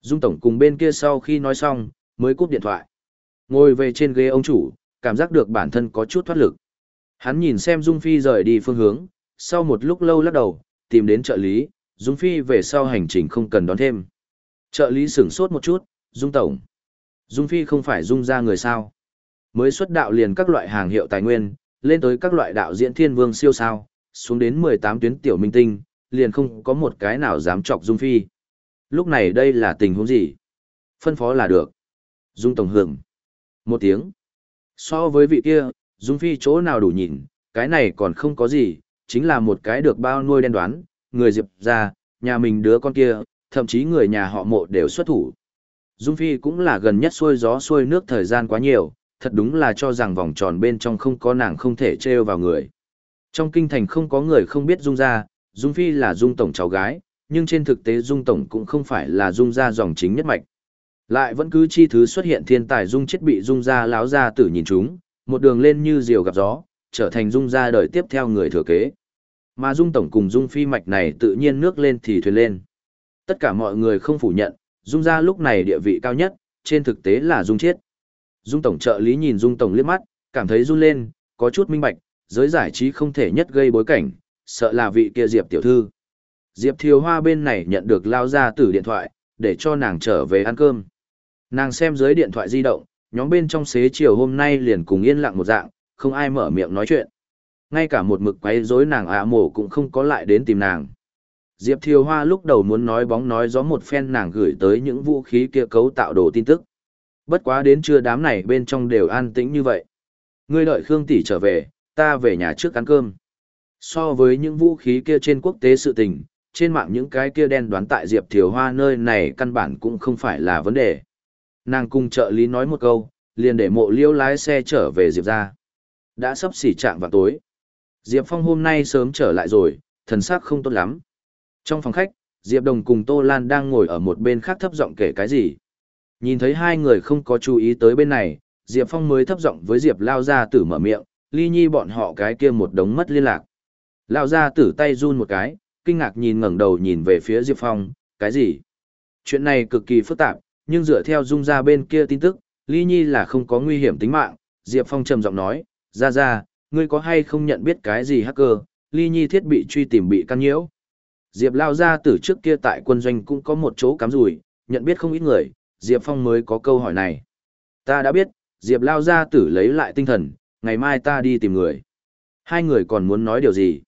Dung Tổng cùng bên kia sau khi nói xong, mới cúp điện thoại. Ngồi về trên ghế ông chủ, cảm giác được bản thân có chút thoát lực. Hắn nhìn xem Dung Phi rời đi phương hướng, sau một lúc lâu lắc đầu, tìm đến trợ lý, Dung Phi về sau hành trình không cần đón thêm. Trợ lý sửng sốt một chút, Dung Tổng. Dung Phi không phải Dung ra người sao. Mới xuất đạo liền các loại hàng hiệu tài nguyên, lên tới các loại đạo diễn thiên vương siêu sao, xuống đến 18 tuyến tiểu minh tinh, liền không có một cái nào dám chọc Dung Phi. Lúc này đây là tình huống gì? Phân phó là được. Dung Tổng hưởng. Một tiếng. So với vị kia, Dung Phi chỗ nào đủ nhìn, cái này còn không có gì, chính là một cái được bao nuôi đen đoán, người diệp ra, nhà mình đứa con kia, thậm chí người nhà họ mộ đều xuất thủ. Dung Phi cũng là gần nhất xuôi gió xuôi nước thời gian quá nhiều, thật đúng là cho rằng vòng tròn bên trong không có nàng không thể trêu vào người. Trong kinh thành không có người không biết Dung ra, Dung Phi là Dung Tổng cháu gái, nhưng trên thực tế Dung Tổng cũng không phải là Dung ra dòng chính nhất mạch. Lại vẫn cứ chi thứ xuất hiện thiên tài Dung chết bị Dung ra láo ra tử nhìn chúng, một đường lên như diều gặp gió, trở thành Dung ra đời tiếp theo người thừa kế. Mà Dung Tổng cùng Dung Phi mạch này tự nhiên nước lên thì thuyền lên. Tất cả mọi người không phủ nhận, Dung ra lúc này địa vị cao nhất, trên thực tế là Dung Chiết. Dung Tổng trợ lý nhìn Dung Tổng liếc mắt, cảm thấy run lên, có chút minh bạch, giới giải trí không thể nhất gây bối cảnh, sợ là vị kia Diệp tiểu thư. Diệp Thiều Hoa bên này nhận được lao ra từ điện thoại, để cho nàng trở về ăn cơm. Nàng xem dưới điện thoại di động, nhóm bên trong xế chiều hôm nay liền cùng yên lặng một dạng, không ai mở miệng nói chuyện. Ngay cả một mực quấy rối nàng ạ mổ cũng không có lại đến tìm nàng. Diệp Thiều Hoa lúc đầu muốn nói bóng nói gió một phen nàng gửi tới những vũ khí kia cấu tạo đồ tin tức. Bất quá đến trưa đám này bên trong đều an tĩnh như vậy. Ngươi đợi Khương Tỷ trở về, ta về nhà trước ăn cơm. So với những vũ khí kia trên quốc tế sự tình, trên mạng những cái kia đen đoán tại Diệp Thiều Hoa nơi này căn bản cũng không phải là vấn đề. Nàng cùng trợ lý nói một câu, liền để mộ liêu lái xe trở về Diệp ra. Đã sắp xỉ trạng vào tối. Diệp Phong hôm nay sớm trở lại rồi, thần sắc không tốt lắm. Trong phòng khách, Diệp Đồng cùng Tô Lan đang ngồi ở một bên khác thấp giọng kể cái gì. Nhìn thấy hai người không có chú ý tới bên này, Diệp Phong mới thấp giọng với Diệp Lao ra tử mở miệng, ly nhi bọn họ cái kia một đống mất liên lạc. Lao ra tử tay run một cái, kinh ngạc nhìn ngẩng đầu nhìn về phía Diệp Phong, cái gì? Chuyện này cực kỳ phức tạp, nhưng dựa theo dung ra bên kia tin tức, ly nhi là không có nguy hiểm tính mạng. Diệp Phong trầm giọng nói, ra ra, ngươi có hay không nhận biết cái gì hacker, ly nhi thiết bị truy tìm bị căn nhiễu. Diệp lao ra từ trước kia tại quân doanh cũng có một chỗ cắm rủi, nhận biết không ít người, Diệp Phong mới có câu hỏi này. Ta đã biết, Diệp lao ra tử lấy lại tinh thần, ngày mai ta đi tìm người. Hai người còn muốn nói điều gì?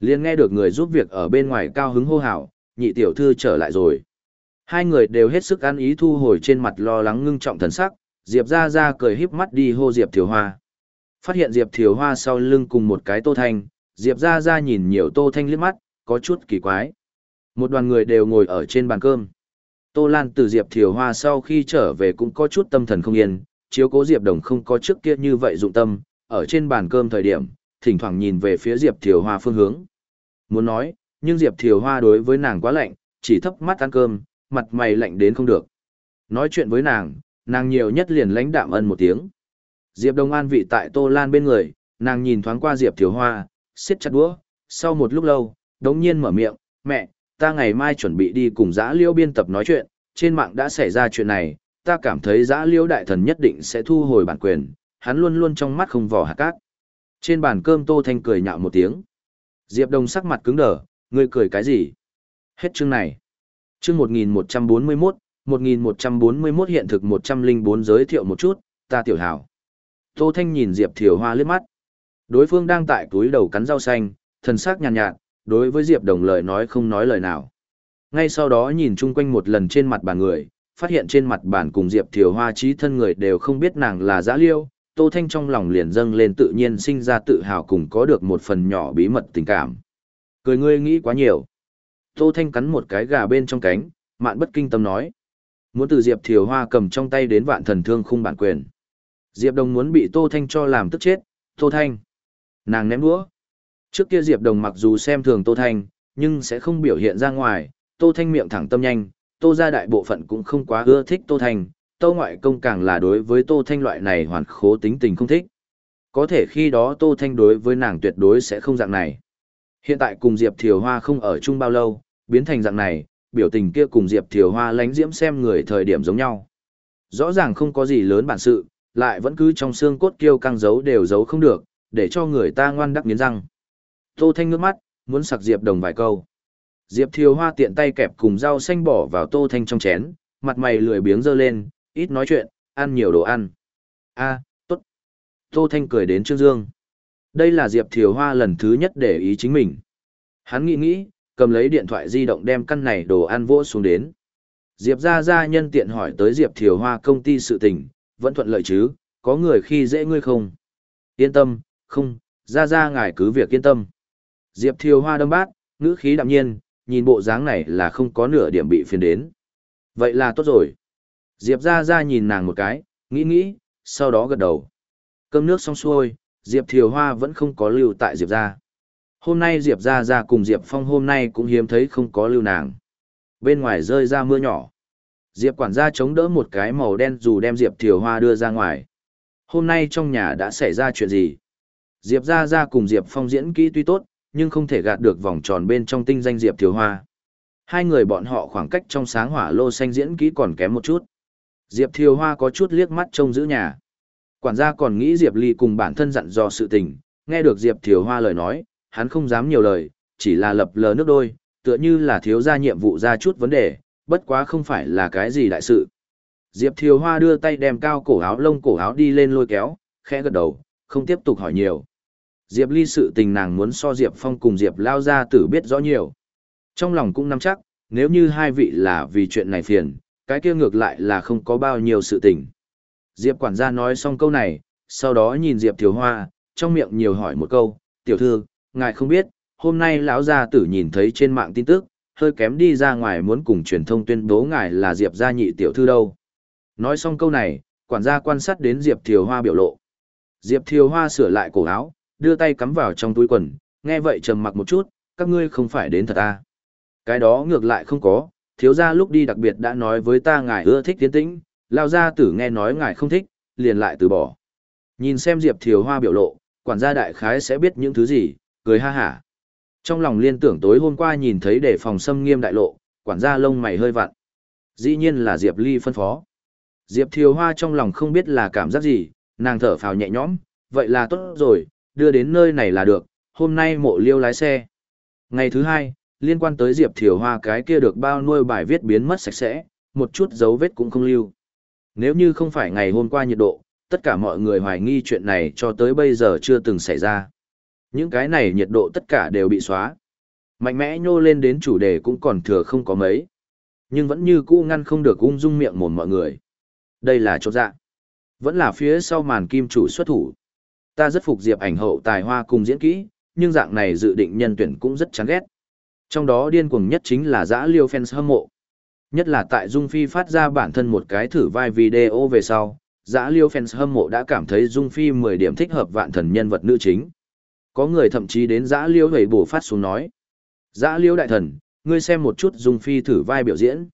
Liên nghe được người giúp việc ở bên ngoài cao hứng hô hào, nhị tiểu thư trở lại rồi. Hai người đều hết sức ăn ý thu hồi trên mặt lo lắng ngưng trọng thần sắc, Diệp ra ra cười híp mắt đi hô Diệp Thiều Hoa. Phát hiện Diệp Thiều Hoa sau lưng cùng một cái Tô Thanh, Diệp ra ra nhìn nhiều Tô Thanh liếc mắt, có chút kỳ quái. Một đoàn người đều ngồi ở trên bàn cơm. Tô Lan từ Diệp Thiều Hoa sau khi trở về cũng có chút tâm thần không yên, chiếu cố Diệp Đồng không có trước kia như vậy dụng tâm, ở trên bàn cơm thời điểm, thỉnh thoảng nhìn về phía Diệp Thiều Hoa phương hướng. Muốn nói, nhưng Diệp Thiều Hoa đối với nàng quá lạnh, chỉ thấp mắt ăn cơm, mặt mày lạnh đến không được. Nói chuyện với nàng, nàng nhiều nhất liền lãnh đạm ân một tiếng. Diệp Đồng An vị tại Tô Lan bên người, nàng nhìn thoáng qua Diệp Thiều Hoa, siết chặt đũa, sau một lúc lâu, đống nhiên mở miệng, mẹ, ta ngày mai chuẩn bị đi cùng giã Liêu biên tập nói chuyện, trên mạng đã xảy ra chuyện này, ta cảm thấy giã Liêu đại thần nhất định sẽ thu hồi bản quyền, hắn luôn luôn trong mắt không vỏ hạt cát. Trên bàn cơm Tô Thanh cười nhạo một tiếng. Diệp Đông sắc mặt cứng đờ, ngươi cười cái gì? Hết chương này. Chương 1141, 1141 hiện thực 104 giới thiệu một chút, ta tiểu hảo. Tô Thanh nhìn Diệp Thiều Hoa liếc mắt. Đối phương đang tại túi đầu cắn rau xanh, thần sắc nhàn nhạt, nhạt, đối với Diệp Đồng lời nói không nói lời nào. Ngay sau đó nhìn chung quanh một lần trên mặt bàn người, phát hiện trên mặt bàn cùng Diệp Thiều Hoa trí thân người đều không biết nàng là giã liêu, Tô Thanh trong lòng liền dâng lên tự nhiên sinh ra tự hào cùng có được một phần nhỏ bí mật tình cảm. Cười ngươi nghĩ quá nhiều. Tô Thanh cắn một cái gà bên trong cánh, mạn bất kinh tâm nói. Muốn từ Diệp Thiều Hoa cầm trong tay đến vạn thần thương khung bản quyền. Diệp Đồng muốn bị Tô Thanh cho làm tức chết, Tô Thanh. Nàng ném đũa. Trước kia Diệp Đồng mặc dù xem thường Tô Thanh, nhưng sẽ không biểu hiện ra ngoài, Tô Thanh miệng thẳng tâm nhanh, Tô gia đại bộ phận cũng không quá ưa thích Tô Thanh, Tô ngoại công càng là đối với Tô Thanh loại này hoàn khố tính tình không thích. Có thể khi đó Tô Thanh đối với nàng tuyệt đối sẽ không dạng này. Hiện tại cùng Diệp Thiều Hoa không ở chung bao lâu, biến thành dạng này, biểu tình kia cùng Diệp Thiều Hoa lánh diễm xem người thời điểm giống nhau. Rõ ràng không có gì lớn bản sự, lại vẫn cứ trong xương cốt kiêu căng giấu đều giấu không được, để cho người ta ngoan đắc nghiến răng. Tô Thanh nước mắt, muốn sặc Diệp Đồng vài câu. Diệp Thiều Hoa tiện tay kẹp cùng rau xanh bỏ vào Tô Thanh trong chén, mặt mày lười biếng dơ lên, ít nói chuyện, ăn nhiều đồ ăn. a tốt. Tô Thanh cười đến Trương Dương. Đây là Diệp Thiều Hoa lần thứ nhất để ý chính mình. Hắn nghĩ nghĩ, cầm lấy điện thoại di động đem căn này đồ ăn vỗ xuống đến. Diệp ra ra nhân tiện hỏi tới Diệp Thiều Hoa công ty sự tình, vẫn thuận lợi chứ, có người khi dễ ngươi không? Yên tâm, không, ra ra ngài cứ việc yên tâm. Diệp Thiều Hoa đâm bát, ngữ khí đạm nhiên, nhìn bộ dáng này là không có nửa điểm bị phiền đến. Vậy là tốt rồi. Diệp ra ra nhìn nàng một cái, nghĩ nghĩ, sau đó gật đầu. Cơm nước xong xuôi, Diệp Thiều Hoa vẫn không có lưu tại Diệp ra. Hôm nay Diệp ra ra cùng Diệp Phong hôm nay cũng hiếm thấy không có lưu nàng. Bên ngoài rơi ra mưa nhỏ. Diệp quản gia chống đỡ một cái màu đen dù đem Diệp Thiều Hoa đưa ra ngoài. Hôm nay trong nhà đã xảy ra chuyện gì? Diệp ra ra cùng Diệp Phong diễn kỹ tuy tốt, nhưng không thể gạt được vòng tròn bên trong tinh danh Diệp Thiều Hoa. Hai người bọn họ khoảng cách trong sáng hỏa lô xanh diễn kỹ còn kém một chút. Diệp Thiều Hoa có chút liếc mắt trông giữ nhà. Quản gia còn nghĩ Diệp Ly cùng bản thân dặn dò sự tình, nghe được Diệp Thiều Hoa lời nói, hắn không dám nhiều lời, chỉ là lập lờ nước đôi, tựa như là thiếu ra nhiệm vụ ra chút vấn đề, bất quá không phải là cái gì đại sự. Diệp Thiều Hoa đưa tay đem cao cổ áo lông cổ áo đi lên lôi kéo, khẽ gật đầu, không tiếp tục hỏi nhiều. Diệp Ly sự tình nàng muốn so Diệp Phong cùng Diệp Lao gia tử biết rõ nhiều. Trong lòng cũng nắm chắc, nếu như hai vị là vì chuyện này phiền, cái kia ngược lại là không có bao nhiêu sự tình. Diệp quản gia nói xong câu này, sau đó nhìn Diệp Thiếu Hoa, trong miệng nhiều hỏi một câu, tiểu thư, ngài không biết, hôm nay lão gia tử nhìn thấy trên mạng tin tức, hơi kém đi ra ngoài muốn cùng truyền thông tuyên bố ngài là Diệp gia nhị tiểu thư đâu. Nói xong câu này, quản gia quan sát đến Diệp Thiều Hoa biểu lộ. Diệp Thiều Hoa sửa lại cổ áo, đưa tay cắm vào trong túi quần, nghe vậy trầm mặc một chút, các ngươi không phải đến thật à. Cái đó ngược lại không có, thiếu gia lúc đi đặc biệt đã nói với ta ngài ưa thích tiến tĩnh, lao gia tử nghe nói ngài không thích, liền lại từ bỏ. Nhìn xem Diệp Thiều Hoa biểu lộ, quản gia đại khái sẽ biết những thứ gì, cười ha hả. Trong lòng liên tưởng tối hôm qua nhìn thấy để phòng xâm nghiêm đại lộ, quản gia lông mày hơi vặn. Dĩ nhiên là Diệp Ly phân phó. Diệp Thiều Hoa trong lòng không biết là cảm giác gì, nàng thở phào nhẹ nhõm, vậy là tốt rồi, đưa đến nơi này là được, hôm nay mộ liêu lái xe. Ngày thứ hai, liên quan tới Diệp Thiều Hoa cái kia được bao nuôi bài viết biến mất sạch sẽ, một chút dấu vết cũng không lưu. Nếu như không phải ngày hôm qua nhiệt độ, tất cả mọi người hoài nghi chuyện này cho tới bây giờ chưa từng xảy ra. Những cái này nhiệt độ tất cả đều bị xóa. Mạnh mẽ nhô lên đến chủ đề cũng còn thừa không có mấy. Nhưng vẫn như cũ ngăn không được ung dung miệng mồm mọi người. Đây là chỗ dạ. Vẫn là phía sau màn kim chủ xuất thủ. Ta rất phục Diệp ảnh hậu tài hoa cùng diễn kỹ, nhưng dạng này dự định nhân tuyển cũng rất chán ghét. Trong đó điên cuồng nhất chính là dã liêu fans hâm mộ. Nhất là tại Dung Phi phát ra bản thân một cái thử vai video về sau, dã liêu fans hâm mộ đã cảm thấy Dung Phi 10 điểm thích hợp vạn thần nhân vật nữ chính. Có người thậm chí đến dã liêu hầy bổ phát xuống nói. Dã liêu đại thần, ngươi xem một chút Dung Phi thử vai biểu diễn.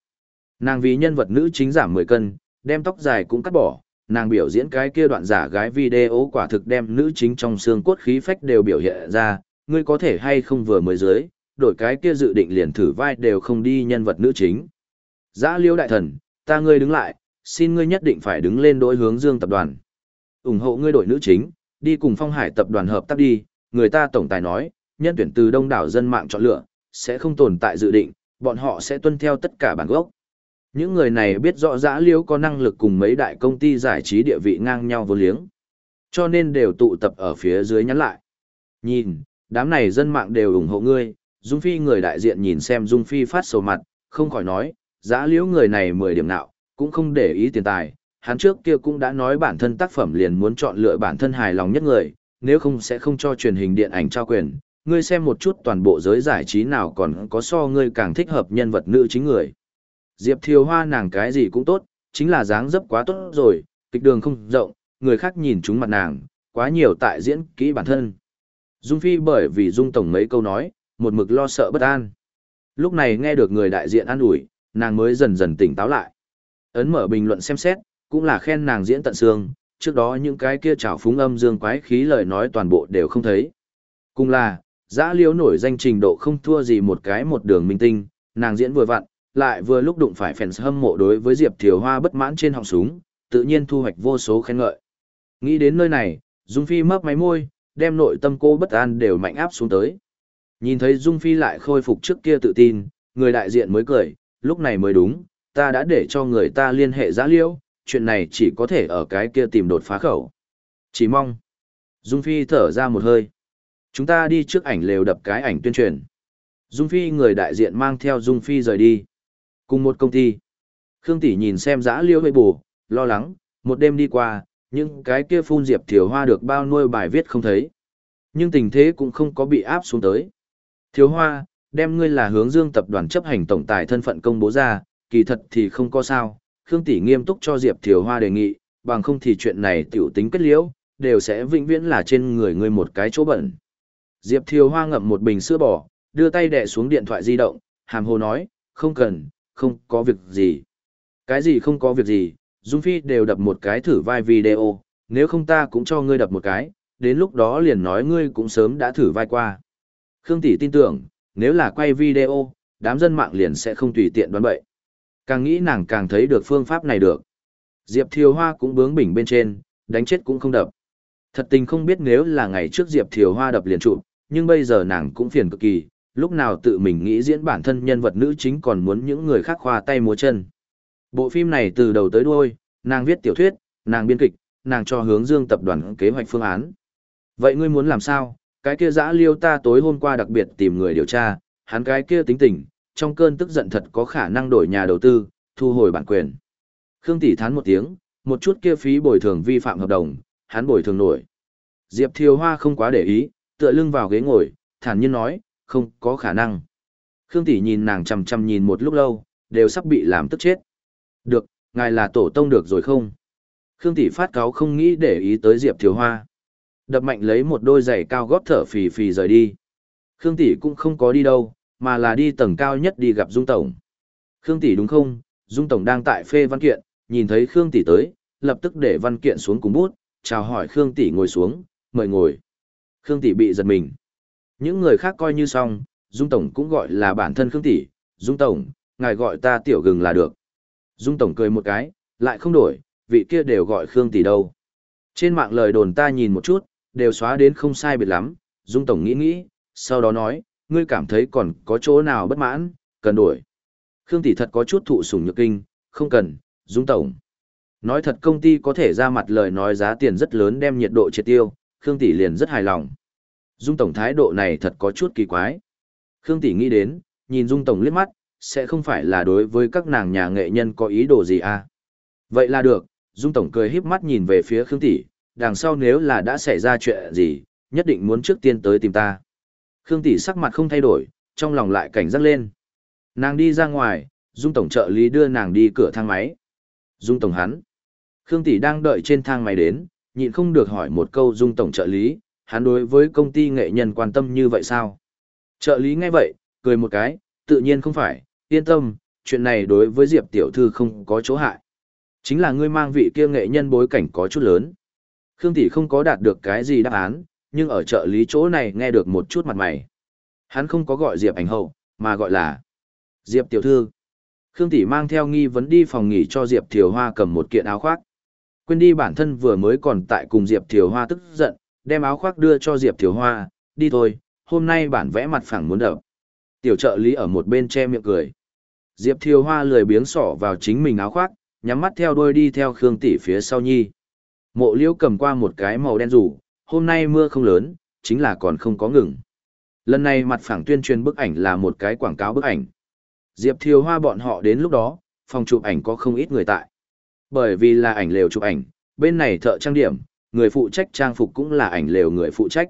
Nàng vì nhân vật nữ chính giảm 10 cân, đem tóc dài cũng cắt bỏ, nàng biểu diễn cái kia đoạn giả gái video quả thực đem nữ chính trong xương cốt khí phách đều biểu hiện ra, ngươi có thể hay không vừa mới dưới, đổi cái kia dự định liền thử vai đều không đi nhân vật nữ chính. Giã liêu đại thần, ta ngươi đứng lại, xin ngươi nhất định phải đứng lên đối hướng dương tập đoàn. ủng hộ ngươi đổi nữ chính, đi cùng phong hải tập đoàn hợp tác đi, người ta tổng tài nói, nhân tuyển từ đông đảo dân mạng chọn lựa, sẽ không tồn tại dự định, bọn họ sẽ tuân theo tất cả bản gốc. Những người này biết rõ giã liễu có năng lực cùng mấy đại công ty giải trí địa vị ngang nhau vô liếng. Cho nên đều tụ tập ở phía dưới nhắn lại. Nhìn, đám này dân mạng đều ủng hộ ngươi, Dung Phi người đại diện nhìn xem Dung Phi phát sầu mặt, không khỏi nói, giã liễu người này 10 điểm nào, cũng không để ý tiền tài. Hắn trước kia cũng đã nói bản thân tác phẩm liền muốn chọn lựa bản thân hài lòng nhất người, nếu không sẽ không cho truyền hình điện ảnh trao quyền. Ngươi xem một chút toàn bộ giới giải trí nào còn có so ngươi càng thích hợp nhân vật nữ chính người. Diệp Thiều Hoa nàng cái gì cũng tốt, chính là dáng dấp quá tốt rồi, kịch đường không rộng, người khác nhìn chúng mặt nàng, quá nhiều tại diễn kỹ bản thân. Dung Phi bởi vì Dung Tổng mấy câu nói, một mực lo sợ bất an. Lúc này nghe được người đại diện an ủi, nàng mới dần dần tỉnh táo lại. Ấn mở bình luận xem xét, cũng là khen nàng diễn tận xương, trước đó những cái kia trào phúng âm dương quái khí lời nói toàn bộ đều không thấy. Cùng là, giã liếu nổi danh trình độ không thua gì một cái một đường minh tinh, nàng diễn vừa vặn, lại vừa lúc đụng phải fans hâm mộ đối với Diệp Thiều Hoa bất mãn trên họng súng, tự nhiên thu hoạch vô số khen ngợi. Nghĩ đến nơi này, Dung Phi mấp máy môi, đem nội tâm cô bất an đều mạnh áp xuống tới. Nhìn thấy Dung Phi lại khôi phục trước kia tự tin, người đại diện mới cười, lúc này mới đúng, ta đã để cho người ta liên hệ giã liêu chuyện này chỉ có thể ở cái kia tìm đột phá khẩu. Chỉ mong. Dung Phi thở ra một hơi. Chúng ta đi trước ảnh lều đập cái ảnh tuyên truyền. Dung Phi người đại diện mang theo Dung Phi rời đi. Cùng một công ty. Khương Tỷ nhìn xem giã liêu hơi bù, lo lắng, một đêm đi qua, những cái kia phun diệp thiểu hoa được bao nuôi bài viết không thấy. Nhưng tình thế cũng không có bị áp xuống tới. Thiếu hoa, đem ngươi là hướng dương tập đoàn chấp hành tổng tài thân phận công bố ra, kỳ thật thì không có sao. Khương Tỷ nghiêm túc cho Diệp Thiều Hoa đề nghị, bằng không thì chuyện này tiểu tính kết liễu, đều sẽ vĩnh viễn là trên người ngươi một cái chỗ bẩn. Diệp Thiều Hoa ngậm một bình sữa bò, đưa tay đè xuống điện thoại di động, hàm hồ nói, không cần, không có việc gì. Cái gì không có việc gì, Dung Phi đều đập một cái thử vai video, nếu không ta cũng cho ngươi đập một cái, đến lúc đó liền nói ngươi cũng sớm đã thử vai qua. Khương Tỷ tin tưởng, nếu là quay video, đám dân mạng liền sẽ không tùy tiện đoán bậy. Càng nghĩ nàng càng thấy được phương pháp này được. Diệp Thiều Hoa cũng bướng bỉnh bên trên, đánh chết cũng không đập. Thật tình không biết nếu là ngày trước Diệp Thiều Hoa đập liền trụ, nhưng bây giờ nàng cũng phiền cực kỳ, lúc nào tự mình nghĩ diễn bản thân nhân vật nữ chính còn muốn những người khác khoa tay múa chân. Bộ phim này từ đầu tới đuôi, nàng viết tiểu thuyết, nàng biên kịch, nàng cho hướng dương tập đoàn kế hoạch phương án. Vậy ngươi muốn làm sao? Cái kia dã liêu ta tối hôm qua đặc biệt tìm người điều tra, hắn cái kia tính tình, trong cơn tức giận thật có khả năng đổi nhà đầu tư, thu hồi bản quyền. Khương tỷ thán một tiếng, một chút kia phí bồi thường vi phạm hợp đồng, hắn bồi thường nổi. Diệp Thiều Hoa không quá để ý, tựa lưng vào ghế ngồi, thản nhiên nói, không có khả năng. Khương tỷ nhìn nàng chằm chằm nhìn một lúc lâu, đều sắp bị làm tức chết. Được, ngài là tổ tông được rồi không? Khương tỷ phát cáo không nghĩ để ý tới Diệp Thiều Hoa. Đập mạnh lấy một đôi giày cao gót thở phì phì rời đi. Khương tỷ cũng không có đi đâu, mà là đi tầng cao nhất đi gặp Dung Tổng. Khương tỷ đúng không? Dung Tổng đang tại phê văn kiện, nhìn thấy Khương tỷ tới, lập tức để văn kiện xuống cùng bút, chào hỏi Khương tỷ ngồi xuống, mời ngồi. Khương tỷ bị giật mình. Những người khác coi như xong, Dung Tổng cũng gọi là bản thân Khương tỷ, Dung Tổng, ngài gọi ta tiểu gừng là được. Dung Tổng cười một cái, lại không đổi, vị kia đều gọi Khương tỷ đâu. Trên mạng lời đồn ta nhìn một chút, đều xóa đến không sai biệt lắm, Dung Tổng nghĩ nghĩ, sau đó nói, ngươi cảm thấy còn có chỗ nào bất mãn, cần đổi. Khương tỷ thật có chút thụ sủng nhược kinh, không cần, Dung Tổng. Nói thật công ty có thể ra mặt lời nói giá tiền rất lớn đem nhiệt độ triệt tiêu, Khương tỷ liền rất hài lòng. Dung Tổng thái độ này thật có chút kỳ quái. Khương tỷ nghĩ đến, nhìn Dung Tổng liếc mắt, sẽ không phải là đối với các nàng nhà nghệ nhân có ý đồ gì à. Vậy là được, Dung Tổng cười híp mắt nhìn về phía Khương Tỷ, đằng sau nếu là đã xảy ra chuyện gì, nhất định muốn trước tiên tới tìm ta. Khương Tỷ sắc mặt không thay đổi, trong lòng lại cảnh giác lên. Nàng đi ra ngoài, Dung Tổng trợ lý đưa nàng đi cửa thang máy. Dung Tổng hắn. Khương Tỷ đang đợi trên thang máy đến, nhịn không được hỏi một câu Dung Tổng trợ lý, hắn đối với công ty nghệ nhân quan tâm như vậy sao? Trợ lý nghe vậy, cười một cái, tự nhiên không phải, yên tâm, chuyện này đối với Diệp Tiểu Thư không có chỗ hại. Chính là ngươi mang vị kia nghệ nhân bối cảnh có chút lớn. Khương Tỷ không có đạt được cái gì đáp án, nhưng ở trợ lý chỗ này nghe được một chút mặt mày. Hắn không có gọi Diệp ảnh hậu, mà gọi là Diệp tiểu thư. Khương Tỷ mang theo nghi vấn đi phòng nghỉ cho Diệp Thiều Hoa cầm một kiện áo khoác. Quên đi bản thân vừa mới còn tại cùng Diệp Thiều Hoa tức giận, đem áo khoác đưa cho Diệp Thiều Hoa, đi thôi, hôm nay bản vẽ mặt phẳng muốn đập. Tiểu trợ lý ở một bên che miệng cười. Diệp Thiều Hoa lười biếng sỏ vào chính mình áo khoác, nhắm mắt theo đuôi đi theo Khương Tỷ phía sau nhi. Mộ liễu cầm qua một cái màu đen rủ, hôm nay mưa không lớn, chính là còn không có ngừng. Lần này mặt phẳng tuyên truyền bức ảnh là một cái quảng cáo bức ảnh. Diệp Thiều Hoa bọn họ đến lúc đó, phòng chụp ảnh có không ít người tại. Bởi vì là ảnh lều chụp ảnh, bên này thợ trang điểm, người phụ trách trang phục cũng là ảnh lều người phụ trách.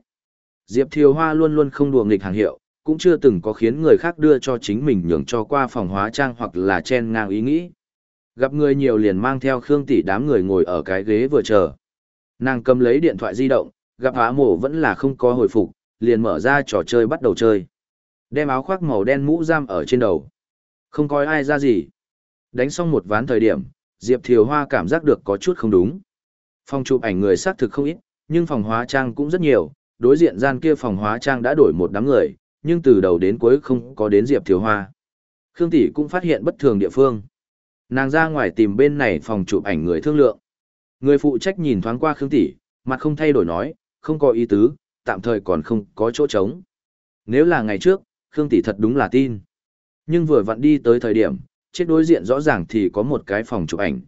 Diệp Thiều Hoa luôn luôn không đùa nghịch hàng hiệu, cũng chưa từng có khiến người khác đưa cho chính mình nhường cho qua phòng hóa trang hoặc là chen ngang ý nghĩ. Gặp người nhiều liền mang theo Khương Tỷ đám người ngồi ở cái ghế vừa chờ. Nàng cầm lấy điện thoại di động, gặp Á mổ vẫn là không có hồi phục, liền mở ra trò chơi bắt đầu chơi. Đem áo khoác màu đen mũ giam ở trên đầu. Không coi ai ra gì. Đánh xong một ván thời điểm, Diệp Thiều Hoa cảm giác được có chút không đúng. Phòng chụp ảnh người xác thực không ít, nhưng phòng hóa trang cũng rất nhiều, đối diện gian kia phòng hóa trang đã đổi một đám người, nhưng từ đầu đến cuối không có đến Diệp Thiều Hoa. Khương Tỷ cũng phát hiện bất thường địa phương. Nàng ra ngoài tìm bên này phòng chụp ảnh người thương lượng. Người phụ trách nhìn thoáng qua Khương Tỷ, mặt không thay đổi nói, không có ý tứ, tạm thời còn không có chỗ trống. Nếu là ngày trước, Khương Tỷ thật đúng là tin. Nhưng vừa vặn đi tới thời điểm, chết đối diện rõ ràng thì có một cái phòng chụp ảnh.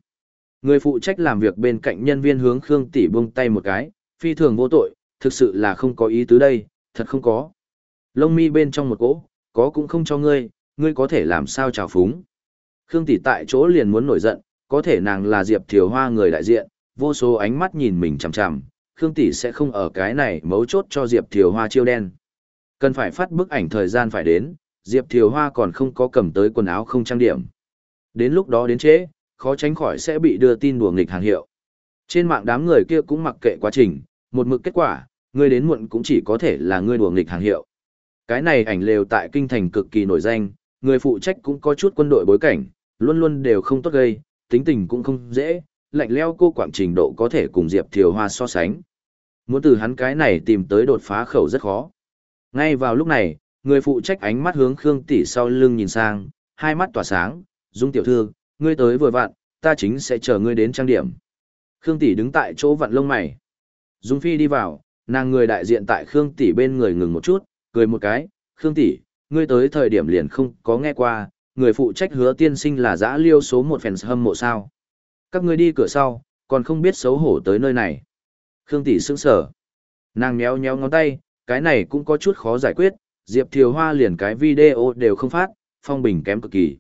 Người phụ trách làm việc bên cạnh nhân viên hướng Khương Tỷ buông tay một cái, phi thường vô tội, thực sự là không có ý tứ đây, thật không có. Lông mi bên trong một cỗ, có cũng không cho ngươi, ngươi có thể làm sao trào phúng. Khương Tỷ tại chỗ liền muốn nổi giận, có thể nàng là Diệp Thiều Hoa người đại diện, vô số ánh mắt nhìn mình chằm chằm, Khương Tỷ sẽ không ở cái này mấu chốt cho Diệp Thiều Hoa chiêu đen. Cần phải phát bức ảnh thời gian phải đến, Diệp Thiều Hoa còn không có cầm tới quần áo không trang điểm. Đến lúc đó đến trễ, khó tránh khỏi sẽ bị đưa tin đùa nghịch hàng hiệu. Trên mạng đám người kia cũng mặc kệ quá trình, một mực kết quả, ngươi đến muộn cũng chỉ có thể là ngươi đùa nghịch hàng hiệu. Cái này ảnh lều tại kinh thành cực kỳ nổi danh, người phụ trách cũng có chút quân đội bối cảnh, luôn luôn đều không tốt gây, tính tình cũng không dễ, lạnh leo cô quảng trình độ có thể cùng Diệp Thiều Hoa so sánh. Muốn từ hắn cái này tìm tới đột phá khẩu rất khó. Ngay vào lúc này, người phụ trách ánh mắt hướng Khương Tỷ sau lưng nhìn sang, hai mắt tỏa sáng, Dung tiểu thư, ngươi tới vừa vặn, ta chính sẽ chờ ngươi đến trang điểm. Khương Tỷ đứng tại chỗ vặn lông mày. Dung Phi đi vào, nàng người đại diện tại Khương Tỷ bên người ngừng một chút, cười một cái, Khương Tỷ, ngươi tới thời điểm liền không có nghe qua, người phụ trách hứa tiên sinh là dã liêu số một fans hâm mộ sao. Các ngươi đi cửa sau, còn không biết xấu hổ tới nơi này. Khương Tỷ sững sờ, Nàng méo méo ngón tay, cái này cũng có chút khó giải quyết, Diệp Thiều Hoa liền cái video đều không phát, phong bình kém cực kỳ.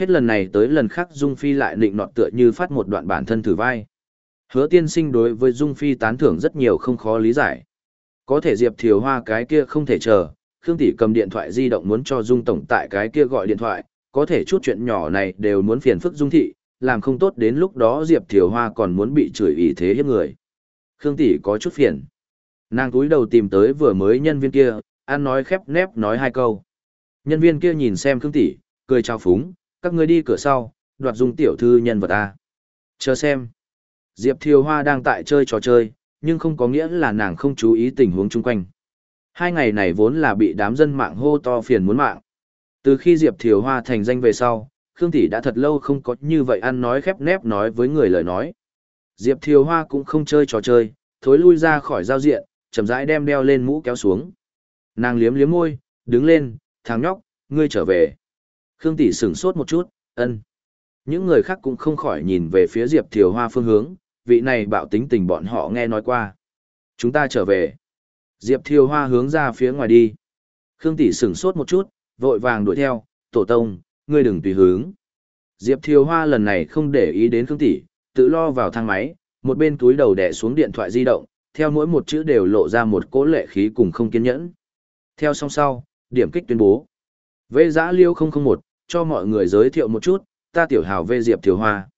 Hết lần này tới lần khác Dung Phi lại nịnh nọt tựa như phát một đoạn bản thân thử vai. Hứa tiên sinh đối với Dung Phi tán thưởng rất nhiều không khó lý giải. Có thể Diệp Thiều Hoa cái kia không thể chờ, Khương Tỷ cầm điện thoại di động muốn cho Dung Tổng tại cái kia gọi điện thoại, có thể chút chuyện nhỏ này đều muốn phiền phức Dung Thị, làm không tốt đến lúc đó Diệp Thiều Hoa còn muốn bị chửi ý thế hiếp người. Khương Tỷ có chút phiền. Nàng túi đầu tìm tới vừa mới nhân viên kia, ăn nói khép nép nói hai câu. Nhân viên kia nhìn xem Khương Tỷ, cười chào phúng, các ngươi đi cửa sau, đoạt dung tiểu thư nhân vật ta. Chờ xem. Diệp Thiều Hoa đang tại chơi trò chơi, nhưng không có nghĩa là nàng không chú ý tình huống chung quanh. Hai ngày này vốn là bị đám dân mạng hô to phiền muốn mạng. Từ khi Diệp Thiều Hoa thành danh về sau, Khương Tỷ đã thật lâu không có như vậy ăn nói khép nép nói với người lời nói. Diệp Thiều Hoa cũng không chơi trò chơi, thối lui ra khỏi giao diện, chậm rãi đem đeo lên mũ kéo xuống. Nàng liếm liếm môi, đứng lên, thằng nhóc, ngươi trở về. Khương Tỷ sửng sốt một chút, ân. Những người khác cũng không khỏi nhìn về phía Diệp Thiều Hoa phương hướng, vị này bạo tính tình bọn họ nghe nói qua. Chúng ta trở về. Diệp Thiều Hoa hướng ra phía ngoài đi. Khương Tỷ sửng sốt một chút, vội vàng đuổi theo, tổ tông, ngươi đừng tùy hướng. Diệp Thiều Hoa lần này không để ý đến Khương Tỷ, tự lo vào thang máy, một bên túi đầu đè xuống điện thoại di động, theo mỗi một chữ đều lộ ra một cỗ lệ khí cùng không kiên nhẫn. Theo song sau, điểm kích tuyên bố. Vệ giã liêu 001, cho mọi người giới thiệu một chút, ta tiểu hào vê Diệp Thiều Hoa.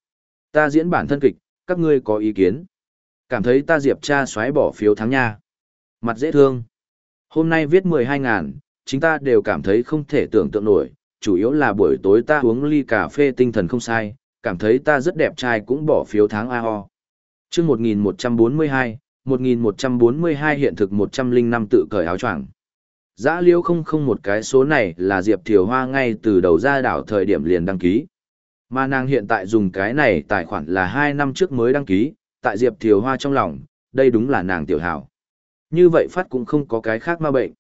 Ta diễn bản thân kịch, các ngươi có ý kiến. Cảm thấy ta Diệp cha xoáy bỏ phiếu thắng nha. Mặt dễ thương. Hôm nay viết 12 ngàn, chính ta đều cảm thấy không thể tưởng tượng nổi, chủ yếu là buổi tối ta uống ly cà phê tinh thần không sai, cảm thấy ta rất đẹp trai cũng bỏ phiếu tháng ho, Trước 1142, 1142 hiện thực 105 tự cởi áo choàng. Giã liễu không không một cái số này là Diệp Thiều Hoa ngay từ đầu ra đảo thời điểm liền đăng ký. Mà nàng hiện tại dùng cái này tài khoản là 2 năm trước mới đăng ký, tại Diệp Thiều Hoa trong lòng, đây đúng là nàng tiểu hảo. Như vậy phát cũng không có cái khác ma bệnh.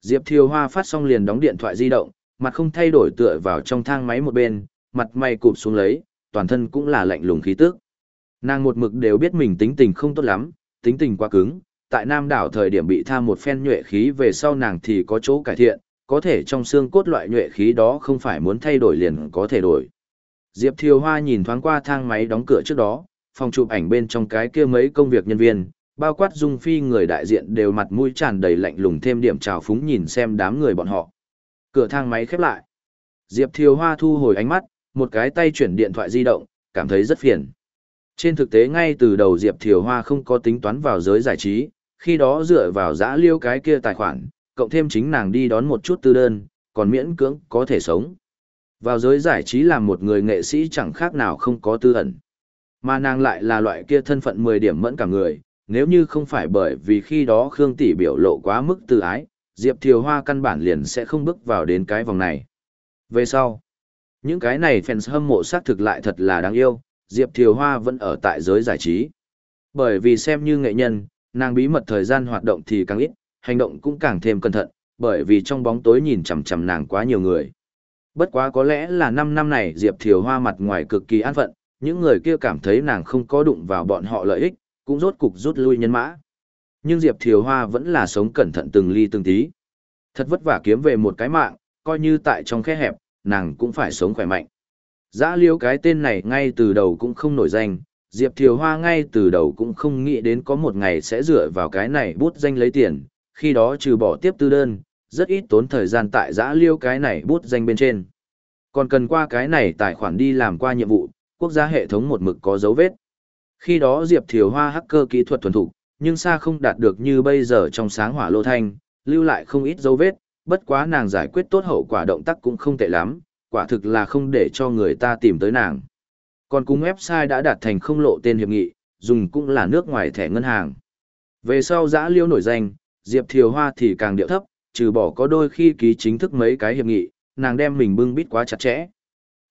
Diệp Thiều Hoa phát xong liền đóng điện thoại di động, mặt không thay đổi tựa vào trong thang máy một bên, mặt mày cụp xuống lấy, toàn thân cũng là lạnh lùng khí tức. Nàng một mực đều biết mình tính tình không tốt lắm, tính tình quá cứng, tại Nam đảo thời điểm bị tham một phen nhuệ khí về sau nàng thì có chỗ cải thiện, có thể trong xương cốt loại nhuệ khí đó không phải muốn thay đổi liền có thể đổi. Diệp Thiều Hoa nhìn thoáng qua thang máy đóng cửa trước đó, phòng chụp ảnh bên trong cái kia mấy công việc nhân viên, bao quát dung phi người đại diện đều mặt mũi tràn đầy lạnh lùng thêm điểm trào phúng nhìn xem đám người bọn họ. Cửa thang máy khép lại. Diệp Thiều Hoa thu hồi ánh mắt, một cái tay chuyển điện thoại di động, cảm thấy rất phiền. Trên thực tế ngay từ đầu Diệp Thiều Hoa không có tính toán vào giới giải trí, khi đó dựa vào giã liêu cái kia tài khoản, cộng thêm chính nàng đi đón một chút tư đơn, còn miễn cưỡng có thể sống. Vào giới giải trí làm một người nghệ sĩ chẳng khác nào không có tư ẩn. Mà nàng lại là loại kia thân phận 10 điểm mẫn cả người, nếu như không phải bởi vì khi đó Khương Tỷ biểu lộ quá mức từ ái, Diệp Thiều Hoa căn bản liền sẽ không bước vào đến cái vòng này. Về sau, những cái này fans hâm mộ xác thực lại thật là đáng yêu, Diệp Thiều Hoa vẫn ở tại giới giải trí. Bởi vì xem như nghệ nhân, nàng bí mật thời gian hoạt động thì càng ít, hành động cũng càng thêm cẩn thận, bởi vì trong bóng tối nhìn chằm chằm nàng quá nhiều người. Bất quá có lẽ là 5 năm này Diệp Thiều Hoa mặt ngoài cực kỳ an phận, những người kia cảm thấy nàng không có đụng vào bọn họ lợi ích, cũng rốt cục rút lui nhân mã. Nhưng Diệp Thiều Hoa vẫn là sống cẩn thận từng ly từng tí. Thật vất vả kiếm về một cái mạng, coi như tại trong khe hẹp, nàng cũng phải sống khỏe mạnh. Giã liêu cái tên này ngay từ đầu cũng không nổi danh, Diệp Thiều Hoa ngay từ đầu cũng không nghĩ đến có một ngày sẽ dựa vào cái này bút danh lấy tiền, khi đó trừ bỏ tiếp tư đơn, rất ít tốn thời gian tại giã liêu cái này bút danh bên trên. Còn cần qua cái này tài khoản đi làm qua nhiệm vụ, quốc gia hệ thống một mực có dấu vết. Khi đó Diệp Thiều Hoa hacker kỹ thuật thuần thục, nhưng xa không đạt được như bây giờ trong sáng hỏa lô thanh, lưu lại không ít dấu vết, bất quá nàng giải quyết tốt hậu quả động tác cũng không tệ lắm, quả thực là không để cho người ta tìm tới nàng. Còn cùng website đã đạt thành không lộ tên hiệp nghị, dùng cũng là nước ngoài thẻ ngân hàng. Về sau giã liêu nổi danh, Diệp Thiều Hoa thì càng điệu thấp, trừ bỏ có đôi khi ký chính thức mấy cái hiệp nghị, nàng đem mình bưng bít quá chặt chẽ.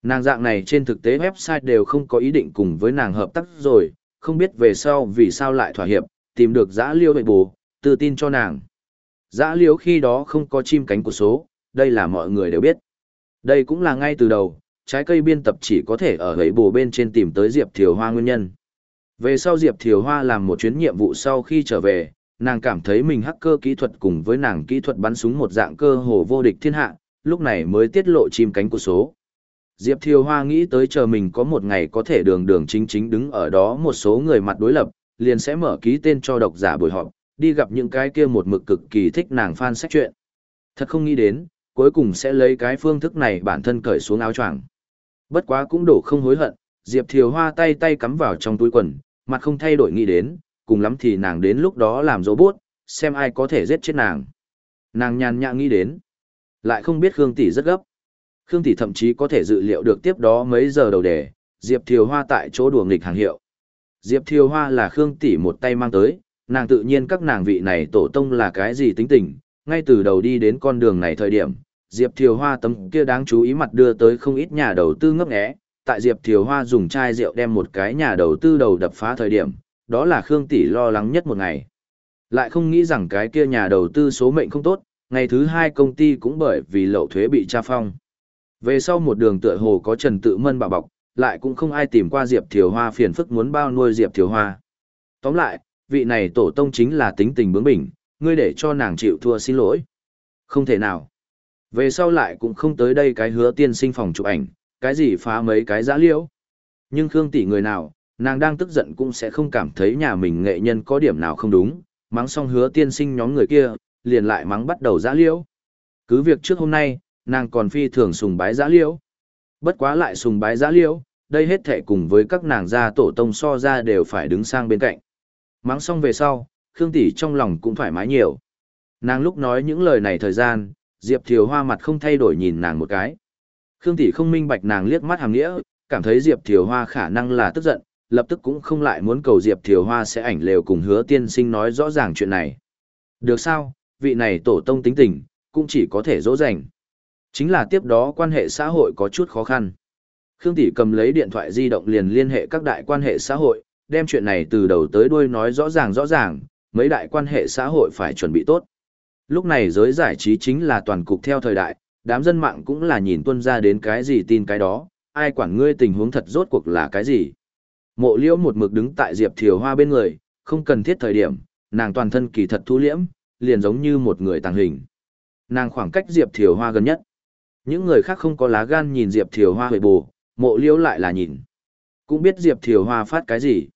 Nàng dạng này trên thực tế website đều không có ý định cùng với nàng hợp tác rồi, không biết về sau vì sao lại thỏa hiệp, tìm được giã liêu bệ bù, tự tin cho nàng. Giã liêu khi đó không có chim cánh của số, đây là mọi người đều biết. Đây cũng là ngay từ đầu, trái cây biên tập chỉ có thể ở gãy bồ bên trên tìm tới Diệp Thiều Hoa nguyên nhân. Về sau Diệp Thiều Hoa làm một chuyến nhiệm vụ sau khi trở về, nàng cảm thấy mình hacker kỹ thuật cùng với nàng kỹ thuật bắn súng một dạng cơ hồ vô địch thiên hạ, lúc này mới tiết lộ chim cánh của số. Diệp Thiều Hoa nghĩ tới chờ mình có một ngày có thể đường đường chính chính đứng ở đó một số người mặt đối lập, liền sẽ mở ký tên cho độc giả buổi họp, đi gặp những cái kia một mực cực kỳ thích nàng fan sách chuyện. Thật không nghĩ đến, cuối cùng sẽ lấy cái phương thức này bản thân cởi xuống áo choàng. Bất quá cũng đổ không hối hận, Diệp Thiều Hoa tay tay cắm vào trong túi quần, mặt không thay đổi nghĩ đến, cùng lắm thì nàng đến lúc đó làm robot, xem ai có thể giết chết nàng. Nàng nhàn nhã nghĩ đến, lại không biết Khương Tỷ rất gấp. Khương Tỷ thậm chí có thể dự liệu được tiếp đó mấy giờ đầu đề, Diệp Thiều Hoa tại chỗ đùa nghịch hàng hiệu. Diệp Thiều Hoa là Khương Tỷ một tay mang tới, nàng tự nhiên các nàng vị này tổ tông là cái gì tính tình, ngay từ đầu đi đến con đường này thời điểm, Diệp Thiều Hoa tấm kia đáng chú ý mặt đưa tới không ít nhà đầu tư ngấp nghé, tại Diệp Thiều Hoa dùng chai rượu đem một cái nhà đầu tư đầu đập phá thời điểm, đó là Khương Tỷ lo lắng nhất một ngày. Lại không nghĩ rằng cái kia nhà đầu tư số mệnh không tốt, ngày thứ hai công ty cũng bởi vì lậu thuế bị tra phong. Về sau một đường tựa hồ có Trần Tự Mân bảo bọc, lại cũng không ai tìm qua Diệp Thiều Hoa phiền phức muốn bao nuôi Diệp Thiều Hoa. Tóm lại, vị này tổ tông chính là tính tình bướng bỉnh, ngươi để cho nàng chịu thua xin lỗi. Không thể nào. Về sau lại cũng không tới đây cái hứa tiên sinh phòng chụp ảnh, cái gì phá mấy cái giã liễu. Nhưng Khương tỷ người nào, nàng đang tức giận cũng sẽ không cảm thấy nhà mình nghệ nhân có điểm nào không đúng, mắng xong hứa tiên sinh nhóm người kia, liền lại mắng bắt đầu giã liễu. Cứ việc trước hôm nay, nàng còn phi thường sùng bái giã liễu. Bất quá lại sùng bái giã liễu, đây hết thể cùng với các nàng gia tổ tông so ra đều phải đứng sang bên cạnh. Mắng xong về sau, Khương tỷ trong lòng cũng thoải mái nhiều. Nàng lúc nói những lời này thời gian, Diệp Thiều Hoa mặt không thay đổi nhìn nàng một cái. Khương tỷ không minh bạch nàng liếc mắt hàm nghĩa, cảm thấy Diệp Thiều Hoa khả năng là tức giận, lập tức cũng không lại muốn cầu Diệp Thiều Hoa sẽ ảnh lều cùng hứa tiên sinh nói rõ ràng chuyện này. Được sao, vị này tổ tông tính tình, cũng chỉ có thể dỗ dành. Chính là tiếp đó quan hệ xã hội có chút khó khăn. Khương Tỷ cầm lấy điện thoại di động liền liên hệ các đại quan hệ xã hội, đem chuyện này từ đầu tới đuôi nói rõ ràng rõ ràng, mấy đại quan hệ xã hội phải chuẩn bị tốt. Lúc này giới giải trí chính là toàn cục theo thời đại, đám dân mạng cũng là nhìn tuân ra đến cái gì tin cái đó, ai quản ngươi tình huống thật rốt cuộc là cái gì. Mộ liễu một mực đứng tại Diệp Thiều Hoa bên người, không cần thiết thời điểm, nàng toàn thân kỳ thật thu liễm, liền giống như một người tàng hình. Nàng khoảng cách Diệp Thiều Hoa gần nhất. Những người khác không có lá gan nhìn Diệp Thiều Hoa hồi bù, mộ liễu lại là nhìn. Cũng biết Diệp Thiều Hoa phát cái gì.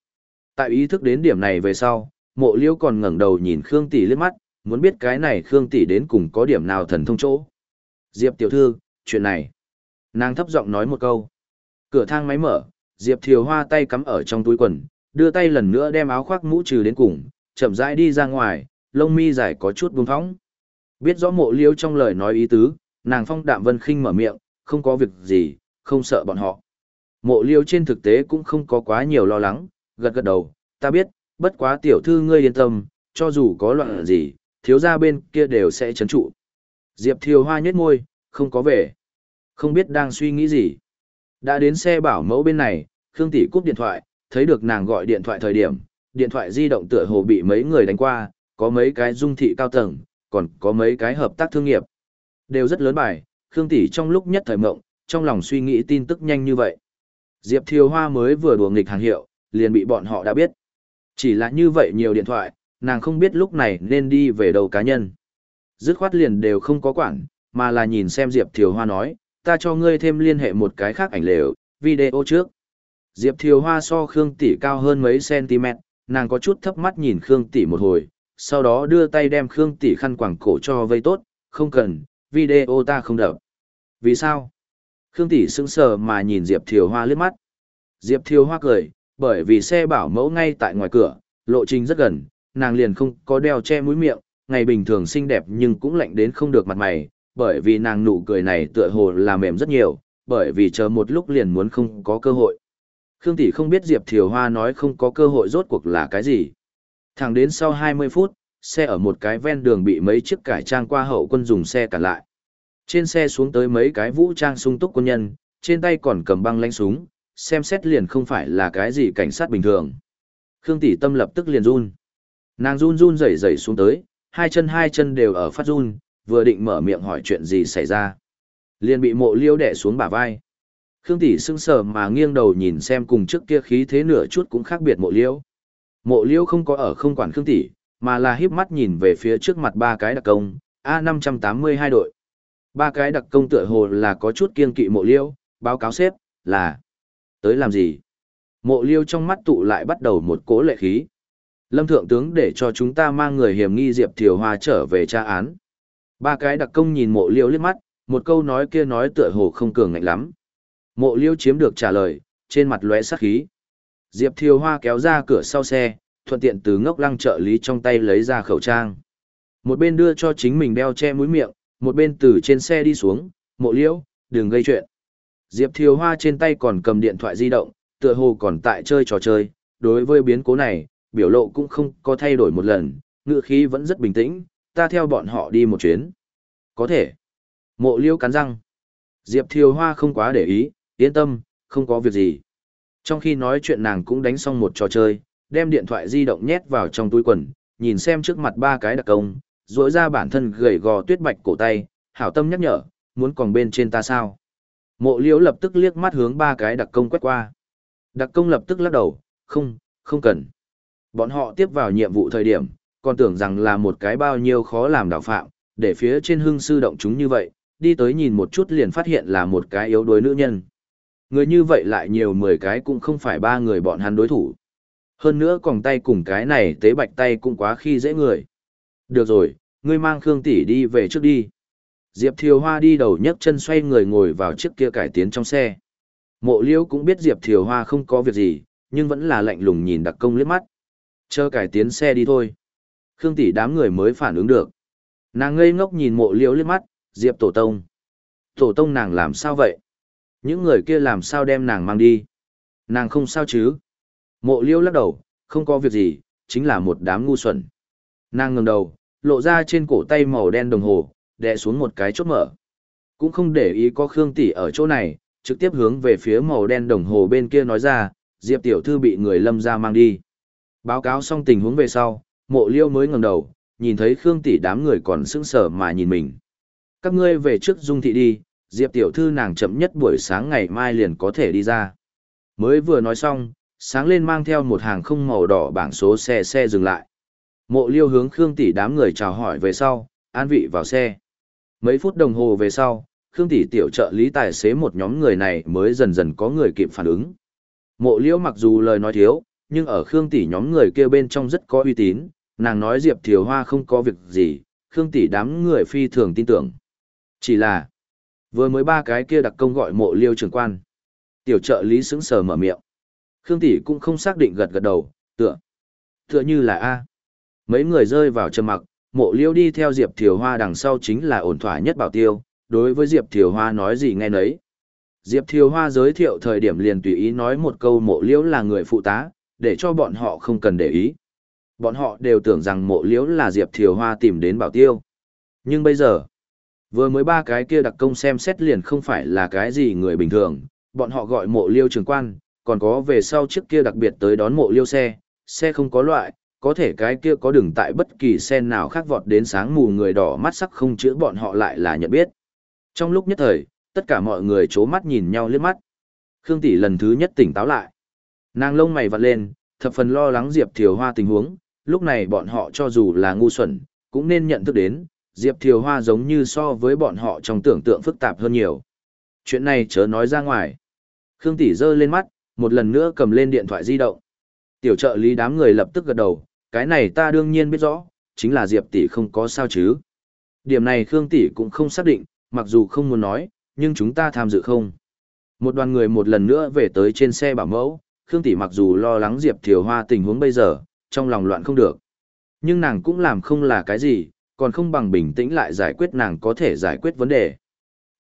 Tại ý thức đến điểm này về sau, mộ liễu còn ngẩng đầu nhìn Khương Tỷ liếc mắt, muốn biết cái này Khương Tỷ đến cùng có điểm nào thần thông chỗ. Diệp tiểu thư, chuyện này. Nàng thấp giọng nói một câu. Cửa thang máy mở, Diệp Thiều Hoa tay cắm ở trong túi quần, đưa tay lần nữa đem áo khoác mũ trừ đến cùng, chậm rãi đi ra ngoài, lông mi dài có chút buông phóng. Biết rõ mộ liêu trong lời nói ý tứ, nàng phong đạm vân khinh mở miệng, không có việc gì, không sợ bọn họ. Mộ liêu trên thực tế cũng không có quá nhiều lo lắng, gật gật đầu, ta biết, bất quá tiểu thư ngươi yên tâm, cho dù có loạn gì, thiếu gia bên kia đều sẽ chấn trụ. Diệp Thiều Hoa nhếch môi, không có về. Không biết đang suy nghĩ gì. Đã đến xe bảo mẫu bên này, Khương Tỷ cúp điện thoại, thấy được nàng gọi điện thoại thời điểm, điện thoại di động tựa hồ bị mấy người đánh qua, có mấy cái dung thị cao tầng, còn có mấy cái hợp tác thương nghiệp. Đều rất lớn bài, Khương Tỷ trong lúc nhất thời mộng, trong lòng suy nghĩ tin tức nhanh như vậy. Diệp Thiều Hoa mới vừa đùa nghịch hàng hiệu, liền bị bọn họ đã biết. Chỉ là như vậy nhiều điện thoại, nàng không biết lúc này nên đi về đầu cá nhân. Dứt khoát liền đều không có quản, mà là nhìn xem Diệp Thiều Hoa nói, ta cho ngươi thêm liên hệ một cái khác ảnh lều, video trước. Diệp Thiều Hoa so Khương Tỷ cao hơn mấy cm, nàng có chút thấp mắt nhìn Khương Tỷ một hồi, sau đó đưa tay đem Khương Tỷ khăn quàng cổ cho vây tốt, không cần, video ta không đập. Vì sao? Khương Tỷ sững sờ mà nhìn Diệp Thiều Hoa liếc mắt. Diệp Thiều Hoa cười, bởi vì xe bảo mẫu ngay tại ngoài cửa, lộ trình rất gần, nàng liền không có đeo che mũi miệng, ngày bình thường xinh đẹp nhưng cũng lạnh đến không được mặt mày, bởi vì nàng nụ cười này tựa hồ là mềm rất nhiều, bởi vì chờ một lúc liền muốn không có cơ hội. Khương Tỷ không biết Diệp Thiều Hoa nói không có cơ hội rốt cuộc là cái gì. Thẳng đến sau 20 phút, xe ở một cái ven đường bị mấy chiếc cải trang qua hậu quân dùng xe cản lại. Trên xe xuống tới mấy cái vũ trang sung túc quân nhân, trên tay còn cầm băng lãnh súng, xem xét liền không phải là cái gì cảnh sát bình thường. Khương Tỷ tâm lập tức liền run. Nàng run run rẩy rẩy xuống tới, hai chân hai chân đều ở phát run, vừa định mở miệng hỏi chuyện gì xảy ra. Liền bị mộ liêu đẻ xuống bả vai. Khương tỷ sững sờ mà nghiêng đầu nhìn xem cùng trước kia khí thế nửa chút cũng khác biệt mộ liêu. Mộ liêu không có ở không quản Khương tỷ, mà là híp mắt nhìn về phía trước mặt ba cái đặc công, A582 đội. Ba cái đặc công tựa hồ là có chút kiên kỵ mộ liêu, báo cáo xếp, là tới làm gì? Mộ liêu trong mắt tụ lại bắt đầu một cố lệ khí. Lâm Thượng Tướng để cho chúng ta mang người hiểm nghi Diệp Thiều Hoa trở về tra án. Ba cái đặc công nhìn mộ liêu liếc mắt, một câu nói kia nói tựa hồ không cường ngạnh lắm. Mộ liêu chiếm được trả lời, trên mặt lóe sắc khí. Diệp Thiều Hoa kéo ra cửa sau xe, thuận tiện từ ngốc lăng trợ lý trong tay lấy ra khẩu trang. Một bên đưa cho chính mình đeo che mũi miệng, một bên từ trên xe đi xuống, mộ liêu, đừng gây chuyện. Diệp Thiều Hoa trên tay còn cầm điện thoại di động, tựa hồ còn tại chơi trò chơi, đối với biến cố này, biểu lộ cũng không có thay đổi một lần, ngựa khí vẫn rất bình tĩnh, ta theo bọn họ đi một chuyến. Có thể. Mộ liêu cắn răng. Diệp Thiều Hoa không quá để ý, yên tâm, không có việc gì. Trong khi nói chuyện nàng cũng đánh xong một trò chơi, đem điện thoại di động nhét vào trong túi quần, nhìn xem trước mặt ba cái đặc công, rỗi ra bản thân gầy gò tuyết bạch cổ tay, hảo tâm nhắc nhở, muốn còn bên trên ta sao. Mộ liễu lập tức liếc mắt hướng ba cái đặc công quét qua. Đặc công lập tức lắc đầu, không, không cần. Bọn họ tiếp vào nhiệm vụ thời điểm, còn tưởng rằng là một cái bao nhiêu khó làm đạo phạm, để phía trên hưng sư động chúng như vậy, đi tới nhìn một chút liền phát hiện là một cái yếu đuối nữ nhân. Người như vậy lại nhiều mười cái cũng không phải ba người bọn hắn đối thủ. Hơn nữa còn tay cùng cái này tế bạch tay cũng quá khi dễ người. Được rồi, ngươi mang Khương tỷ đi về trước đi. Diệp Thiều Hoa đi đầu nhấc chân xoay người ngồi vào chiếc kia cải tiến trong xe. Mộ Liễu cũng biết Diệp Thiều Hoa không có việc gì, nhưng vẫn là lạnh lùng nhìn đặc công liếc mắt. Chờ cải tiến xe đi thôi. Khương tỷ đám người mới phản ứng được. Nàng ngây ngốc nhìn mộ liễu liếc mắt, Diệp Tổ Tông. Tổ Tông nàng làm sao vậy? Những người kia làm sao đem nàng mang đi? Nàng không sao chứ? Mộ liễu lắc đầu, không có việc gì, chính là một đám ngu xuẩn. Nàng ngẩng đầu, lộ ra trên cổ tay màu đen đồng hồ, đè xuống một cái chốt mở. Cũng không để ý có Khương Tỷ ở chỗ này, trực tiếp hướng về phía màu đen đồng hồ bên kia nói ra, Diệp tiểu thư bị người lâm ra mang đi. Báo cáo xong tình huống về sau, mộ liêu mới ngẩng đầu, nhìn thấy Khương Tỷ đám người còn sững sờ mà nhìn mình. Các ngươi về trước dung thị đi, Diệp tiểu thư nàng chậm nhất buổi sáng ngày mai liền có thể đi ra. Mới vừa nói xong, sáng lên mang theo một hàng không màu đỏ bảng số xe xe dừng lại. Mộ liêu hướng Khương Tỷ đám người chào hỏi về sau, an vị vào xe. Mấy phút đồng hồ về sau, Khương Tỷ tiểu trợ lý tài xế một nhóm người này mới dần dần có người kịp phản ứng. Mộ liễu mặc dù lời nói thiếu, nhưng ở Khương Tỷ nhóm người kia bên trong rất có uy tín, nàng nói Diệp Thiều Hoa không có việc gì, Khương Tỷ đám người phi thường tin tưởng. Chỉ là, vừa mới ba cái kia đặc công gọi mộ liêu trưởng quan. Tiểu trợ lý sững sờ mở miệng. Khương Tỷ cũng không xác định gật gật đầu, tựa. Tựa như là A. Mấy người rơi vào trầm mặc, mộ liêu đi theo Diệp Thiều Hoa đằng sau chính là ổn thỏa nhất bảo tiêu, đối với Diệp Thiều Hoa nói gì nghe nấy. Diệp Thiều Hoa giới thiệu thời điểm liền tùy ý nói một câu mộ liễu là người phụ tá, để cho bọn họ không cần để ý. Bọn họ đều tưởng rằng mộ liễu là Diệp Thiều Hoa tìm đến bảo tiêu. Nhưng bây giờ, vừa mới ba cái kia đặc công xem xét liền không phải là cái gì người bình thường, bọn họ gọi mộ liêu trường quan, còn có về sau trước kia đặc biệt tới đón mộ liêu xe, xe không có loại, có thể cái kia có đường tại bất kỳ xe nào khác vọt đến sáng mù người đỏ mắt sắc không chữa bọn họ lại là nhận biết. Trong lúc nhất thời, tất cả mọi người chố mắt nhìn nhau liếc mắt. Khương Tỷ lần thứ nhất tỉnh táo lại. Nàng lông mày vặn lên, thập phần lo lắng Diệp Thiều Hoa tình huống, lúc này bọn họ cho dù là ngu xuẩn, cũng nên nhận thức đến, Diệp Thiều Hoa giống như so với bọn họ trong tưởng tượng phức tạp hơn nhiều. Chuyện này chớ nói ra ngoài. Khương Tỷ giơ lên mắt, một lần nữa cầm lên điện thoại di động. Tiểu trợ lý đám người lập tức gật đầu, cái này ta đương nhiên biết rõ, chính là Diệp Tỷ không có sao chứ. Điểm này Khương Tỷ cũng không xác định, mặc dù không muốn nói, nhưng chúng ta tham dự không. Một đoàn người một lần nữa về tới trên xe bảo mẫu, Khương Tỷ mặc dù lo lắng Diệp Thiều Hoa tình huống bây giờ, trong lòng loạn không được. Nhưng nàng cũng làm không là cái gì, còn không bằng bình tĩnh lại giải quyết nàng có thể giải quyết vấn đề.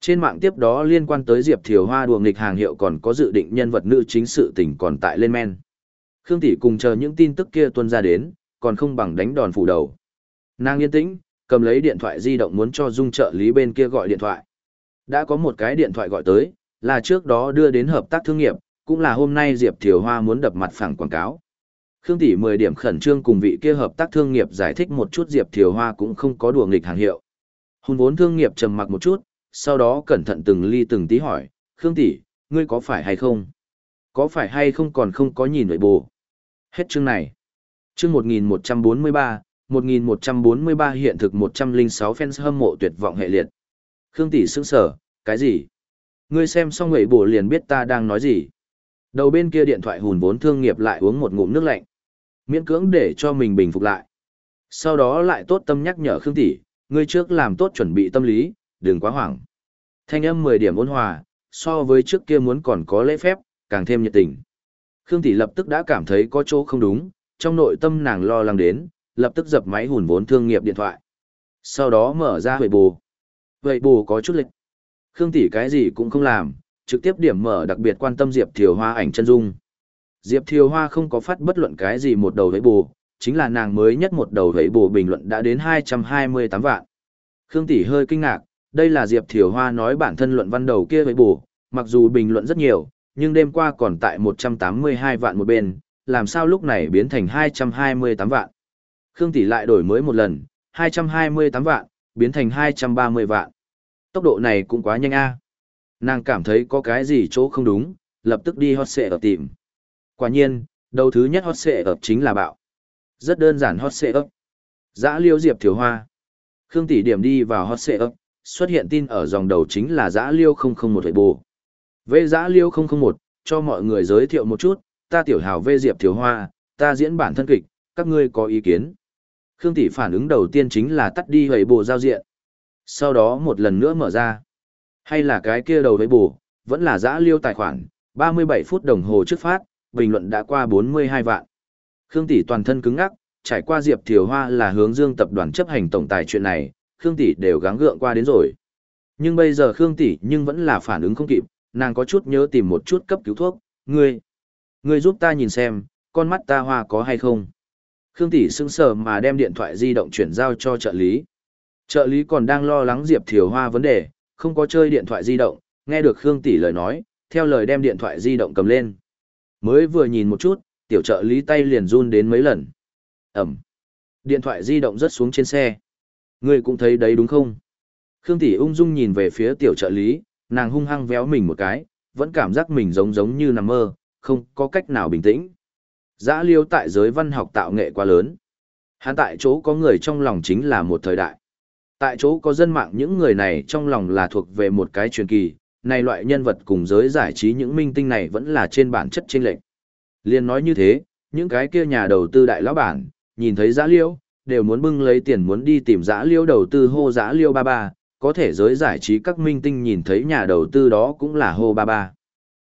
Trên mạng tiếp đó liên quan tới Diệp Thiều Hoa đùa nghịch hàng hiệu còn có dự định nhân vật nữ chính sự tình còn tại lên men. Khương Tỷ cùng chờ những tin tức kia tuân ra đến, còn không bằng đánh đòn phủ đầu. Nàng yên tĩnh, cầm lấy điện thoại di động muốn cho dung trợ lý bên kia gọi điện thoại. Đã có một cái điện thoại gọi tới, là trước đó đưa đến hợp tác thương nghiệp, cũng là hôm nay Diệp Thiều Hoa muốn đập mặt phẳng quảng cáo. Khương Tỷ 10 điểm khẩn trương cùng vị kia hợp tác thương nghiệp giải thích một chút Diệp Thiều Hoa cũng không có đùa nghịch hàng hiệu. Hùn vốn thương nghiệp trầm mặc một chút, sau đó cẩn thận từng ly từng tí hỏi, Khương Tỷ, ngươi có phải hay không? Có phải hay không còn không có nhìn nội bù? Hết chương này. Chương 1143, 1143 hiện thực 106 fans hâm mộ tuyệt vọng hệ liệt. Khương tỷ sững sở, cái gì? Ngươi xem xong nội bộ liền biết ta đang nói gì. Đầu bên kia điện thoại hùn vốn thương nghiệp lại uống một ngụm nước lạnh. Miễn cưỡng để cho mình bình phục lại. Sau đó lại tốt tâm nhắc nhở Khương tỷ, ngươi trước làm tốt chuẩn bị tâm lý, đừng quá hoảng. Thanh âm 10 điểm ôn hòa, so với trước kia muốn còn có lễ phép, càng thêm nhiệt tình. Khương tỷ lập tức đã cảm thấy có chỗ không đúng, trong nội tâm nàng lo lắng đến, lập tức dập máy hùn vốn thương nghiệp điện thoại. Sau đó mở ra huệ bù. Vậy bù có chút lịch. Khương tỷ cái gì cũng không làm, trực tiếp điểm mở đặc biệt quan tâm Diệp Thiều Hoa ảnh chân dung. Diệp Thiều Hoa không có phát bất luận cái gì một đầu vẫy bù, chính là nàng mới nhất một đầu vẫy bù bình luận đã đến 228 vạn. Khương tỷ hơi kinh ngạc, đây là Diệp Thiều Hoa nói bản thân luận văn đầu kia vẫy bù, mặc dù bình luận rất nhiều, nhưng đêm qua còn tại 182 vạn một bên, làm sao lúc này biến thành 228 vạn. Khương tỷ lại đổi mới một lần, 228 vạn, biến thành 230 vạn. Tốc độ này cũng quá nhanh a. Nàng cảm thấy có cái gì chỗ không đúng, lập tức đi hot xệ ập tìm. Quả nhiên, đầu thứ nhất hot xệ ập chính là bạo. Rất đơn giản hot xệ ập. Giã liêu diệp thiếu hoa. Khương tỷ điểm đi vào hot xệ ập, xuất hiện tin ở dòng đầu chính là giã liêu 001 hệ bù. Về giã liêu 001, cho mọi người giới thiệu một chút, ta tiểu hào vê diệp thiếu hoa, ta diễn bản thân kịch, các ngươi có ý kiến. Khương Tỷ phản ứng đầu tiên chính là tắt đi hệ bù giao diện. Sau đó một lần nữa mở ra. Hay là cái kia đầu với bù, vẫn là giã liêu tài khoản, 37 phút đồng hồ trước phát, bình luận đã qua 42 vạn. Khương Tỷ toàn thân cứng ngắc, trải qua Diệp Thiều Hoa là hướng dương tập đoàn chấp hành tổng tài chuyện này, Khương Tỷ đều gắng gượng qua đến rồi. Nhưng bây giờ Khương Tỷ nhưng vẫn là phản ứng không kịp, nàng có chút nhớ tìm một chút cấp cứu thuốc, ngươi, ngươi giúp ta nhìn xem, con mắt ta hoa có hay không. Khương Tỷ sững sờ mà đem điện thoại di động chuyển giao cho trợ lý. Trợ lý còn đang lo lắng Diệp Thiều Hoa vấn đề, không có chơi điện thoại di động, nghe được Khương Tỷ lời nói, theo lời đem điện thoại di động cầm lên. Mới vừa nhìn một chút, tiểu trợ lý tay liền run đến mấy lần. Ẩm. Điện thoại di động rớt xuống trên xe. Ngươi cũng thấy đấy đúng không? Khương Tỷ ung dung nhìn về phía tiểu trợ lý, nàng hung hăng véo mình một cái, vẫn cảm giác mình giống giống như nằm mơ, không có cách nào bình tĩnh. Giã liêu tại giới văn học tạo nghệ quá lớn. Hắn tại chỗ có người trong lòng chính là một thời đại. Tại chỗ có dân mạng những người này trong lòng là thuộc về một cái truyền kỳ, này loại nhân vật cùng giới giải trí những minh tinh này vẫn là trên bản chất trên lệch. Liên nói như thế, những cái kia nhà đầu tư đại lão bản, nhìn thấy giã liêu, đều muốn bưng lấy tiền muốn đi tìm giã liêu đầu tư hô giã liêu ba ba, có thể giới giải trí các minh tinh nhìn thấy nhà đầu tư đó cũng là hô ba ba.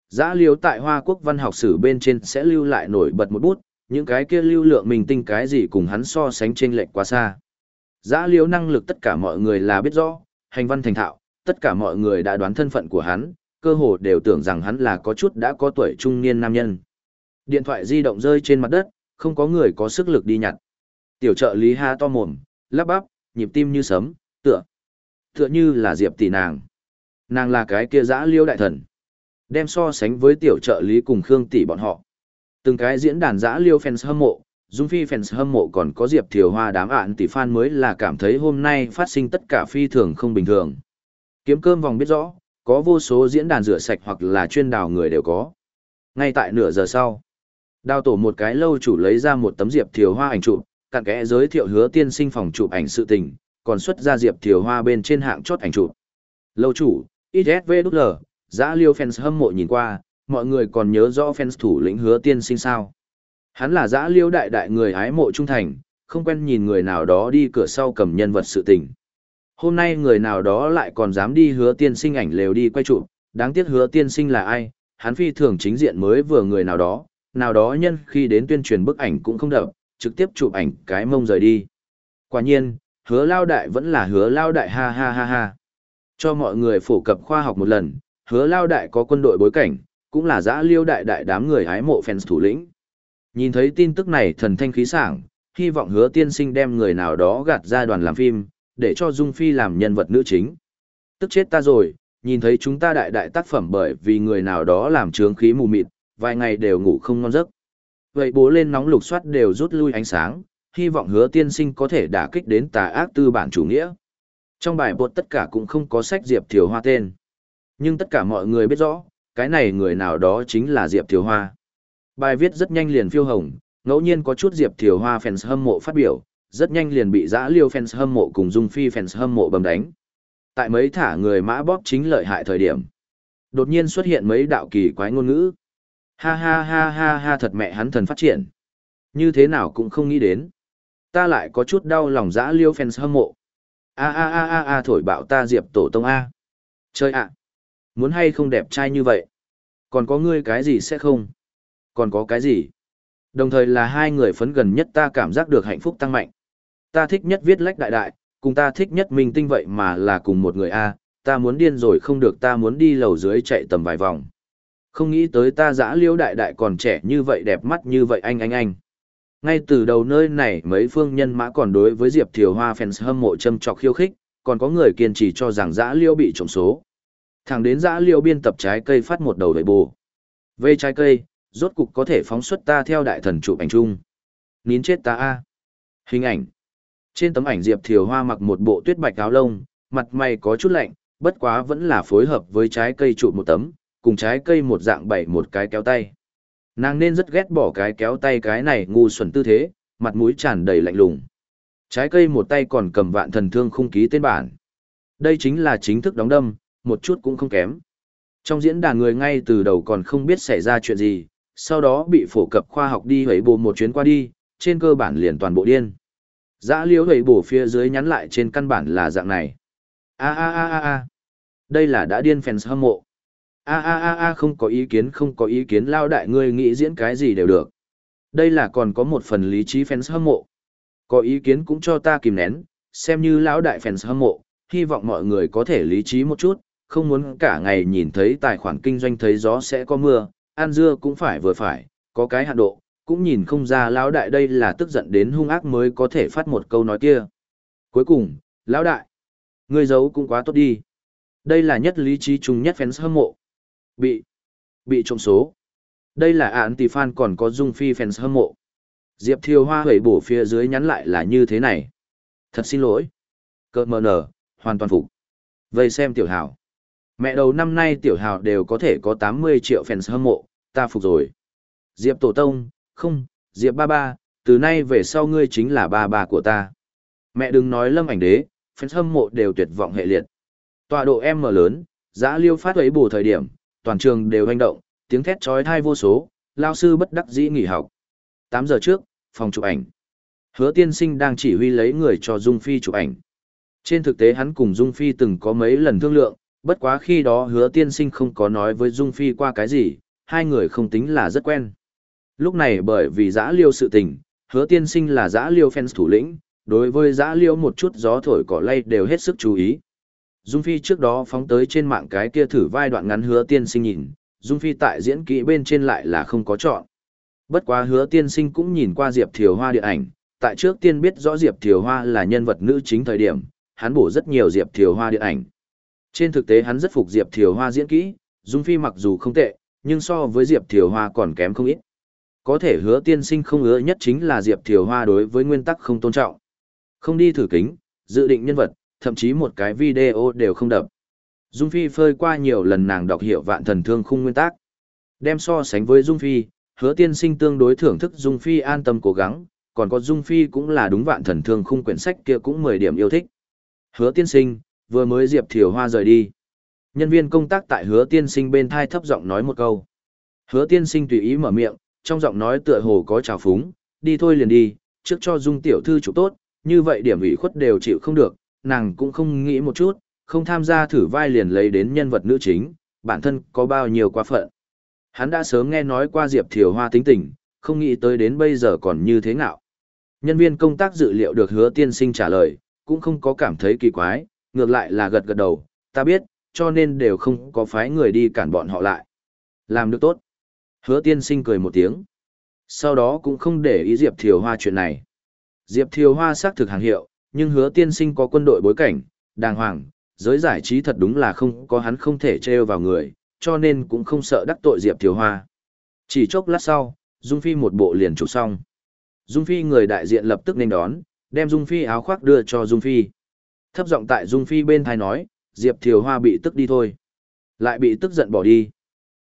Giã liêu tại Hoa Quốc văn học sử bên trên sẽ lưu lại nổi bật một bút, những cái kia lưu lượng minh tinh cái gì cùng hắn so sánh trên lệch quá xa. Giã liêu năng lực tất cả mọi người là biết rõ, hành văn thành thạo, tất cả mọi người đã đoán thân phận của hắn, cơ hồ đều tưởng rằng hắn là có chút đã có tuổi trung niên nam nhân. Điện thoại di động rơi trên mặt đất, không có người có sức lực đi nhặt. Tiểu trợ lý ha to mồm, lắp bắp, nhịp tim như sấm, tựa. Tựa như là Diệp tỷ nàng. Nàng là cái kia giã liêu đại thần. Đem so sánh với tiểu trợ lý cùng Khương tỷ bọn họ. Từng cái diễn đàn giã liêu fans hâm mộ, Dung Phi fans hâm mộ còn có Diệp Thiều Hoa đám ạn tỷ fan mới là cảm thấy hôm nay phát sinh tất cả phi thường không bình thường. Kiếm cơm vòng biết rõ, có vô số diễn đàn rửa sạch hoặc là chuyên đào người đều có. Ngay tại nửa giờ sau, đào tổ một cái lâu chủ lấy ra một tấm Diệp Thiều Hoa ảnh chụp, cặn kẽ giới thiệu hứa tiên sinh phòng chụp ảnh sự tình, còn xuất ra Diệp Thiều Hoa bên trên hạng chót ảnh chụp. Lâu chủ, ISVWL, giã liêu fans hâm mộ nhìn qua, mọi người còn nhớ rõ fans thủ lĩnh hứa tiên sinh sao. Hắn là giã liêu đại đại người hái mộ trung thành, không quen nhìn người nào đó đi cửa sau cầm nhân vật sự tình. Hôm nay người nào đó lại còn dám đi hứa tiên sinh ảnh lều đi quay chụp, đáng tiếc hứa tiên sinh là ai, hắn phi thường chính diện mới vừa người nào đó, nào đó nhân khi đến tuyên truyền bức ảnh cũng không đập, trực tiếp chụp ảnh cái mông rời đi. Quả nhiên, hứa lao đại vẫn là hứa lao đại ha ha ha ha. Cho mọi người phổ cập khoa học một lần, hứa lao đại có quân đội bối cảnh, cũng là giã liêu đại đại đám người hái mộ fans thủ lĩnh. Nhìn thấy tin tức này thần thanh khí sảng, hy vọng hứa tiên sinh đem người nào đó gạt ra đoàn làm phim, để cho Dung Phi làm nhân vật nữ chính. Tức chết ta rồi, nhìn thấy chúng ta đại đại tác phẩm bởi vì người nào đó làm trướng khí mù mịt, vài ngày đều ngủ không ngon giấc. Vậy bố lên nóng lục soát đều rút lui ánh sáng, hy vọng hứa tiên sinh có thể đả kích đến tà ác tư bản chủ nghĩa. Trong bài bột tất cả cũng không có sách Diệp Thiều Hoa tên. Nhưng tất cả mọi người biết rõ, cái này người nào đó chính là Diệp Thiều Hoa. Bài viết rất nhanh liền phiêu hồng, ngẫu nhiên có chút Diệp Thiều Hoa fans hâm mộ phát biểu, rất nhanh liền bị dã liêu fans hâm mộ cùng Dung Phi fans hâm mộ bầm đánh. Tại mấy thả người mã bóp chính lợi hại thời điểm. Đột nhiên xuất hiện mấy đạo kỳ quái ngôn ngữ. Ha ha ha ha ha thật mẹ hắn thần phát triển. Như thế nào cũng không nghĩ đến. Ta lại có chút đau lòng dã liêu fans hâm mộ. A a a a a thổi bạo ta diệp tổ tông A. Chơi ạ. Muốn hay không đẹp trai như vậy? Còn có ngươi cái gì sẽ không? Còn có cái gì? Đồng thời là hai người phấn gần nhất ta cảm giác được hạnh phúc tăng mạnh. Ta thích nhất viết lách đại đại, cùng ta thích nhất minh tinh vậy mà là cùng một người A, ta muốn điên rồi không được ta muốn đi lầu dưới chạy tầm vài vòng. Không nghĩ tới ta dã liêu đại đại còn trẻ như vậy đẹp mắt như vậy anh anh anh. Ngay từ đầu nơi này mấy phương nhân mã còn đối với Diệp Thiều Hoa fans hâm mộ châm trọc khiêu khích, còn có người kiên trì cho rằng dã liêu bị trộm số. Thẳng đến dã liêu biên tập trái cây phát một đầu đầy bù. Về trái cây, rốt cục có thể phóng xuất ta theo đại thần chụp ảnh chung. Nín chết ta a. Hình ảnh. Trên tấm ảnh Diệp Thiều Hoa mặc một bộ tuyết bạch áo lông, mặt mày có chút lạnh, bất quá vẫn là phối hợp với trái cây chụp một tấm, cùng trái cây một dạng bảy một cái kéo tay. Nàng nên rất ghét bỏ cái kéo tay cái này ngu xuẩn tư thế, mặt mũi tràn đầy lạnh lùng. Trái cây một tay còn cầm vạn thần thương khung ký tên bản. Đây chính là chính thức đóng đâm, một chút cũng không kém. Trong diễn đàn người ngay từ đầu còn không biết xảy ra chuyện gì, sau đó bị phổ cập khoa học đi hấy bồ một chuyến qua đi, trên cơ bản liền toàn bộ điên. Giã liếu hấy bổ phía dưới nhắn lại trên căn bản là dạng này. A a a a a. Đây là đã điên fans hâm mộ a a a a không có ý kiến không có ý kiến lao đại ngươi nghĩ diễn cái gì đều được đây là còn có một phần lý trí fans hâm mộ có ý kiến cũng cho ta kìm nén xem như lão đại fans hâm mộ hy vọng mọi người có thể lý trí một chút không muốn cả ngày nhìn thấy tài khoản kinh doanh thấy gió sẽ có mưa ăn dưa cũng phải vừa phải có cái hạn độ cũng nhìn không ra lão đại đây là tức giận đến hung ác mới có thể phát một câu nói kia cuối cùng lão đại Ngươi giấu cũng quá tốt đi. Đây là nhất lý trí chung nhất fans hâm mộ. Bị, bị trộm số. Đây là án tỷ fan còn có dung phi fans hâm mộ. Diệp Thiều Hoa hủy bổ phía dưới nhắn lại là như thế này. Thật xin lỗi. Cơ mờ nở, hoàn toàn phục. Vây xem tiểu hào. Mẹ đầu năm nay tiểu hào đều có thể có 80 triệu fans hâm mộ, ta phục rồi. Diệp Tổ Tông, không, Diệp Ba Ba, từ nay về sau ngươi chính là ba ba của ta. Mẹ đừng nói lâm ảnh đế, fans hâm mộ đều tuyệt vọng hệ liệt. Tọa độ em mở lớn, giã liêu phát ấy bù thời điểm, toàn trường đều hành động, tiếng thét trói thai vô số, lao sư bất đắc dĩ nghỉ học. 8 giờ trước, phòng chụp ảnh. Hứa tiên sinh đang chỉ huy lấy người cho Dung Phi chụp ảnh. Trên thực tế hắn cùng Dung Phi từng có mấy lần thương lượng, bất quá khi đó hứa tiên sinh không có nói với Dung Phi qua cái gì, hai người không tính là rất quen. Lúc này bởi vì giã liêu sự tình, hứa tiên sinh là giã liêu fans thủ lĩnh, đối với giã liêu một chút gió thổi cỏ lay đều hết sức chú ý. Dung Phi trước đó phóng tới trên mạng cái kia thử vai đoạn ngắn hứa tiên sinh nhìn, Dung Phi tại diễn kỹ bên trên lại là không có chọn. Bất quá hứa tiên sinh cũng nhìn qua Diệp Thiều Hoa điện ảnh, tại trước tiên biết rõ Diệp Thiều Hoa là nhân vật nữ chính thời điểm, hắn bổ rất nhiều Diệp Thiều Hoa điện ảnh. Trên thực tế hắn rất phục Diệp Thiều Hoa diễn kỹ, Dung Phi mặc dù không tệ, nhưng so với Diệp Thiều Hoa còn kém không ít. Có thể hứa tiên sinh không ứa nhất chính là Diệp Thiều Hoa đối với nguyên tắc không tôn trọng. Không đi thử kính, dự định nhân vật, thậm chí một cái video đều không đập. Dung Phi phơi qua nhiều lần nàng đọc hiểu vạn thần thương khung nguyên tắc. Đem so sánh với Dung Phi, hứa tiên sinh tương đối thưởng thức Dung Phi an tâm cố gắng, còn có Dung Phi cũng là đúng vạn thần thương khung quyển sách kia cũng 10 điểm yêu thích. Hứa tiên sinh, vừa mới Diệp Thiều Hoa rời đi. Nhân viên công tác tại hứa tiên sinh bên thai thấp giọng nói một câu. Hứa tiên sinh tùy ý mở miệng, trong giọng nói tựa hồ có trào phúng, đi thôi liền đi, trước cho Dung tiểu thư chủ tốt, như vậy điểm ủy khuất đều chịu không được, nàng cũng không nghĩ một chút, không tham gia thử vai liền lấy đến nhân vật nữ chính, bản thân có bao nhiêu quá phận. Hắn đã sớm nghe nói qua Diệp Thiều Hoa tính tình, không nghĩ tới đến bây giờ còn như thế nào. Nhân viên công tác dự liệu được hứa tiên sinh trả lời, cũng không có cảm thấy kỳ quái, ngược lại là gật gật đầu, ta biết, cho nên đều không có phái người đi cản bọn họ lại. Làm được tốt. Hứa tiên sinh cười một tiếng. Sau đó cũng không để ý Diệp Thiều Hoa chuyện này. Diệp Thiều Hoa xác thực hàng hiệu, nhưng hứa tiên sinh có quân đội bối cảnh, đàng hoàng, giới giải trí thật đúng là không có hắn không thể treo vào người, cho nên cũng không sợ đắc tội Diệp Thiều Hoa. Chỉ chốc lát sau, Dung Phi một bộ liền chụp xong. Dung Phi người đại diện lập tức nên đón, đem Dung Phi áo khoác đưa cho Dung Phi. Thấp giọng tại Dung Phi bên thai nói, Diệp Thiều Hoa bị tức đi thôi. Lại bị tức giận bỏ đi.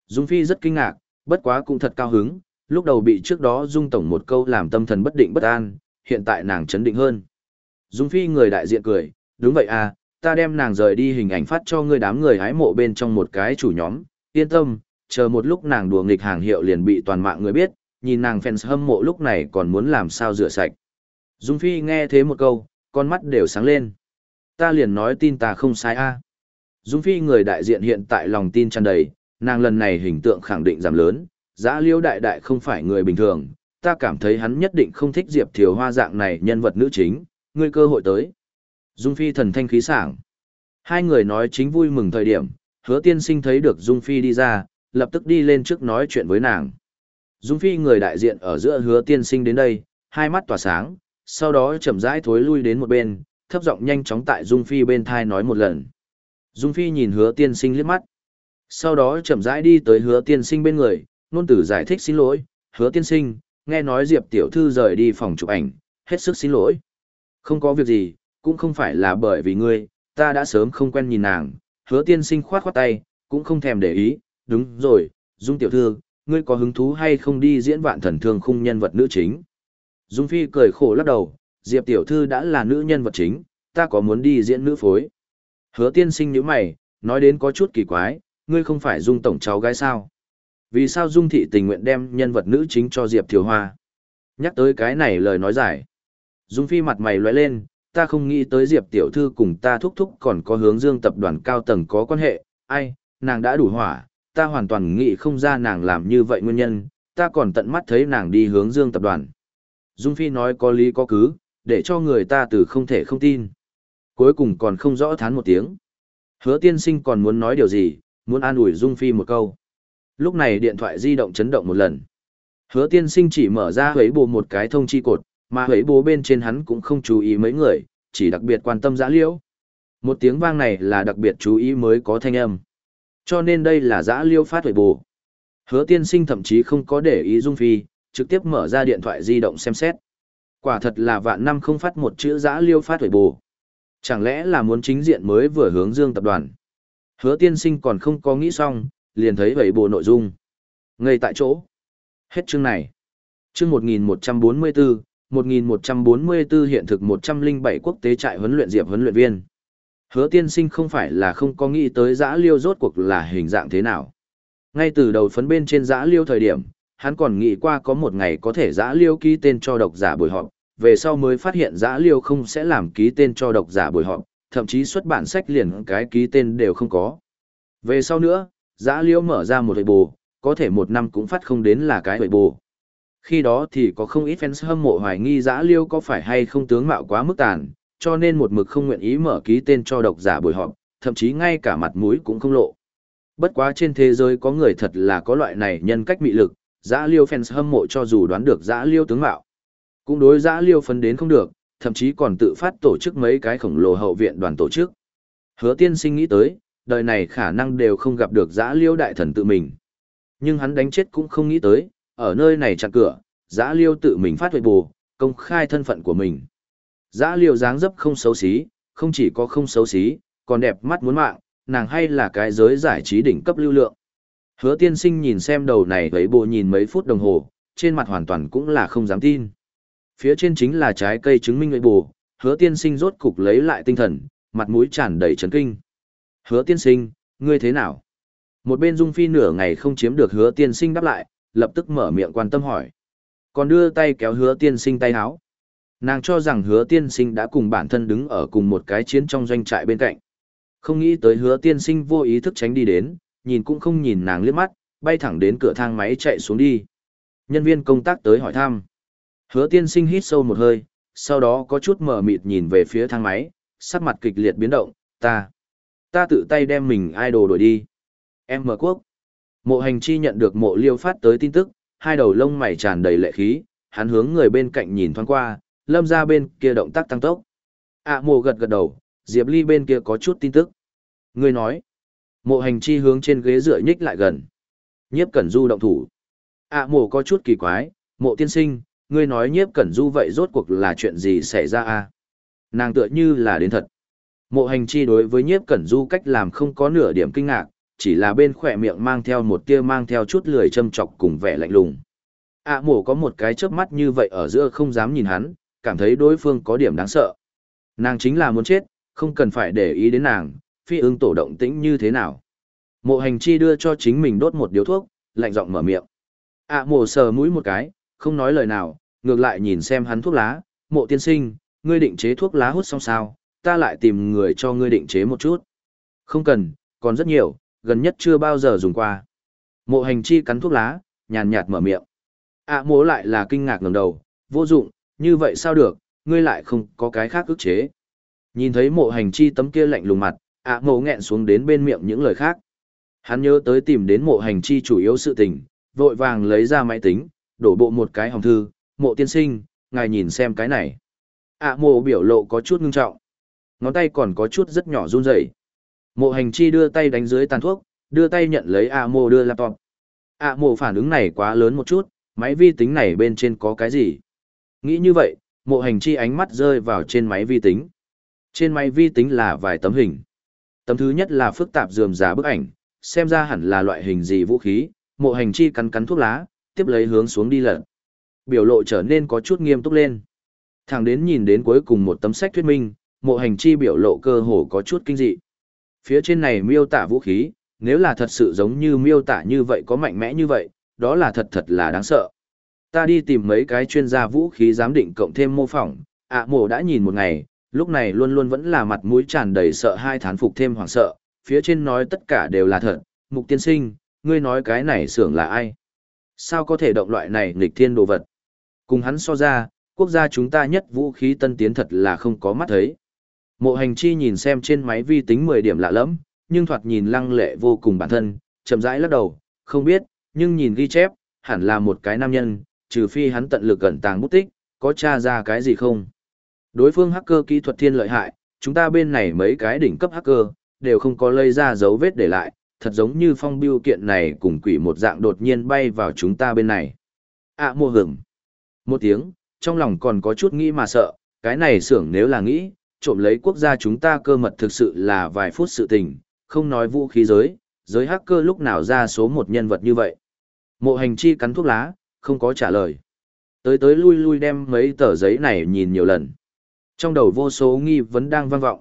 Dung Phi rất kinh ngạc, bất quá cũng thật cao hứng, lúc đầu bị trước đó Dung Tổng một câu làm tâm thần bất định bất an, hiện tại nàng chấn định hơn. Dung Phi người đại diện cười, đúng vậy à, ta đem nàng rời đi hình ảnh phát cho ngươi đám người hái mộ bên trong một cái chủ nhóm, yên tâm, chờ một lúc nàng đùa nghịch hàng hiệu liền bị toàn mạng người biết, nhìn nàng fans hâm mộ lúc này còn muốn làm sao rửa sạch. Dung Phi nghe thế một câu, con mắt đều sáng lên. Ta liền nói tin ta không sai a. Dung Phi người đại diện hiện tại lòng tin tràn đầy, nàng lần này hình tượng khẳng định giảm lớn, giã liêu đại đại không phải người bình thường, ta cảm thấy hắn nhất định không thích Diệp Thiều Hoa dạng này nhân vật nữ chính, ngươi cơ hội tới. Dung Phi thần thanh khí sảng. Hai người nói chính vui mừng thời điểm, hứa tiên sinh thấy được Dung Phi đi ra, lập tức đi lên trước nói chuyện với nàng. Dung Phi người đại diện ở giữa hứa tiên sinh đến đây, hai mắt tỏa sáng, sau đó chậm rãi thối lui đến một bên, thấp giọng nhanh chóng tại Dung Phi bên thai nói một lần. Dung Phi nhìn hứa tiên sinh liếc mắt. Sau đó chậm rãi đi tới hứa tiên sinh bên người, nôn tử giải thích xin lỗi, hứa tiên sinh, nghe nói Diệp tiểu thư rời đi phòng chụp ảnh, hết sức xin lỗi. Không có việc gì, cũng không phải là bởi vì ngươi, ta đã sớm không quen nhìn nàng, hứa tiên sinh khoát khoát tay, cũng không thèm để ý, đúng rồi, Dung tiểu thư, ngươi có hứng thú hay không đi diễn vạn thần thương khung nhân vật nữ chính? Dung Phi cười khổ lắc đầu, Diệp tiểu thư đã là nữ nhân vật chính, ta có muốn đi diễn nữ phối. Hứa tiên sinh nhíu mày, nói đến có chút kỳ quái, ngươi không phải Dung tổng cháu gái sao? Vì sao Dung thị tình nguyện đem nhân vật nữ chính cho Diệp Thiều Hoa? Nhắc tới cái này lời nói giải. Dung Phi mặt mày lóe lên, ta không nghĩ tới Diệp tiểu thư cùng ta thúc thúc còn có hướng dương tập đoàn cao tầng có quan hệ, ai, nàng đã đủ hỏa, ta hoàn toàn nghĩ không ra nàng làm như vậy nguyên nhân, ta còn tận mắt thấy nàng đi hướng dương tập đoàn. Dung Phi nói có lý có cứ, để cho người ta từ không thể không tin. Cuối cùng còn không rõ thán một tiếng. Hứa tiên sinh còn muốn nói điều gì, muốn an ủi Dung Phi một câu. Lúc này điện thoại di động chấn động một lần. Hứa tiên sinh chỉ mở ra huấy bù một cái thông chi cột, mà huấy bố bên trên hắn cũng không chú ý mấy người, chỉ đặc biệt quan tâm giã liễu. Một tiếng vang này là đặc biệt chú ý mới có thanh âm. Cho nên đây là giã liêu phát huệ bù. Hứa tiên sinh thậm chí không có để ý Dung Phi, trực tiếp mở ra điện thoại di động xem xét. Quả thật là vạn năm không phát một chữ giã liêu phát huệ bù. Chẳng lẽ là muốn chính diện mới vừa hướng dương tập đoàn. Hứa tiên sinh còn không có nghĩ xong, liền thấy huệ bồ nội dung. Ngay tại chỗ. Hết chương này. Chương 1144, 1144 hiện thực 107 quốc tế trại huấn luyện diệp huấn luyện viên. Hứa tiên sinh không phải là không có nghĩ tới giã liêu rốt cuộc là hình dạng thế nào. Ngay từ đầu phấn bên trên giã liêu thời điểm, hắn còn nghĩ qua có một ngày có thể giã liêu ký tên cho độc giả buổi họp, về sau mới phát hiện giã liêu không sẽ làm ký tên cho độc giả buổi họp, thậm chí xuất bản sách liền cái ký tên đều không có. Về sau nữa, giã liêu mở ra một hệ bù, có thể một năm cũng phát không đến là cái hệ bù. Khi đó thì có không ít fans hâm mộ hoài nghi giã liêu có phải hay không tướng mạo quá mức tàn, cho nên một mực không nguyện ý mở ký tên cho độc giả buổi họp, thậm chí ngay cả mặt mũi cũng không lộ. Bất quá trên thế giới có người thật là có loại này nhân cách mị lực, giã liêu fans hâm mộ cho dù đoán được giã liêu tướng mạo. Cũng đối giã liêu phấn đến không được, thậm chí còn tự phát tổ chức mấy cái khổng lồ hậu viện đoàn tổ chức. Hứa tiên sinh nghĩ tới, đời này khả năng đều không gặp được giã liêu đại thần tự mình. Nhưng hắn đánh chết cũng không nghĩ tới, ở nơi này chặn cửa, giã liêu tự mình phát huệ bù, công khai thân phận của mình. Giã liêu dáng dấp không xấu xí, không chỉ có không xấu xí, còn đẹp mắt muốn mạng, nàng hay là cái giới giải trí đỉnh cấp lưu lượng. Hứa tiên sinh nhìn xem đầu này với bộ nhìn mấy phút đồng hồ, trên mặt hoàn toàn cũng là không dám tin. Phía trên chính là trái cây chứng minh người bù, hứa tiên sinh rốt cục lấy lại tinh thần, mặt mũi tràn đầy chấn kinh. Hứa tiên sinh, ngươi thế nào? Một bên Dung Phi nửa ngày không chiếm được hứa tiên sinh đáp lại, lập tức mở miệng quan tâm hỏi. Còn đưa tay kéo hứa tiên sinh tay háo. Nàng cho rằng hứa tiên sinh đã cùng bản thân đứng ở cùng một cái chiến trong doanh trại bên cạnh. Không nghĩ tới hứa tiên sinh vô ý thức tránh đi đến, nhìn cũng không nhìn nàng liếc mắt, bay thẳng đến cửa thang máy chạy xuống đi. Nhân viên công tác tới hỏi thăm. Hứa tiên sinh hít sâu một hơi, sau đó có chút mở mịt nhìn về phía thang máy, sắc mặt kịch liệt biến động, ta, ta tự tay đem mình idol đổi đi. Em mở quốc. Mộ hành chi nhận được mộ liêu phát tới tin tức, hai đầu lông mày tràn đầy lệ khí, hắn hướng người bên cạnh nhìn thoáng qua, lâm ra bên kia động tác tăng tốc. À mộ gật gật đầu, Diệp Ly bên kia có chút tin tức. Người nói, mộ hành chi hướng trên ghế dựa nhích lại gần. Nhiếp cẩn du động thủ. À mộ có chút kỳ quái, mộ tiên sinh, ngươi nói nhiếp cẩn du vậy rốt cuộc là chuyện gì xảy ra à? Nàng tựa như là đến thật. Mộ hành chi đối với nhiếp cẩn du cách làm không có nửa điểm kinh ngạc, chỉ là bên khỏe miệng mang theo một tia mang theo chút lười châm chọc cùng vẻ lạnh lùng. ạ à, có một cái chớp mắt như vậy ở giữa không dám nhìn hắn, cảm thấy đối phương có điểm đáng sợ. Nàng chính là muốn chết, không cần phải để ý đến nàng, phi ưng tổ động tĩnh như thế nào. Mộ hành chi đưa cho chính mình đốt một điếu thuốc, lạnh giọng mở miệng. ạ à, mổ sờ mũi một cái, không nói lời nào, ngược lại nhìn xem hắn thuốc lá, mộ tiên sinh, ngươi định chế thuốc lá hút xong sao, ta lại tìm người cho ngươi định chế một chút. Không cần, còn rất nhiều, gần nhất chưa bao giờ dùng qua. Mộ hành chi cắn thuốc lá, nhàn nhạt mở miệng. ạ à, mộ lại là kinh ngạc ngẩng đầu, vô dụng, như vậy sao được, ngươi lại không có cái khác ức chế. Nhìn thấy mộ hành chi tấm kia lạnh lùng mặt, ạ à, mộ nghẹn xuống đến bên miệng những lời khác. Hắn nhớ tới tìm đến mộ hành chi chủ yếu sự tình, vội vàng lấy ra máy tính, đổ bộ một cái hồng thư, mộ tiên sinh, ngài nhìn xem cái này. ạ à, mộ biểu lộ có chút ngưng trọng. Ngón tay còn có chút rất nhỏ run rẩy. Mộ hành chi đưa tay đánh dưới tàn thuốc, đưa tay nhận lấy ạ mộ đưa laptop. ạ mộ phản ứng này quá lớn một chút, máy vi tính này bên trên có cái gì? Nghĩ như vậy, mộ hành chi ánh mắt rơi vào trên máy vi tính. Trên máy vi tính là vài tấm hình. Tấm thứ nhất là phức tạp dườm giá bức ảnh, xem ra hẳn là loại hình gì vũ khí, mộ hành chi cắn cắn thuốc lá, tiếp lấy hướng xuống đi lật. Biểu lộ trở nên có chút nghiêm túc lên. Thẳng đến nhìn đến cuối cùng một tấm sách thuyết minh, mộ hành chi biểu lộ cơ hồ có chút kinh dị. Phía trên này miêu tả vũ khí, nếu là thật sự giống như miêu tả như vậy có mạnh mẽ như vậy, đó là thật thật là đáng sợ. Ta đi tìm mấy cái chuyên gia vũ khí giám định cộng thêm mô phỏng, ạ à, mộ đã nhìn một ngày, lúc này luôn luôn vẫn là mặt mũi tràn đầy sợ hai thán phục thêm hoảng sợ, phía trên nói tất cả đều là thật, mục tiên sinh, ngươi nói cái này xưởng là ai? Sao có thể động loại này nghịch thiên đồ vật? Cùng hắn so ra, quốc gia chúng ta nhất vũ khí tân tiến thật là không có mắt thấy. Mộ hành chi nhìn xem trên máy vi tính 10 điểm lạ lẫm, nhưng thoạt nhìn lăng lệ vô cùng bản thân, chậm rãi lắc đầu, không biết, nhưng nhìn ghi chép, hẳn là một cái nam nhân, trừ phi hắn tận lực cẩn tàng bút tích, có tra ra cái gì không. Đối phương hacker kỹ thuật thiên lợi hại, chúng ta bên này mấy cái đỉnh cấp hacker, đều không có lây ra dấu vết để lại, thật giống như phong biêu kiện này cùng quỷ một dạng đột nhiên bay vào chúng ta bên này. À mua hửng. Một tiếng, trong lòng còn có chút nghĩ mà sợ, cái này xưởng nếu là nghĩ, trộm lấy quốc gia chúng ta cơ mật thực sự là vài phút sự tình, không nói vũ khí giới, giới hacker lúc nào ra số một nhân vật như vậy. Mộ hành chi cắn thuốc lá, không có trả lời. Tới tới lui lui đem mấy tờ giấy này nhìn nhiều lần. Trong đầu vô số nghi vấn đang vang vọng.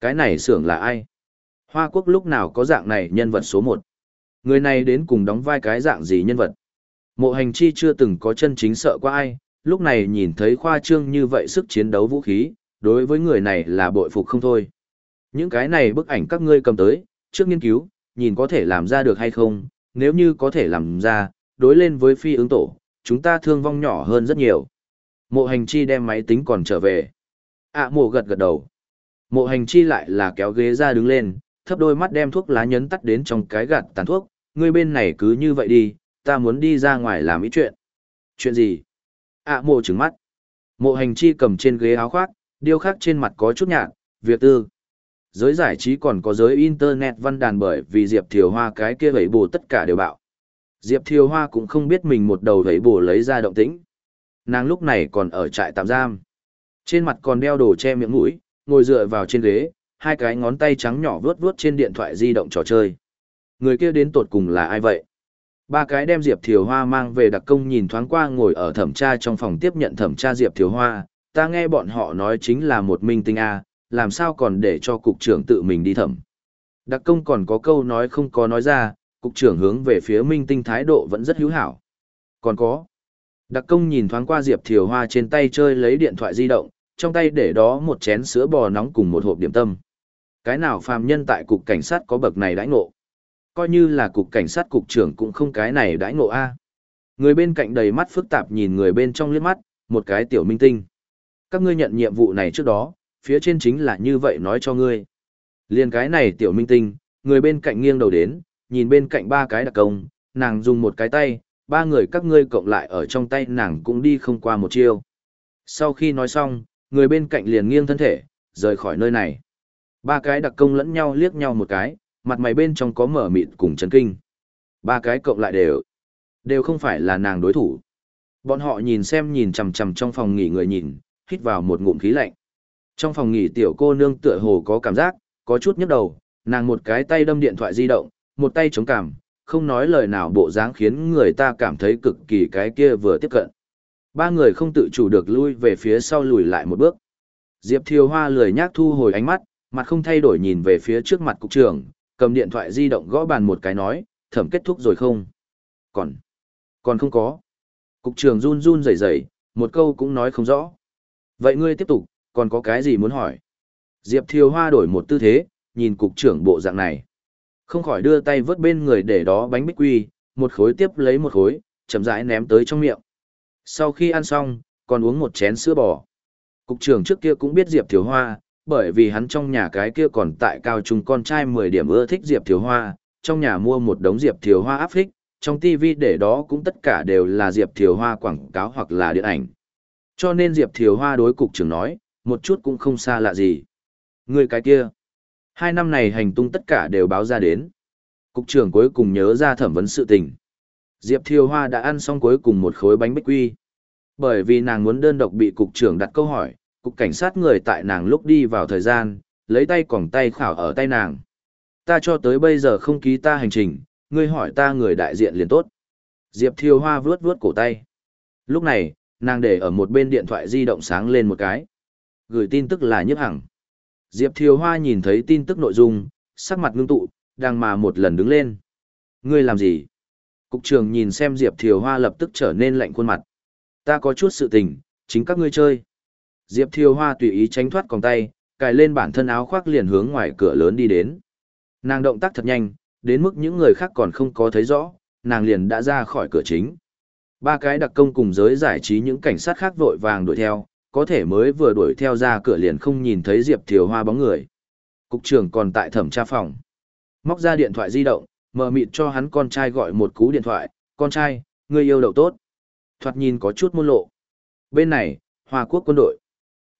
Cái này xưởng là ai? Hoa quốc lúc nào có dạng này nhân vật số một? Người này đến cùng đóng vai cái dạng gì nhân vật? Mộ hành chi chưa từng có chân chính sợ qua ai, lúc này nhìn thấy khoa trương như vậy sức chiến đấu vũ khí, đối với người này là bội phục không thôi. Những cái này bức ảnh các ngươi cầm tới, trước nghiên cứu, nhìn có thể làm ra được hay không, nếu như có thể làm ra, đối lên với phi ứng tổ, chúng ta thương vong nhỏ hơn rất nhiều. Mộ hành chi đem máy tính còn trở về ạ à, mộ gật gật đầu. Mộ hành chi lại là kéo ghế ra đứng lên, thấp đôi mắt đem thuốc lá nhấn tắt đến trong cái gạt tàn thuốc, ngươi bên này cứ như vậy đi, ta muốn đi ra ngoài làm ít chuyện. Chuyện gì? ạ à, mộ trứng mắt. Mộ hành chi cầm trên ghế áo khoác, điêu khắc trên mặt có chút nhạt, việc tư. Giới giải trí còn có giới internet văn đàn bởi vì Diệp Thiều Hoa cái kia vẩy bù tất cả đều bạo. Diệp Thiều Hoa cũng không biết mình một đầu vẩy bù lấy ra động tĩnh. Nàng lúc này còn ở trại tạm giam. Trên mặt còn đeo đồ che miệng mũi, ngồi dựa vào trên ghế, hai cái ngón tay trắng nhỏ vướt vướt trên điện thoại di động trò chơi. Người kia đến tột cùng là ai vậy? Ba cái đem Diệp Thiều Hoa mang về đặc công nhìn thoáng qua ngồi ở thẩm tra trong phòng tiếp nhận thẩm tra Diệp Thiều Hoa, ta nghe bọn họ nói chính là một minh tinh A, làm sao còn để cho cục trưởng tự mình đi thẩm. Đặc công còn có câu nói không có nói ra, cục trưởng hướng về phía minh tinh thái độ vẫn rất hữu hảo. Còn có. Đặc công nhìn thoáng qua Diệp Thiều Hoa trên tay chơi lấy điện thoại di động, trong tay để đó một chén sữa bò nóng cùng một hộp điểm tâm. Cái nào phàm nhân tại cục cảnh sát có bậc này đãi ngộ? Coi như là cục cảnh sát cục trưởng cũng không cái này đãi ngộ a. Người bên cạnh đầy mắt phức tạp nhìn người bên trong liếc mắt, một cái tiểu minh tinh. Các ngươi nhận nhiệm vụ này trước đó, phía trên chính là như vậy nói cho ngươi. Liên cái này tiểu minh tinh, người bên cạnh nghiêng đầu đến, nhìn bên cạnh ba cái đặc công, nàng dùng một cái tay, ba người các ngươi cộng lại ở trong tay nàng cũng đi không qua một chiêu. Sau khi nói xong, người bên cạnh liền nghiêng thân thể, rời khỏi nơi này. Ba cái đặc công lẫn nhau liếc nhau một cái, mặt mày bên trong có mở mịt cùng chấn kinh. Ba cái cộng lại đều, đều không phải là nàng đối thủ. Bọn họ nhìn xem nhìn chằm chằm trong phòng nghỉ người nhìn, hít vào một ngụm khí lạnh. Trong phòng nghỉ tiểu cô nương tựa hồ có cảm giác, có chút nhức đầu, nàng một cái tay đâm điện thoại di động, một tay chống cảm, không nói lời nào bộ dáng khiến người ta cảm thấy cực kỳ cái kia vừa tiếp cận. Ba người không tự chủ được lui về phía sau lùi lại một bước. Diệp Thiều Hoa lười nhác thu hồi ánh mắt, mặt không thay đổi nhìn về phía trước mặt cục trưởng, cầm điện thoại di động gõ bàn một cái nói, thẩm kết thúc rồi không? Còn, còn không có. Cục trưởng run run rẩy rẩy, một câu cũng nói không rõ. Vậy ngươi tiếp tục, còn có cái gì muốn hỏi? Diệp Thiều Hoa đổi một tư thế, nhìn cục trưởng bộ dạng này. Không khỏi đưa tay vớt bên người để đó bánh bích quy, một khối tiếp lấy một khối, chậm rãi ném tới trong miệng. Sau khi ăn xong, còn uống một chén sữa bò. Cục trưởng trước kia cũng biết Diệp Thiều Hoa, bởi vì hắn trong nhà cái kia còn tại cao trung con trai 10 điểm ưa thích Diệp Thiều Hoa, trong nhà mua một đống Diệp Thiều Hoa áp thích trong TV để đó cũng tất cả đều là Diệp Thiều Hoa quảng cáo hoặc là điện ảnh. Cho nên Diệp Thiều Hoa đối cục trưởng nói, một chút cũng không xa lạ gì. Người cái kia, hai năm này hành tung tất cả đều báo ra đến. Cục trưởng cuối cùng nhớ ra thẩm vấn sự tình. Diệp Thiều Hoa đã ăn xong cuối cùng một khối bánh bích quy. Bởi vì nàng muốn đơn độc bị cục trưởng đặt câu hỏi, cục cảnh sát người tại nàng lúc đi vào thời gian, lấy tay quòng tay khảo ở tay nàng. Ta cho tới bây giờ không ký ta hành trình, ngươi hỏi ta người đại diện liền tốt. Diệp Thiều Hoa vướt vướt cổ tay. Lúc này, nàng để ở một bên điện thoại di động sáng lên một cái. Gửi tin tức là nhức hẳn. Diệp Thiều Hoa nhìn thấy tin tức nội dung, sắc mặt ngưng tụ, đang mà một lần đứng lên. Ngươi làm gì? Cục trưởng nhìn xem Diệp Thiều Hoa lập tức trở nên lạnh khuôn mặt. Ta có chút sự tình, chính các ngươi chơi. Diệp Thiều Hoa tùy ý tránh thoát còng tay, cài lên bản thân áo khoác liền hướng ngoài cửa lớn đi đến. Nàng động tác thật nhanh, đến mức những người khác còn không có thấy rõ, nàng liền đã ra khỏi cửa chính. Ba cái đặc công cùng giới giải trí những cảnh sát khác vội vàng đuổi theo, có thể mới vừa đuổi theo ra cửa liền không nhìn thấy Diệp Thiều Hoa bóng người. Cục trưởng còn tại thẩm tra phòng. Móc ra điện thoại di động, mở mịt cho hắn con trai gọi một cú điện thoại, con trai, người yêu đậu tốt. Thoạt nhìn có chút môn lộ. Bên này, Hoa Quốc quân đội.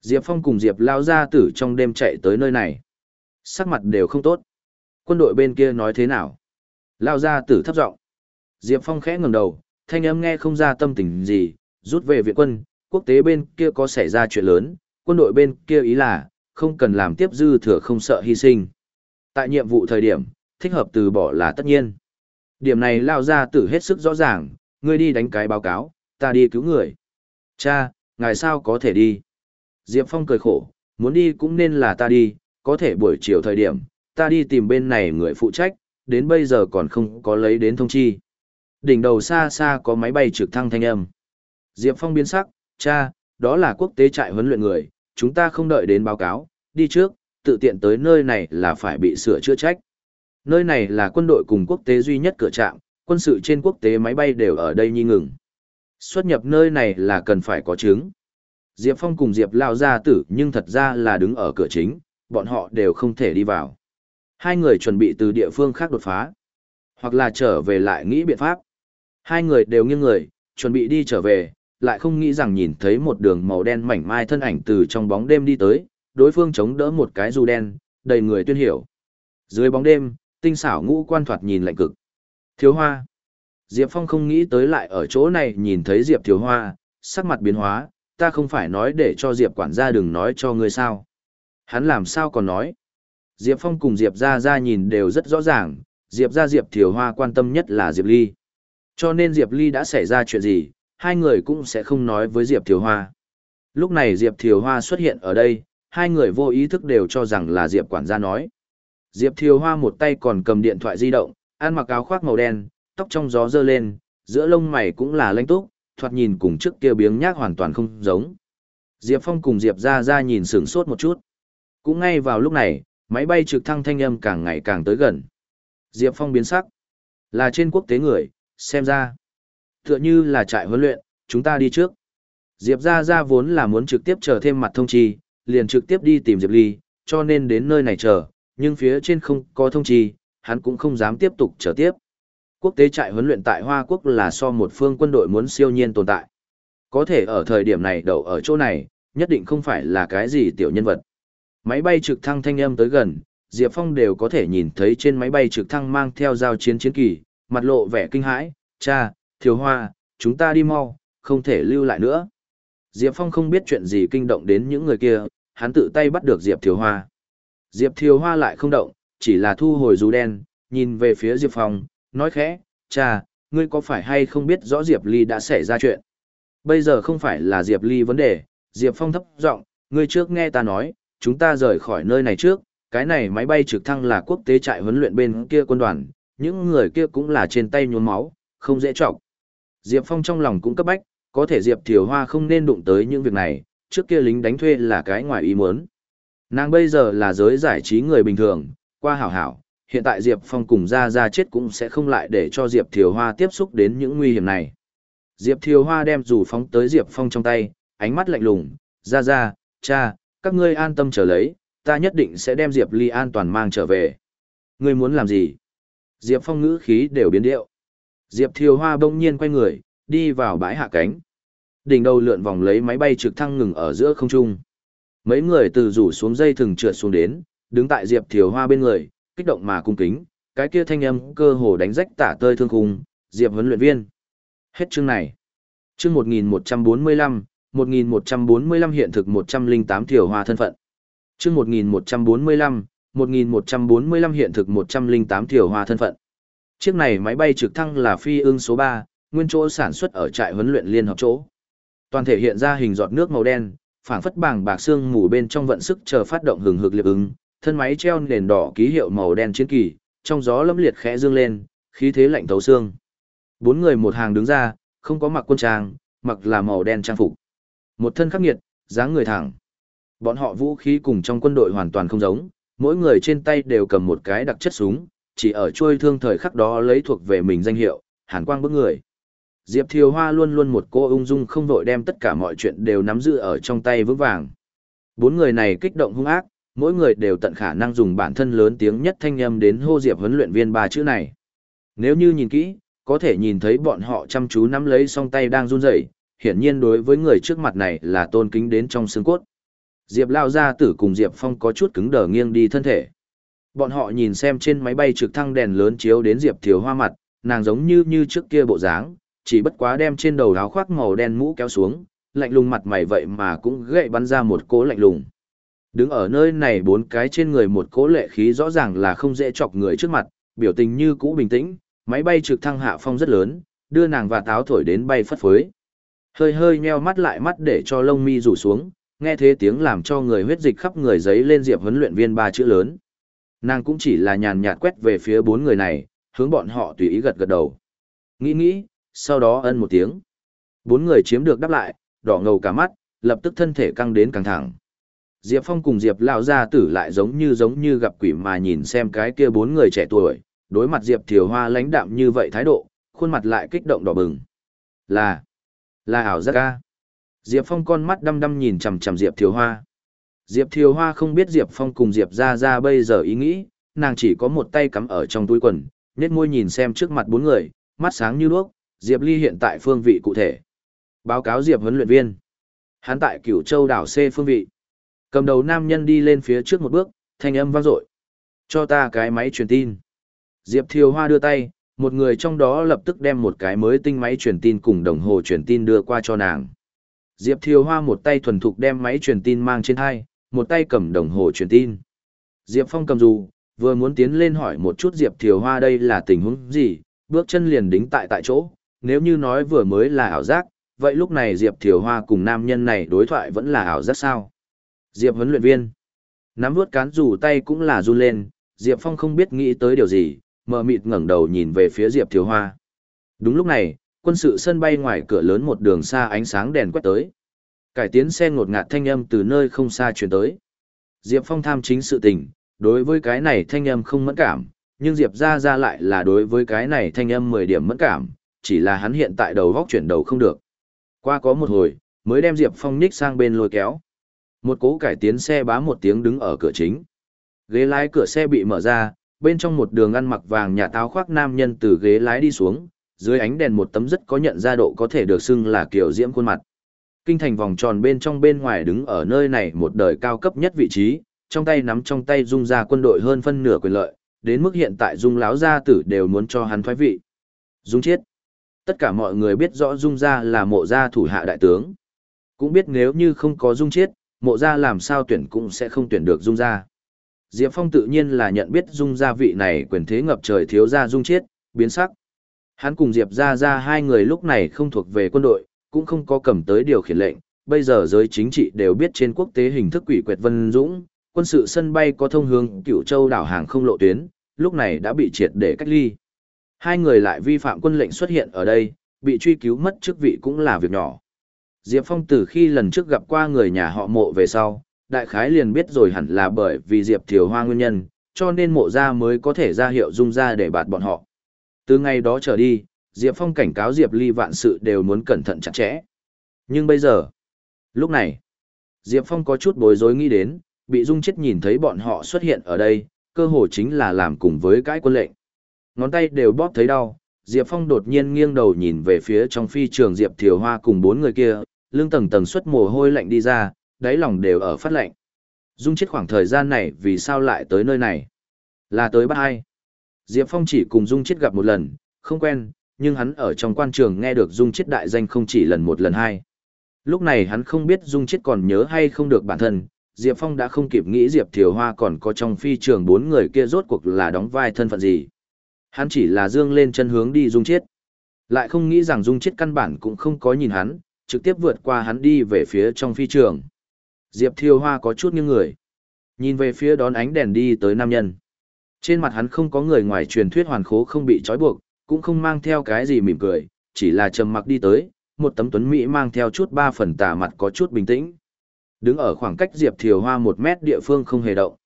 Diệp Phong cùng Diệp lao ra tử trong đêm chạy tới nơi này. Sắc mặt đều không tốt. Quân đội bên kia nói thế nào? Lao ra tử thấp giọng. Diệp Phong khẽ ngẩng đầu, thanh âm nghe không ra tâm tình gì, rút về viện quân, quốc tế bên kia có xảy ra chuyện lớn, quân đội bên kia ý là, không cần làm tiếp dư thừa không sợ hy sinh. Tại nhiệm vụ thời điểm, thích hợp từ bỏ là tất nhiên. Điểm này lao ra tử hết sức rõ ràng, ngươi đi đánh cái báo cáo, ta đi cứu người. Cha, ngài sao có thể đi? Diệp Phong cười khổ, muốn đi cũng nên là ta đi, có thể buổi chiều thời điểm, ta đi tìm bên này người phụ trách, đến bây giờ còn không có lấy đến thông chi. Đỉnh đầu xa xa có máy bay trực thăng thanh âm. Diệp Phong biến sắc, cha, đó là quốc tế trại huấn luyện người, chúng ta không đợi đến báo cáo, đi trước, tự tiện tới nơi này là phải bị sửa chữa trách. Nơi này là quân đội cùng quốc tế duy nhất cửa trạm, quân sự trên quốc tế máy bay đều ở đây nhi ngừng. Xuất nhập nơi này là cần phải có chứng. Diệp Phong cùng Diệp Lao ra tử nhưng thật ra là đứng ở cửa chính, bọn họ đều không thể đi vào. Hai người chuẩn bị từ địa phương khác đột phá, hoặc là trở về lại nghĩ biện pháp. Hai người đều nghiêng người, chuẩn bị đi trở về, lại không nghĩ rằng nhìn thấy một đường màu đen mảnh mai thân ảnh từ trong bóng đêm đi tới, đối phương chống đỡ một cái dù đen, đầy người tuyên hiểu. Dưới bóng đêm, tinh xảo ngũ quan thoạt nhìn lạnh cực. Thiếu hoa. Diệp Phong không nghĩ tới lại ở chỗ này nhìn thấy Diệp Thiếu Hoa, sắc mặt biến hóa, ta không phải nói để cho Diệp quản gia đừng nói cho ngươi sao. Hắn làm sao còn nói. Diệp Phong cùng Diệp ra ra nhìn đều rất rõ ràng, Diệp ra Diệp Thiếu Hoa quan tâm nhất là Diệp Ly. Cho nên Diệp Ly đã xảy ra chuyện gì, hai người cũng sẽ không nói với Diệp Thiếu Hoa. Lúc này Diệp Thiếu Hoa xuất hiện ở đây, hai người vô ý thức đều cho rằng là Diệp quản gia nói. Diệp Thiếu Hoa một tay còn cầm điện thoại di động, ăn mặc áo khoác màu đen, tóc trong gió dơ lên, giữa lông mày cũng là lanh túc, thoạt nhìn cùng trước kia biếng nhác hoàn toàn không giống. Diệp Phong cùng Diệp ra ra nhìn sửng sốt một chút. Cũng ngay vào lúc này, máy bay trực thăng thanh âm càng ngày càng tới gần. Diệp Phong biến sắc. Là trên quốc tế người, xem ra. Tựa như là trại huấn luyện, chúng ta đi trước. Diệp ra ra vốn là muốn trực tiếp chờ thêm mặt thông chi, liền trực tiếp đi tìm Diệp Ly, cho nên đến nơi này chờ, nhưng phía trên không có thông chi, hắn cũng không dám tiếp tục chờ tiếp. Quốc tế trại huấn luyện tại Hoa Quốc là so một phương quân đội muốn siêu nhiên tồn tại. Có thể ở thời điểm này đậu ở chỗ này, nhất định không phải là cái gì tiểu nhân vật. Máy bay trực thăng thanh âm tới gần, Diệp Phong đều có thể nhìn thấy trên máy bay trực thăng mang theo giao chiến chiến kỳ, mặt lộ vẻ kinh hãi, cha, thiếu hoa, chúng ta đi mau, không thể lưu lại nữa. Diệp Phong không biết chuyện gì kinh động đến những người kia, hắn tự tay bắt được Diệp Thiếu Hoa. Diệp Thiếu Hoa lại không động, chỉ là thu hồi dù đen, nhìn về phía Diệp Phong, nói khẽ, cha, ngươi có phải hay không biết rõ Diệp Ly đã xảy ra chuyện? Bây giờ không phải là Diệp Ly vấn đề, Diệp Phong thấp giọng, ngươi trước nghe ta nói, chúng ta rời khỏi nơi này trước, cái này máy bay trực thăng là quốc tế trại huấn luyện bên kia quân đoàn, những người kia cũng là trên tay nhuốm máu, không dễ trọng. Diệp Phong trong lòng cũng cấp bách, có thể Diệp Thiều Hoa không nên đụng tới những việc này, trước kia lính đánh thuê là cái ngoài ý muốn. Nàng bây giờ là giới giải trí người bình thường, qua hảo hảo, hiện tại Diệp Phong cùng ra ra chết cũng sẽ không lại để cho Diệp Thiều Hoa tiếp xúc đến những nguy hiểm này. Diệp Thiều Hoa đem rủ phóng tới Diệp Phong trong tay, ánh mắt lạnh lùng, ra ra, cha, các ngươi an tâm trở lấy, ta nhất định sẽ đem Diệp Ly an toàn mang trở về. Ngươi muốn làm gì? Diệp Phong ngữ khí đều biến điệu. Diệp Thiều Hoa bỗng nhiên quay người, đi vào bãi hạ cánh. Đỉnh đầu lượn vòng lấy máy bay trực thăng ngừng ở giữa không trung. Mấy người từ rủ xuống dây thừng trượt xuống đến, đứng tại Diệp Thiều Hoa bên người, kích động mà cung kính, cái kia thanh âm cơ hồ đánh rách tả tơi thương khung, Diệp huấn luyện viên. Hết chương này. Chương 1145, 1145 hiện thực 108 tiểu Hoa thân phận. Chương 1145, 1145 hiện thực 108 tiểu Hoa thân phận. Chiếc này máy bay trực thăng là phi ương số 3, nguyên chỗ sản xuất ở trại huấn luyện liên hợp chỗ. Toàn thể hiện ra hình giọt nước màu đen, phảng phất bảng bạc xương mù bên trong vận sức chờ phát động hừng hực liệp ứng, thân máy treo nền đỏ ký hiệu màu đen chiến kỳ, trong gió lâm liệt khẽ dương lên, khí thế lạnh thấu xương. Bốn người một hàng đứng ra, không có mặc quân trang, mặc là màu đen trang phục. Một thân khắc nghiệt, dáng người thẳng. Bọn họ vũ khí cùng trong quân đội hoàn toàn không giống, mỗi người trên tay đều cầm một cái đặc chất súng, chỉ ở chuôi thương thời khắc đó lấy thuộc về mình danh hiệu, hàn quang bức người. Diệp Thiều Hoa luôn luôn một cô ung dung không vội đem tất cả mọi chuyện đều nắm giữ ở trong tay vững vàng. Bốn người này kích động hung ác, mỗi người đều tận khả năng dùng bản thân lớn tiếng nhất thanh âm đến hô Diệp huấn luyện viên ba chữ này. Nếu như nhìn kỹ, có thể nhìn thấy bọn họ chăm chú nắm lấy song tay đang run rẩy, hiển nhiên đối với người trước mặt này là tôn kính đến trong xương cốt. Diệp Lao ra Tử cùng Diệp Phong có chút cứng đờ nghiêng đi thân thể. Bọn họ nhìn xem trên máy bay trực thăng đèn lớn chiếu đến Diệp Thiều Hoa mặt, nàng giống như như trước kia bộ dáng, chỉ bất quá đem trên đầu áo khoác màu đen mũ kéo xuống, lạnh lùng mặt mày vậy mà cũng gậy bắn ra một cỗ lạnh lùng. Đứng ở nơi này bốn cái trên người một cỗ lệ khí rõ ràng là không dễ chọc người trước mặt, biểu tình như cũ bình tĩnh, máy bay trực thăng hạ phong rất lớn, đưa nàng và táo thổi đến bay phất phới. Hơi hơi nheo mắt lại mắt để cho lông mi rủ xuống, nghe thế tiếng làm cho người huyết dịch khắp người giấy lên diệp huấn luyện viên ba chữ lớn. Nàng cũng chỉ là nhàn nhạt quét về phía bốn người này, hướng bọn họ tùy ý gật gật đầu. Nghĩ nghĩ, sau đó ân một tiếng. Bốn người chiếm được đáp lại, đỏ ngầu cả mắt, lập tức thân thể căng đến căng thẳng. Diệp Phong cùng Diệp Lão gia tử lại giống như giống như gặp quỷ mà nhìn xem cái kia bốn người trẻ tuổi, đối mặt Diệp Thiều Hoa lãnh đạm như vậy thái độ, khuôn mặt lại kích động đỏ bừng. Là, là ảo giác ca. Diệp Phong con mắt đăm đăm nhìn chằm chằm Diệp Thiều Hoa. Diệp Thiều Hoa không biết Diệp Phong cùng Diệp Gia Gia bây giờ ý nghĩ, nàng chỉ có một tay cắm ở trong túi quần, nhét môi nhìn xem trước mặt bốn người, mắt sáng như đuốc, Diệp Ly hiện tại phương vị cụ thể. Báo cáo Diệp huấn luyện viên. Hắn tại Cửu Châu đảo C phương vị. Cầm đầu nam nhân đi lên phía trước một bước, thanh âm vang dội. Cho ta cái máy truyền tin. Diệp Thiều Hoa đưa tay, một người trong đó lập tức đem một cái mới tinh máy truyền tin cùng đồng hồ truyền tin đưa qua cho nàng. Diệp Thiều Hoa một tay thuần thục đem máy truyền tin mang trên hai, một tay cầm đồng hồ truyền tin. Diệp Phong cầm dù, vừa muốn tiến lên hỏi một chút Diệp Thiều Hoa đây là tình huống gì, bước chân liền đính tại tại chỗ, nếu như nói vừa mới là ảo giác, vậy lúc này Diệp Thiều Hoa cùng nam nhân này đối thoại vẫn là ảo giác sao? Diệp huấn luyện viên. Nắm vuốt cán dù tay cũng là run lên, Diệp Phong không biết nghĩ tới điều gì, mờ mịt ngẩng đầu nhìn về phía Diệp Thiếu Hoa. Đúng lúc này, quân sự sân bay ngoài cửa lớn một đường xa ánh sáng đèn quét tới. Cải tiến xe ngột ngạt thanh âm từ nơi không xa truyền tới. Diệp Phong tham chính sự tình, đối với cái này thanh âm không mẫn cảm, nhưng Diệp ra ra lại là đối với cái này thanh âm 10 điểm mẫn cảm, chỉ là hắn hiện tại đầu góc chuyển đầu không được. Qua có một hồi, mới đem Diệp Phong nhích sang bên lôi kéo. Một cố cải tiến xe bá một tiếng đứng ở cửa chính. Ghế lái cửa xe bị mở ra, bên trong một đường ăn mặc vàng nhà táo khoác nam nhân từ ghế lái đi xuống, dưới ánh đèn một tấm rất có nhận ra độ có thể được xưng là kiểu diễm khuôn mặt. Kinh thành vòng tròn bên trong bên ngoài đứng ở nơi này một đời cao cấp nhất vị trí, trong tay nắm trong tay dung ra quân đội hơn phân nửa quyền lợi, đến mức hiện tại dung láo gia tử đều muốn cho hắn thoái vị. Dung chết. Tất cả mọi người biết rõ dung gia là mộ gia thủ hạ đại tướng. Cũng biết nếu như không có dung chết, mộ gia làm sao tuyển cũng sẽ không tuyển được dung gia. Diệp Phong tự nhiên là nhận biết dung gia vị này quyền thế ngập trời thiếu gia dung chết, biến sắc. Hắn cùng Diệp gia gia hai người lúc này không thuộc về quân đội, cũng không có cầm tới điều khiển lệnh, bây giờ giới chính trị đều biết trên quốc tế hình thức quỷ quyệt vân dũng, quân sự sân bay có thông hướng cựu châu đảo hàng không lộ tuyến, lúc này đã bị triệt để cách ly. Hai người lại vi phạm quân lệnh xuất hiện ở đây, bị truy cứu mất chức vị cũng là việc nhỏ. Diệp Phong từ khi lần trước gặp qua người nhà họ mộ về sau, đại khái liền biết rồi hẳn là bởi vì Diệp Thiều Hoa nguyên nhân, cho nên mộ ra mới có thể ra hiệu dung ra để bạt bọn họ. Từ ngày đó trở đi, Diệp Phong cảnh cáo Diệp Ly vạn sự đều muốn cẩn thận chặt chẽ. Nhưng bây giờ, lúc này, Diệp Phong có chút bối rối nghĩ đến, bị Dung chết nhìn thấy bọn họ xuất hiện ở đây, cơ hồ chính là làm cùng với cái quân lệnh. Ngón tay đều bóp thấy đau, Diệp Phong đột nhiên nghiêng đầu nhìn về phía trong phi trường Diệp Thiều Hoa cùng bốn người kia, lưng tầng tầng xuất mồ hôi lạnh đi ra, đáy lòng đều ở phát lạnh. Dung chết khoảng thời gian này vì sao lại tới nơi này? Là tới bắt ai? Diệp Phong chỉ cùng Dung chết gặp một lần, không quen, nhưng hắn ở trong quan trường nghe được Dung chết đại danh không chỉ lần một lần hai. Lúc này hắn không biết Dung chết còn nhớ hay không được bản thân, Diệp Phong đã không kịp nghĩ Diệp Thiều Hoa còn có trong phi trường bốn người kia rốt cuộc là đóng vai thân phận gì. Hắn chỉ là dương lên chân hướng đi Dung chết. Lại không nghĩ rằng Dung chết căn bản cũng không có nhìn hắn, trực tiếp vượt qua hắn đi về phía trong phi trường. Diệp Thiều Hoa có chút như người. Nhìn về phía đón ánh đèn đi tới nam nhân. Trên mặt hắn không có người ngoài truyền thuyết hoàn khố không bị trói buộc, cũng không mang theo cái gì mỉm cười, chỉ là trầm mặc đi tới, một tấm tuấn Mỹ mang theo chút ba phần tà mặt có chút bình tĩnh. Đứng ở khoảng cách Diệp Thiều Hoa một mét địa phương không hề động.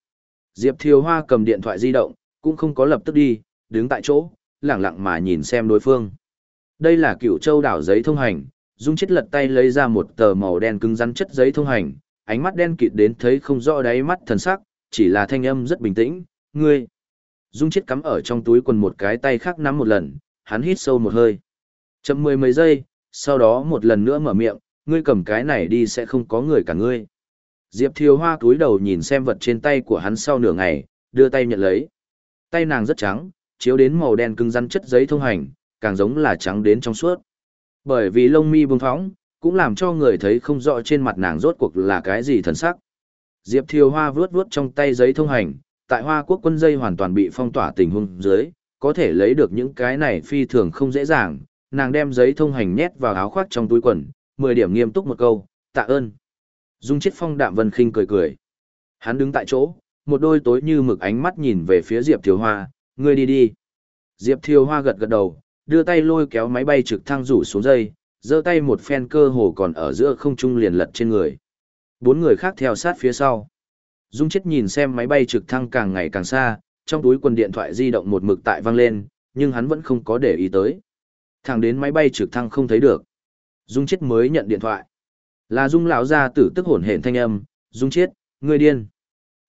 Diệp Thiều Hoa cầm điện thoại di động, cũng không có lập tức đi, đứng tại chỗ, lặng lặng mà nhìn xem đối phương. Đây là cựu châu đảo giấy thông hành, Dung chết lật tay lấy ra một tờ màu đen cứng rắn chất giấy thông hành, ánh mắt đen kịt đến thấy không rõ đáy mắt thần sắc, chỉ là thanh âm rất bình tĩnh, ngươi. Dung chết cắm ở trong túi quần một cái tay khác nắm một lần, hắn hít sâu một hơi. Chậm mười mấy giây, sau đó một lần nữa mở miệng, ngươi cầm cái này đi sẽ không có người cả ngươi. Diệp Thiều Hoa cúi đầu nhìn xem vật trên tay của hắn sau nửa ngày, đưa tay nhận lấy. Tay nàng rất trắng, chiếu đến màu đen cứng rắn chất giấy thông hành, càng giống là trắng đến trong suốt. Bởi vì lông mi bông phóng, cũng làm cho người thấy không rõ trên mặt nàng rốt cuộc là cái gì thần sắc. Diệp Thiều Hoa vướt vướt trong tay giấy thông hành, tại Hoa Quốc quân dây hoàn toàn bị phong tỏa tình huống dưới, có thể lấy được những cái này phi thường không dễ dàng, nàng đem giấy thông hành nhét vào áo khoác trong túi quần, 10 điểm nghiêm túc một câu, tạ ơn. Dung Chiết Phong đạm vân khinh cười cười. Hắn đứng tại chỗ, một đôi tối như mực ánh mắt nhìn về phía Diệp Thiều Hoa, ngươi đi đi. Diệp Thiều Hoa gật gật đầu, đưa tay lôi kéo máy bay trực thăng rủ xuống dây, giơ tay một phen cơ hồ còn ở giữa không trung liền lật trên người. Bốn người khác theo sát phía sau. Dung chết nhìn xem máy bay trực thăng càng ngày càng xa, trong túi quần điện thoại di động một mực tại vang lên, nhưng hắn vẫn không có để ý tới. Thẳng đến máy bay trực thăng không thấy được. Dung chết mới nhận điện thoại. Là Dung lão ra tử tức hổn hển thanh âm, "Dung chết, ngươi điên."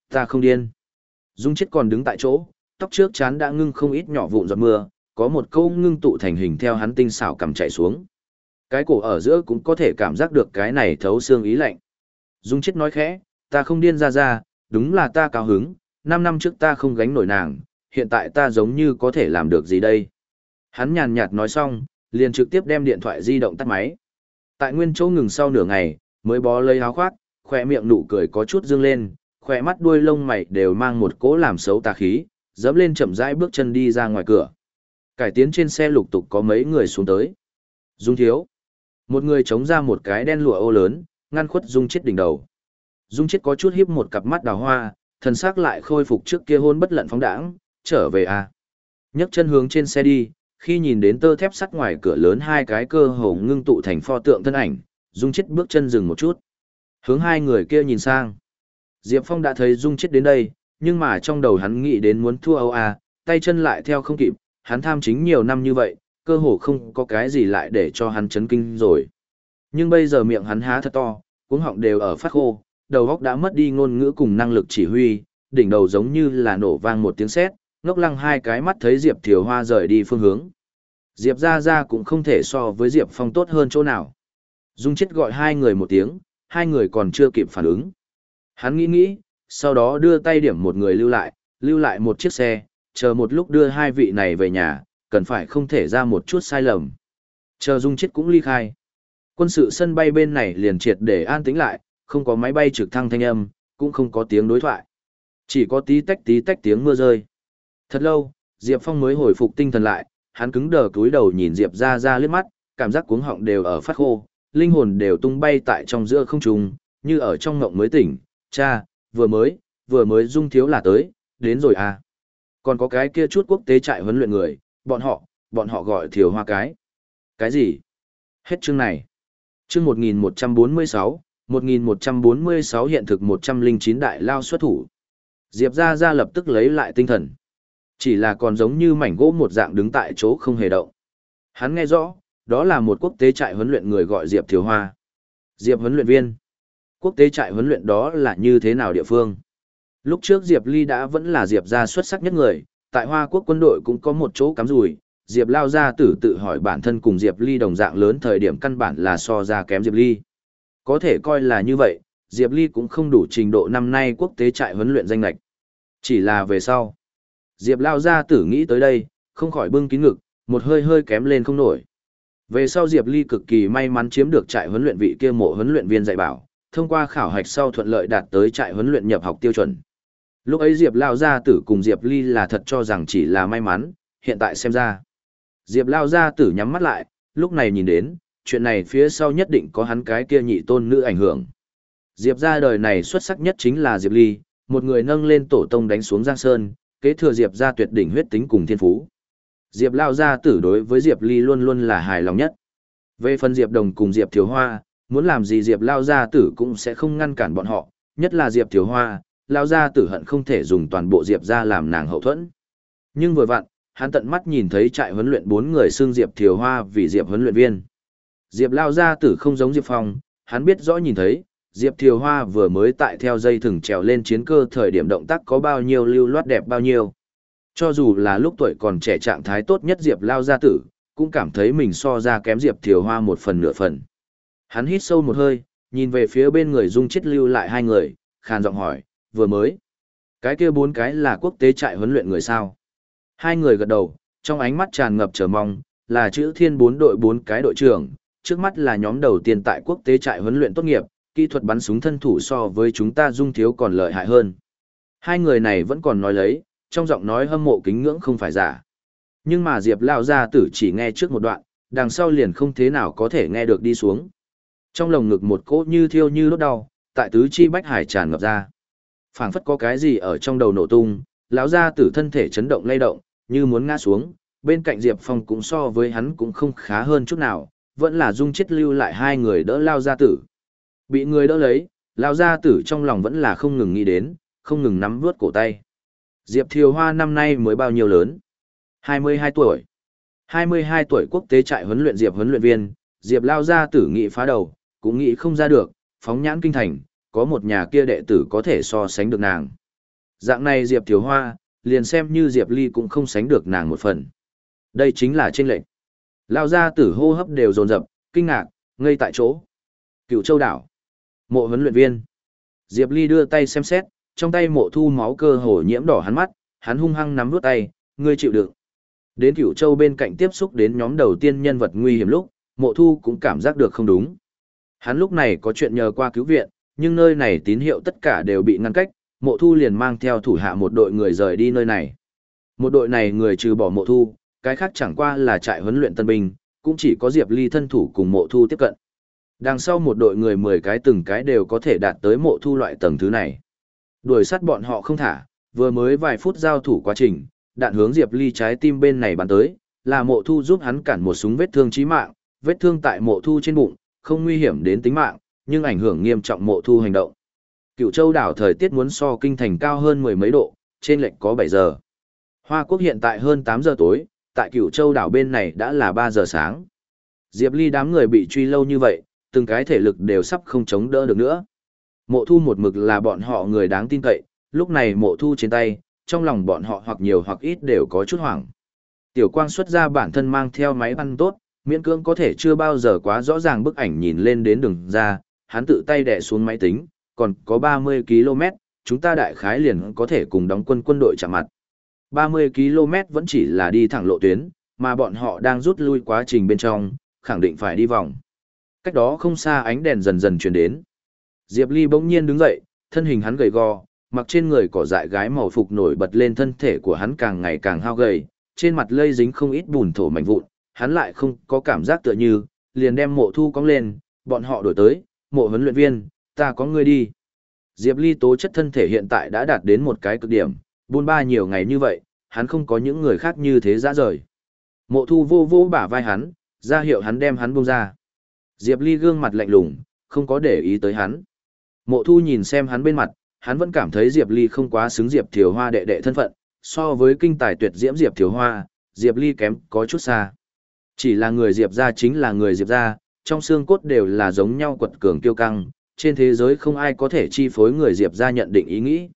"Ta không điên." Dung chết còn đứng tại chỗ, tóc trước chán đã ngưng không ít nhỏ vụn giọt mưa, có một câu ngưng tụ thành hình theo hắn tinh xảo cầm chạy xuống. Cái cổ ở giữa cũng có thể cảm giác được cái này thấu xương ý lạnh. Dung chết nói khẽ, ta không điên ra ra, đúng là ta cao hứng, 5 năm trước ta không gánh nổi nàng, hiện tại ta giống như có thể làm được gì đây. Hắn nhàn nhạt nói xong, liền trực tiếp đem điện thoại di động tắt máy. Tại nguyên chỗ ngừng sau nửa ngày, mới bó lấy áo khoác, khỏe miệng nụ cười có chút dương lên, khỏe mắt đuôi lông mày đều mang một cỗ làm xấu tà khí, dẫm lên chậm rãi bước chân đi ra ngoài cửa. Cải tiến trên xe lục tục có mấy người xuống tới. Dung thiếu. Một người chống ra một cái đen lụa ô lớn, ngăn khuất Dung chết đỉnh đầu. Dung chết có chút hiếp một cặp mắt đào hoa, thần sắc lại khôi phục trước kia hôn bất lận phóng đãng, trở về à. nhấc chân hướng trên xe đi, khi nhìn đến tơ thép sắt ngoài cửa lớn hai cái cơ hồ ngưng tụ thành pho tượng thân ảnh, Dung chết bước chân dừng một chút. Hướng hai người kia nhìn sang. Diệp Phong đã thấy Dung chết đến đây, nhưng mà trong đầu hắn nghĩ đến muốn thua Âu A, tay chân lại theo không kịp, hắn tham chính nhiều năm như vậy, cơ hồ không có cái gì lại để cho hắn chấn kinh rồi. Nhưng bây giờ miệng hắn há thật to, cuống họng đều ở phát khô, đầu óc đã mất đi ngôn ngữ cùng năng lực chỉ huy, đỉnh đầu giống như là nổ vang một tiếng sét, ngốc lăng hai cái mắt thấy Diệp Thiều Hoa rời đi phương hướng. Diệp ra ra cũng không thể so với Diệp Phong tốt hơn chỗ nào. Dung chết gọi hai người một tiếng, hai người còn chưa kịp phản ứng. Hắn nghĩ nghĩ, sau đó đưa tay điểm một người lưu lại, lưu lại một chiếc xe, chờ một lúc đưa hai vị này về nhà, cần phải không thể ra một chút sai lầm. Chờ Dung chết cũng ly khai. Quân sự sân bay bên này liền triệt để an tĩnh lại, không có máy bay trực thăng thanh âm, cũng không có tiếng đối thoại. Chỉ có tí tách tí tách tiếng mưa rơi. Thật lâu, Diệp Phong mới hồi phục tinh thần lại, hắn cứng đờ cúi đầu nhìn Diệp ra ra liếc mắt, cảm giác cuống họng đều ở phát khô, linh hồn đều tung bay tại trong giữa không trung, như ở trong ngộng mới tỉnh, cha, vừa mới, vừa mới dung thiếu là tới, đến rồi à. Còn có cái kia chút quốc tế trại huấn luyện người, bọn họ, bọn họ gọi thiểu hoa cái. Cái gì? Hết chương này. Chương 1146, 1146 hiện thực 109 đại lao xuất thủ. Diệp ra ra lập tức lấy lại tinh thần. Chỉ là còn giống như mảnh gỗ một dạng đứng tại chỗ không hề động. Hắn nghe rõ, đó là một quốc tế trại huấn luyện người gọi Diệp Thiều Hoa. Diệp huấn luyện viên. Quốc tế trại huấn luyện đó là như thế nào địa phương? Lúc trước Diệp Ly đã vẫn là Diệp gia xuất sắc nhất người, tại Hoa Quốc quân đội cũng có một chỗ cắm rủi, Diệp Lao gia tử tự hỏi bản thân cùng Diệp Ly đồng dạng lớn thời điểm căn bản là so ra kém Diệp Ly. Có thể coi là như vậy, Diệp Ly cũng không đủ trình độ năm nay quốc tế trại huấn luyện danh lệch. Chỉ là về sau. Diệp Lao gia tử nghĩ tới đây, không khỏi bưng kín ngực, một hơi hơi kém lên không nổi. Về sau Diệp Ly cực kỳ may mắn chiếm được trại huấn luyện vị kia mộ huấn luyện viên dạy bảo, thông qua khảo hạch sau thuận lợi đạt tới trại huấn luyện nhập học tiêu chuẩn. Lúc ấy Diệp Lao Gia tử cùng Diệp Ly là thật cho rằng chỉ là may mắn, hiện tại xem ra. Diệp Lao Gia tử nhắm mắt lại, lúc này nhìn đến, chuyện này phía sau nhất định có hắn cái kia nhị tôn nữ ảnh hưởng. Diệp ra đời này xuất sắc nhất chính là Diệp Ly, một người nâng lên tổ tông đánh xuống Giang Sơn, kế thừa Diệp ra tuyệt đỉnh huyết tính cùng thiên phú. Diệp Lao Gia tử đối với Diệp Ly luôn luôn là hài lòng nhất. Về phần Diệp Đồng cùng Diệp Thiếu Hoa, muốn làm gì Diệp Lao Gia tử cũng sẽ không ngăn cản bọn họ, nhất là Diệp Thiếu Hoa, lao ra tử hận không thể dùng toàn bộ diệp ra làm nàng hậu thuẫn. Nhưng vừa vặn hắn tận mắt nhìn thấy trại huấn luyện bốn người xương diệp thiều hoa vì diệp huấn luyện viên. Diệp lao gia tử không giống diệp phong hắn biết rõ nhìn thấy diệp thiều hoa vừa mới tại theo dây thừng trèo lên chiến cơ thời điểm động tác có bao nhiêu lưu loát đẹp bao nhiêu. Cho dù là lúc tuổi còn trẻ trạng thái tốt nhất diệp lao gia tử cũng cảm thấy mình so ra kém diệp thiều hoa một phần nửa phần. Hắn hít sâu một hơi nhìn về phía bên người Dung chết lưu lại hai người, khàn giọng hỏi, vừa mới. Cái kia bốn cái là quốc tế trại huấn luyện người sao? Hai người gật đầu, trong ánh mắt tràn ngập chờ mong, là chữ thiên bốn đội bốn cái đội trưởng, trước mắt là nhóm đầu tiên tại quốc tế trại huấn luyện tốt nghiệp, kỹ thuật bắn súng thân thủ so với chúng ta dung thiếu còn lợi hại hơn. Hai người này vẫn còn nói lấy, trong giọng nói hâm mộ kính ngưỡng không phải giả. Nhưng mà Diệp Lao gia tử chỉ nghe trước một đoạn, đằng sau liền không thế nào có thể nghe được đi xuống. Trong lồng ngực một cỗ như thiêu như đốt đau, tại tứ chi bách hải tràn ngập ra phảng phất có cái gì ở trong đầu nổ tung, lão gia tử thân thể chấn động lay động, như muốn ngã xuống, bên cạnh Diệp Phong cũng so với hắn cũng không khá hơn chút nào, vẫn là dung chết lưu lại hai người đỡ lao gia tử. Bị người đỡ lấy, Lão gia tử trong lòng vẫn là không ngừng nghĩ đến, không ngừng nắm vuốt cổ tay. Diệp Thiều Hoa năm nay mới bao nhiêu lớn? 22 tuổi. 22 tuổi quốc tế trại huấn luyện Diệp huấn luyện viên, Diệp lao gia tử nghị phá đầu, cũng nghĩ không ra được, phóng nhãn kinh thành, có một nhà kia đệ tử có thể so sánh được nàng. Dạng này Diệp Thiều Hoa, liền xem như Diệp Ly cũng không sánh được nàng một phần. Đây chính là trên lệnh. Lao ra tử hô hấp đều dồn dập, kinh ngạc, ngây tại chỗ. Cựu châu đảo. Mộ huấn luyện viên. Diệp Ly đưa tay xem xét, trong tay mộ thu máu cơ hồ nhiễm đỏ hắn mắt, hắn hung hăng nắm vuốt tay, ngươi chịu đựng. Đến Cửu châu bên cạnh tiếp xúc đến nhóm đầu tiên nhân vật nguy hiểm lúc, mộ thu cũng cảm giác được không đúng. Hắn lúc này có chuyện nhờ qua cứu viện, nhưng nơi này tín hiệu tất cả đều bị ngăn cách, mộ thu liền mang theo thủ hạ một đội người rời đi nơi này. Một đội này người trừ bỏ mộ thu, cái khác chẳng qua là trại huấn luyện tân binh, cũng chỉ có Diệp Ly thân thủ cùng mộ thu tiếp cận. Đằng sau một đội người 10 cái từng cái đều có thể đạt tới mộ thu loại tầng thứ này. Đuổi sát bọn họ không thả, vừa mới vài phút giao thủ quá trình, đạn hướng Diệp Ly trái tim bên này bắn tới, là mộ thu giúp hắn cản một súng vết thương chí mạng, vết thương tại mộ thu trên bụng, không nguy hiểm đến tính mạng, nhưng ảnh hưởng nghiêm trọng mộ thu hành động. Cựu châu đảo thời tiết muốn so kinh thành cao hơn mười mấy độ, trên lệch có 7 giờ. Hoa quốc hiện tại hơn 8 giờ tối, tại cựu châu đảo bên này đã là 3 giờ sáng. Diệp Ly đám người bị truy lâu như vậy, từng cái thể lực đều sắp không chống đỡ được nữa. Mộ thu một mực là bọn họ người đáng tin cậy, lúc này mộ thu trên tay, trong lòng bọn họ hoặc nhiều hoặc ít đều có chút hoảng. Tiểu quang xuất ra bản thân mang theo máy ăn tốt, miễn cưỡng có thể chưa bao giờ quá rõ ràng bức ảnh nhìn lên đến đường ra, hắn tự tay đè xuống máy tính, còn có 30 km, chúng ta đại khái liền có thể cùng đóng quân quân đội chạm mặt. 30 km vẫn chỉ là đi thẳng lộ tuyến, mà bọn họ đang rút lui quá trình bên trong, khẳng định phải đi vòng. Cách đó không xa ánh đèn dần dần chuyển đến. Diệp Ly bỗng nhiên đứng dậy, thân hình hắn gầy gò, mặc trên người cỏ dại gái màu phục nổi bật lên thân thể của hắn càng ngày càng hao gầy, trên mặt lây dính không ít bùn thổ mảnh vụn, hắn lại không có cảm giác tựa như, liền đem mộ thu cong lên, bọn họ đổi tới, mộ huấn luyện viên, ta có ngươi đi. Diệp Ly tố chất thân thể hiện tại đã đạt đến một cái cực điểm, buôn ba nhiều ngày như vậy, hắn không có những người khác như thế ra rời. Mộ thu vô vô bả vai hắn, ra hiệu hắn đem hắn buông ra. Diệp Ly gương mặt lạnh lùng, không có để ý tới hắn. Mộ thu nhìn xem hắn bên mặt, hắn vẫn cảm thấy Diệp Ly không quá xứng Diệp Thiều Hoa đệ đệ thân phận, so với kinh tài tuyệt diễm Diệp Thiều Hoa, Diệp Ly kém có chút xa. Chỉ là người Diệp ra chính là người Diệp ra, trong xương cốt đều là giống nhau quật cường kiêu căng, trên thế giới không ai có thể chi phối người Diệp ra nhận định ý nghĩ.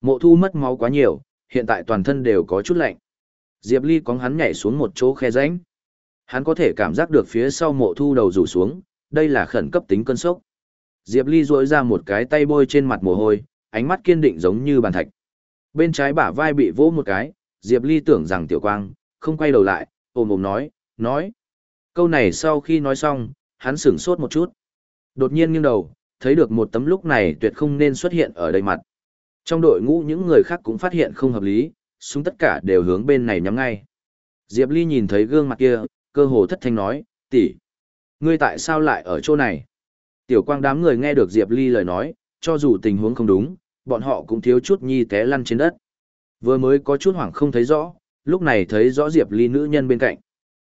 Mộ thu mất máu quá nhiều, hiện tại toàn thân đều có chút lạnh. Diệp Ly có hắn nhảy xuống một chỗ khe rãnh. Hắn có thể cảm giác được phía sau mộ thu đầu rủ xuống, đây là khẩn cấp tính cơn sốc. Diệp Ly duỗi ra một cái tay bôi trên mặt mồ hôi, ánh mắt kiên định giống như bàn thạch. Bên trái bả vai bị vỗ một cái, Diệp Ly tưởng rằng Tiểu Quang, không quay đầu lại, ôm ôm nói, nói. Câu này sau khi nói xong, hắn sửng sốt một chút. Đột nhiên nghiêng đầu, thấy được một tấm lúc này tuyệt không nên xuất hiện ở đây mặt. Trong đội ngũ những người khác cũng phát hiện không hợp lý, súng tất cả đều hướng bên này nhắm ngay. Diệp Ly nhìn thấy gương mặt kia, cơ hồ thất thanh nói, tỷ, ngươi tại sao lại ở chỗ này? Tiểu quang đám người nghe được Diệp Ly lời nói, cho dù tình huống không đúng, bọn họ cũng thiếu chút nhi té lăn trên đất. Vừa mới có chút hoảng không thấy rõ, lúc này thấy rõ Diệp Ly nữ nhân bên cạnh.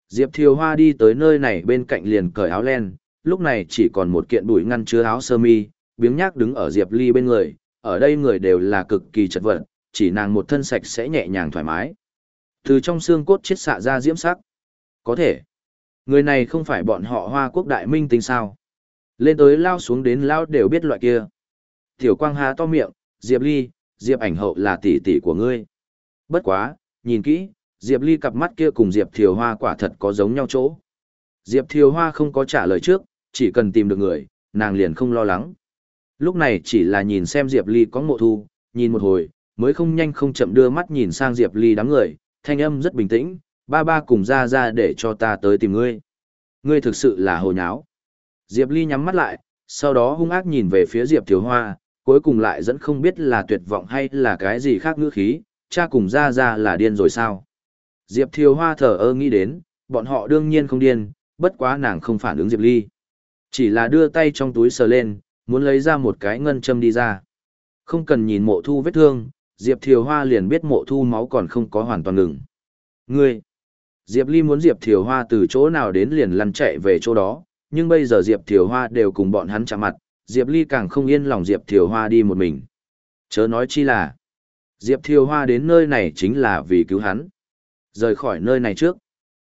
Diệp Thiều Hoa đi tới nơi này bên cạnh liền cởi áo len, lúc này chỉ còn một kiện bụi ngăn chứa áo sơ mi, biếng nhác đứng ở Diệp Ly bên người, ở đây người đều là cực kỳ chật vật, chỉ nàng một thân sạch sẽ nhẹ nhàng thoải mái. Từ trong xương cốt chết xạ ra diễm sắc. Có thể, người này không phải bọn họ Hoa Quốc đại minh tinh sao? Lên tới lao xuống đến lao đều biết loại kia. Tiểu Quang há to miệng, Diệp Ly, Diệp ảnh hậu là tỷ tỷ của ngươi. Bất quá, nhìn kỹ, Diệp Ly cặp mắt kia cùng Diệp Thiều Hoa quả thật có giống nhau chỗ. Diệp Thiều Hoa không có trả lời trước, chỉ cần tìm được người, nàng liền không lo lắng. Lúc này chỉ là nhìn xem Diệp Ly có mộ thu, nhìn một hồi, mới không nhanh không chậm đưa mắt nhìn sang Diệp Ly đám người, thanh âm rất bình tĩnh, ba ba cùng ra ra để cho ta tới tìm ngươi. Ngươi thực sự là hồ nháo. Diệp Ly nhắm mắt lại, sau đó hung ác nhìn về phía Diệp Thiều Hoa, cuối cùng lại dẫn không biết là tuyệt vọng hay là cái gì khác ngữ khí, cha cùng ra ra là điên rồi sao. Diệp Thiều Hoa thở ơ nghĩ đến, bọn họ đương nhiên không điên, bất quá nàng không phản ứng Diệp Ly. Chỉ là đưa tay trong túi sờ lên, muốn lấy ra một cái ngân châm đi ra. Không cần nhìn mộ thu vết thương, Diệp Thiều Hoa liền biết mộ thu máu còn không có hoàn toàn ngừng. Ngươi! Diệp Ly muốn Diệp Thiều Hoa từ chỗ nào đến liền lăn chạy về chỗ đó, nhưng bây giờ Diệp Thiều Hoa đều cùng bọn hắn chạm mặt, Diệp Ly càng không yên lòng Diệp Thiều Hoa đi một mình. Chớ nói chi là, Diệp Thiều Hoa đến nơi này chính là vì cứu hắn. Rời khỏi nơi này trước.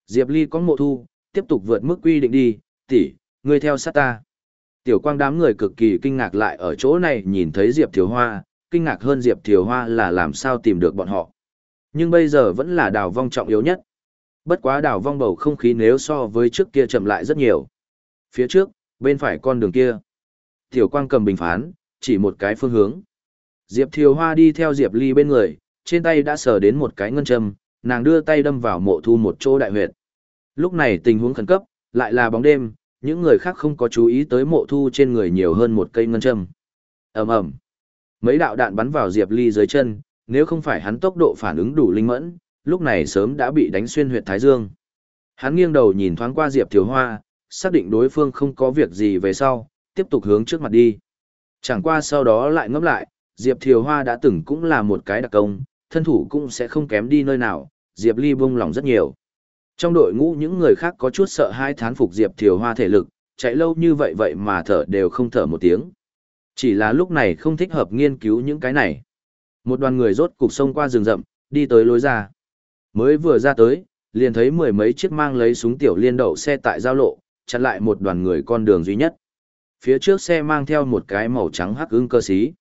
Diệp Ly có mộ thu, tiếp tục vượt mức quy định đi, tỷ, ngươi theo sát ta. Tiểu quang đám người cực kỳ kinh ngạc lại ở chỗ này nhìn thấy Diệp Thiều Hoa, kinh ngạc hơn Diệp Thiều Hoa là làm sao tìm được bọn họ. Nhưng bây giờ vẫn là đào vong trọng yếu nhất. Bất quá đào vong bầu không khí nếu so với trước kia chậm lại rất nhiều. Phía trước, bên phải con đường kia. Tiểu quang cầm bình phán, chỉ một cái phương hướng. Diệp Thiều Hoa đi theo Diệp Ly bên người, trên tay đã sờ đến một cái ngân châm, nàng đưa tay đâm vào mộ thu một chỗ đại huyệt. Lúc này tình huống khẩn cấp, lại là bóng đêm, những người khác không có chú ý tới mộ thu trên người nhiều hơn một cây ngân châm. ầm ầm Mấy đạo đạn bắn vào Diệp Ly dưới chân, nếu không phải hắn tốc độ phản ứng đủ linh mẫn, lúc này sớm đã bị đánh xuyên huyệt thái dương. Hắn nghiêng đầu nhìn thoáng qua Diệp Thiếu Hoa, xác định đối phương không có việc gì về sau, tiếp tục hướng trước mặt đi. Chẳng qua sau đó lại ngẫm lại, Diệp Thiều Hoa đã từng cũng là một cái đặc công, thân thủ cũng sẽ không kém đi nơi nào, Diệp Ly buông lòng rất nhiều. Trong đội ngũ những người khác có chút sợ hai thán phục Diệp Thiều Hoa thể lực, chạy lâu như vậy vậy mà thở đều không thở một tiếng. Chỉ là lúc này không thích hợp nghiên cứu những cái này. Một đoàn người rốt cục sông qua rừng rậm, đi tới lối ra. Mới vừa ra tới, liền thấy mười mấy chiếc mang lấy súng tiểu liên đậu xe tại giao lộ, chặn lại một đoàn người con đường duy nhất. Phía trước xe mang theo một cái màu trắng hắc ưng cơ sĩ.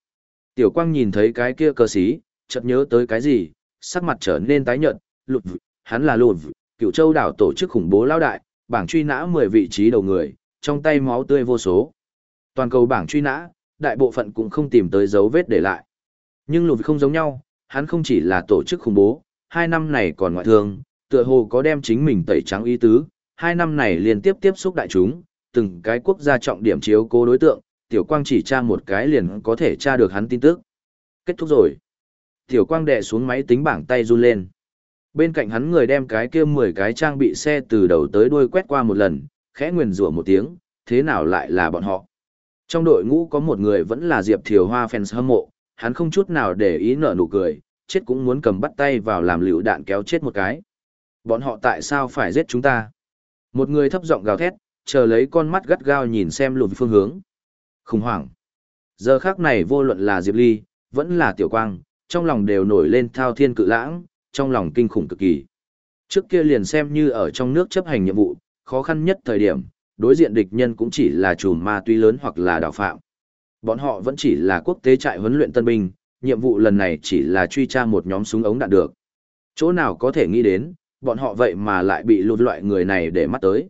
Tiểu quang nhìn thấy cái kia cơ sĩ, chợt nhớ tới cái gì, sắc mặt trở nên tái nhợt, lụt, hắn là lụt, cựu châu đảo tổ chức khủng bố lao đại, bảng truy nã 10 vị trí đầu người, trong tay máu tươi vô số. Toàn cầu bảng truy nã, đại bộ phận cũng không tìm tới dấu vết để lại. Nhưng lụt không giống nhau, hắn không chỉ là tổ chức khủng bố, hai năm này còn ngoại thương, tựa hồ có đem chính mình tẩy trắng ý tứ, hai năm này liên tiếp tiếp xúc đại chúng, từng cái quốc gia trọng điểm chiếu cố đối tượng, tiểu quang chỉ tra một cái liền có thể tra được hắn tin tức. Kết thúc rồi. Tiểu quang đệ xuống máy tính bảng tay run lên. Bên cạnh hắn người đem cái kia 10 cái trang bị xe từ đầu tới đuôi quét qua một lần, khẽ nguyền rủa một tiếng, thế nào lại là bọn họ. Trong đội ngũ có một người vẫn là Diệp Thiều Hoa fans hâm mộ, hắn không chút nào để ý nở nụ cười, chết cũng muốn cầm bắt tay vào làm liều đạn kéo chết một cái. Bọn họ tại sao phải giết chúng ta? Một người thấp giọng gào thét, chờ lấy con mắt gắt gao nhìn xem lùn phương hướng. Khủng hoảng. Giờ khác này vô luận là Diệp Ly, vẫn là Tiểu Quang, trong lòng đều nổi lên thao thiên cự lãng, trong lòng kinh khủng cực kỳ. Trước kia liền xem như ở trong nước chấp hành nhiệm vụ, khó khăn nhất thời điểm, đối diện địch nhân cũng chỉ là chùm ma túy lớn hoặc là đào phạm. Bọn họ vẫn chỉ là quốc tế trại huấn luyện tân binh, nhiệm vụ lần này chỉ là truy tra một nhóm súng ống đạn được. Chỗ nào có thể nghĩ đến, bọn họ vậy mà lại bị lụt loại người này để mắt tới.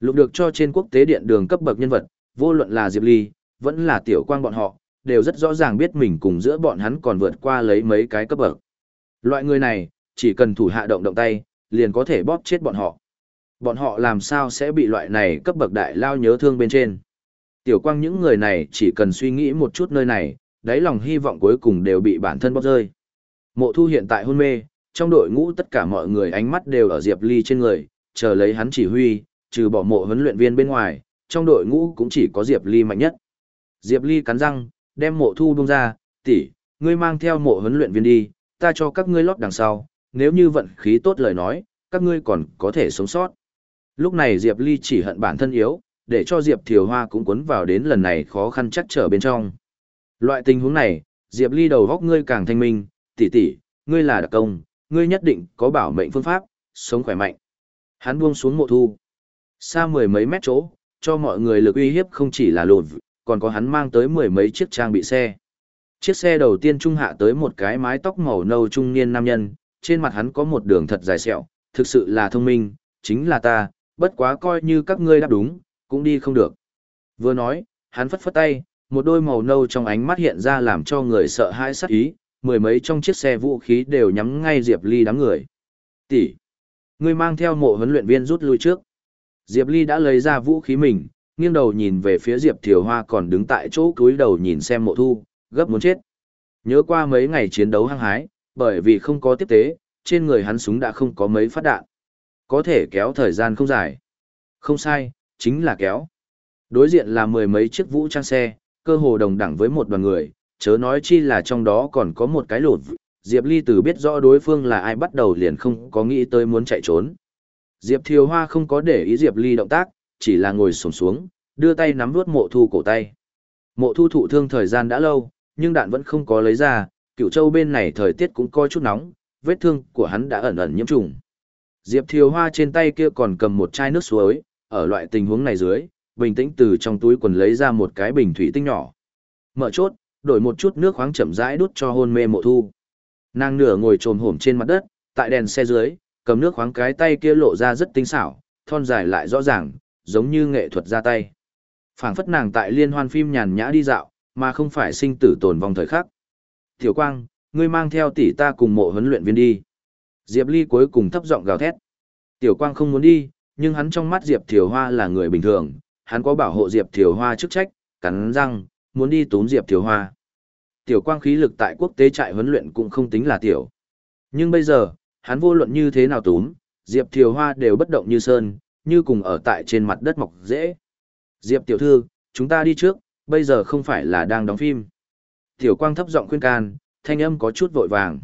Lục được cho trên quốc tế điện đường cấp bậc nhân vật, vô luận là Diệp Ly, vẫn là tiểu quang bọn họ, đều rất rõ ràng biết mình cùng giữa bọn hắn còn vượt qua lấy mấy cái cấp bậc. Loại người này, chỉ cần thủ hạ động động tay, liền có thể bóp chết bọn họ. Bọn họ làm sao sẽ bị loại này cấp bậc đại lao nhớ thương bên trên. Tiểu quang những người này chỉ cần suy nghĩ một chút nơi này, đáy lòng hy vọng cuối cùng đều bị bản thân bóp rơi. Mộ thu hiện tại hôn mê, trong đội ngũ tất cả mọi người ánh mắt đều ở Diệp Ly trên người, chờ lấy hắn chỉ huy, trừ bỏ mộ huấn luyện viên bên ngoài, trong đội ngũ cũng chỉ có Diệp Ly mạnh nhất. Diệp Ly cắn răng, đem mộ thu buông ra, tỷ, ngươi mang theo mộ huấn luyện viên đi, ta cho các ngươi lót đằng sau, nếu như vận khí tốt lời nói, các ngươi còn có thể sống sót. Lúc này Diệp Ly chỉ hận bản thân yếu, để cho Diệp Thiều Hoa cũng cuốn vào đến lần này khó khăn chắc trở bên trong. Loại tình huống này, Diệp Ly đầu góc ngươi càng thanh minh, tỷ tỷ, ngươi là đặc công, ngươi nhất định có bảo mệnh phương pháp, sống khỏe mạnh. Hắn buông xuống mộ thu. Xa mười mấy mét chỗ, cho mọi người lực uy hiếp không chỉ là lột, còn có hắn mang tới mười mấy chiếc trang bị xe. Chiếc xe đầu tiên trung hạ tới một cái mái tóc màu nâu trung niên nam nhân, trên mặt hắn có một đường thật dài sẹo, thực sự là thông minh, chính là ta, bất quá coi như các ngươi đáp đúng, cũng đi không được. Vừa nói, hắn phất phất tay, một đôi màu nâu trong ánh mắt hiện ra làm cho người sợ hãi sát ý, mười mấy trong chiếc xe vũ khí đều nhắm ngay Diệp Ly đám người. Tỷ, ngươi mang theo mộ huấn luyện viên rút lui trước. Diệp Ly đã lấy ra vũ khí mình, nghiêng đầu nhìn về phía Diệp Thiều Hoa còn đứng tại chỗ cúi đầu nhìn xem mộ thu, gấp muốn chết. Nhớ qua mấy ngày chiến đấu hăng hái, bởi vì không có tiếp tế, trên người hắn súng đã không có mấy phát đạn. Có thể kéo thời gian không dài. Không sai, chính là kéo. Đối diện là mười mấy chiếc vũ trang xe, cơ hồ đồng đẳng với một đoàn người, chớ nói chi là trong đó còn có một cái lột. Diệp Ly từ biết rõ đối phương là ai bắt đầu liền không có nghĩ tới muốn chạy trốn. Diệp Thiều Hoa không có để ý Diệp Ly động tác, chỉ là ngồi sổm xuống, đưa tay nắm vuốt mộ thu cổ tay. Mộ thu thụ thương thời gian đã lâu, nhưng đạn vẫn không có lấy ra, cựu châu bên này thời tiết cũng coi chút nóng, vết thương của hắn đã ẩn ẩn nhiễm trùng. Diệp Thiều Hoa trên tay kia còn cầm một chai nước suối, ở loại tình huống này dưới, bình tĩnh từ trong túi quần lấy ra một cái bình thủy tinh nhỏ. Mở chốt, đổi một chút nước khoáng chậm rãi đút cho hôn mê mộ thu. Nàng nửa ngồi trồm hổm trên mặt đất, tại đèn xe dưới, cầm nước khoáng cái tay kia lộ ra rất tinh xảo, thon dài lại rõ ràng, giống như nghệ thuật ra tay. phảng phất nàng tại liên hoan phim nhàn nhã đi dạo, mà không phải sinh tử tồn vong thời khắc. Tiểu Quang, ngươi mang theo tỷ ta cùng mộ huấn luyện viên đi. Diệp Ly cuối cùng thấp giọng gào thét. Tiểu Quang không muốn đi, nhưng hắn trong mắt Diệp Thiều Hoa là người bình thường, hắn có bảo hộ Diệp Thiều Hoa chức trách, cắn răng, muốn đi tốn Diệp Thiều Hoa. Tiểu Quang khí lực tại quốc tế trại huấn luyện cũng không tính là tiểu. Nhưng bây giờ, hắn vô luận như thế nào tốn Diệp Thiều Hoa đều bất động như sơn, như cùng ở tại trên mặt đất mọc dễ. Diệp tiểu thư, chúng ta đi trước, bây giờ không phải là đang đóng phim. Tiểu Quang thấp giọng khuyên can, thanh âm có chút vội vàng.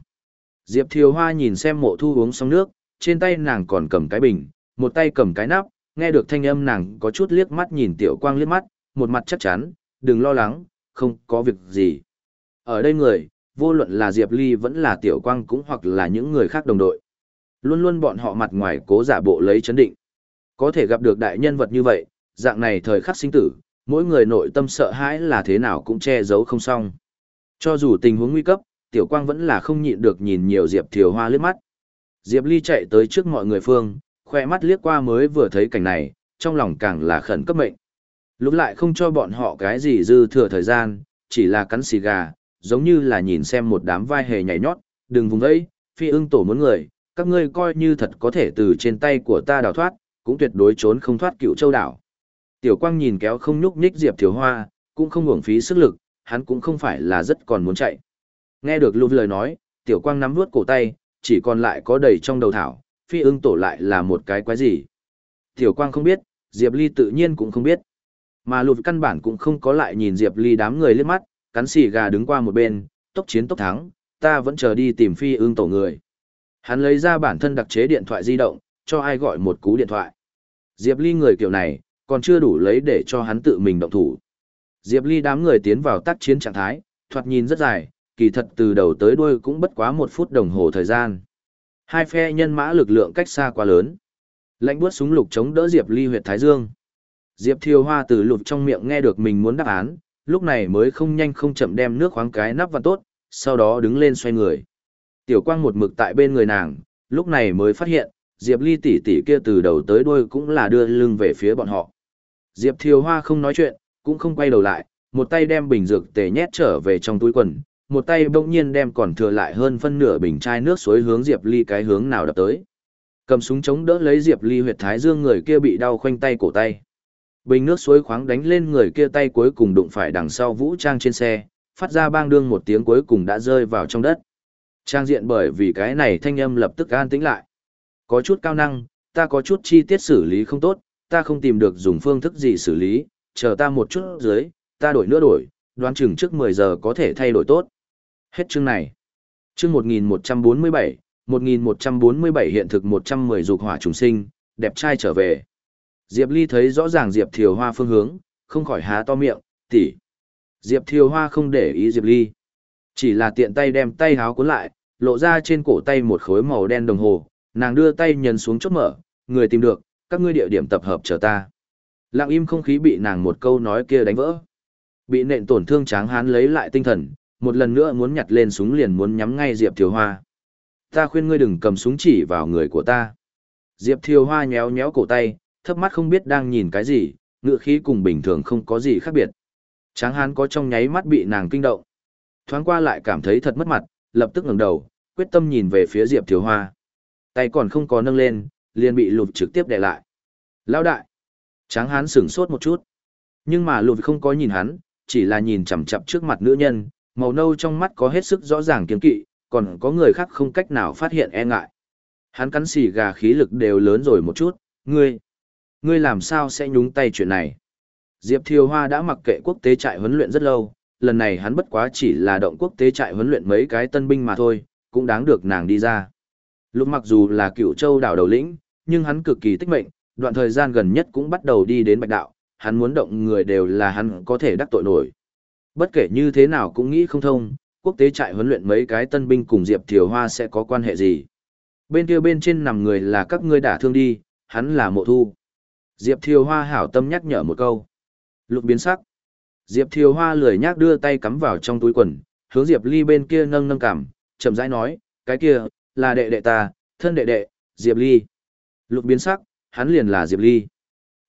Diệp Thiều Hoa nhìn xem mộ thu uống xong nước, trên tay nàng còn cầm cái bình, một tay cầm cái nắp, nghe được thanh âm nàng có chút liếc mắt nhìn Tiểu Quang liếc mắt, một mặt chắc chắn, đừng lo lắng, không có việc gì. Ở đây người, vô luận là Diệp Ly vẫn là Tiểu Quang cũng hoặc là những người khác đồng đội. Luôn luôn bọn họ mặt ngoài cố giả bộ lấy chấn định. Có thể gặp được đại nhân vật như vậy, dạng này thời khắc sinh tử, mỗi người nội tâm sợ hãi là thế nào cũng che giấu không xong. Cho dù tình huống nguy cấp, Tiểu Quang vẫn là không nhịn được nhìn nhiều Diệp Thiều Hoa liếc mắt. Diệp Ly chạy tới trước mọi người phương, khoe mắt liếc qua mới vừa thấy cảnh này, trong lòng càng là khẩn cấp mệnh. Lúc lại không cho bọn họ cái gì dư thừa thời gian, chỉ là cắn xì gà, giống như là nhìn xem một đám vai hề nhảy nhót, đừng vùng ấy, phi ưng tổ muốn người, các ngươi coi như thật có thể từ trên tay của ta đào thoát, cũng tuyệt đối trốn không thoát cựu châu đảo. Tiểu quang nhìn kéo không nhúc nhích Diệp Thiều Hoa, cũng không uổng phí sức lực, hắn cũng không phải là rất còn muốn chạy. Nghe được lưu lời nói, tiểu quang nắm vuốt cổ tay, chỉ còn lại có đầy trong đầu thảo, phi ưng tổ lại là một cái quái gì. Tiểu quang không biết, Diệp Ly tự nhiên cũng không biết. Mà lụt căn bản cũng không có lại nhìn Diệp Ly đám người liếc mắt, cắn xì gà đứng qua một bên, tốc chiến tốc thắng, ta vẫn chờ đi tìm phi ưng tổ người. Hắn lấy ra bản thân đặc chế điện thoại di động, cho ai gọi một cú điện thoại. Diệp Ly người kiểu này, còn chưa đủ lấy để cho hắn tự mình động thủ. Diệp Ly đám người tiến vào tác chiến trạng thái, thoạt nhìn rất dài, kỳ thật từ đầu tới đuôi cũng bất quá một phút đồng hồ thời gian. Hai phe nhân mã lực lượng cách xa quá lớn. Lạnh buốt súng lục chống đỡ Diệp Ly huyệt Thái Dương. Diệp Thiều Hoa từ lục trong miệng nghe được mình muốn đáp án, lúc này mới không nhanh không chậm đem nước khoáng cái nắp vào tốt, sau đó đứng lên xoay người. Tiểu Quang một mực tại bên người nàng, lúc này mới phát hiện, Diệp Ly tỷ tỷ kia từ đầu tới đuôi cũng là đưa lưng về phía bọn họ. Diệp Thiều Hoa không nói chuyện, cũng không quay đầu lại, một tay đem bình dược tề nhét trở về trong túi quần, một tay bỗng nhiên đem còn thừa lại hơn phân nửa bình chai nước suối hướng Diệp Ly cái hướng nào đập tới. Cầm súng chống đỡ lấy Diệp Ly huyệt thái dương người kia bị đau khoanh tay cổ tay. Bình nước suối khoáng đánh lên người kia tay cuối cùng đụng phải đằng sau vũ trang trên xe, phát ra bang đương một tiếng cuối cùng đã rơi vào trong đất. Trang diện bởi vì cái này thanh âm lập tức an tĩnh lại. Có chút cao năng, ta có chút chi tiết xử lý không tốt, ta không tìm được dùng phương thức gì xử lý, chờ ta một chút dưới, ta đổi nữa đổi, đoán chừng trước 10 giờ có thể thay đổi tốt. Hết chương này. Chương 1147, 1147 hiện thực 110 dục hỏa trùng sinh, đẹp trai trở về. Diệp Ly thấy rõ ràng Diệp Thiều Hoa phương hướng, không khỏi há to miệng, tỷ. Diệp Thiều Hoa không để ý Diệp Ly. Chỉ là tiện tay đem tay háo cuốn lại, lộ ra trên cổ tay một khối màu đen đồng hồ, nàng đưa tay nhấn xuống chốt mở, người tìm được, các ngươi địa điểm tập hợp chờ ta. Lặng im không khí bị nàng một câu nói kia đánh vỡ. Bị nện tổn thương tráng hán lấy lại tinh thần, một lần nữa muốn nhặt lên súng liền muốn nhắm ngay Diệp Thiều Hoa. Ta khuyên ngươi đừng cầm súng chỉ vào người của ta. Diệp Thiều Hoa nhéo nhéo cổ tay, thấp mắt không biết đang nhìn cái gì, ngựa khí cùng bình thường không có gì khác biệt. Tráng hán có trong nháy mắt bị nàng kinh động. Thoáng qua lại cảm thấy thật mất mặt, lập tức ngẩng đầu, quyết tâm nhìn về phía Diệp Thiều Hoa. Tay còn không có nâng lên, liền bị lụt trực tiếp đè lại. Lão đại! Tráng hán sửng sốt một chút. Nhưng mà lụt không có nhìn hắn, chỉ là nhìn chằm chằm trước mặt nữ nhân, màu nâu trong mắt có hết sức rõ ràng kiên kỵ, còn có người khác không cách nào phát hiện e ngại. Hắn cắn xì gà khí lực đều lớn rồi một chút, ngươi, ngươi làm sao sẽ nhúng tay chuyện này? Diệp Thiều Hoa đã mặc kệ quốc tế trại huấn luyện rất lâu, lần này hắn bất quá chỉ là động quốc tế trại huấn luyện mấy cái tân binh mà thôi, cũng đáng được nàng đi ra. Lúc mặc dù là cựu châu đảo đầu lĩnh, nhưng hắn cực kỳ tích mệnh, đoạn thời gian gần nhất cũng bắt đầu đi đến bạch đạo, hắn muốn động người đều là hắn có thể đắc tội nổi. Bất kể như thế nào cũng nghĩ không thông, quốc tế trại huấn luyện mấy cái tân binh cùng Diệp Thiều Hoa sẽ có quan hệ gì. Bên kia bên trên nằm người là các ngươi đả thương đi, hắn là mộ thu. Diệp Thiều Hoa hảo tâm nhắc nhở một câu. Lục biến sắc. Diệp Thiều Hoa lười nhác đưa tay cắm vào trong túi quần, hướng Diệp Ly bên kia nâng nâng cảm, chậm rãi nói, cái kia, là đệ đệ ta, thân đệ đệ, Diệp Ly. Lục biến sắc, hắn liền là Diệp Ly.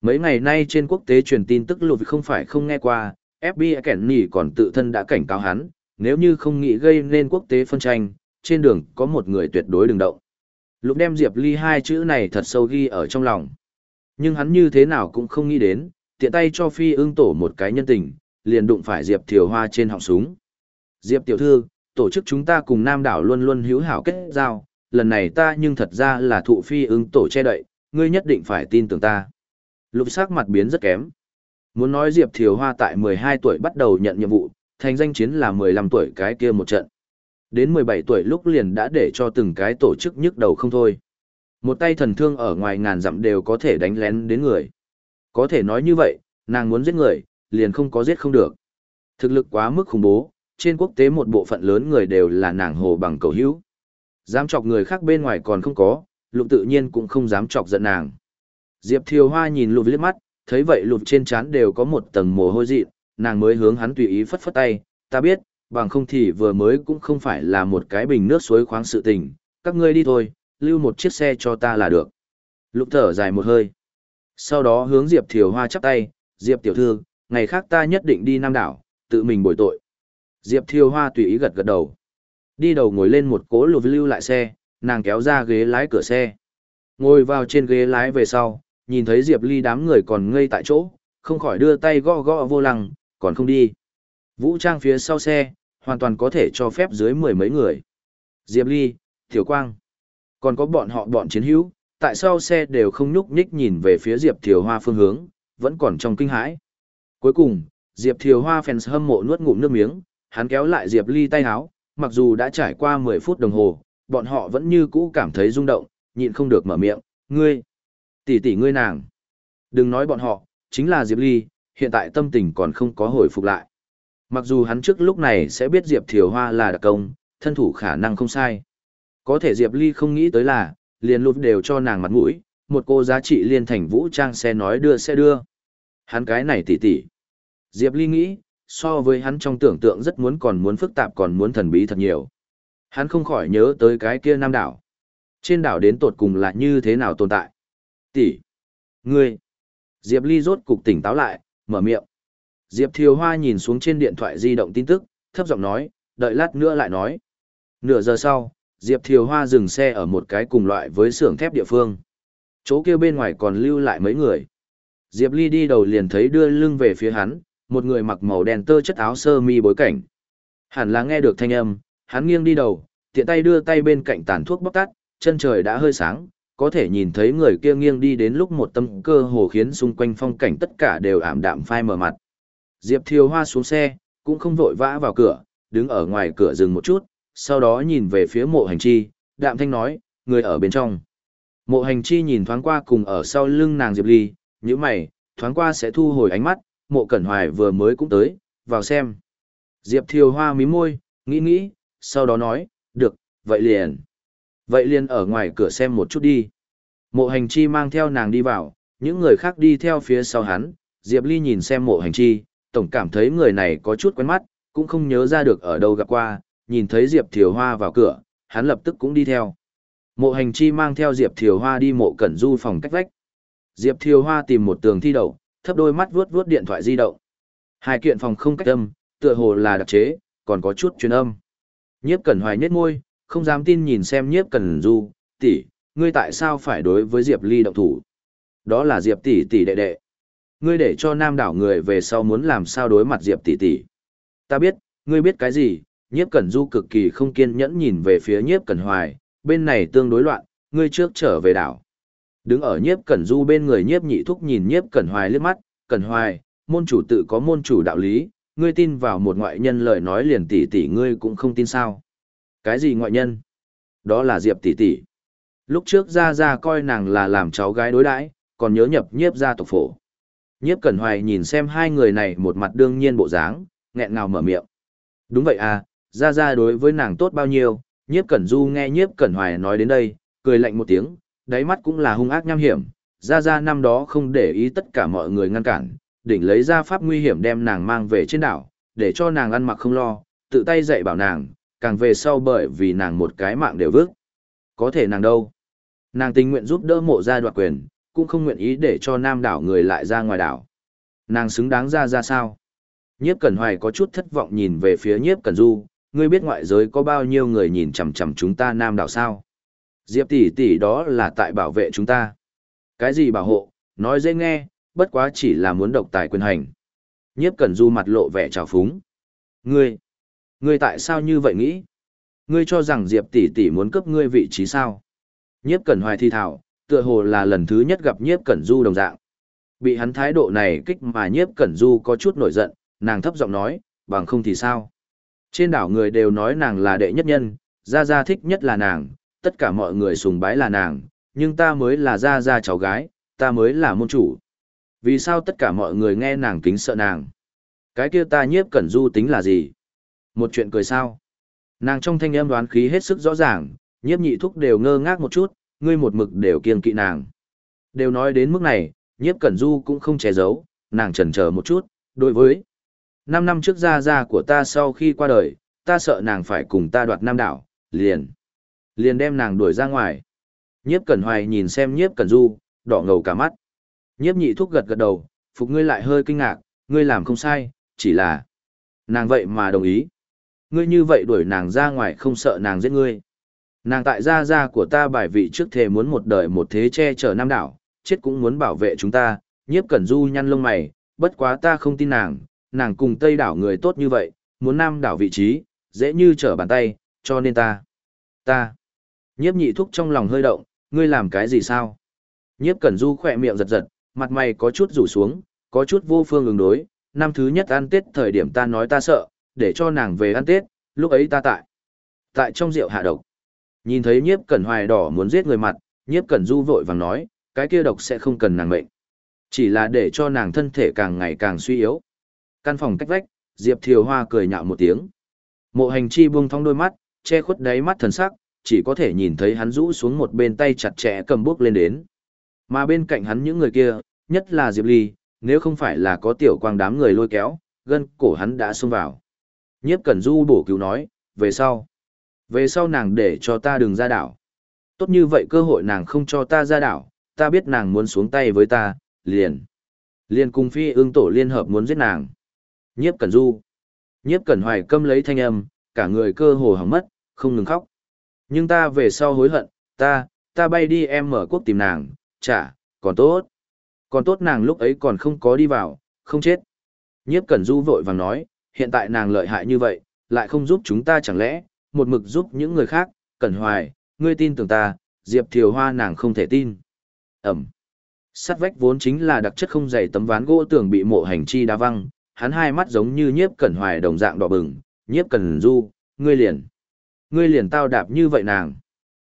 Mấy ngày nay trên quốc tế truyền tin tức lục không phải không nghe qua, FBI kẻn nỉ còn tự thân đã cảnh cáo hắn, nếu như không nghĩ gây nên quốc tế phân tranh, trên đường có một người tuyệt đối đừng động. Lục đem Diệp Ly hai chữ này thật sâu ghi ở trong lòng. Nhưng hắn như thế nào cũng không nghĩ đến, tiện tay cho phi ưng tổ một cái nhân tình, liền đụng phải Diệp Thiều Hoa trên họng súng. Diệp tiểu thư, tổ chức chúng ta cùng Nam đảo luôn luôn hữu hảo kết giao, lần này ta nhưng thật ra là thụ phi ứng tổ che đậy, ngươi nhất định phải tin tưởng ta. Lục sắc mặt biến rất kém. Muốn nói Diệp Thiều Hoa tại 12 tuổi bắt đầu nhận nhiệm vụ, thành danh chiến là 15 tuổi cái kia một trận. Đến 17 tuổi lúc liền đã để cho từng cái tổ chức nhức đầu không thôi. Một tay thần thương ở ngoài ngàn dặm đều có thể đánh lén đến người. Có thể nói như vậy, nàng muốn giết người, liền không có giết không được. Thực lực quá mức khủng bố, trên quốc tế một bộ phận lớn người đều là nàng hồ bằng cầu hữu. Dám chọc người khác bên ngoài còn không có, lục tự nhiên cũng không dám chọc giận nàng. Diệp Thiều Hoa nhìn lục liếc mắt, thấy vậy lục trên trán đều có một tầng mồ hôi dị, nàng mới hướng hắn tùy ý phất phất tay, ta biết, bằng không thì vừa mới cũng không phải là một cái bình nước suối khoáng sự tình, các ngươi đi thôi, lưu một chiếc xe cho ta là được. Lục thở dài một hơi. Sau đó hướng Diệp Thiều Hoa chắp tay, Diệp tiểu thư, ngày khác ta nhất định đi Nam Đảo, tự mình bồi tội. Diệp Thiều Hoa tùy ý gật gật đầu. Đi đầu ngồi lên một cố lùi lưu lại xe, nàng kéo ra ghế lái cửa xe. Ngồi vào trên ghế lái về sau, nhìn thấy Diệp Ly đám người còn ngây tại chỗ, không khỏi đưa tay gõ gõ vô lăng, còn không đi. Vũ trang phía sau xe, hoàn toàn có thể cho phép dưới mười mấy người. Diệp Ly, Thiểu Quang, còn có bọn họ bọn chiến hữu, tại sao xe đều không nhúc nhích nhìn về phía Diệp Thiều Hoa phương hướng, vẫn còn trong kinh hãi. Cuối cùng, Diệp Thiều Hoa fans hâm mộ nuốt ngụm nước miếng, hắn kéo lại Diệp Ly tay háo, mặc dù đã trải qua 10 phút đồng hồ, bọn họ vẫn như cũ cảm thấy rung động, nhịn không được mở miệng, ngươi, tỷ tỷ ngươi nàng. Đừng nói bọn họ, chính là Diệp Ly, hiện tại tâm tình còn không có hồi phục lại. Mặc dù hắn trước lúc này sẽ biết Diệp Thiều Hoa là đặc công, thân thủ khả năng không sai. Có thể Diệp Ly không nghĩ tới là, liền lụt đều cho nàng mặt mũi, một cô giá trị liên thành vũ trang xe nói đưa xe đưa. Hắn cái này tỉ tỉ. Diệp Ly nghĩ, so với hắn trong tưởng tượng rất muốn còn muốn phức tạp còn muốn thần bí thật nhiều. Hắn không khỏi nhớ tới cái kia nam đảo. Trên đảo đến tột cùng là như thế nào tồn tại. Tỷ. Ngươi. Diệp Ly rốt cục tỉnh táo lại, mở miệng. Diệp Thiều Hoa nhìn xuống trên điện thoại di động tin tức, thấp giọng nói, đợi lát nữa lại nói. Nửa giờ sau, Diệp Thiều Hoa dừng xe ở một cái cùng loại với xưởng thép địa phương. Chỗ kia bên ngoài còn lưu lại mấy người. Diệp Ly đi đầu liền thấy đưa lưng về phía hắn, một người mặc màu đen tơ chất áo sơ mi bối cảnh. Hẳn là nghe được thanh âm, hắn nghiêng đi đầu, tiện tay đưa tay bên cạnh tàn thuốc bóc tắt, chân trời đã hơi sáng, có thể nhìn thấy người kia nghiêng đi đến lúc một tâm cơ hồ khiến xung quanh phong cảnh tất cả đều ảm đạm phai mờ mặt. Diệp Thiều Hoa xuống xe, cũng không vội vã vào cửa, đứng ở ngoài cửa dừng một chút, sau đó nhìn về phía mộ hành chi, đạm thanh nói, người ở bên trong. Mộ hành chi nhìn thoáng qua cùng ở sau lưng nàng Diệp Ly, như mày, thoáng qua sẽ thu hồi ánh mắt, mộ cẩn hoài vừa mới cũng tới, vào xem. Diệp Thiều Hoa mí môi, nghĩ nghĩ, sau đó nói, được, vậy liền. Vậy liền ở ngoài cửa xem một chút đi. Mộ hành chi mang theo nàng đi vào, những người khác đi theo phía sau hắn, Diệp Ly nhìn xem mộ hành chi, tổng cảm thấy người này có chút quen mắt, cũng không nhớ ra được ở đâu gặp qua, nhìn thấy Diệp Thiều Hoa vào cửa, hắn lập tức cũng đi theo. Mộ hành chi mang theo Diệp Thiều Hoa đi mộ cẩn du phòng cách vách. Diệp Thiều Hoa tìm một tường thi đậu, thấp đôi mắt vuốt vuốt điện thoại di động. Hai kiện phòng không cách âm, tựa hồ là đặc chế, còn có chút truyền âm. Nhiếp Cẩn Hoài nhếch môi, không dám tin nhìn xem Nhiếp Cẩn Du, tỷ, ngươi tại sao phải đối với Diệp Ly động thủ? Đó là Diệp tỷ tỷ đệ đệ. Ngươi để cho Nam đảo người về sau muốn làm sao đối mặt Diệp tỷ tỷ. Ta biết, ngươi biết cái gì? Nhiếp Cẩn Du cực kỳ không kiên nhẫn nhìn về phía Nhiếp Cẩn Hoài, bên này tương đối loạn, ngươi trước trở về đảo. Đứng ở Nhiếp Cẩn Du bên người Nhiếp Nhị Thúc nhìn Nhiếp Cẩn Hoài liếc mắt, Cẩn Hoài, môn chủ tự có môn chủ đạo lý, ngươi tin vào một ngoại nhân lời nói liền tỷ tỷ ngươi cũng không tin sao. Cái gì ngoại nhân? Đó là Diệp tỷ tỷ. Lúc trước ra ra coi nàng là làm cháu gái đối đãi, còn nhớ nhập nhiếp gia tộc phổ. Nhiếp Cẩn Hoài nhìn xem hai người này một mặt đương nhiên bộ dáng, nghẹn ngào mở miệng. Đúng vậy à, ra ra đối với nàng tốt bao nhiêu, nhiếp Cẩn Du nghe nhiếp Cẩn Hoài nói đến đây, cười lạnh một tiếng, đáy mắt cũng là hung ác nham hiểm, ra ra năm đó không để ý tất cả mọi người ngăn cản, định lấy ra pháp nguy hiểm đem nàng mang về trên đảo, để cho nàng ăn mặc không lo, tự tay dạy bảo nàng, càng về sau bởi vì nàng một cái mạng đều vước. Có thể nàng đâu? Nàng tình nguyện giúp đỡ mộ gia đoạt quyền, cũng không nguyện ý để cho nam đảo người lại ra ngoài đảo. Nàng xứng đáng ra ra sao? Nhiếp Cẩn Hoài có chút thất vọng nhìn về phía Nhiếp Cẩn Du, ngươi biết ngoại giới có bao nhiêu người nhìn chằm chằm chúng ta nam đảo sao? Diệp tỷ tỷ đó là tại bảo vệ chúng ta. Cái gì bảo hộ, nói dễ nghe, bất quá chỉ là muốn độc tài quyền hành. Nhiếp Cẩn Du mặt lộ vẻ trào phúng. Ngươi, ngươi tại sao như vậy nghĩ? Ngươi cho rằng Diệp tỷ tỷ muốn cướp ngươi vị trí sao? Nhiếp Cẩn Hoài thi thảo, tựa hồ là lần thứ nhất gặp Nhiếp Cẩn Du đồng dạng. Bị hắn thái độ này kích mà Nhiếp Cẩn Du có chút nổi giận, nàng thấp giọng nói, bằng không thì sao? Trên đảo người đều nói nàng là đệ nhất nhân, Gia Gia thích nhất là nàng, tất cả mọi người sùng bái là nàng, nhưng ta mới là Gia Gia cháu gái, ta mới là môn chủ. Vì sao tất cả mọi người nghe nàng kính sợ nàng? Cái kia ta nhiếp cẩn du tính là gì? Một chuyện cười sao? Nàng trong thanh âm đoán khí hết sức rõ ràng, nhiếp nhị thúc đều ngơ ngác một chút, ngươi một mực đều kiêng kỵ nàng. Đều nói đến mức này, nhiếp cẩn du cũng không che giấu, nàng chần chờ một chút, đối với năm năm trước gia gia của ta sau khi qua đời, ta sợ nàng phải cùng ta đoạt nam đảo, liền. Liền đem nàng đuổi ra ngoài. Nhiếp cẩn hoài nhìn xem nhiếp cẩn du, đỏ ngầu cả mắt. Nhiếp nhị thúc gật gật đầu, phục ngươi lại hơi kinh ngạc, ngươi làm không sai, chỉ là... Nàng vậy mà đồng ý. Ngươi như vậy đuổi nàng ra ngoài không sợ nàng giết ngươi. Nàng tại gia gia của ta bài vị trước thề muốn một đời một thế che chở nam đảo, chết cũng muốn bảo vệ chúng ta, nhiếp cẩn du nhăn lông mày, bất quá ta không tin nàng, nàng cùng tây đảo người tốt như vậy, muốn nam đảo vị trí, dễ như trở bàn tay, cho nên ta, ta. Nhiếp nhị thúc trong lòng hơi động, ngươi làm cái gì sao? Nhiếp cẩn du khỏe miệng giật giật, mặt mày có chút rủ xuống, có chút vô phương ứng đối, năm thứ nhất ăn Tết thời điểm ta nói ta sợ, để cho nàng về ăn Tết, lúc ấy ta tại. Tại trong rượu hạ độc. Nhìn thấy nhiếp cẩn hoài đỏ muốn giết người mặt, nhiếp cẩn du vội vàng nói, cái kia độc sẽ không cần nàng mệnh. Chỉ là để cho nàng thân thể càng ngày càng suy yếu. Căn phòng cách vách, Diệp Thiều Hoa cười nhạo một tiếng. Mộ hành chi buông thong đôi mắt, che khuất đáy mắt thần sắc, chỉ có thể nhìn thấy hắn rũ xuống một bên tay chặt chẽ cầm bước lên đến. Mà bên cạnh hắn những người kia, nhất là Diệp Ly, nếu không phải là có tiểu quang đám người lôi kéo, gân cổ hắn đã xông vào. Nhiếp Cẩn Du bổ cứu nói, về sau. Về sau nàng để cho ta đừng ra đảo. Tốt như vậy cơ hội nàng không cho ta ra đảo, ta biết nàng muốn xuống tay với ta, liền. Liền cùng phi ương tổ liên hợp muốn giết nàng. Nhiếp Cẩn Du. Nhiếp Cẩn Hoài câm lấy thanh âm, cả người cơ hồ hỏng mất, không ngừng khóc. Nhưng ta về sau hối hận, ta, ta bay đi em mở quốc tìm nàng, chả, còn tốt. Còn tốt nàng lúc ấy còn không có đi vào, không chết. Nhiếp Cẩn Du vội vàng nói, hiện tại nàng lợi hại như vậy, lại không giúp chúng ta chẳng lẽ, một mực giúp những người khác, Cẩn Hoài, ngươi tin tưởng ta, Diệp Thiều Hoa nàng không thể tin. Ẩm. Sắt vách vốn chính là đặc chất không dày tấm ván gỗ tường bị mộ hành chi đá văng, hắn hai mắt giống như nhiếp Cẩn Hoài đồng dạng đỏ bừng, nhiếp Cẩn Du, ngươi liền. Ngươi liền tao đạp như vậy nàng.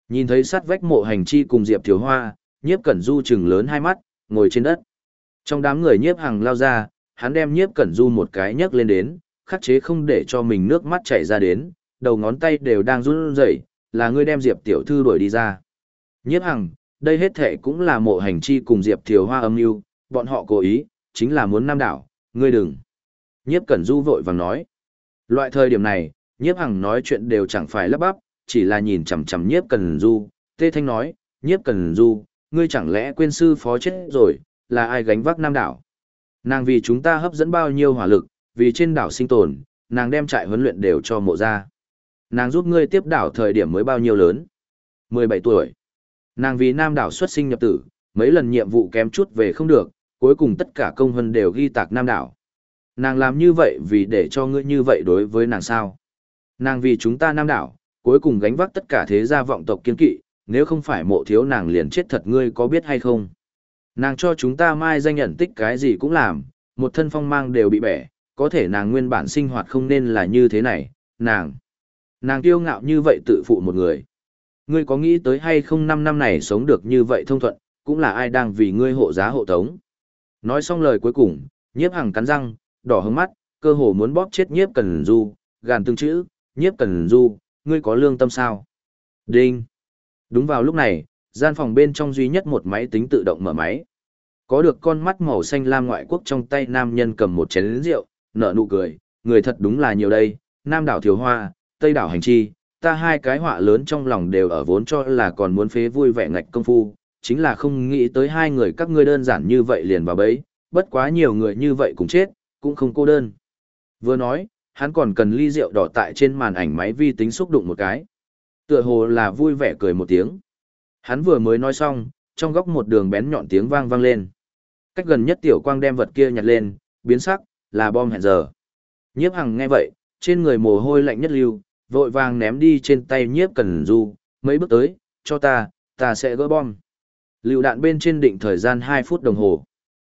Nhìn thấy sát vách mộ hành chi cùng Diệp Thiều Hoa, nhiếp cẩn du chừng lớn hai mắt, ngồi trên đất. Trong đám người nhiếp Hằng lao ra, hắn đem nhiếp cẩn du một cái nhấc lên đến, khắc chế không để cho mình nước mắt chảy ra đến, đầu ngón tay đều đang run rẩy, là ngươi đem Diệp tiểu thư đuổi đi ra. Nhiếp hằng, đây hết thể cũng là mộ hành chi cùng Diệp Thiều Hoa âm mưu, bọn họ cố ý, chính là muốn nam đảo, ngươi đừng. Nhiếp Cẩn Du vội vàng nói. Loại thời điểm này, Nhiếp Hằng nói chuyện đều chẳng phải lắp bắp, chỉ là nhìn chằm chằm Nhiếp Cần Du, Tê Thanh nói, Nhiếp Cần Du, ngươi chẳng lẽ quên sư phó chết rồi, là ai gánh vác nam đảo. Nàng vì chúng ta hấp dẫn bao nhiêu hỏa lực, vì trên đảo sinh tồn, nàng đem trại huấn luyện đều cho mộ ra. Nàng giúp ngươi tiếp đảo thời điểm mới bao nhiêu lớn? 17 tuổi. Nàng vì nam đảo xuất sinh nhập tử, mấy lần nhiệm vụ kém chút về không được, cuối cùng tất cả công hân đều ghi tạc nam đảo. Nàng làm như vậy vì để cho ngươi như vậy đối với nàng sao? Nàng vì chúng ta nam đảo, cuối cùng gánh vác tất cả thế gia vọng tộc kiên kỵ, nếu không phải mộ thiếu nàng liền chết thật ngươi có biết hay không? Nàng cho chúng ta mai danh nhận tích cái gì cũng làm, một thân phong mang đều bị bẻ, có thể nàng nguyên bản sinh hoạt không nên là như thế này, nàng. Nàng kiêu ngạo như vậy tự phụ một người. Ngươi có nghĩ tới hay không năm năm này sống được như vậy thông thuận, cũng là ai đang vì ngươi hộ giá hộ tống. Nói xong lời cuối cùng, nhiếp hằng cắn răng, đỏ hứng mắt, cơ hồ muốn bóp chết nhiếp cần du, gàn tương chữ, nhiếp cần du, ngươi có lương tâm sao? Đinh! Đúng vào lúc này, gian phòng bên trong duy nhất một máy tính tự động mở máy. Có được con mắt màu xanh lam ngoại quốc trong tay nam nhân cầm một chén rượu, nở nụ cười, người thật đúng là nhiều đây, nam đảo thiếu hoa, tây đảo hành chi, ta hai cái họa lớn trong lòng đều ở vốn cho là còn muốn phế vui vẻ ngạch công phu, chính là không nghĩ tới hai người các ngươi đơn giản như vậy liền vào bấy, bất quá nhiều người như vậy cũng chết, cũng không cô đơn. Vừa nói, hắn còn cần ly rượu đỏ tại trên màn ảnh máy vi tính xúc đụng một cái. Tựa hồ là vui vẻ cười một tiếng. Hắn vừa mới nói xong, trong góc một đường bén nhọn tiếng vang vang lên. Cách gần nhất tiểu quang đem vật kia nhặt lên, biến sắc, là bom hẹn giờ. Nhiếp hằng nghe vậy, trên người mồ hôi lạnh nhất lưu, vội vàng ném đi trên tay nhiếp cần du, mấy bước tới, cho ta, ta sẽ gỡ bom. Lựu đạn bên trên định thời gian 2 phút đồng hồ.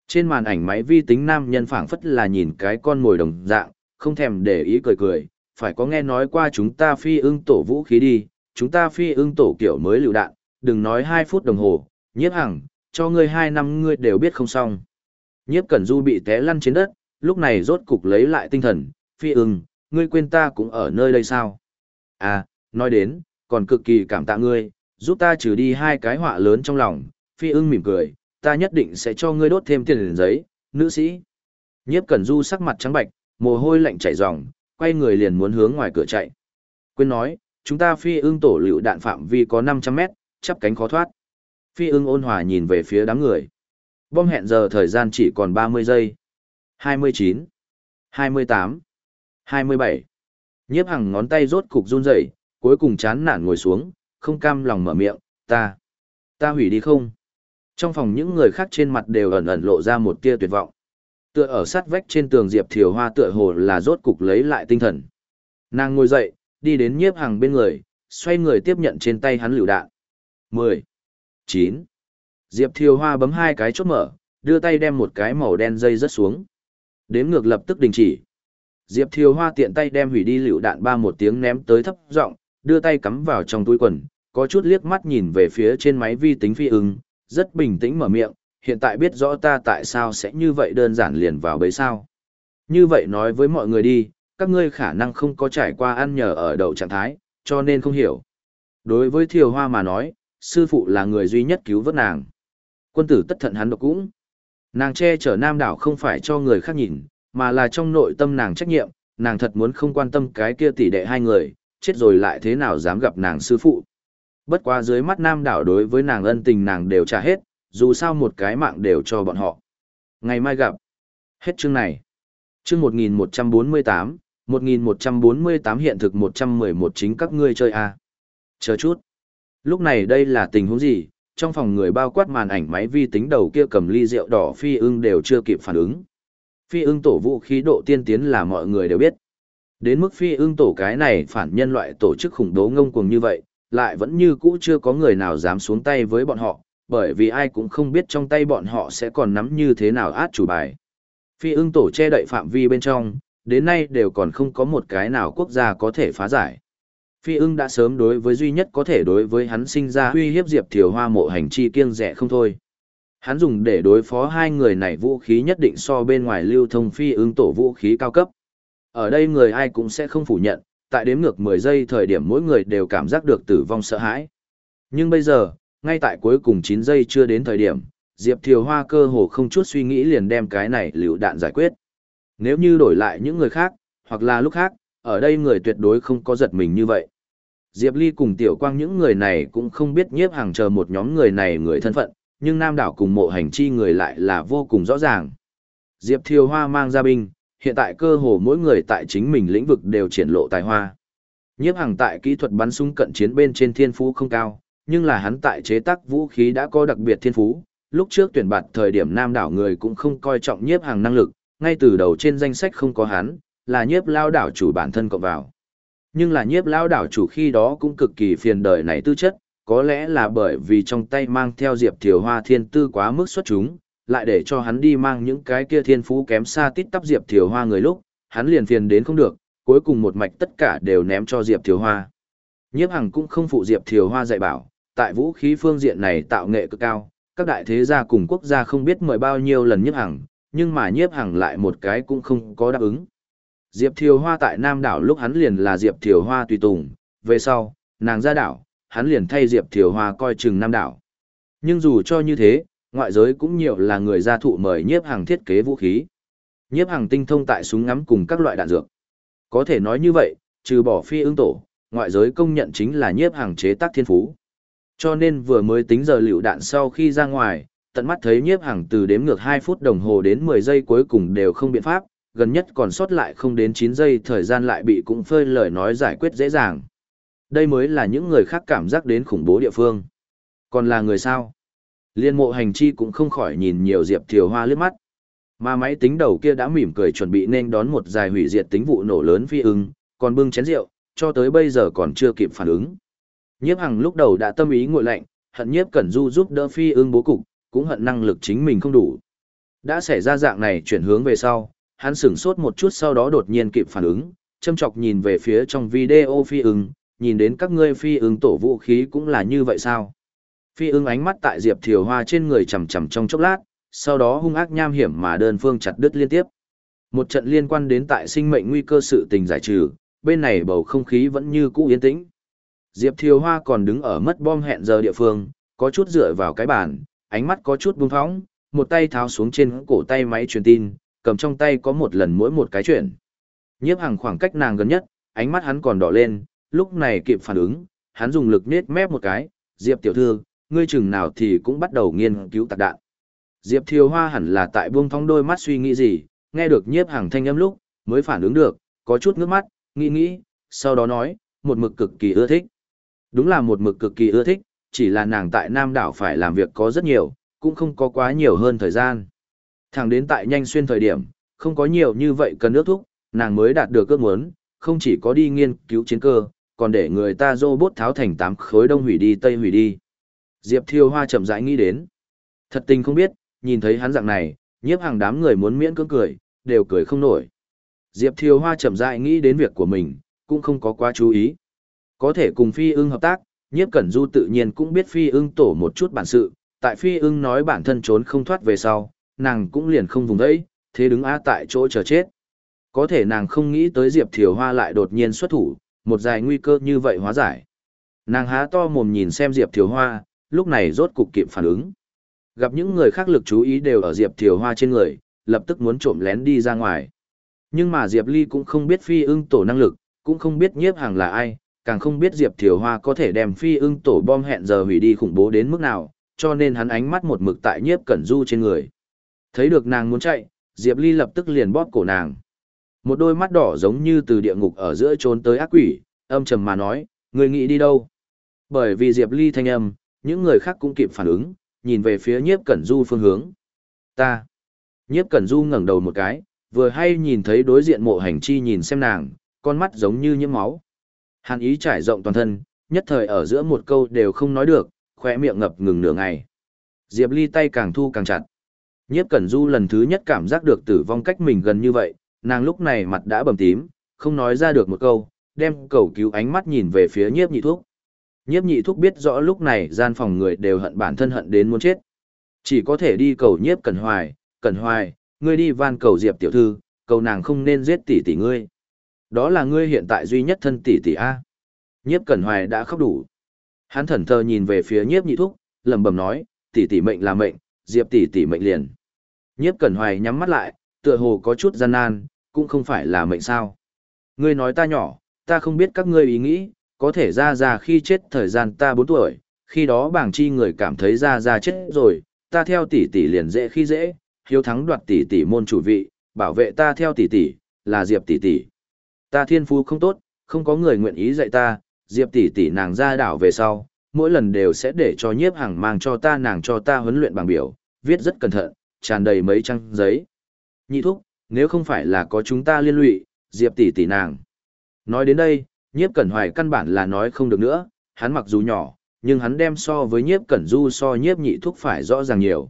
Trên màn ảnh máy vi tính nam nhân phảng phất là nhìn cái con mồi đồng dạng, không thèm để ý cười cười, phải có nghe nói qua chúng ta phi ưng tổ vũ khí đi, chúng ta phi ưng tổ kiểu mới lựu đạn, đừng nói 2 phút đồng hồ, nhiếp hằng, cho ngươi 2 năm ngươi đều biết không xong. Nhiếp Cẩn Du bị té lăn trên đất, lúc này rốt cục lấy lại tinh thần, phi ưng, ngươi quên ta cũng ở nơi đây sao? À, nói đến, còn cực kỳ cảm tạ ngươi, giúp ta trừ đi hai cái họa lớn trong lòng, phi ưng mỉm cười, ta nhất định sẽ cho ngươi đốt thêm tiền giấy, nữ sĩ. Nhiếp Cẩn Du sắc mặt trắng bạch, mồ hôi lạnh chảy ròng, quay người liền muốn hướng ngoài cửa chạy. Quên nói, chúng ta phi ưng tổ lựu đạn phạm vi có 500 mét, chắp cánh khó thoát. Phi ưng ôn hòa nhìn về phía đám người. Bom hẹn giờ thời gian chỉ còn 30 giây. 29, 28, 27. Nhiếp hằng ngón tay rốt cục run rẩy, cuối cùng chán nản ngồi xuống, không cam lòng mở miệng, ta, ta hủy đi không? Trong phòng những người khác trên mặt đều ẩn ẩn lộ ra một tia tuyệt vọng. Tựa ở sát vách trên tường Diệp Thiều Hoa tựa hồ là rốt cục lấy lại tinh thần. Nàng ngồi dậy, đi đến nhiếp hàng bên người, xoay người tiếp nhận trên tay hắn lựu đạn. 10, 9. Diệp Thiều Hoa bấm hai cái chốt mở, đưa tay đem một cái màu đen dây rớt xuống. Đếm ngược lập tức đình chỉ. Diệp Thiều Hoa tiện tay đem hủy đi lựu đạn ba một tiếng ném tới thấp giọng, đưa tay cắm vào trong túi quần, có chút liếc mắt nhìn về phía trên máy vi tính phi ưng, rất bình tĩnh mở miệng, hiện tại biết rõ ta tại sao sẽ như vậy đơn giản liền vào bấy sao. Như vậy nói với mọi người đi, các ngươi khả năng không có trải qua ăn nhờ ở đậu trạng thái, cho nên không hiểu. Đối với Thiều Hoa mà nói, sư phụ là người duy nhất cứu vớt nàng. Quân tử tất thận hắn độc cũng. Nàng che chở nam đảo không phải cho người khác nhìn, mà là trong nội tâm nàng trách nhiệm, nàng thật muốn không quan tâm cái kia tỷ đệ hai người, chết rồi lại thế nào dám gặp nàng sư phụ. Bất quá dưới mắt nam đảo đối với nàng ân tình nàng đều trả hết, dù sao một cái mạng đều cho bọn họ. Ngày mai gặp. Hết chương này. Chương 1148, 1148 hiện thực 111 chính các ngươi chơi à. Chờ chút. Lúc này đây là tình huống gì, trong phòng người bao quát màn ảnh máy vi tính đầu kia cầm ly rượu đỏ phi ưng đều chưa kịp phản ứng. Phi ưng tổ vũ khí độ tiên tiến là mọi người đều biết. Đến mức phi ưng tổ cái này phản nhân loại tổ chức khủng bố ngông cuồng như vậy, lại vẫn như cũ chưa có người nào dám xuống tay với bọn họ, bởi vì ai cũng không biết trong tay bọn họ sẽ còn nắm như thế nào át chủ bài. Phi ưng tổ che đậy phạm vi bên trong, đến nay đều còn không có một cái nào quốc gia có thể phá giải. Phi ưng đã sớm đối với duy nhất có thể đối với hắn sinh ra uy hiếp Diệp Thiều Hoa mộ hành chi kiêng rẻ không thôi. Hắn dùng để đối phó hai người này vũ khí nhất định so bên ngoài lưu thông phi ưng tổ vũ khí cao cấp. Ở đây người ai cũng sẽ không phủ nhận, tại đếm ngược 10 giây thời điểm mỗi người đều cảm giác được tử vong sợ hãi. Nhưng bây giờ, ngay tại cuối cùng 9 giây chưa đến thời điểm, Diệp Thiều Hoa cơ hồ không chút suy nghĩ liền đem cái này liều đạn giải quyết. Nếu như đổi lại những người khác, hoặc là lúc khác, ở đây người tuyệt đối không có giật mình như vậy. Diệp Ly cùng Tiểu Quang những người này cũng không biết nhiếp hàng chờ một nhóm người này người thân phận, nhưng Nam đảo cùng mộ hành chi người lại là vô cùng rõ ràng. Diệp Thiều Hoa mang ra binh, hiện tại cơ hồ mỗi người tại chính mình lĩnh vực đều triển lộ tài hoa. Nhiếp hàng tại kỹ thuật bắn súng cận chiến bên trên thiên phú không cao, nhưng là hắn tại chế tác vũ khí đã có đặc biệt thiên phú. Lúc trước tuyển bạt thời điểm Nam đảo người cũng không coi trọng Nhiếp hàng năng lực, ngay từ đầu trên danh sách không có hắn, là Nhiếp Lao đảo chủ bản thân cộng vào. Nhưng là Nhiếp Lao đảo chủ khi đó cũng cực kỳ phiền đời này tư chất, có lẽ là bởi vì trong tay mang theo Diệp Thiều Hoa thiên tư quá mức xuất chúng, lại để cho hắn đi mang những cái kia thiên phú kém xa tít tắp Diệp Thiều Hoa người lúc, hắn liền phiền đến không được, cuối cùng một mạch tất cả đều ném cho Diệp Thiều Hoa. Nhiếp Hằng cũng không phụ Diệp Thiều Hoa dạy bảo, tại vũ khí phương diện này tạo nghệ cực cao, các đại thế gia cùng quốc gia không biết mời bao nhiêu lần Nhiếp Hằng, nhưng mà Nhiếp Hằng lại một cái cũng không có đáp ứng. Diệp Thiều Hoa tại Nam đảo lúc hắn liền là Diệp Thiều Hoa tùy tùng, về sau, nàng ra đảo, hắn liền thay Diệp Thiều Hoa coi chừng Nam đảo. Nhưng dù cho như thế, ngoại giới cũng nhiều là người gia thụ mời Nhiếp Hằng thiết kế vũ khí. Nhiếp Hằng tinh thông tại súng ngắm cùng các loại đạn dược. Có thể nói như vậy, trừ bỏ phi ứng tổ, ngoại giới công nhận chính là nhiếp hàng chế tác thiên phú. Cho nên vừa mới tính giờ lựu đạn sau khi ra ngoài, tận mắt thấy nhiếp hàng từ đếm ngược 2 phút đồng hồ đến 10 giây cuối cùng đều không biện pháp, gần nhất còn sót lại không đến 9 giây thời gian lại bị cũng phơi lời nói giải quyết dễ dàng. Đây mới là những người khác cảm giác đến khủng bố địa phương. Còn là người sao? Liên mộ hành chi cũng không khỏi nhìn nhiều Diệp Thiều Hoa lướt mắt. Mà máy tính đầu kia đã mỉm cười chuẩn bị nên đón một dài hủy diệt tính vụ nổ lớn phi ưng, còn bưng chén rượu, cho tới bây giờ còn chưa kịp phản ứng. Nhiếp Hằng lúc đầu đã tâm ý nguội lạnh, hận Nhiếp Cẩn Du giúp đỡ phi ưng bố cục, cũng hận năng lực chính mình không đủ. Đã xảy ra dạng này chuyển hướng về sau, hắn sửng sốt một chút sau đó đột nhiên kịp phản ứng, châm chọc nhìn về phía trong video phi ưng, nhìn đến các ngươi phi ưng tổ vũ khí cũng là như vậy sao? Phi ưng ánh mắt tại Diệp Thiều Hoa trên người chầm chằm trong chốc lát, sau đó hung ác nham hiểm mà đơn phương chặt đứt liên tiếp. Một trận liên quan đến tại sinh mệnh nguy cơ sự tình giải trừ, bên này bầu không khí vẫn như cũ yên tĩnh. Diệp Thiều Hoa còn đứng ở mất bom hẹn giờ địa phương, có chút dựa vào cái bàn, ánh mắt có chút buông thõng, một tay tháo xuống trên cổ tay máy truyền tin, cầm trong tay có một lần mỗi một cái chuyện. Nhiếp hàng khoảng cách nàng gần nhất, ánh mắt hắn còn đỏ lên, lúc này kịp phản ứng, hắn dùng lực nết mép một cái, Diệp tiểu thư, ngươi chừng nào thì cũng bắt đầu nghiên cứu tạc đạn. Diệp Thiều Hoa hẳn là tại buông thong đôi mắt suy nghĩ gì, nghe được nhiếp hàng thanh âm lúc, mới phản ứng được, có chút nước mắt, nghĩ nghĩ, sau đó nói, một mực cực kỳ ưa thích. Đúng là một mực cực kỳ ưa thích, chỉ là nàng tại Nam đảo phải làm việc có rất nhiều, cũng không có quá nhiều hơn thời gian. Thẳng đến tại nhanh xuyên thời điểm, không có nhiều như vậy cần nước thúc, nàng mới đạt được ước muốn, không chỉ có đi nghiên cứu chiến cơ, còn để người ta robot tháo thành tám khối đông hủy đi tây hủy đi. Diệp Thiêu Hoa chậm rãi nghĩ đến. Thật tình không biết, nhìn thấy hắn dạng này, nhiếp hàng đám người muốn miễn cưỡng cười, đều cười không nổi. Diệp Thiêu Hoa chậm rãi nghĩ đến việc của mình, cũng không có quá chú ý. Có thể cùng Phi ưng hợp tác, nhiếp cẩn du tự nhiên cũng biết Phi ưng tổ một chút bản sự, tại Phi ưng nói bản thân trốn không thoát về sau, nàng cũng liền không vùng đấy, thế đứng á tại chỗ chờ chết. Có thể nàng không nghĩ tới Diệp Thiều Hoa lại đột nhiên xuất thủ, một dài nguy cơ như vậy hóa giải. Nàng há to mồm nhìn xem Diệp Thiều Hoa, lúc này rốt cục kịp phản ứng. Gặp những người khác lực chú ý đều ở Diệp Thiều Hoa trên người, lập tức muốn trộm lén đi ra ngoài. Nhưng mà Diệp Ly cũng không biết phi ưng tổ năng lực, cũng không biết nhiếp hàng là ai, càng không biết Diệp Thiều Hoa có thể đem phi ưng tổ bom hẹn giờ hủy đi khủng bố đến mức nào, cho nên hắn ánh mắt một mực tại nhiếp cẩn du trên người. Thấy được nàng muốn chạy, Diệp Ly lập tức liền bóp cổ nàng. Một đôi mắt đỏ giống như từ địa ngục ở giữa trốn tới ác quỷ, âm trầm mà nói, người nghĩ đi đâu? Bởi vì Diệp Ly thanh âm, những người khác cũng kịp phản ứng, nhìn về phía nhiếp cẩn du phương hướng. Ta. Nhiếp cẩn du ngẩng đầu một cái, vừa hay nhìn thấy đối diện mộ hành chi nhìn xem nàng, con mắt giống như nhiễm máu. Hàn ý trải rộng toàn thân, nhất thời ở giữa một câu đều không nói được, khỏe miệng ngập ngừng nửa ngày. Diệp Ly tay càng thu càng chặt. Nhiếp Cẩn Du lần thứ nhất cảm giác được tử vong cách mình gần như vậy, nàng lúc này mặt đã bầm tím, không nói ra được một câu, đem cầu cứu ánh mắt nhìn về phía nhiếp nhị Thúc. Nhiếp nhị thúc biết rõ lúc này gian phòng người đều hận bản thân hận đến muốn chết. Chỉ có thể đi cầu nhiếp cẩn hoài, cẩn hoài, ngươi đi van cầu diệp tiểu thư, cầu nàng không nên giết tỷ tỷ ngươi. Đó là ngươi hiện tại duy nhất thân tỷ tỷ A. Nhiếp cẩn hoài đã khóc đủ. Hắn thần thờ nhìn về phía nhiếp nhị thúc, lẩm bẩm nói, tỷ tỷ mệnh là mệnh, diệp tỷ tỷ mệnh liền. Nhiếp cẩn hoài nhắm mắt lại, tựa hồ có chút gian nan, cũng không phải là mệnh sao. Ngươi nói ta nhỏ, ta không biết các ngươi ý nghĩ, có thể ra ra khi chết thời gian ta 4 tuổi, khi đó bảng chi người cảm thấy ra ra chết rồi, ta theo tỷ tỷ liền dễ khi dễ, hiếu thắng đoạt tỷ tỷ môn chủ vị, bảo vệ ta theo tỷ tỷ, là Diệp tỷ tỷ. Ta thiên phú không tốt, không có người nguyện ý dạy ta, Diệp tỷ tỷ nàng ra đảo về sau, mỗi lần đều sẽ để cho nhiếp hàng mang cho ta nàng cho ta huấn luyện bằng biểu, viết rất cẩn thận, tràn đầy mấy trang giấy. Nhị thúc, nếu không phải là có chúng ta liên lụy, Diệp tỷ tỷ nàng. Nói đến đây, nhiếp cẩn hoài căn bản là nói không được nữa, hắn mặc dù nhỏ, nhưng hắn đem so với nhiếp cẩn du so nhiếp nhị thúc phải rõ ràng nhiều.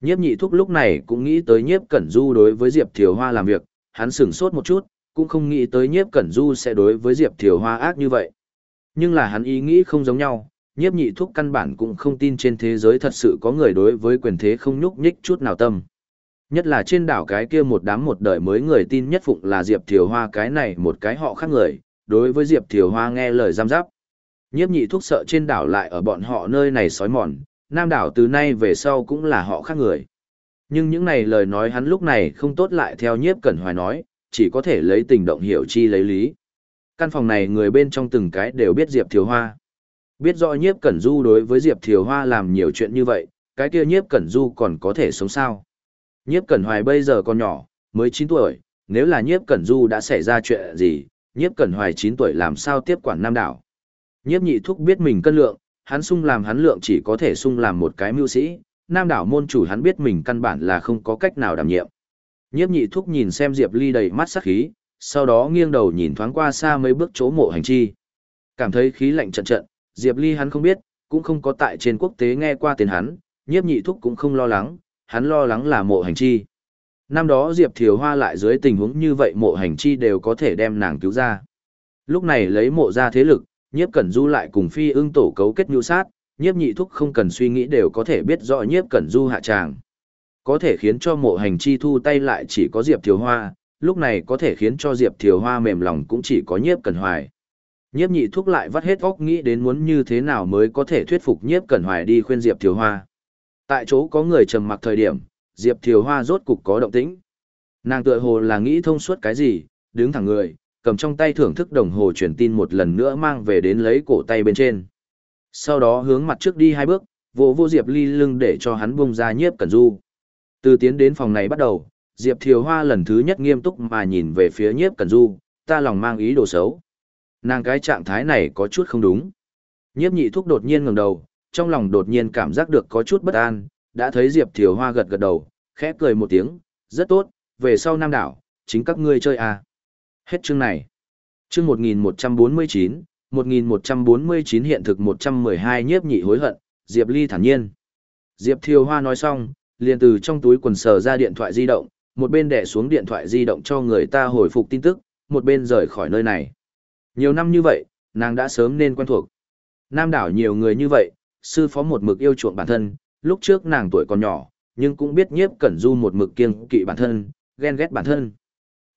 Nhiếp nhị thúc lúc này cũng nghĩ tới nhiếp cẩn du đối với Diệp Thiều Hoa làm việc, hắn sửng sốt một chút, cũng không nghĩ tới nhiếp cẩn du sẽ đối với Diệp Thiều Hoa ác như vậy. Nhưng là hắn ý nghĩ không giống nhau, nhiếp nhị thúc căn bản cũng không tin trên thế giới thật sự có người đối với quyền thế không nhúc nhích chút nào tâm. Nhất là trên đảo cái kia một đám một đời mới người tin nhất phụng là Diệp Thiều Hoa cái này một cái họ khác người, đối với Diệp Thiều Hoa nghe lời giam giáp. Nhiếp nhị thúc sợ trên đảo lại ở bọn họ nơi này sói mòn, nam đảo từ nay về sau cũng là họ khác người. Nhưng những này lời nói hắn lúc này không tốt lại theo nhiếp cẩn hoài nói, chỉ có thể lấy tình động hiểu chi lấy lý. Căn phòng này người bên trong từng cái đều biết Diệp Thiều Hoa. Biết rõ nhiếp cẩn du đối với Diệp Thiều Hoa làm nhiều chuyện như vậy, cái kia nhiếp cẩn du còn có thể sống sao. Nhiếp cẩn hoài bây giờ còn nhỏ, mới 9 tuổi, nếu là nhiếp cẩn du đã xảy ra chuyện gì, nhiếp cẩn hoài 9 tuổi làm sao tiếp quản nam đảo. Nhiếp nhị thúc biết mình cân lượng, hắn sung làm hắn lượng chỉ có thể sung làm một cái mưu sĩ, nam đảo môn chủ hắn biết mình căn bản là không có cách nào đảm nhiệm. Nhiếp nhị thúc nhìn xem Diệp Ly đầy mắt sắc khí, sau đó nghiêng đầu nhìn thoáng qua xa mấy bước chỗ mộ hành chi. Cảm thấy khí lạnh trận trận, Diệp Ly hắn không biết, cũng không có tại trên quốc tế nghe qua tên hắn, nhiếp nhị thúc cũng không lo lắng, hắn lo lắng là mộ hành chi. Năm đó Diệp Thiều Hoa lại dưới tình huống như vậy mộ hành chi đều có thể đem nàng cứu ra. Lúc này lấy mộ ra thế lực, nhiếp cẩn du lại cùng phi ưng tổ cấu kết nhu sát, nhiếp nhị thúc không cần suy nghĩ đều có thể biết rõ nhiếp cẩn du hạ tràng. Có thể khiến cho mộ hành chi thu tay lại chỉ có Diệp Thiều Hoa, lúc này có thể khiến cho Diệp Thiều Hoa mềm lòng cũng chỉ có nhiếp cẩn hoài. Nhiếp nhị thúc lại vắt hết óc nghĩ đến muốn như thế nào mới có thể thuyết phục nhiếp cẩn hoài đi khuyên Diệp Thiều Hoa. Tại chỗ có người trầm mặc thời điểm, Diệp Thiều Hoa rốt cục có động tĩnh. Nàng tựa hồ là nghĩ thông suốt cái gì, đứng thẳng người, cầm trong tay thưởng thức đồng hồ truyền tin một lần nữa mang về đến lấy cổ tay bên trên. Sau đó hướng mặt trước đi hai bước, vỗ vô Diệp Ly lưng để cho hắn bung ra nhiếp cẩn du. Từ tiến đến phòng này bắt đầu, Diệp Thiều Hoa lần thứ nhất nghiêm túc mà nhìn về phía nhiếp cẩn du, ta lòng mang ý đồ xấu. Nàng cái trạng thái này có chút không đúng. Nhiếp nhị thúc đột nhiên ngẩng đầu, trong lòng đột nhiên cảm giác được có chút bất an, đã thấy Diệp Thiều Hoa gật gật đầu, khẽ cười một tiếng, rất tốt, về sau Nam đảo, chính các ngươi chơi à. Hết chương này. Chương 1149, 1149 hiện thực 112 nhiếp nhị hối hận, Diệp Ly thản nhiên. Diệp Thiều Hoa nói xong, liền từ trong túi quần sờ ra điện thoại di động, một bên đẻ xuống điện thoại di động cho người ta hồi phục tin tức, một bên rời khỏi nơi này. Nhiều năm như vậy, nàng đã sớm nên quen thuộc. Nam đảo nhiều người như vậy, sư phó một mực yêu chuộng bản thân, lúc trước nàng tuổi còn nhỏ, nhưng cũng biết nhiếp cẩn du một mực kiêng kỵ bản thân, ghen ghét bản thân.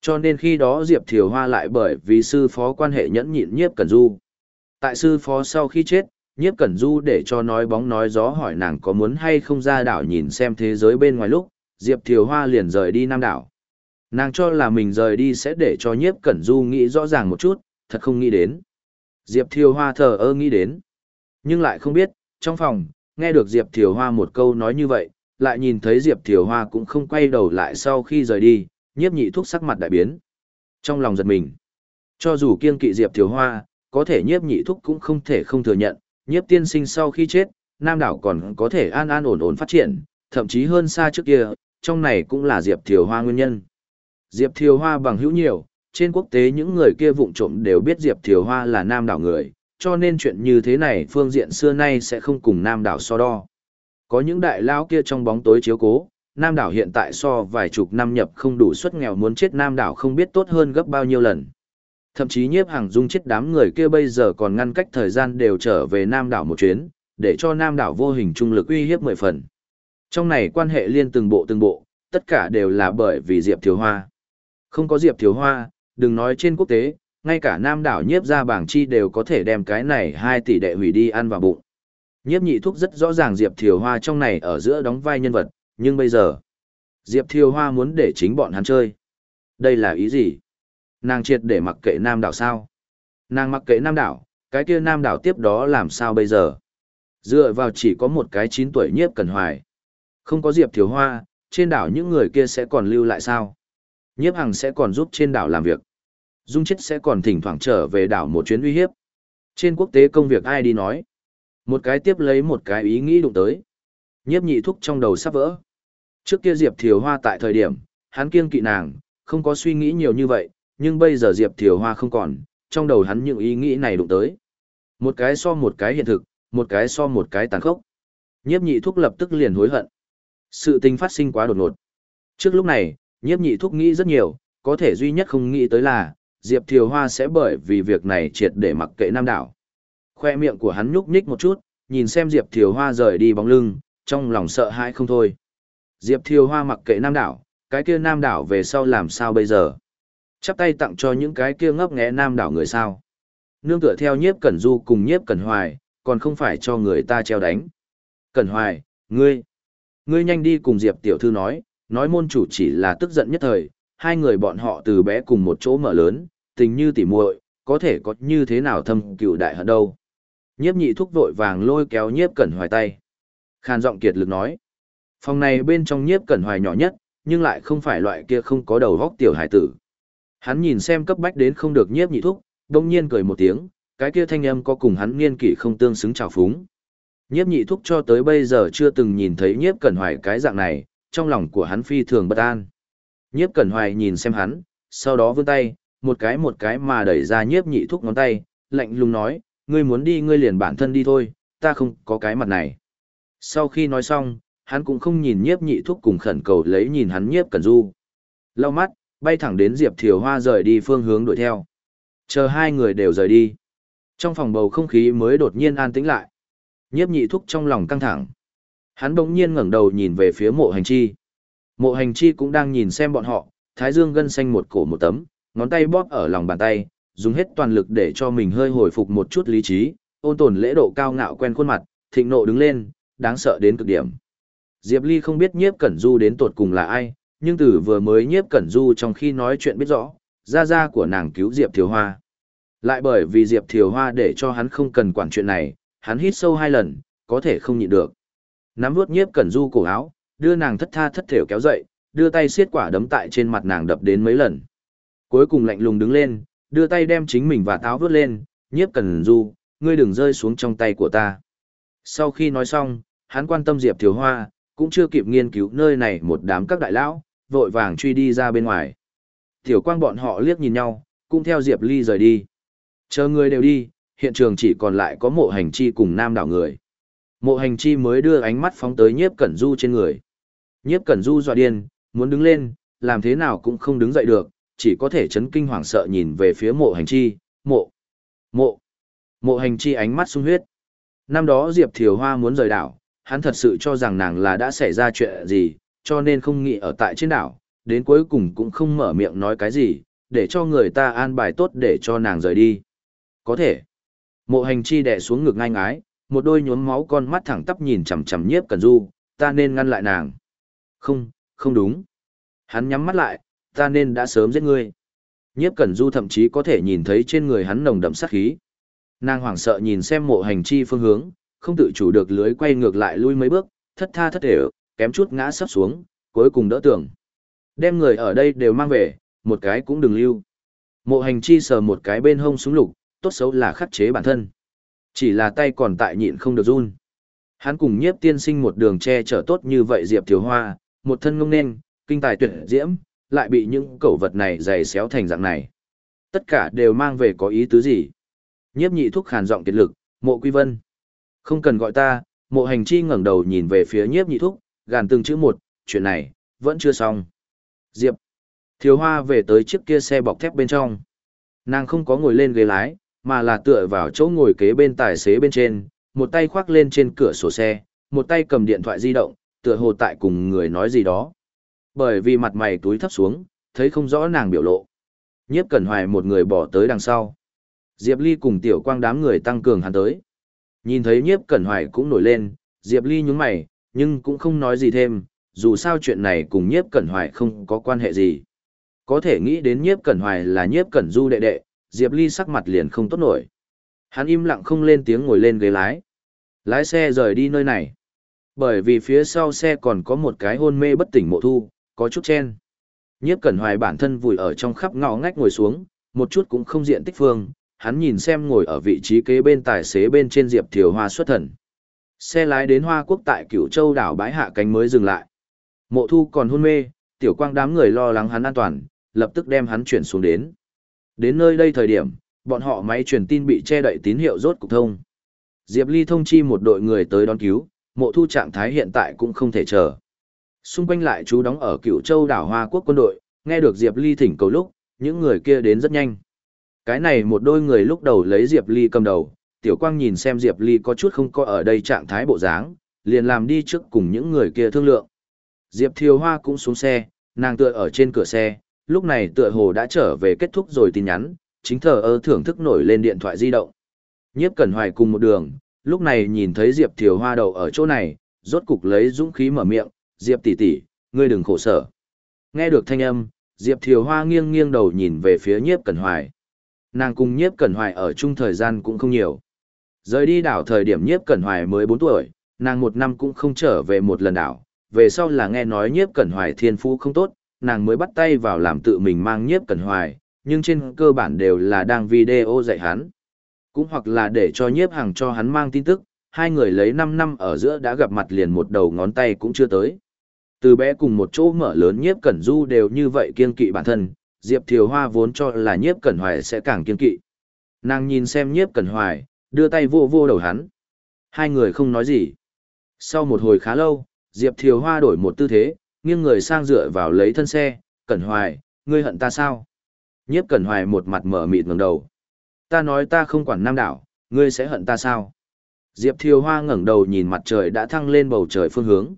Cho nên khi đó Diệp Thiều Hoa lại bởi vì sư phó quan hệ nhẫn nhịn nhiếp cẩn du. Tại sư phó sau khi chết, nhiếp cẩn du để cho nói bóng nói gió hỏi nàng có muốn hay không ra đảo nhìn xem thế giới bên ngoài lúc, Diệp Thiều Hoa liền rời đi Nam đảo. Nàng cho là mình rời đi sẽ để cho nhiếp cẩn du nghĩ rõ ràng một chút, thật không nghĩ đến. Diệp Thiều Hoa thờ ơ nghĩ đến. Nhưng lại không biết, trong phòng, nghe được Diệp Thiều Hoa một câu nói như vậy, lại nhìn thấy Diệp Thiều Hoa cũng không quay đầu lại sau khi rời đi, nhiếp nhị thuốc sắc mặt đại biến. Trong lòng giật mình, cho dù kiên kỵ Diệp Thiều Hoa, có thể nhiếp nhị thuốc cũng không thể không thừa nhận, nhiếp tiên sinh sau khi chết, Nam đảo còn có thể an an ổn ổn phát triển, thậm chí hơn xa trước kia, trong này cũng là Diệp Thiều Hoa nguyên nhân. Diệp Thiều Hoa bằng hữu nhiều, trên quốc tế những người kia vụng trộm đều biết Diệp Thiều Hoa là Nam đảo người, cho nên chuyện như thế này phương diện xưa nay sẽ không cùng Nam đảo so đo. Có những đại lão kia trong bóng tối chiếu cố, Nam đảo hiện tại so vài chục năm nhập không đủ suất nghèo muốn chết Nam đảo không biết tốt hơn gấp bao nhiêu lần. Thậm chí nhiếp hàng dung chết đám người kia bây giờ còn ngăn cách thời gian đều trở về Nam đảo một chuyến, để cho Nam đảo vô hình trung lực uy hiếp mười phần. Trong này quan hệ liên từng bộ từng bộ, tất cả đều là bởi vì Diệp Thiếu Hoa. Không có Diệp Thiếu Hoa, đừng nói trên quốc tế, ngay cả Nam đảo nhiếp ra bảng chi đều có thể đem cái này hai tỷ đệ hủy đi ăn vào bụng. Nhiếp nhị thúc rất rõ ràng Diệp Thiều Hoa trong này ở giữa đóng vai nhân vật, nhưng bây giờ, Diệp Thiều Hoa muốn để chính bọn hắn chơi. Đây là ý gì? Nàng triệt để mặc kệ Nam đảo sao? Nàng mặc kệ Nam đảo, cái kia Nam đảo tiếp đó làm sao bây giờ? Dựa vào chỉ có một cái chín tuổi nhiếp cần hoài. Không có Diệp Thiều Hoa, trên đảo những người kia sẽ còn lưu lại sao? Nhiếp Hằng sẽ còn giúp trên đảo làm việc. Dung chết sẽ còn thỉnh thoảng trở về đảo một chuyến uy hiếp. Trên quốc tế công việc ai đi nói. Một cái tiếp lấy một cái ý nghĩ đụng tới. Nhiếp nhị thúc trong đầu sắp vỡ. Trước kia Diệp Thiều Hoa tại thời điểm, hắn kiêng kỵ nàng, không có suy nghĩ nhiều như vậy, nhưng bây giờ Diệp Thiều Hoa không còn, trong đầu hắn những ý nghĩ này đụng tới. Một cái so một cái hiện thực, một cái so một cái tàn khốc. Nhiếp nhị thúc lập tức liền hối hận. Sự tình phát sinh quá đột ngột. Trước lúc này, nhiếp nhị thúc nghĩ rất nhiều, có thể duy nhất không nghĩ tới là, Diệp Thiều Hoa sẽ bởi vì việc này triệt để mặc kệ Nam đảo. Khoe miệng của hắn nhúc nhích một chút, nhìn xem Diệp Thiều Hoa rời đi bóng lưng, trong lòng sợ hãi không thôi. Diệp Thiều Hoa mặc kệ Nam đảo, cái kia Nam đảo về sau làm sao bây giờ? Chắp tay tặng cho những cái kia ngấp nghé Nam đảo người sao? Nương tựa theo nhiếp cẩn du cùng nhiếp cẩn hoài, còn không phải cho người ta treo đánh. Cẩn hoài, ngươi, ngươi nhanh đi cùng Diệp tiểu thư nói, nói môn chủ chỉ là tức giận nhất thời, hai người bọn họ từ bé cùng một chỗ mở lớn, tình như tỉ muội, có thể có như thế nào thâm cựu đại hận đâu. Nhiếp nhị thúc vội vàng lôi kéo nhiếp cẩn hoài tay. Khàn giọng kiệt lực nói. Phòng này bên trong nhiếp cẩn hoài nhỏ nhất, nhưng lại không phải loại kia không có đầu góc tiểu hải tử. Hắn nhìn xem cấp bách đến không được nhiếp nhị thúc, đông nhiên cười một tiếng, cái kia thanh âm có cùng hắn niên kỷ không tương xứng trào phúng. Nhiếp nhị thúc cho tới bây giờ chưa từng nhìn thấy nhiếp cẩn hoài cái dạng này, trong lòng của hắn phi thường bất an. Nhiếp cẩn hoài nhìn xem hắn, sau đó vươn tay, một cái một cái mà đẩy ra nhiếp nhị thúc ngón tay, lạnh lùng nói, ngươi muốn đi ngươi liền bản thân đi thôi, ta không có cái mặt này. Sau khi nói xong, hắn cũng không nhìn nhiếp nhị thúc cùng khẩn cầu lấy nhìn hắn nhiếp cẩn du. Lau mắt, bay thẳng đến Diệp Thiều Hoa rời đi phương hướng đuổi theo. Chờ hai người đều rời đi. Trong phòng bầu không khí mới đột nhiên an tĩnh lại. Nhiếp nhị thúc trong lòng căng thẳng. Hắn bỗng nhiên ngẩng đầu nhìn về phía mộ hành chi. Mộ hành chi cũng đang nhìn xem bọn họ, thái dương gân xanh một cổ một tấm, ngón tay bóp ở lòng bàn tay, dùng hết toàn lực để cho mình hơi hồi phục một chút lý trí, ôn tồn lễ độ cao ngạo quen khuôn mặt, thịnh nộ đứng lên, đáng sợ đến cực điểm. Diệp Ly không biết nhiếp cẩn du đến tột cùng là ai, nhưng từ vừa mới nhiếp cẩn du trong khi nói chuyện biết rõ, gia gia của nàng cứu Diệp Thiều Hoa. Lại bởi vì Diệp Thiều Hoa để cho hắn không cần quản chuyện này, hắn hít sâu hai lần, có thể không nhịn được. Nắm vuốt nhiếp cẩn du cổ áo, đưa nàng thất tha thất thểu kéo dậy, đưa tay xiết quả đấm tại trên mặt nàng đập đến mấy lần. Cuối cùng lạnh lùng đứng lên, đưa tay đem chính mình và táo vớt lên, nhiếp cẩn du, ngươi đừng rơi xuống trong tay của ta. Sau khi nói xong, hắn quan tâm Diệp Thiều Hoa, cũng chưa kịp nghiên cứu nơi này một đám các đại lão, vội vàng truy đi ra bên ngoài. Tiểu quang bọn họ liếc nhìn nhau, cũng theo Diệp Ly rời đi. Chờ người đều đi, hiện trường chỉ còn lại có mộ hành chi cùng nam đảo người. Mộ hành chi mới đưa ánh mắt phóng tới nhiếp cẩn du trên người. Nhiếp cẩn du dọa điên, muốn đứng lên, làm thế nào cũng không đứng dậy được, chỉ có thể chấn kinh hoảng sợ nhìn về phía mộ hành chi, mộ, mộ, mộ hành chi ánh mắt sung huyết. Năm đó Diệp Thiều Hoa muốn rời đảo, hắn thật sự cho rằng nàng là đã xảy ra chuyện gì, cho nên không nghĩ ở tại trên đảo, đến cuối cùng cũng không mở miệng nói cái gì, để cho người ta an bài tốt để cho nàng rời đi. Có thể. Mộ hành chi đè xuống ngực ngang ái, một đôi nhuốm máu con mắt thẳng tắp nhìn chằm chằm nhiếp cần du, ta nên ngăn lại nàng. Không, không đúng. Hắn nhắm mắt lại, ta nên đã sớm giết ngươi. Nhiếp Cẩn Du thậm chí có thể nhìn thấy trên người hắn nồng đậm sát khí. Nàng hoảng sợ nhìn xem mộ hành chi phương hướng, không tự chủ được lưới quay ngược lại lui mấy bước, thất tha thất để kém chút ngã sấp xuống, cuối cùng đỡ tưởng. Đem người ở đây đều mang về, một cái cũng đừng lưu. Mộ hành chi sờ một cái bên hông súng lục, tốt xấu là khắc chế bản thân. Chỉ là tay còn tại nhịn không được run. Hắn cùng nhiếp tiên sinh một đường che chở tốt như vậy Diệp Thiếu Hoa, một thân ngông nên, kinh tài tuyệt diễm, lại bị những cẩu vật này dày xéo thành dạng này. Tất cả đều mang về có ý tứ gì? Nhiếp nhị thúc khàn giọng kiệt lực, mộ quy vân. Không cần gọi ta, mộ hành chi ngẩng đầu nhìn về phía nhiếp nhị thúc, gàn từng chữ một, chuyện này, vẫn chưa xong. Diệp. Thiếu hoa về tới chiếc kia xe bọc thép bên trong. Nàng không có ngồi lên ghế lái, mà là tựa vào chỗ ngồi kế bên tài xế bên trên, một tay khoác lên trên cửa sổ xe, một tay cầm điện thoại di động, tựa hồ tại cùng người nói gì đó. Bởi vì mặt mày túi thấp xuống, thấy không rõ nàng biểu lộ. Nhiếp Cẩn Hoài một người bỏ tới đằng sau. Diệp Ly cùng Tiểu Quang đám người tăng cường hắn tới. Nhìn thấy Nhiếp Cẩn Hoài cũng nổi lên, Diệp Ly nhúng mày, nhưng cũng không nói gì thêm, dù sao chuyện này cùng Nhiếp Cẩn Hoài không có quan hệ gì. Có thể nghĩ đến Nhiếp Cẩn Hoài là Nhiếp Cẩn Du đệ đệ, Diệp Ly sắc mặt liền không tốt nổi. Hắn im lặng không lên tiếng ngồi lên ghế lái. Lái xe rời đi nơi này. Bởi vì phía sau xe còn có một cái hôn mê bất tỉnh mộ thu, có chút chen. Nhiếp Cẩn Hoài bản thân vùi ở trong khắp ngõ ngách ngồi xuống, một chút cũng không diện tích phương, hắn nhìn xem ngồi ở vị trí kế bên tài xế bên trên Diệp Thiều Hoa xuất thần. Xe lái đến Hoa Quốc tại Cửu Châu đảo bãi hạ cánh mới dừng lại. Mộ Thu còn hôn mê, tiểu quang đám người lo lắng hắn an toàn, lập tức đem hắn chuyển xuống đến. Đến nơi đây thời điểm, bọn họ máy truyền tin bị che đậy tín hiệu rốt cục thông. Diệp Ly thông chi một đội người tới đón cứu, mộ thu trạng thái hiện tại cũng không thể chờ. Xung quanh lại chú đóng ở Cửu châu đảo Hoa Quốc quân đội, nghe được Diệp Ly thỉnh cầu lúc, những người kia đến rất nhanh. Cái này một đôi người lúc đầu lấy Diệp Ly cầm đầu, Tiểu Quang nhìn xem Diệp Ly có chút không có ở đây trạng thái bộ dáng, liền làm đi trước cùng những người kia thương lượng. Diệp Thiều Hoa cũng xuống xe, nàng tựa ở trên cửa xe, lúc này tựa hồ đã trở về kết thúc rồi tin nhắn, chính thờ ơ thưởng thức nổi lên điện thoại di động. Nhiếp Cẩn Hoài cùng một đường, lúc này nhìn thấy Diệp Thiều Hoa đầu ở chỗ này, rốt cục lấy dũng khí mở miệng, Diệp tỷ tỷ, ngươi đừng khổ sở. Nghe được thanh âm, Diệp Thiều Hoa nghiêng nghiêng đầu nhìn về phía Nhiếp Cẩn Hoài. Nàng cùng Nhiếp Cẩn Hoài ở chung thời gian cũng không nhiều. Rời đi đảo thời điểm Nhiếp Cẩn Hoài mới 4 tuổi, nàng một năm cũng không trở về một lần đảo. Về sau là nghe nói Nhiếp Cẩn Hoài thiên phú không tốt, nàng mới bắt tay vào làm tự mình mang Nhiếp Cẩn Hoài, nhưng trên cơ bản đều là đang video dạy hắn. Cũng hoặc là để cho nhiếp hàng cho hắn mang tin tức, hai người lấy 5 năm ở giữa đã gặp mặt liền một đầu ngón tay cũng chưa tới. Từ bé cùng một chỗ mở lớn nhiếp cẩn du đều như vậy kiên kỵ bản thân, Diệp Thiều Hoa vốn cho là nhiếp cẩn hoài sẽ càng kiên kỵ. Nàng nhìn xem nhiếp cẩn hoài, đưa tay vô vô đầu hắn. Hai người không nói gì. Sau một hồi khá lâu, Diệp Thiều Hoa đổi một tư thế, nghiêng người sang dựa vào lấy thân xe, cẩn hoài, ngươi hận ta sao? Nhiếp cẩn hoài một mặt mở mịt ngẩng đầu ta nói ta không quản nam đảo, ngươi sẽ hận ta sao? Diệp Thiều Hoa ngẩng đầu nhìn mặt trời đã thăng lên bầu trời phương hướng.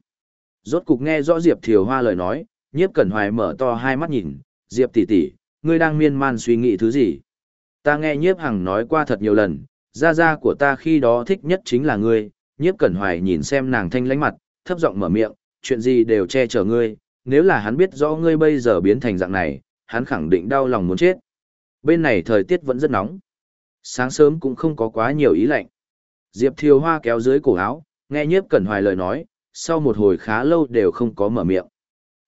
Rốt cục nghe rõ Diệp Thiều Hoa lời nói, nhiếp cẩn hoài mở to hai mắt nhìn, Diệp tỷ tỷ, ngươi đang miên man suy nghĩ thứ gì? Ta nghe nhiếp hằng nói qua thật nhiều lần, gia gia của ta khi đó thích nhất chính là ngươi, nhiếp cẩn hoài nhìn xem nàng thanh lánh mặt, thấp giọng mở miệng, chuyện gì đều che chở ngươi, nếu là hắn biết rõ ngươi bây giờ biến thành dạng này, hắn khẳng định đau lòng muốn chết. Bên này thời tiết vẫn rất nóng sáng sớm cũng không có quá nhiều ý lạnh. Diệp Thiều Hoa kéo dưới cổ áo, nghe nhiếp cẩn hoài lời nói, sau một hồi khá lâu đều không có mở miệng.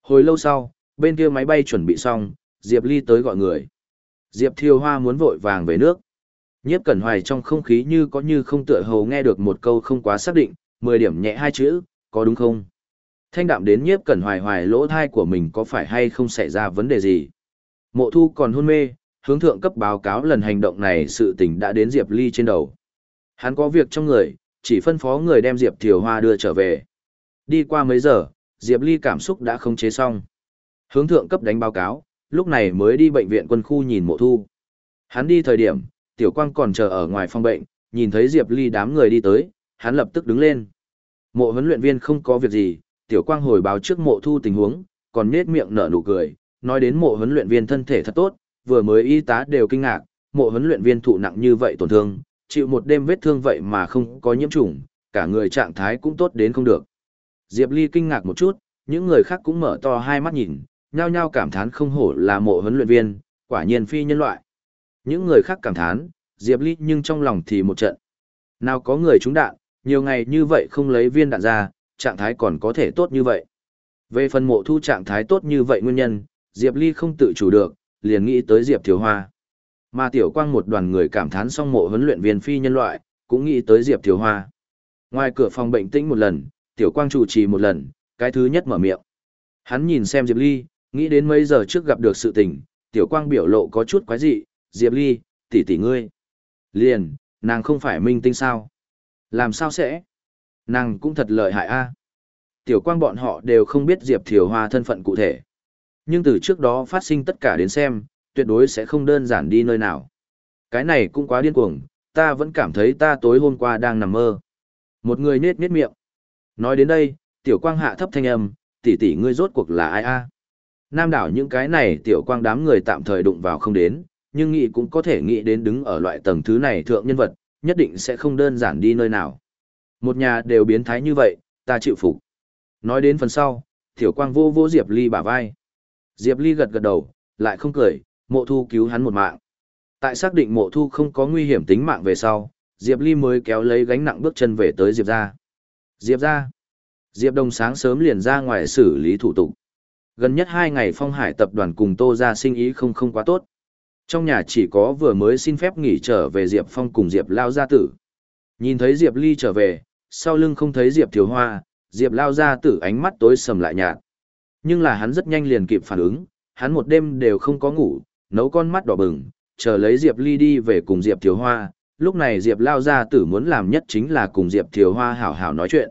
Hồi lâu sau, bên kia máy bay chuẩn bị xong, Diệp Ly tới gọi người. Diệp Thiều Hoa muốn vội vàng về nước. Nhiếp cẩn hoài trong không khí như có như không tựa hồ nghe được một câu không quá xác định, 10 điểm nhẹ hai chữ, có đúng không? Thanh đạm đến nhiếp cẩn hoài hoài lỗ thai của mình có phải hay không xảy ra vấn đề gì? Mộ thu còn hôn mê, hướng thượng cấp báo cáo lần hành động này sự tình đã đến Diệp Ly trên đầu. Hắn có việc trong người, chỉ phân phó người đem Diệp Thiều Hoa đưa trở về. Đi qua mấy giờ, Diệp Ly cảm xúc đã không chế xong. Hướng thượng cấp đánh báo cáo, lúc này mới đi bệnh viện quân khu nhìn mộ thu. Hắn đi thời điểm, Tiểu Quang còn chờ ở ngoài phòng bệnh, nhìn thấy Diệp Ly đám người đi tới, hắn lập tức đứng lên. Mộ huấn luyện viên không có việc gì, Tiểu Quang hồi báo trước mộ thu tình huống, còn nết miệng nở nụ cười, nói đến mộ huấn luyện viên thân thể thật tốt, vừa mới y tá đều kinh ngạc, mộ huấn luyện viên thụ nặng như vậy tổn thương, chịu một đêm vết thương vậy mà không có nhiễm trùng, cả người trạng thái cũng tốt đến không được. Diệp Ly kinh ngạc một chút, những người khác cũng mở to hai mắt nhìn, nhao nhao cảm thán không hổ là mộ huấn luyện viên, quả nhiên phi nhân loại. Những người khác cảm thán, Diệp Ly nhưng trong lòng thì một trận. Nào có người trúng đạn, nhiều ngày như vậy không lấy viên đạn ra, trạng thái còn có thể tốt như vậy. Về phần mộ thu trạng thái tốt như vậy nguyên nhân, Diệp Ly không tự chủ được, liền nghĩ tới Diệp Thiếu Hoa. Mà Tiểu Quang một đoàn người cảm thán xong mộ huấn luyện viên phi nhân loại, cũng nghĩ tới Diệp Thiếu Hoa. Ngoài cửa phòng bệnh tĩnh một lần, Tiểu Quang chủ trì một lần, cái thứ nhất mở miệng. Hắn nhìn xem Diệp Ly, nghĩ đến mấy giờ trước gặp được sự tình, Tiểu Quang biểu lộ có chút quái dị, Diệp Ly, tỷ tỷ ngươi. Liền, nàng không phải minh tinh sao? Làm sao sẽ? Nàng cũng thật lợi hại a. Tiểu Quang bọn họ đều không biết Diệp Thiều Hoa thân phận cụ thể. Nhưng từ trước đó phát sinh tất cả đến xem, tuyệt đối sẽ không đơn giản đi nơi nào. Cái này cũng quá điên cuồng, ta vẫn cảm thấy ta tối hôm qua đang nằm mơ. Một người nết nết miệng. Nói đến đây, tiểu quang hạ thấp thanh âm, tỷ tỷ ngươi rốt cuộc là ai a? Nam đảo những cái này tiểu quang đám người tạm thời đụng vào không đến, nhưng nghĩ cũng có thể nghĩ đến đứng ở loại tầng thứ này thượng nhân vật, nhất định sẽ không đơn giản đi nơi nào. Một nhà đều biến thái như vậy, ta chịu phục. Nói đến phần sau, tiểu quang vô vô Diệp Ly bả vai. Diệp Ly gật gật đầu, lại không cười, mộ thu cứu hắn một mạng. Tại xác định mộ thu không có nguy hiểm tính mạng về sau, Diệp Ly mới kéo lấy gánh nặng bước chân về tới Diệp ra. Diệp ra. Diệp Đông sáng sớm liền ra ngoài xử lý thủ tục. Gần nhất hai ngày phong hải tập đoàn cùng Tô ra sinh ý không không quá tốt. Trong nhà chỉ có vừa mới xin phép nghỉ trở về Diệp Phong cùng Diệp Lao gia tử. Nhìn thấy Diệp Ly trở về, sau lưng không thấy Diệp Thiếu Hoa, Diệp Lao gia tử ánh mắt tối sầm lại nhạt. Nhưng là hắn rất nhanh liền kịp phản ứng, hắn một đêm đều không có ngủ, nấu con mắt đỏ bừng, chờ lấy Diệp Ly đi về cùng Diệp Thiếu Hoa. Lúc này Diệp Lao gia tử muốn làm nhất chính là cùng Diệp Thiếu Hoa hảo hảo nói chuyện.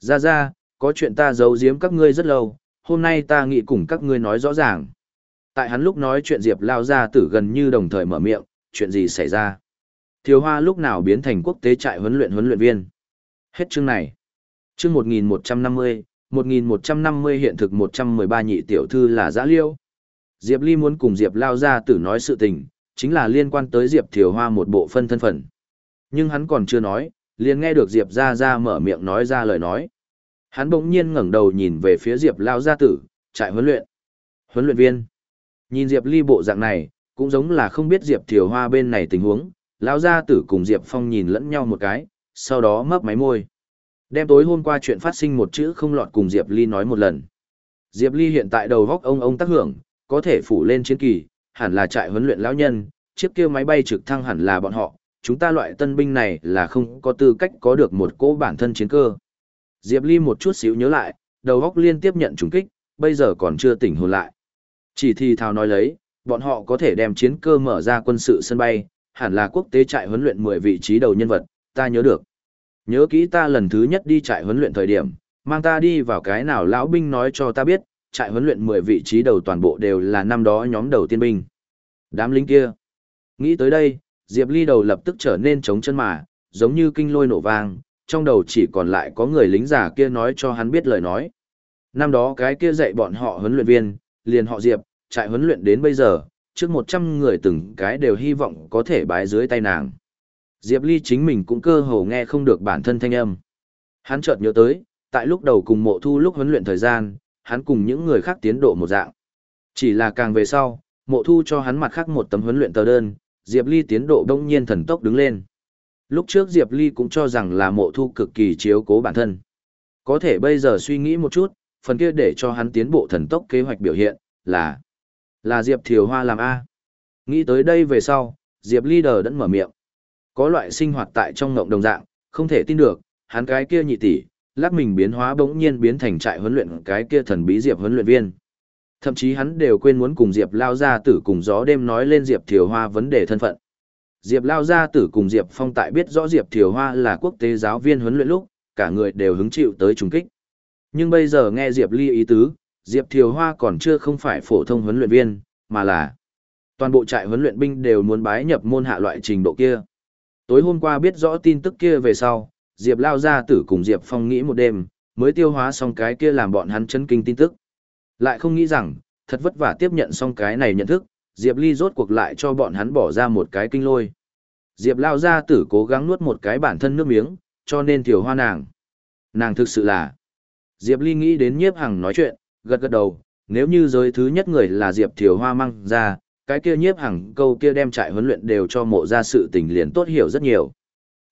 Ra ra, có chuyện ta giấu giếm các ngươi rất lâu, hôm nay ta nghĩ cùng các ngươi nói rõ ràng. Tại hắn lúc nói chuyện Diệp Lao gia tử gần như đồng thời mở miệng, chuyện gì xảy ra? Thiếu Hoa lúc nào biến thành quốc tế trại huấn luyện huấn luyện viên? Hết chương này. Chương 1150, 1150 hiện thực 113 nhị tiểu thư là Giã Liêu. Diệp Ly muốn cùng Diệp Lao gia tử nói sự tình, chính là liên quan tới Diệp Thiều Hoa một bộ phân thân phận. Nhưng hắn còn chưa nói, liền nghe được Diệp Gia Gia mở miệng nói ra lời nói. Hắn bỗng nhiên ngẩng đầu nhìn về phía Diệp Lao gia tử, trại huấn luyện. Huấn luyện viên. Nhìn Diệp Ly bộ dạng này, cũng giống là không biết Diệp Thiều Hoa bên này tình huống, lão gia tử cùng Diệp Phong nhìn lẫn nhau một cái, sau đó mấp máy môi. Đem tối hôm qua chuyện phát sinh một chữ không lọt cùng Diệp Ly nói một lần. Diệp Ly hiện tại đầu góc ông ông tác hưởng, có thể phủ lên chiến kỳ, hẳn là trại huấn luyện lão nhân, chiếc kia máy bay trực thăng hẳn là bọn họ, chúng ta loại tân binh này là không có tư cách có được một cỗ bản thân chiến cơ. Diệp Ly một chút xíu nhớ lại, đầu góc liên tiếp nhận trùng kích, bây giờ còn chưa tỉnh hồn lại. Chỉ thì thào nói lấy, bọn họ có thể đem chiến cơ mở ra quân sự sân bay, hẳn là quốc tế trại huấn luyện 10 vị trí đầu nhân vật, ta nhớ được. Nhớ kỹ ta lần thứ nhất đi trại huấn luyện thời điểm, mang ta đi vào cái nào lão binh nói cho ta biết, trại huấn luyện 10 vị trí đầu toàn bộ đều là năm đó nhóm đầu tiên binh. Đám lính kia. Nghĩ tới đây, Diệp Ly đầu lập tức trở nên trống chân mà, giống như kinh lôi nổ vang, trong đầu chỉ còn lại có người lính già kia nói cho hắn biết lời nói. Năm đó cái kia dạy bọn họ huấn luyện viên, liền họ Diệp, trại huấn luyện đến bây giờ, trước 100 người từng cái đều hy vọng có thể bái dưới tay nàng. Diệp Ly chính mình cũng cơ hồ nghe không được bản thân thanh âm. Hắn chợt nhớ tới, tại lúc đầu cùng mộ thu lúc huấn luyện thời gian, hắn cùng những người khác tiến độ một dạng. Chỉ là càng về sau, mộ thu cho hắn mặt khác một tấm huấn luyện tờ đơn, Diệp Ly tiến độ đông nhiên thần tốc đứng lên. Lúc trước Diệp Ly cũng cho rằng là mộ thu cực kỳ chiếu cố bản thân. Có thể bây giờ suy nghĩ một chút, phần kia để cho hắn tiến bộ thần tốc kế hoạch biểu hiện, là là Diệp Thiều Hoa làm A. Nghĩ tới đây về sau, Diệp Leader đẫn mở miệng. Có loại sinh hoạt tại trong ngộng đồng dạng, không thể tin được, hắn cái kia nhị tỷ, lát mình biến hóa bỗng nhiên biến thành trại huấn luyện cái kia thần bí Diệp huấn luyện viên. Thậm chí hắn đều quên muốn cùng Diệp Lao Gia Tử cùng gió đêm nói lên Diệp Thiều Hoa vấn đề thân phận. Diệp Lao Gia Tử cùng Diệp Phong tại biết rõ Diệp Thiều Hoa là quốc tế giáo viên huấn luyện lúc, cả người đều hứng chịu tới trùng kích. Nhưng bây giờ nghe Diệp Ly ý tứ, Diệp Thiều Hoa còn chưa không phải phổ thông huấn luyện viên, mà là toàn bộ trại huấn luyện binh đều muốn bái nhập môn hạ loại trình độ kia. Tối hôm qua biết rõ tin tức kia về sau, Diệp Lao Gia Tử cùng Diệp Phong nghĩ một đêm, mới tiêu hóa xong cái kia làm bọn hắn chấn kinh tin tức. Lại không nghĩ rằng, thật vất vả tiếp nhận xong cái này nhận thức, Diệp Ly rốt cuộc lại cho bọn hắn bỏ ra một cái kinh lôi. Diệp Lao Gia Tử cố gắng nuốt một cái bản thân nước miếng, cho nên tiểu hoa nàng. Nàng thực sự là... Diệp Ly nghĩ đến nhiếp hằng nói chuyện, gật gật đầu, nếu như giới thứ nhất người là Diệp Thiều Hoa mang ra, cái kia nhiếp hằng câu kia đem trại huấn luyện đều cho mộ ra sự tình liền tốt hiểu rất nhiều.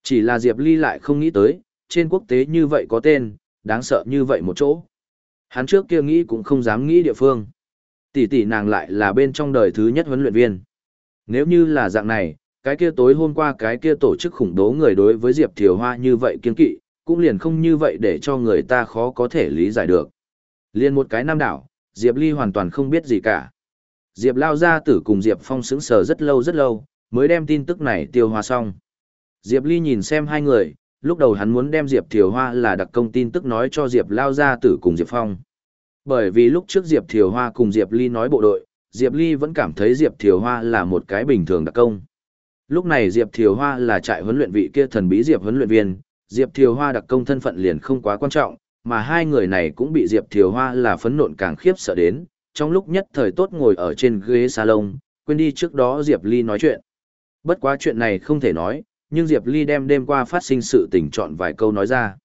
Chỉ là Diệp Ly lại không nghĩ tới, trên quốc tế như vậy có tên, đáng sợ như vậy một chỗ. Hắn trước kia nghĩ cũng không dám nghĩ địa phương. Tỷ tỷ nàng lại là bên trong đời thứ nhất huấn luyện viên. Nếu như là dạng này, cái kia tối hôm qua cái kia tổ chức khủng bố người đối với Diệp Thiều Hoa như vậy kiên kỵ, cũng liền không như vậy để cho người ta khó có thể lý giải được. Liên một cái nam đảo, Diệp Ly hoàn toàn không biết gì cả. Diệp lao ra tử cùng Diệp Phong sững sờ rất lâu rất lâu, mới đem tin tức này tiêu hóa xong. Diệp Ly nhìn xem hai người, lúc đầu hắn muốn đem Diệp Thiều Hoa là đặc công tin tức nói cho Diệp lao ra tử cùng Diệp Phong. Bởi vì lúc trước Diệp Thiều Hoa cùng Diệp Ly nói bộ đội, Diệp Ly vẫn cảm thấy Diệp Thiều Hoa là một cái bình thường đặc công. Lúc này Diệp Thiều Hoa là trại huấn luyện vị kia thần bí Diệp huấn luyện viên, Diệp Thiều Hoa đặc công thân phận liền không quá quan trọng, mà hai người này cũng bị Diệp Thiều Hoa là phấn nộn càng khiếp sợ đến, trong lúc nhất thời tốt ngồi ở trên ghế salon, quên đi trước đó Diệp Ly nói chuyện. Bất quá chuyện này không thể nói, nhưng Diệp Ly đem đêm qua phát sinh sự tình chọn vài câu nói ra.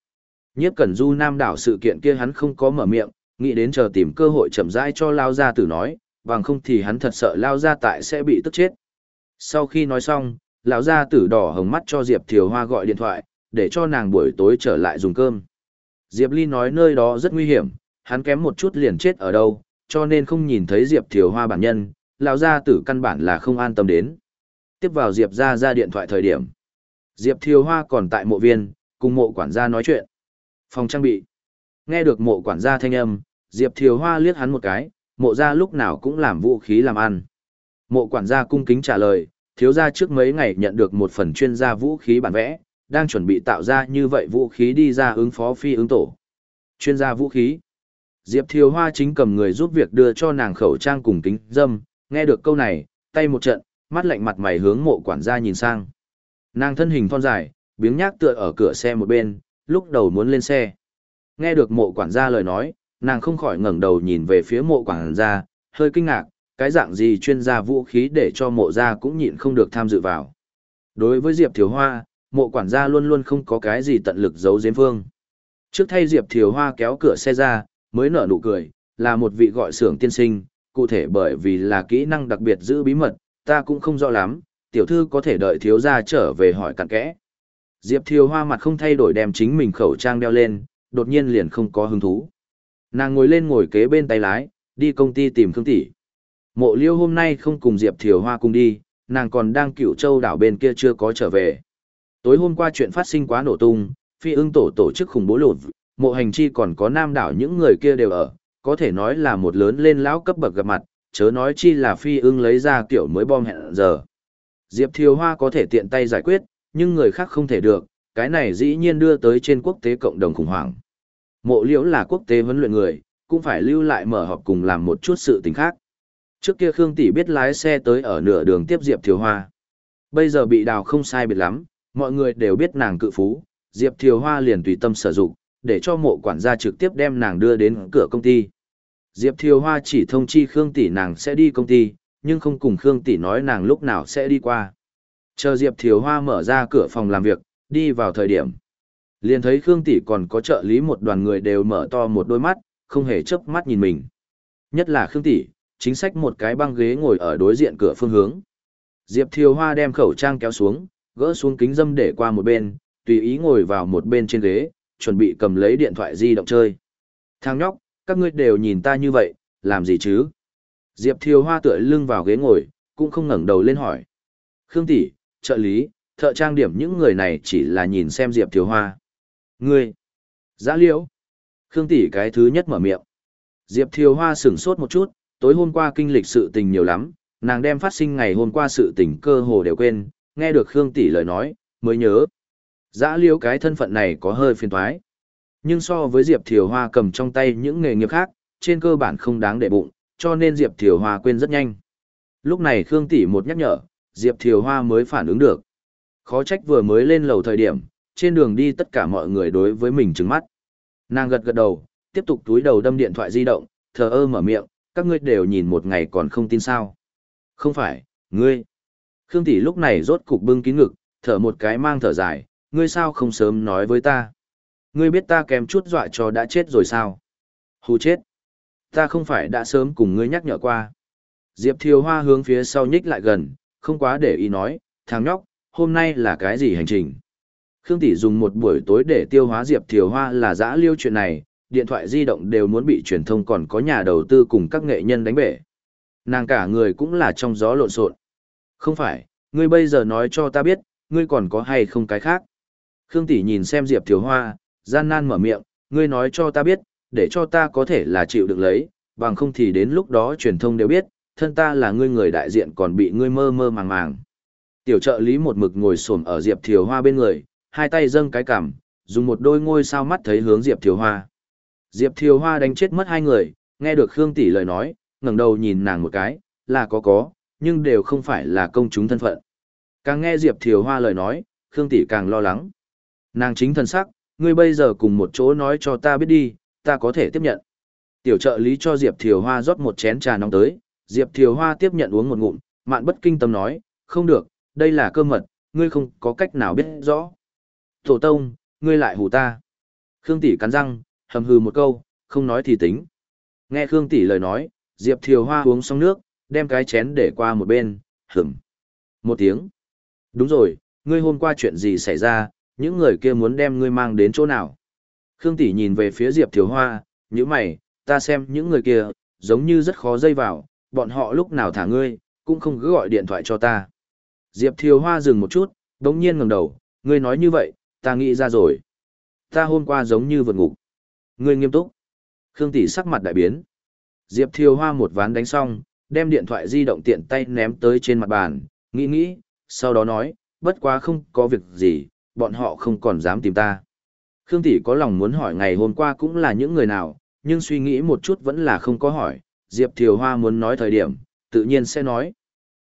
Nhiếp Cẩn Du Nam đảo sự kiện kia hắn không có mở miệng, nghĩ đến chờ tìm cơ hội chậm rãi cho Lao Gia Tử nói, bằng không thì hắn thật sợ Lao Gia tại sẽ bị tức chết. Sau khi nói xong, lão Gia Tử đỏ hồng mắt cho Diệp Thiều Hoa gọi điện thoại, để cho nàng buổi tối trở lại dùng cơm. Diệp Ly nói nơi đó rất nguy hiểm, hắn kém một chút liền chết ở đâu, cho nên không nhìn thấy Diệp Thiều Hoa bản nhân, lão gia tử căn bản là không an tâm đến. Tiếp vào Diệp ra ra điện thoại thời điểm. Diệp Thiều Hoa còn tại mộ viên, cùng mộ quản gia nói chuyện. Phòng trang bị. Nghe được mộ quản gia thanh âm, Diệp Thiều Hoa liếc hắn một cái, mộ gia lúc nào cũng làm vũ khí làm ăn. Mộ quản gia cung kính trả lời, thiếu gia trước mấy ngày nhận được một phần chuyên gia vũ khí bản vẽ, đang chuẩn bị tạo ra như vậy vũ khí đi ra ứng phó phi ứng tổ. Chuyên gia vũ khí. Diệp Thiều Hoa chính cầm người giúp việc đưa cho nàng khẩu trang cùng kính dâm, nghe được câu này, tay một trận, mắt lạnh mặt mày hướng mộ quản gia nhìn sang. Nàng thân hình thon dài, biếng nhác tựa ở cửa xe một bên, lúc đầu muốn lên xe. Nghe được mộ quản gia lời nói, nàng không khỏi ngẩng đầu nhìn về phía mộ quản gia, hơi kinh ngạc, cái dạng gì chuyên gia vũ khí để cho mộ gia cũng nhịn không được tham dự vào. Đối với Diệp Thiều Hoa, mộ quản gia luôn luôn không có cái gì tận lực giấu giếm phương. Trước thay Diệp Thiều Hoa kéo cửa xe ra, mới nở nụ cười, là một vị gọi xưởng tiên sinh, cụ thể bởi vì là kỹ năng đặc biệt giữ bí mật, ta cũng không rõ lắm, tiểu thư có thể đợi thiếu gia trở về hỏi cặn kẽ. Diệp Thiều Hoa mặt không thay đổi đem chính mình khẩu trang đeo lên, đột nhiên liền không có hứng thú. Nàng ngồi lên ngồi kế bên tay lái, đi công ty tìm Khương tỷ. Mộ Liêu hôm nay không cùng Diệp Thiều Hoa cùng đi, nàng còn đang cựu châu đảo bên kia chưa có trở về. Tối hôm qua chuyện phát sinh quá nổ tung, phi ưng tổ tổ chức khủng bố lụt, mộ hành chi còn có nam đảo những người kia đều ở, có thể nói là một lớn lên lão cấp bậc gặp mặt, chớ nói chi là phi ưng lấy ra kiểu mới bom hẹn giờ. Diệp Thiều Hoa có thể tiện tay giải quyết, nhưng người khác không thể được, cái này dĩ nhiên đưa tới trên quốc tế cộng đồng khủng hoảng. Mộ liễu là quốc tế huấn luyện người, cũng phải lưu lại mở họp cùng làm một chút sự tình khác. Trước kia Khương Tỷ biết lái xe tới ở nửa đường tiếp Diệp Thiều Hoa. Bây giờ bị đào không sai biệt lắm, mọi người đều biết nàng cự phú, Diệp Thiều Hoa liền tùy tâm sử dụng, để cho mộ quản gia trực tiếp đem nàng đưa đến cửa công ty. Diệp Thiều Hoa chỉ thông chi Khương Tỷ nàng sẽ đi công ty, nhưng không cùng Khương Tỷ nói nàng lúc nào sẽ đi qua. Chờ Diệp Thiều Hoa mở ra cửa phòng làm việc, đi vào thời điểm. Liền thấy Khương Tỷ còn có trợ lý một đoàn người đều mở to một đôi mắt, không hề chớp mắt nhìn mình. Nhất là Khương Tỷ, chính sách một cái băng ghế ngồi ở đối diện cửa phương hướng. Diệp Thiều Hoa đem khẩu trang kéo xuống, gỡ xuống kính dâm để qua một bên, tùy ý ngồi vào một bên trên ghế, chuẩn bị cầm lấy điện thoại di động chơi. Thằng nhóc, các ngươi đều nhìn ta như vậy, làm gì chứ? Diệp Thiều Hoa tựa lưng vào ghế ngồi, cũng không ngẩng đầu lên hỏi. Khương tỷ, trợ lý, thợ trang điểm những người này chỉ là nhìn xem Diệp Thiều Hoa. Ngươi, giã liễu. Khương tỷ cái thứ nhất mở miệng. Diệp Thiều Hoa sửng sốt một chút, tối hôm qua kinh lịch sự tình nhiều lắm, nàng đem phát sinh ngày hôm qua sự tình cơ hồ đều quên, nghe được Khương tỷ lời nói, mới nhớ. Giã liễu cái thân phận này có hơi phiền toái. Nhưng so với Diệp Thiều Hoa cầm trong tay những nghề nghiệp khác, trên cơ bản không đáng để bụng, cho nên Diệp Thiều Hoa quên rất nhanh. Lúc này Khương tỷ một nhắc nhở, Diệp Thiều Hoa mới phản ứng được. Khó trách vừa mới lên lầu thời điểm, trên đường đi tất cả mọi người đối với mình trừng mắt. Nàng gật gật đầu, tiếp tục túi đầu đâm điện thoại di động, thờ ơ mở miệng, các ngươi đều nhìn một ngày còn không tin sao. Không phải, ngươi. Khương tỷ lúc này rốt cục bưng kín ngực, thở một cái mang thở dài, ngươi sao không sớm nói với ta. Ngươi biết ta kèm chút dọa cho đã chết rồi sao? Hù chết. Ta không phải đã sớm cùng ngươi nhắc nhở qua. Diệp Thiều Hoa hướng phía sau nhích lại gần, không quá để ý nói, thằng nhóc, hôm nay là cái gì hành trình? Khương Tỷ dùng một buổi tối để tiêu hóa Diệp Thiều Hoa là dã liêu chuyện này, điện thoại di động đều muốn bị truyền thông còn có nhà đầu tư cùng các nghệ nhân đánh bể. Nàng cả người cũng là trong gió lộn xộn. Không phải, ngươi bây giờ nói cho ta biết, ngươi còn có hay không cái khác. Khương Tỷ nhìn xem Diệp Thiều Hoa, gian nan mở miệng, ngươi nói cho ta biết, để cho ta có thể là chịu được lấy, bằng không thì đến lúc đó truyền thông đều biết, thân ta là ngươi người đại diện còn bị ngươi mơ mơ màng màng. Tiểu trợ lý một mực ngồi xổm ở Diệp Thiều Hoa bên người, hai tay dâng cái cằm, dùng một đôi ngôi sao mắt thấy hướng Diệp Thiều Hoa. Diệp Thiều Hoa đánh chết mất hai người, nghe được Khương Tỷ lời nói, ngẩng đầu nhìn nàng một cái, là có có, nhưng đều không phải là công chúng thân phận. Càng nghe Diệp Thiều Hoa lời nói, Khương Tỷ càng lo lắng. Nàng chính thân sắc, ngươi bây giờ cùng một chỗ nói cho ta biết đi, ta có thể tiếp nhận. Tiểu trợ lý cho Diệp Thiều Hoa rót một chén trà nóng tới, Diệp Thiều Hoa tiếp nhận uống một ngụm, mạn bất kinh tâm nói, không được, đây là cơ mật, ngươi không có cách nào biết rõ. Tổ tông, ngươi lại hù ta. Khương Tỷ cắn răng, hầm hừ một câu, không nói thì tính. Nghe Khương Tỷ lời nói, Diệp Thiều Hoa uống xong nước, đem cái chén để qua một bên, hửm. Một tiếng. Đúng rồi, ngươi hôm qua chuyện gì xảy ra, những người kia muốn đem ngươi mang đến chỗ nào. Khương Tỷ nhìn về phía Diệp Thiều Hoa, như mày, ta xem những người kia, giống như rất khó dây vào, bọn họ lúc nào thả ngươi, cũng không cứ gọi điện thoại cho ta. Diệp Thiều Hoa dừng một chút, đống nhiên ngẩng đầu, ngươi nói như vậy, ta nghĩ ra rồi. Ta hôm qua giống như vượt ngục. Ngươi nghiêm túc. Khương Tỷ sắc mặt đại biến. Diệp Thiều Hoa một ván đánh xong, đem điện thoại di động tiện tay ném tới trên mặt bàn, nghĩ nghĩ, sau đó nói, bất quá không có việc gì, bọn họ không còn dám tìm ta. Khương Tỷ có lòng muốn hỏi ngày hôm qua cũng là những người nào, nhưng suy nghĩ một chút vẫn là không có hỏi, Diệp Thiều Hoa muốn nói thời điểm, tự nhiên sẽ nói.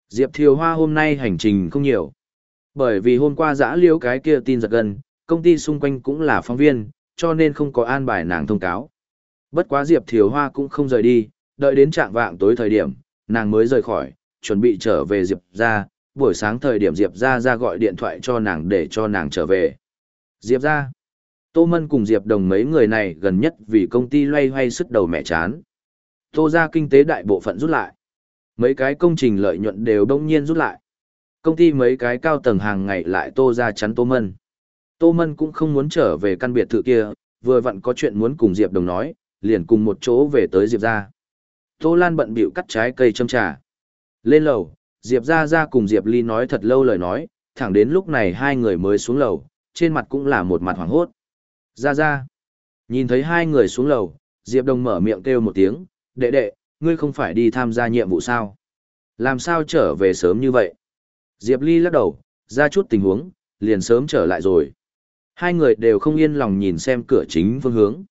Diệp Thiều Hoa hôm nay hành trình không nhiều. Bởi vì hôm qua giã liếu cái kia tin giật gần, công ty xung quanh cũng là phóng viên, cho nên không có an bài nàng thông cáo. Bất quá Diệp Thiều Hoa cũng không rời đi, đợi đến trạng vạng tối thời điểm, nàng mới rời khỏi, chuẩn bị trở về Diệp ra, buổi sáng thời điểm Diệp ra ra gọi điện thoại cho nàng để cho nàng trở về. Diệp ra, Tô Mân cùng Diệp Đồng mấy người này gần nhất vì công ty loay hoay sức đầu mẹ chán. Tô ra kinh tế đại bộ phận rút lại. Mấy cái công trình lợi nhuận đều đông nhiên rút lại. Công ty mấy cái cao tầng hàng ngày lại tô ra chắn Tô Mân. Tô Mân cũng không muốn trở về căn biệt thự kia, vừa vặn có chuyện muốn cùng Diệp Đồng nói, liền cùng một chỗ về tới Diệp ra. Tô Lan bận bịu cắt trái cây châm trà. Lên lầu, Diệp ra ra cùng Diệp Ly nói thật lâu lời nói, thẳng đến lúc này hai người mới xuống lầu, trên mặt cũng là một mặt hoảng hốt. Ra ra. Nhìn thấy hai người xuống lầu, Diệp Đồng mở miệng kêu một tiếng, đệ đệ, ngươi không phải đi tham gia nhiệm vụ sao? Làm sao trở về sớm như vậy? Diệp Ly lắc đầu, ra chút tình huống, liền sớm trở lại rồi. Hai người đều không yên lòng nhìn xem cửa chính phương hướng.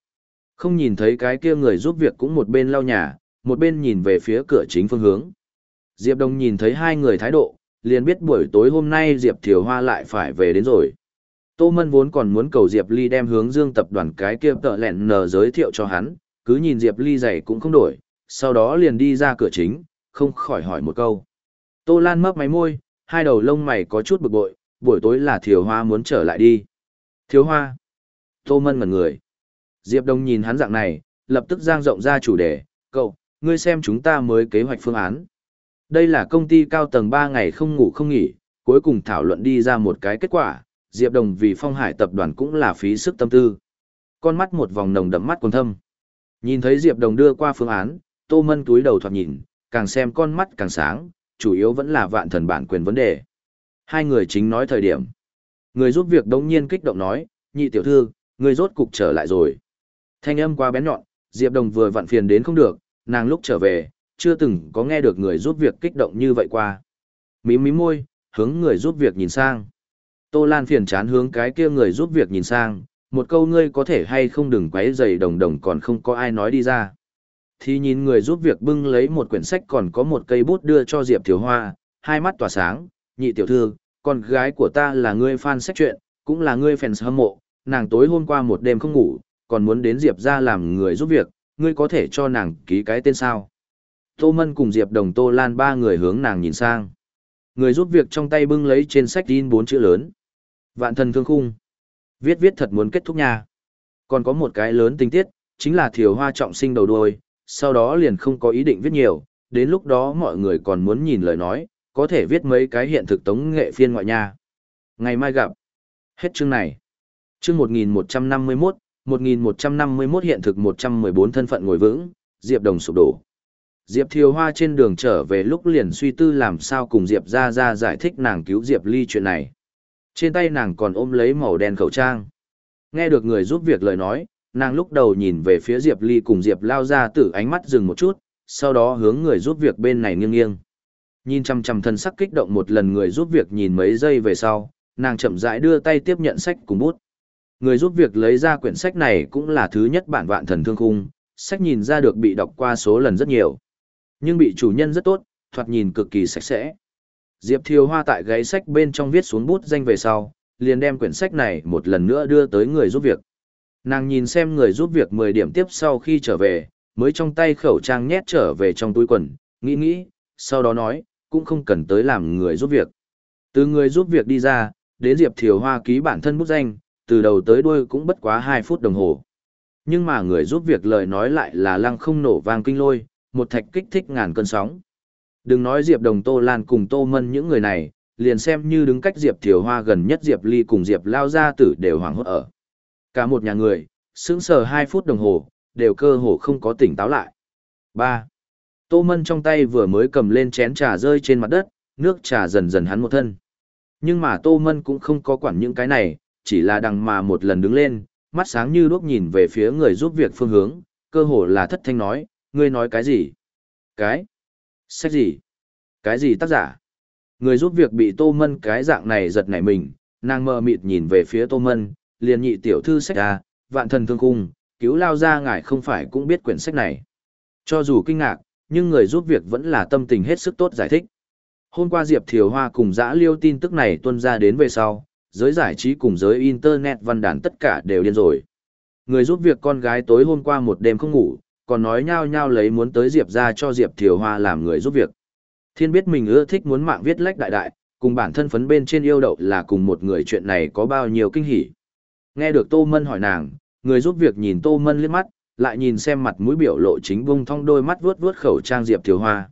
Không nhìn thấy cái kia người giúp việc cũng một bên lau nhà, một bên nhìn về phía cửa chính phương hướng. Diệp Đông nhìn thấy hai người thái độ, liền biết buổi tối hôm nay Diệp Thiều Hoa lại phải về đến rồi. Tô Mân vốn còn muốn cầu Diệp Ly đem hướng dương tập đoàn cái kia tợ lẹn nờ giới thiệu cho hắn, cứ nhìn Diệp Ly giày cũng không đổi, sau đó liền đi ra cửa chính, không khỏi hỏi một câu. Tô Lan mấp máy môi, hai đầu lông mày có chút bực bội, buổi tối là Thiều Hoa muốn trở lại đi. Thiếu Hoa. Tô Mân ngẩn người. Diệp Đông nhìn hắn dạng này, lập tức giang rộng ra chủ đề, cậu, ngươi xem chúng ta mới kế hoạch phương án. Đây là công ty cao tầng 3 ngày không ngủ không nghỉ, cuối cùng thảo luận đi ra một cái kết quả, Diệp Đồng vì phong hải tập đoàn cũng là phí sức tâm tư. Con mắt một vòng nồng đậm mắt còn thâm. Nhìn thấy Diệp Đồng đưa qua phương án, Tô Mân túi đầu thoạt nhìn, càng xem con mắt càng sáng, chủ yếu vẫn là vạn thần bản quyền vấn đề. Hai người chính nói thời điểm. Người giúp việc đống nhiên kích động nói, nhị tiểu thư, người rốt cục trở lại rồi. Thanh âm qua bén nhọn, Diệp Đồng vừa vặn phiền đến không được, nàng lúc trở về, chưa từng có nghe được người giúp việc kích động như vậy qua. Mím mím môi, hướng người giúp việc nhìn sang. Tô Lan phiền chán hướng cái kia người giúp việc nhìn sang, một câu ngươi có thể hay không đừng quấy rầy đồng đồng còn không có ai nói đi ra. Thì nhìn người giúp việc bưng lấy một quyển sách còn có một cây bút đưa cho Diệp Thiếu Hoa, hai mắt tỏa sáng, nhị tiểu thư, con gái của ta là ngươi fan sách chuyện, cũng là ngươi fans hâm mộ, nàng tối hôm qua một đêm không ngủ, còn muốn đến Diệp ra làm người giúp việc, ngươi có thể cho nàng ký cái tên sao. Tô Mân cùng Diệp Đồng Tô Lan ba người hướng nàng nhìn sang. Người giúp việc trong tay bưng lấy trên sách in bốn chữ lớn. Vạn thần thương khung. Viết viết thật muốn kết thúc nha. Còn có một cái lớn tình tiết, chính là thiểu hoa trọng sinh đầu đuôi, sau đó liền không có ý định viết nhiều, đến lúc đó mọi người còn muốn nhìn lời nói, có thể viết mấy cái hiện thực tống nghệ phiên ngoại nha. Ngày mai gặp. Hết chương này. Chương 1151, 1151 hiện thực 114 thân phận ngồi vững, Diệp Đồng sụp đổ. Diệp Thiều Hoa trên đường trở về lúc liền suy tư làm sao cùng Diệp ra ra giải thích nàng cứu Diệp Ly chuyện này. Trên tay nàng còn ôm lấy màu đen khẩu trang. Nghe được người giúp việc lời nói, nàng lúc đầu nhìn về phía Diệp Ly cùng Diệp lao ra tử ánh mắt dừng một chút, sau đó hướng người giúp việc bên này nghiêng nghiêng. Nhìn chăm chăm thân sắc kích động một lần người giúp việc nhìn mấy giây về sau, nàng chậm rãi đưa tay tiếp nhận sách cùng bút. Người giúp việc lấy ra quyển sách này cũng là thứ nhất bản vạn thần thương khung, sách nhìn ra được bị đọc qua số lần rất nhiều. Nhưng bị chủ nhân rất tốt, thoạt nhìn cực kỳ sạch sẽ. Diệp Thiều Hoa tại gáy sách bên trong viết xuống bút danh về sau, liền đem quyển sách này một lần nữa đưa tới người giúp việc. Nàng nhìn xem người giúp việc 10 điểm tiếp sau khi trở về, mới trong tay khẩu trang nhét trở về trong túi quần, nghĩ nghĩ, sau đó nói, cũng không cần tới làm người giúp việc. Từ người giúp việc đi ra, đến Diệp Thiều Hoa ký bản thân bút danh, từ đầu tới đuôi cũng bất quá 2 phút đồng hồ. Nhưng mà người giúp việc lời nói lại là lăng không nổ vang kinh lôi, một thạch kích thích ngàn cơn sóng. Đừng nói Diệp Đồng Tô Lan cùng Tô Mân những người này, liền xem như đứng cách Diệp Thiều Hoa gần nhất Diệp Ly cùng Diệp Lao Gia Tử đều hoảng hốt ở. Cả một nhà người, sững sờ 2 phút đồng hồ, đều cơ hồ không có tỉnh táo lại. ba Tô Mân trong tay vừa mới cầm lên chén trà rơi trên mặt đất, nước trà dần dần hắn một thân. Nhưng mà Tô Mân cũng không có quản những cái này, chỉ là đằng mà một lần đứng lên, mắt sáng như đuốc nhìn về phía người giúp việc phương hướng, cơ hồ là thất thanh nói, ngươi nói cái gì? Cái? Sách gì? Cái gì tác giả? Người giúp việc bị Tô Mân cái dạng này giật nảy mình, nàng mờ mịt nhìn về phía Tô Mân, liền nhị tiểu thư sách ra, vạn thần thương cung, cứu lao ra ngài không phải cũng biết quyển sách này. Cho dù kinh ngạc, nhưng người giúp việc vẫn là tâm tình hết sức tốt giải thích. Hôm qua Diệp Thiều Hoa cùng dã liêu tin tức này tuân ra đến về sau, giới giải trí cùng giới Internet văn đàn tất cả đều điên rồi. Người giúp việc con gái tối hôm qua một đêm không ngủ, còn nói nhau nhau lấy muốn tới Diệp ra cho Diệp Thiều Hoa làm người giúp việc. Thiên biết mình ưa thích muốn mạng viết lách đại đại, cùng bản thân phấn bên trên yêu đậu là cùng một người chuyện này có bao nhiêu kinh hỉ. Nghe được Tô Mân hỏi nàng, người giúp việc nhìn Tô Mân liếc mắt, lại nhìn xem mặt mũi biểu lộ chính bung thong đôi mắt vuốt vuốt khẩu trang Diệp Thiều Hoa.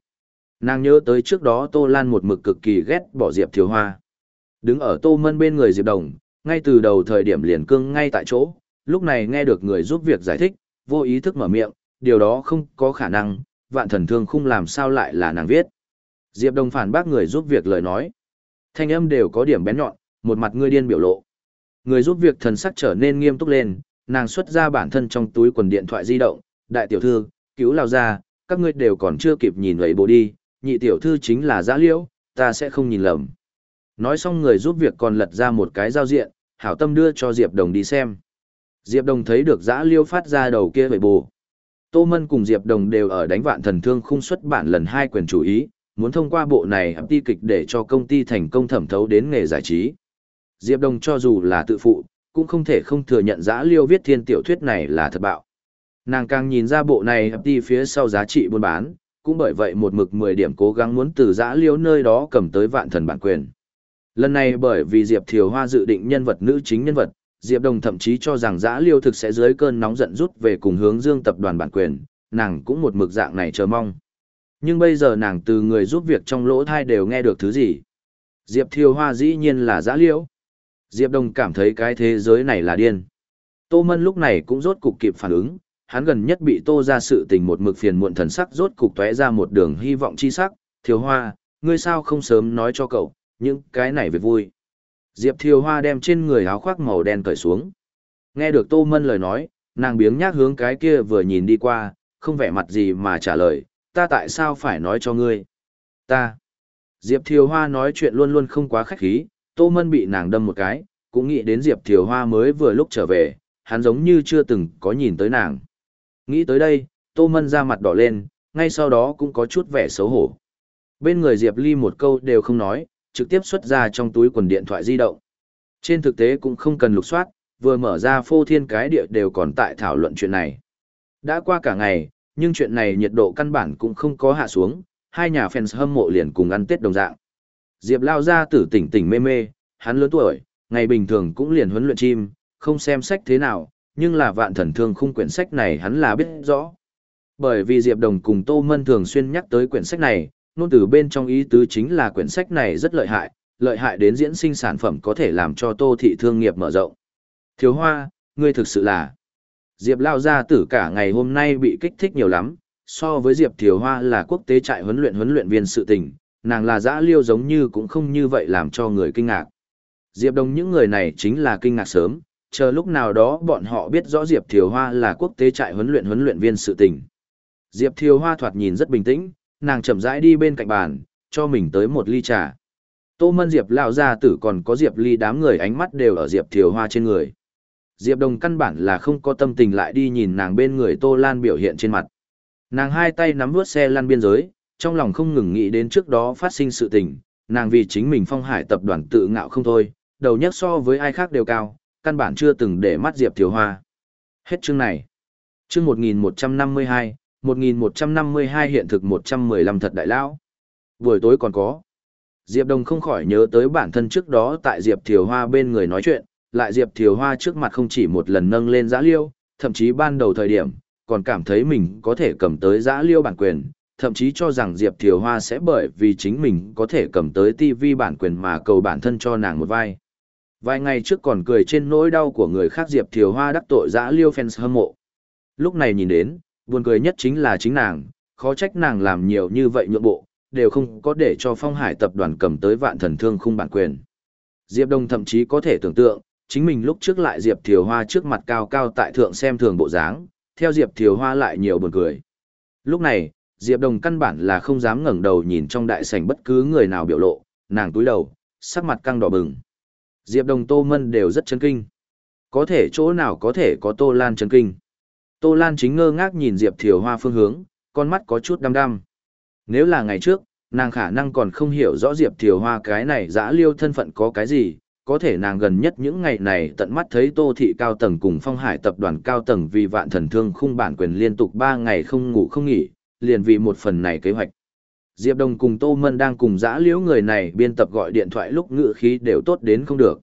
Nàng nhớ tới trước đó Tô Lan một mực cực kỳ ghét bỏ Diệp Thiều Hoa. Đứng ở Tô Mân bên người Diệp Đồng, ngay từ đầu thời điểm liền cương ngay tại chỗ, lúc này nghe được người giúp việc giải thích, vô ý thức mở miệng, điều đó không có khả năng, vạn thần thương không làm sao lại là nàng viết. Diệp Đồng phản bác người giúp việc lời nói. Thanh âm đều có điểm bén nhọn, một mặt ngươi điên biểu lộ. Người giúp việc thần sắc trở nên nghiêm túc lên, nàng xuất ra bản thân trong túi quần điện thoại di động, đại tiểu thư, cứu lao ra, các ngươi đều còn chưa kịp nhìn lấy bộ đi, nhị tiểu thư chính là giã liễu, ta sẽ không nhìn lầm. Nói xong người giúp việc còn lật ra một cái giao diện, hảo tâm đưa cho Diệp Đồng đi xem. Diệp Đồng thấy được giã liêu phát ra đầu kia vậy bù. Tô Mân cùng Diệp Đồng đều ở đánh vạn thần thương khung xuất bản lần hai quyền chủ ý, muốn thông qua bộ này hấp ti kịch để cho công ty thành công thẩm thấu đến nghề giải trí. Diệp Đồng cho dù là tự phụ, cũng không thể không thừa nhận giã liêu viết thiên tiểu thuyết này là thật bạo. Nàng càng nhìn ra bộ này hấp ti phía sau giá trị buôn bán, cũng bởi vậy một mực 10 điểm cố gắng muốn từ giã liêu nơi đó cầm tới vạn thần bản quyền. Lần này bởi vì Diệp Thiều Hoa dự định nhân vật nữ chính nhân vật, Diệp Đồng thậm chí cho rằng giã liêu thực sẽ dưới cơn nóng giận rút về cùng hướng dương tập đoàn bản quyền, nàng cũng một mực dạng này chờ mong. Nhưng bây giờ nàng từ người giúp việc trong lỗ thai đều nghe được thứ gì. Diệp Thiều Hoa dĩ nhiên là giã liêu. Diệp Đồng cảm thấy cái thế giới này là điên. Tô Mân lúc này cũng rốt cục kịp phản ứng, hắn gần nhất bị Tô ra sự tình một mực phiền muộn thần sắc rốt cục tóe ra một đường hy vọng chi sắc, Thiều Hoa, ngươi sao không sớm nói cho cậu, những cái này về vui. Diệp Thiều Hoa đem trên người áo khoác màu đen cởi xuống. Nghe được Tô Mân lời nói, nàng biếng nhác hướng cái kia vừa nhìn đi qua, không vẻ mặt gì mà trả lời, ta tại sao phải nói cho ngươi? Ta. Diệp Thiều Hoa nói chuyện luôn luôn không quá khách khí, Tô Mân bị nàng đâm một cái, cũng nghĩ đến Diệp Thiều Hoa mới vừa lúc trở về, hắn giống như chưa từng có nhìn tới nàng. Nghĩ tới đây, Tô Mân ra mặt đỏ lên, ngay sau đó cũng có chút vẻ xấu hổ. Bên người Diệp Ly một câu đều không nói, trực tiếp xuất ra trong túi quần điện thoại di động. Trên thực tế cũng không cần lục soát, vừa mở ra phô thiên cái địa đều còn tại thảo luận chuyện này. Đã qua cả ngày, nhưng chuyện này nhiệt độ căn bản cũng không có hạ xuống, hai nhà fans hâm mộ liền cùng ăn tết đồng dạng. Diệp lao ra tử tỉnh tỉnh mê mê, hắn lớn tuổi, ngày bình thường cũng liền huấn luyện chim, không xem sách thế nào, nhưng là vạn thần thương khung quyển sách này hắn là biết rõ. Bởi vì Diệp Đồng cùng Tô Mân thường xuyên nhắc tới quyển sách này, nôn từ bên trong ý tứ chính là quyển sách này rất lợi hại, lợi hại đến diễn sinh sản phẩm có thể làm cho Tô thị thương nghiệp mở rộng. Thiếu Hoa, ngươi thực sự là... Diệp lao ra tử cả ngày hôm nay bị kích thích nhiều lắm, so với Diệp Thiếu Hoa là quốc tế trại huấn luyện huấn luyện viên sự tình, nàng là dã liêu giống như cũng không như vậy làm cho người kinh ngạc. Diệp Đồng những người này chính là kinh ngạc sớm, chờ lúc nào đó bọn họ biết rõ Diệp Thiều Hoa là quốc tế trại huấn luyện huấn luyện viên sự tình. Diệp Thiều Hoa thoạt nhìn rất bình tĩnh, nàng chậm rãi đi bên cạnh bàn, cho mình tới một ly trà. Tô Mân Diệp lão gia tử còn có Diệp Ly đám người ánh mắt đều ở Diệp Thiều Hoa trên người. Diệp Đồng căn bản là không có tâm tình lại đi nhìn nàng bên người Tô Lan biểu hiện trên mặt. Nàng hai tay nắm vuốt xe lăn biên giới, trong lòng không ngừng nghĩ đến trước đó phát sinh sự tình, nàng vì chính mình phong hải tập đoàn tự ngạo không thôi, đầu nhất so với ai khác đều cao, căn bản chưa từng để mắt Diệp Thiều Hoa. Hết chương này. Chương 1152, 1152 hiện thực 115 thật đại lão. Buổi tối còn có. Diệp Đồng không khỏi nhớ tới bản thân trước đó tại Diệp Thiều Hoa bên người nói chuyện, lại Diệp Thiều Hoa trước mặt không chỉ một lần nâng lên giã liêu, thậm chí ban đầu thời điểm, còn cảm thấy mình có thể cầm tới giã liêu bản quyền, thậm chí cho rằng Diệp Thiều Hoa sẽ bởi vì chính mình có thể cầm tới TV bản quyền mà cầu bản thân cho nàng một vai. Vài ngày trước còn cười trên nỗi đau của người khác Diệp Thiều Hoa đắc tội dã liêu fans hâm mộ. Lúc này nhìn đến, buồn cười nhất chính là chính nàng, khó trách nàng làm nhiều như vậy nhượng bộ, đều không có để cho phong hải tập đoàn cầm tới vạn thần thương khung bản quyền. Diệp Đông thậm chí có thể tưởng tượng, chính mình lúc trước lại Diệp Thiều Hoa trước mặt cao cao tại thượng xem thường bộ dáng, theo Diệp Thiều Hoa lại nhiều buồn cười. Lúc này, Diệp Đồng căn bản là không dám ngẩng đầu nhìn trong đại sảnh bất cứ người nào biểu lộ, nàng túi đầu, sắc mặt căng đỏ bừng. Diệp Đồng Tô Mân đều rất chấn kinh. Có thể chỗ nào có thể có Tô Lan chấn kinh. Tô Lan chính ngơ ngác nhìn Diệp Thiều Hoa phương hướng, con mắt có chút đăm đăm. Nếu là ngày trước, nàng khả năng còn không hiểu rõ Diệp Thiều Hoa cái này dã liêu thân phận có cái gì, có thể nàng gần nhất những ngày này tận mắt thấy Tô Thị cao tầng cùng Phong Hải tập đoàn cao tầng vì vạn thần thương khung bản quyền liên tục 3 ngày không ngủ không nghỉ, liền vì một phần này kế hoạch. Diệp Đồng cùng Tô Mân đang cùng dã liễu người này biên tập gọi điện thoại lúc ngự khí đều tốt đến không được.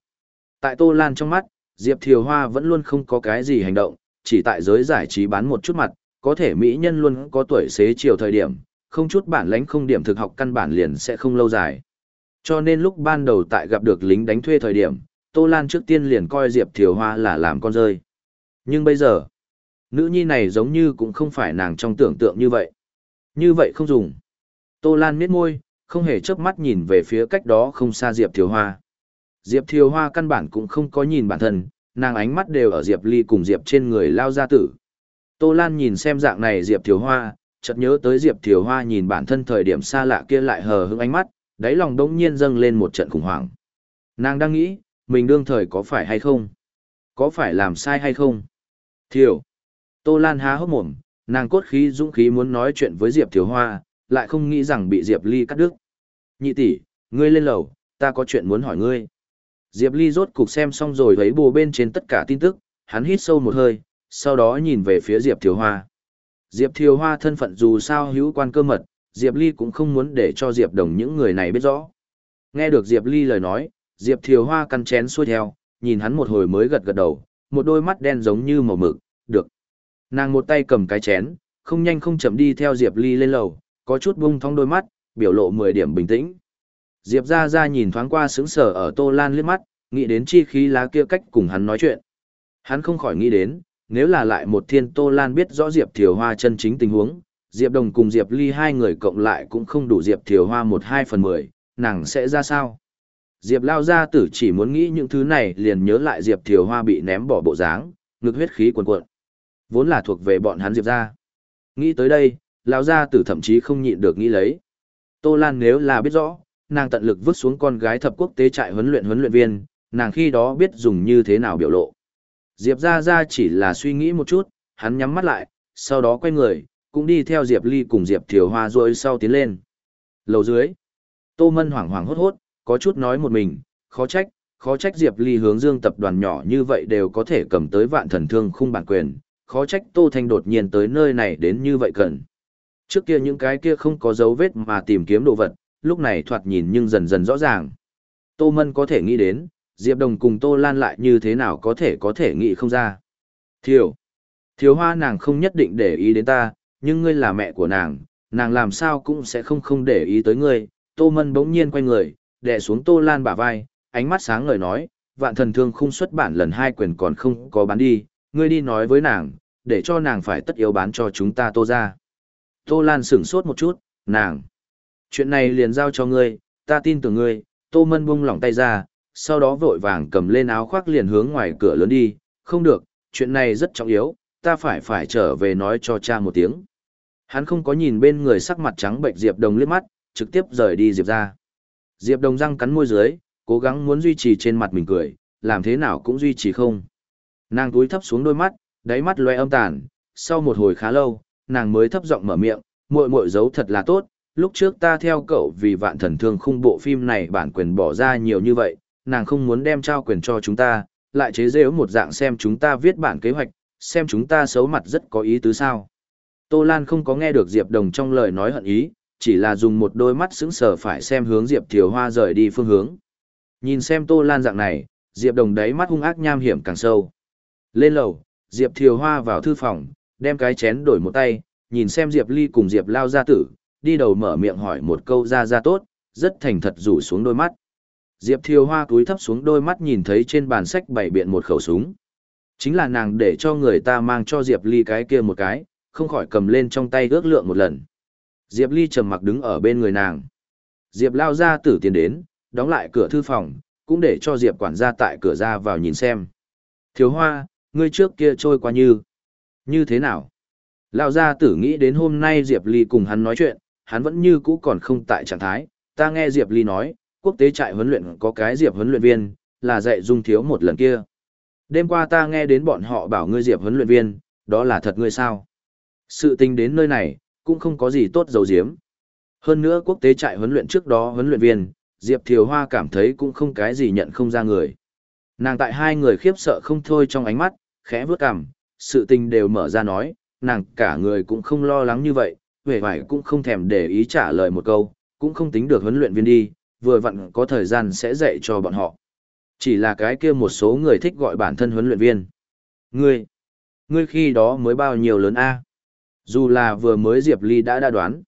Tại Tô Lan trong mắt, Diệp Thiều Hoa vẫn luôn không có cái gì hành động, chỉ tại giới giải trí bán một chút mặt, có thể mỹ nhân luôn có tuổi xế chiều thời điểm, không chút bản lãnh không điểm thực học căn bản liền sẽ không lâu dài. Cho nên lúc ban đầu tại gặp được lính đánh thuê thời điểm, Tô Lan trước tiên liền coi Diệp Thiều Hoa là làm con rơi. Nhưng bây giờ, nữ nhi này giống như cũng không phải nàng trong tưởng tượng như vậy. Như vậy không dùng. Tô Lan miết môi, không hề chớp mắt nhìn về phía cách đó không xa Diệp Thiều Hoa. Diệp Thiều Hoa căn bản cũng không có nhìn bản thân, nàng ánh mắt đều ở Diệp Ly cùng Diệp trên người lao gia tử. Tô Lan nhìn xem dạng này Diệp Thiều Hoa, chợt nhớ tới Diệp Thiều Hoa nhìn bản thân thời điểm xa lạ kia lại hờ hững ánh mắt, đáy lòng đống nhiên dâng lên một trận khủng hoảng. Nàng đang nghĩ, mình đương thời có phải hay không? Có phải làm sai hay không? Thiều. Tô Lan há hốc mồm, nàng cốt khí dũng khí muốn nói chuyện với Diệp Thiều Hoa, lại không nghĩ rằng bị Diệp Ly cắt đứt. Nhị tỷ, ngươi lên lầu, ta có chuyện muốn hỏi ngươi. Diệp Ly rốt cục xem xong rồi thấy bù bên trên tất cả tin tức, hắn hít sâu một hơi, sau đó nhìn về phía Diệp Thiều Hoa. Diệp Thiều Hoa thân phận dù sao hữu quan cơ mật, Diệp Ly cũng không muốn để cho Diệp Đồng những người này biết rõ. Nghe được Diệp Ly lời nói, Diệp Thiều Hoa căn chén xuôi theo, nhìn hắn một hồi mới gật gật đầu, một đôi mắt đen giống như màu mực, được. Nàng một tay cầm cái chén, không nhanh không chậm đi theo Diệp Ly lên lầu, có chút bung thong đôi mắt, biểu lộ 10 điểm bình tĩnh. Diệp ra ra nhìn thoáng qua sững sờ ở Tô Lan liếc mắt, nghĩ đến chi khí lá kia cách cùng hắn nói chuyện. Hắn không khỏi nghĩ đến, nếu là lại một thiên Tô Lan biết rõ Diệp Thiều Hoa chân chính tình huống, Diệp Đồng cùng Diệp Ly hai người cộng lại cũng không đủ Diệp Thiều Hoa một hai phần mười, nàng sẽ ra sao? Diệp Lao Gia tử chỉ muốn nghĩ những thứ này liền nhớ lại Diệp Thiều Hoa bị ném bỏ bộ dáng, ngực huyết khí cuồn cuộn. Vốn là thuộc về bọn hắn Diệp gia. Nghĩ tới đây, Lao Gia tử thậm chí không nhịn được nghĩ lấy. Tô Lan nếu là biết rõ, nàng tận lực vứt xuống con gái thập quốc tế trại huấn luyện huấn luyện viên, nàng khi đó biết dùng như thế nào biểu lộ. Diệp Gia Gia chỉ là suy nghĩ một chút, hắn nhắm mắt lại, sau đó quay người, cũng đi theo Diệp Ly cùng Diệp Thiều Hoa rồi sau tiến lên. Lầu dưới, Tô Mân hoảng hoảng hốt hốt, có chút nói một mình, khó trách, khó trách Diệp Ly hướng dương tập đoàn nhỏ như vậy đều có thể cầm tới vạn thần thương khung bản quyền, khó trách Tô Thanh đột nhiên tới nơi này đến như vậy cần. Trước kia những cái kia không có dấu vết mà tìm kiếm đồ vật, lúc này thoạt nhìn nhưng dần dần rõ ràng. Tô Mân có thể nghĩ đến, Diệp Đồng cùng Tô Lan lại như thế nào có thể có thể nghĩ không ra. Thiểu, Thiếu hoa nàng không nhất định để ý đến ta, nhưng ngươi là mẹ của nàng, nàng làm sao cũng sẽ không không để ý tới ngươi. Tô Mân bỗng nhiên quay người, đè xuống Tô Lan bả vai, ánh mắt sáng ngời nói, vạn thần thương không xuất bản lần hai quyền còn không có bán đi, ngươi đi nói với nàng, để cho nàng phải tất yếu bán cho chúng ta tô ra. Tô Lan sửng sốt một chút, nàng. Chuyện này liền giao cho ngươi, ta tin tưởng ngươi, Tô Mân buông lỏng tay ra, sau đó vội vàng cầm lên áo khoác liền hướng ngoài cửa lớn đi, không được, chuyện này rất trọng yếu, ta phải phải trở về nói cho cha một tiếng. Hắn không có nhìn bên người sắc mặt trắng bệnh Diệp Đồng liếc mắt, trực tiếp rời đi Diệp ra. Diệp Đồng răng cắn môi dưới, cố gắng muốn duy trì trên mặt mình cười, làm thế nào cũng duy trì không. Nàng túi thấp xuống đôi mắt, đáy mắt loe âm tàn, sau một hồi khá lâu, nàng mới thấp giọng mở miệng, muội muội giấu thật là tốt, lúc trước ta theo cậu vì vạn thần thương khung bộ phim này bản quyền bỏ ra nhiều như vậy, nàng không muốn đem trao quyền cho chúng ta, lại chế giễu một dạng xem chúng ta viết bản kế hoạch, xem chúng ta xấu mặt rất có ý tứ sao. Tô Lan không có nghe được Diệp Đồng trong lời nói hận ý, chỉ là dùng một đôi mắt sững sờ phải xem hướng Diệp Thiều Hoa rời đi phương hướng. Nhìn xem Tô Lan dạng này, Diệp Đồng đáy mắt hung ác nham hiểm càng sâu. Lên lầu, Diệp Thiều Hoa vào thư phòng, đem cái chén đổi một tay, nhìn xem Diệp Ly cùng Diệp Lao gia tử, đi đầu mở miệng hỏi một câu ra ra tốt, rất thành thật rủ xuống đôi mắt. Diệp Thiều Hoa cúi thấp xuống đôi mắt nhìn thấy trên bàn sách bày biện một khẩu súng. Chính là nàng để cho người ta mang cho Diệp Ly cái kia một cái, không khỏi cầm lên trong tay ước lượng một lần. Diệp Ly trầm mặc đứng ở bên người nàng. Diệp lao ra tử tiến đến, đóng lại cửa thư phòng, cũng để cho Diệp quản gia tại cửa ra vào nhìn xem. Thiếu hoa, ngươi trước kia trôi qua như. Như thế nào? Lao gia tử nghĩ đến hôm nay Diệp Ly cùng hắn nói chuyện, hắn vẫn như cũ còn không tại trạng thái. Ta nghe Diệp Ly nói, quốc tế trại huấn luyện có cái Diệp huấn luyện viên, là dạy dung thiếu một lần kia. Đêm qua ta nghe đến bọn họ bảo ngươi Diệp huấn luyện viên, đó là thật ngươi sao? Sự tình đến nơi này, cũng không có gì tốt dầu diếm. Hơn nữa quốc tế trại huấn luyện trước đó huấn luyện viên, Diệp Thiều Hoa cảm thấy cũng không cái gì nhận không ra người. Nàng tại hai người khiếp sợ không thôi trong ánh mắt, khẽ vướt cằm, sự tình đều mở ra nói, nàng cả người cũng không lo lắng như vậy, huệ vải cũng không thèm để ý trả lời một câu, cũng không tính được huấn luyện viên đi, vừa vặn có thời gian sẽ dạy cho bọn họ. Chỉ là cái kia một số người thích gọi bản thân huấn luyện viên. Ngươi, ngươi khi đó mới bao nhiêu lớn a? Dù là vừa mới Diệp Ly đã đã đoán.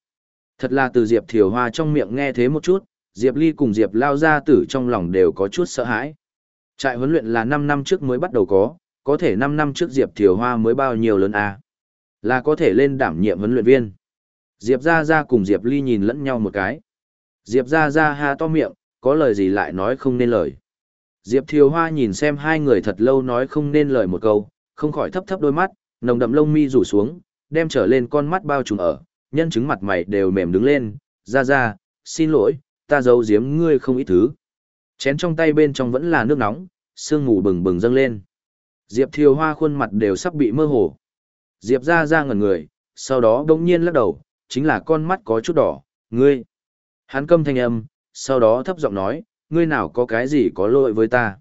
Thật là từ Diệp Thiều Hoa trong miệng nghe thế một chút, Diệp Ly cùng Diệp Lao Gia Tử trong lòng đều có chút sợ hãi. Trại huấn luyện là 5 năm trước mới bắt đầu có, có thể 5 năm trước Diệp Thiều Hoa mới bao nhiêu lớn a? Là có thể lên đảm nhiệm huấn luyện viên. Diệp Gia Gia cùng Diệp Ly nhìn lẫn nhau một cái. Diệp Gia Gia ha to miệng, có lời gì lại nói không nên lời. Diệp Thiều Hoa nhìn xem hai người thật lâu nói không nên lời một câu, không khỏi thấp thấp đôi mắt, nồng đậm lông mi rủ xuống, đem trở lên con mắt bao trùm ở, nhân chứng mặt mày đều mềm đứng lên, Gia Gia, xin lỗi, ta giấu giếm ngươi không ít thứ. Chén trong tay bên trong vẫn là nước nóng, sương mù bừng bừng dâng lên. Diệp Thiều Hoa khuôn mặt đều sắp bị mơ hồ. Diệp Gia Gia ngẩn người, sau đó đống nhiên lắc đầu, chính là con mắt có chút đỏ, ngươi. Hắn câm thanh âm, sau đó thấp giọng nói, ngươi nào có cái gì có lỗi với ta.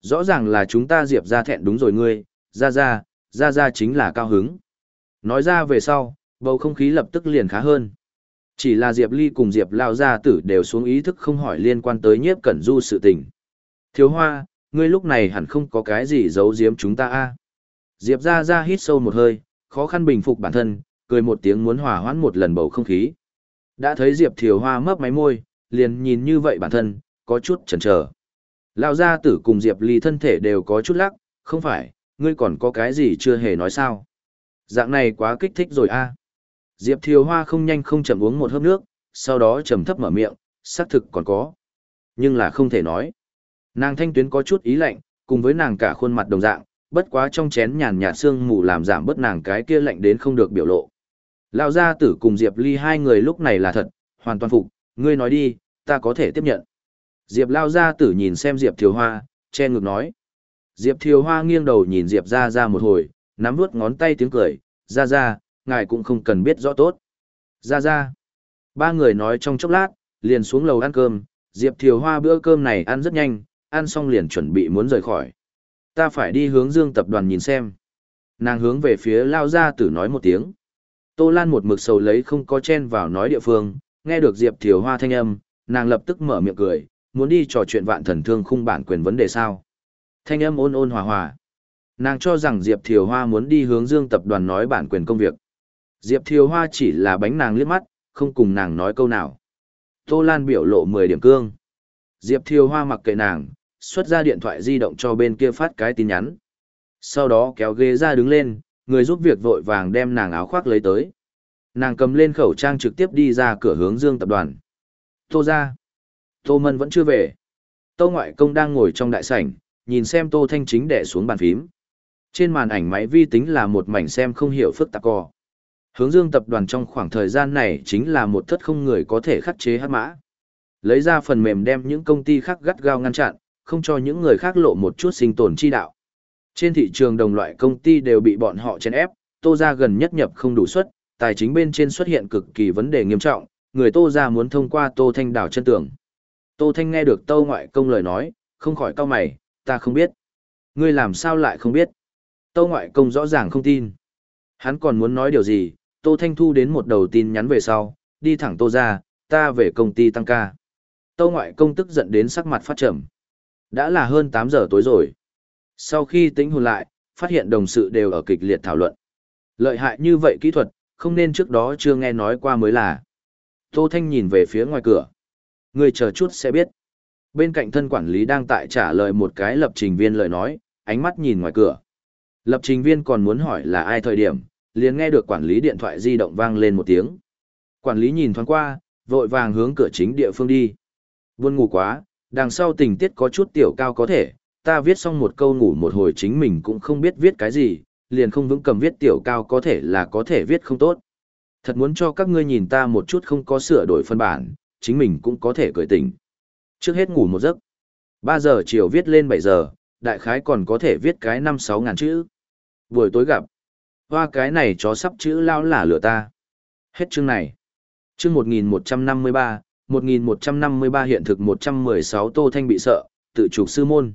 Rõ ràng là chúng ta Diệp ra thẹn đúng rồi ngươi, ra ra, ra ra chính là cao hứng. Nói ra về sau, bầu không khí lập tức liền khá hơn. Chỉ là Diệp Ly cùng Diệp Lao Gia Tử đều xuống ý thức không hỏi liên quan tới nhiếp cẩn du sự tình. Thiếu hoa, ngươi lúc này hẳn không có cái gì giấu giếm chúng ta a Diệp Gia Gia hít sâu một hơi, khó khăn bình phục bản thân, cười một tiếng muốn hòa hoãn một lần bầu không khí. Đã thấy Diệp Thiều Hoa mấp máy môi, liền nhìn như vậy bản thân, có chút chần chờ. Lão gia tử cùng Diệp Ly thân thể đều có chút lắc, không phải, ngươi còn có cái gì chưa hề nói sao? Dạng này quá kích thích rồi a. Diệp Thiều Hoa không nhanh không chậm uống một hớp nước, sau đó trầm thấp mở miệng, xác thực còn có. Nhưng là không thể nói. Nàng thanh tuyến có chút ý lạnh, cùng với nàng cả khuôn mặt đồng dạng, bất quá trong chén nhàn nhạt sương mù làm giảm bớt nàng cái kia lạnh đến không được biểu lộ. Lão gia tử cùng Diệp Ly hai người lúc này là thật, hoàn toàn phục, ngươi nói đi, ta có thể tiếp nhận. Diệp Lao gia tử nhìn xem Diệp Thiều Hoa, che ngực nói. Diệp Thiều Hoa nghiêng đầu nhìn Diệp ra ra một hồi, nắm vuốt ngón tay tiếng cười, ra ra, ngài cũng không cần biết rõ tốt. Ra ra. Ba người nói trong chốc lát, liền xuống lầu ăn cơm, Diệp Thiều Hoa bữa cơm này ăn rất nhanh, ăn xong liền chuẩn bị muốn rời khỏi. Ta phải đi hướng dương tập đoàn nhìn xem. Nàng hướng về phía Lao gia tử nói một tiếng. Tô Lan một mực sầu lấy không có chen vào nói địa phương, nghe được Diệp Thiều Hoa thanh âm, nàng lập tức mở miệng cười, muốn đi trò chuyện vạn thần thương khung bản quyền vấn đề sao. Thanh âm ôn ôn hòa hòa. Nàng cho rằng Diệp Thiều Hoa muốn đi hướng Dương tập đoàn nói bản quyền công việc. Diệp Thiều Hoa chỉ là bánh nàng liếc mắt, không cùng nàng nói câu nào. Tô Lan biểu lộ 10 điểm cương. Diệp Thiều Hoa mặc kệ nàng, xuất ra điện thoại di động cho bên kia phát cái tin nhắn. Sau đó kéo ghế ra đứng lên, người giúp việc vội vàng đem nàng áo khoác lấy tới. Nàng cầm lên khẩu trang trực tiếp đi ra cửa hướng Dương tập đoàn. Tô ra. Tô Mân vẫn chưa về. Tô ngoại công đang ngồi trong đại sảnh, nhìn xem Tô Thanh Chính đẻ xuống bàn phím. Trên màn ảnh máy vi tính là một mảnh xem không hiểu phức tạp cò. Hướng Dương tập đoàn trong khoảng thời gian này chính là một thất không người có thể khắc chế hát mã. Lấy ra phần mềm đem những công ty khác gắt gao ngăn chặn, không cho những người khác lộ một chút sinh tồn chi đạo. Trên thị trường đồng loại công ty đều bị bọn họ chèn ép, Tô gia gần nhất nhập không đủ suất, tài chính bên trên xuất hiện cực kỳ vấn đề nghiêm trọng, người Tô gia muốn thông qua Tô Thanh đảo chân tường. Tô Thanh nghe được Tô ngoại công lời nói, không khỏi cau mày, ta không biết. Ngươi làm sao lại không biết? Tô ngoại công rõ ràng không tin. Hắn còn muốn nói điều gì, Tô Thanh thu đến một đầu tin nhắn về sau, đi thẳng Tô ra, ta về công ty tăng ca. Tô ngoại công tức giận đến sắc mặt phát trầm. Đã là hơn 8 giờ tối rồi. Sau khi tính hồn lại, phát hiện đồng sự đều ở kịch liệt thảo luận. Lợi hại như vậy kỹ thuật, không nên trước đó chưa nghe nói qua mới là. Tô Thanh nhìn về phía ngoài cửa. Người chờ chút sẽ biết. Bên cạnh thân quản lý đang tại trả lời một cái lập trình viên lời nói, ánh mắt nhìn ngoài cửa. Lập trình viên còn muốn hỏi là ai thời điểm, liền nghe được quản lý điện thoại di động vang lên một tiếng. Quản lý nhìn thoáng qua, vội vàng hướng cửa chính địa phương đi. Buồn ngủ quá, đằng sau tình tiết có chút tiểu cao có thể, ta viết xong một câu ngủ một hồi chính mình cũng không biết viết cái gì, liền không vững cầm viết tiểu cao có thể là có thể viết không tốt. Thật muốn cho các ngươi nhìn ta một chút không có sửa đổi phân bản, chính mình cũng có thể cười tỉnh. Trước hết ngủ một giấc. 3 giờ chiều viết lên 7 giờ, đại khái còn có thể viết cái 5-6 ngàn chữ. Buổi tối gặp. Hoa cái này chó sắp chữ lao là lửa ta. Hết chương này. Chương 1153, 1153 hiện thực 116 Tô Thanh bị sợ, tự trục sư môn.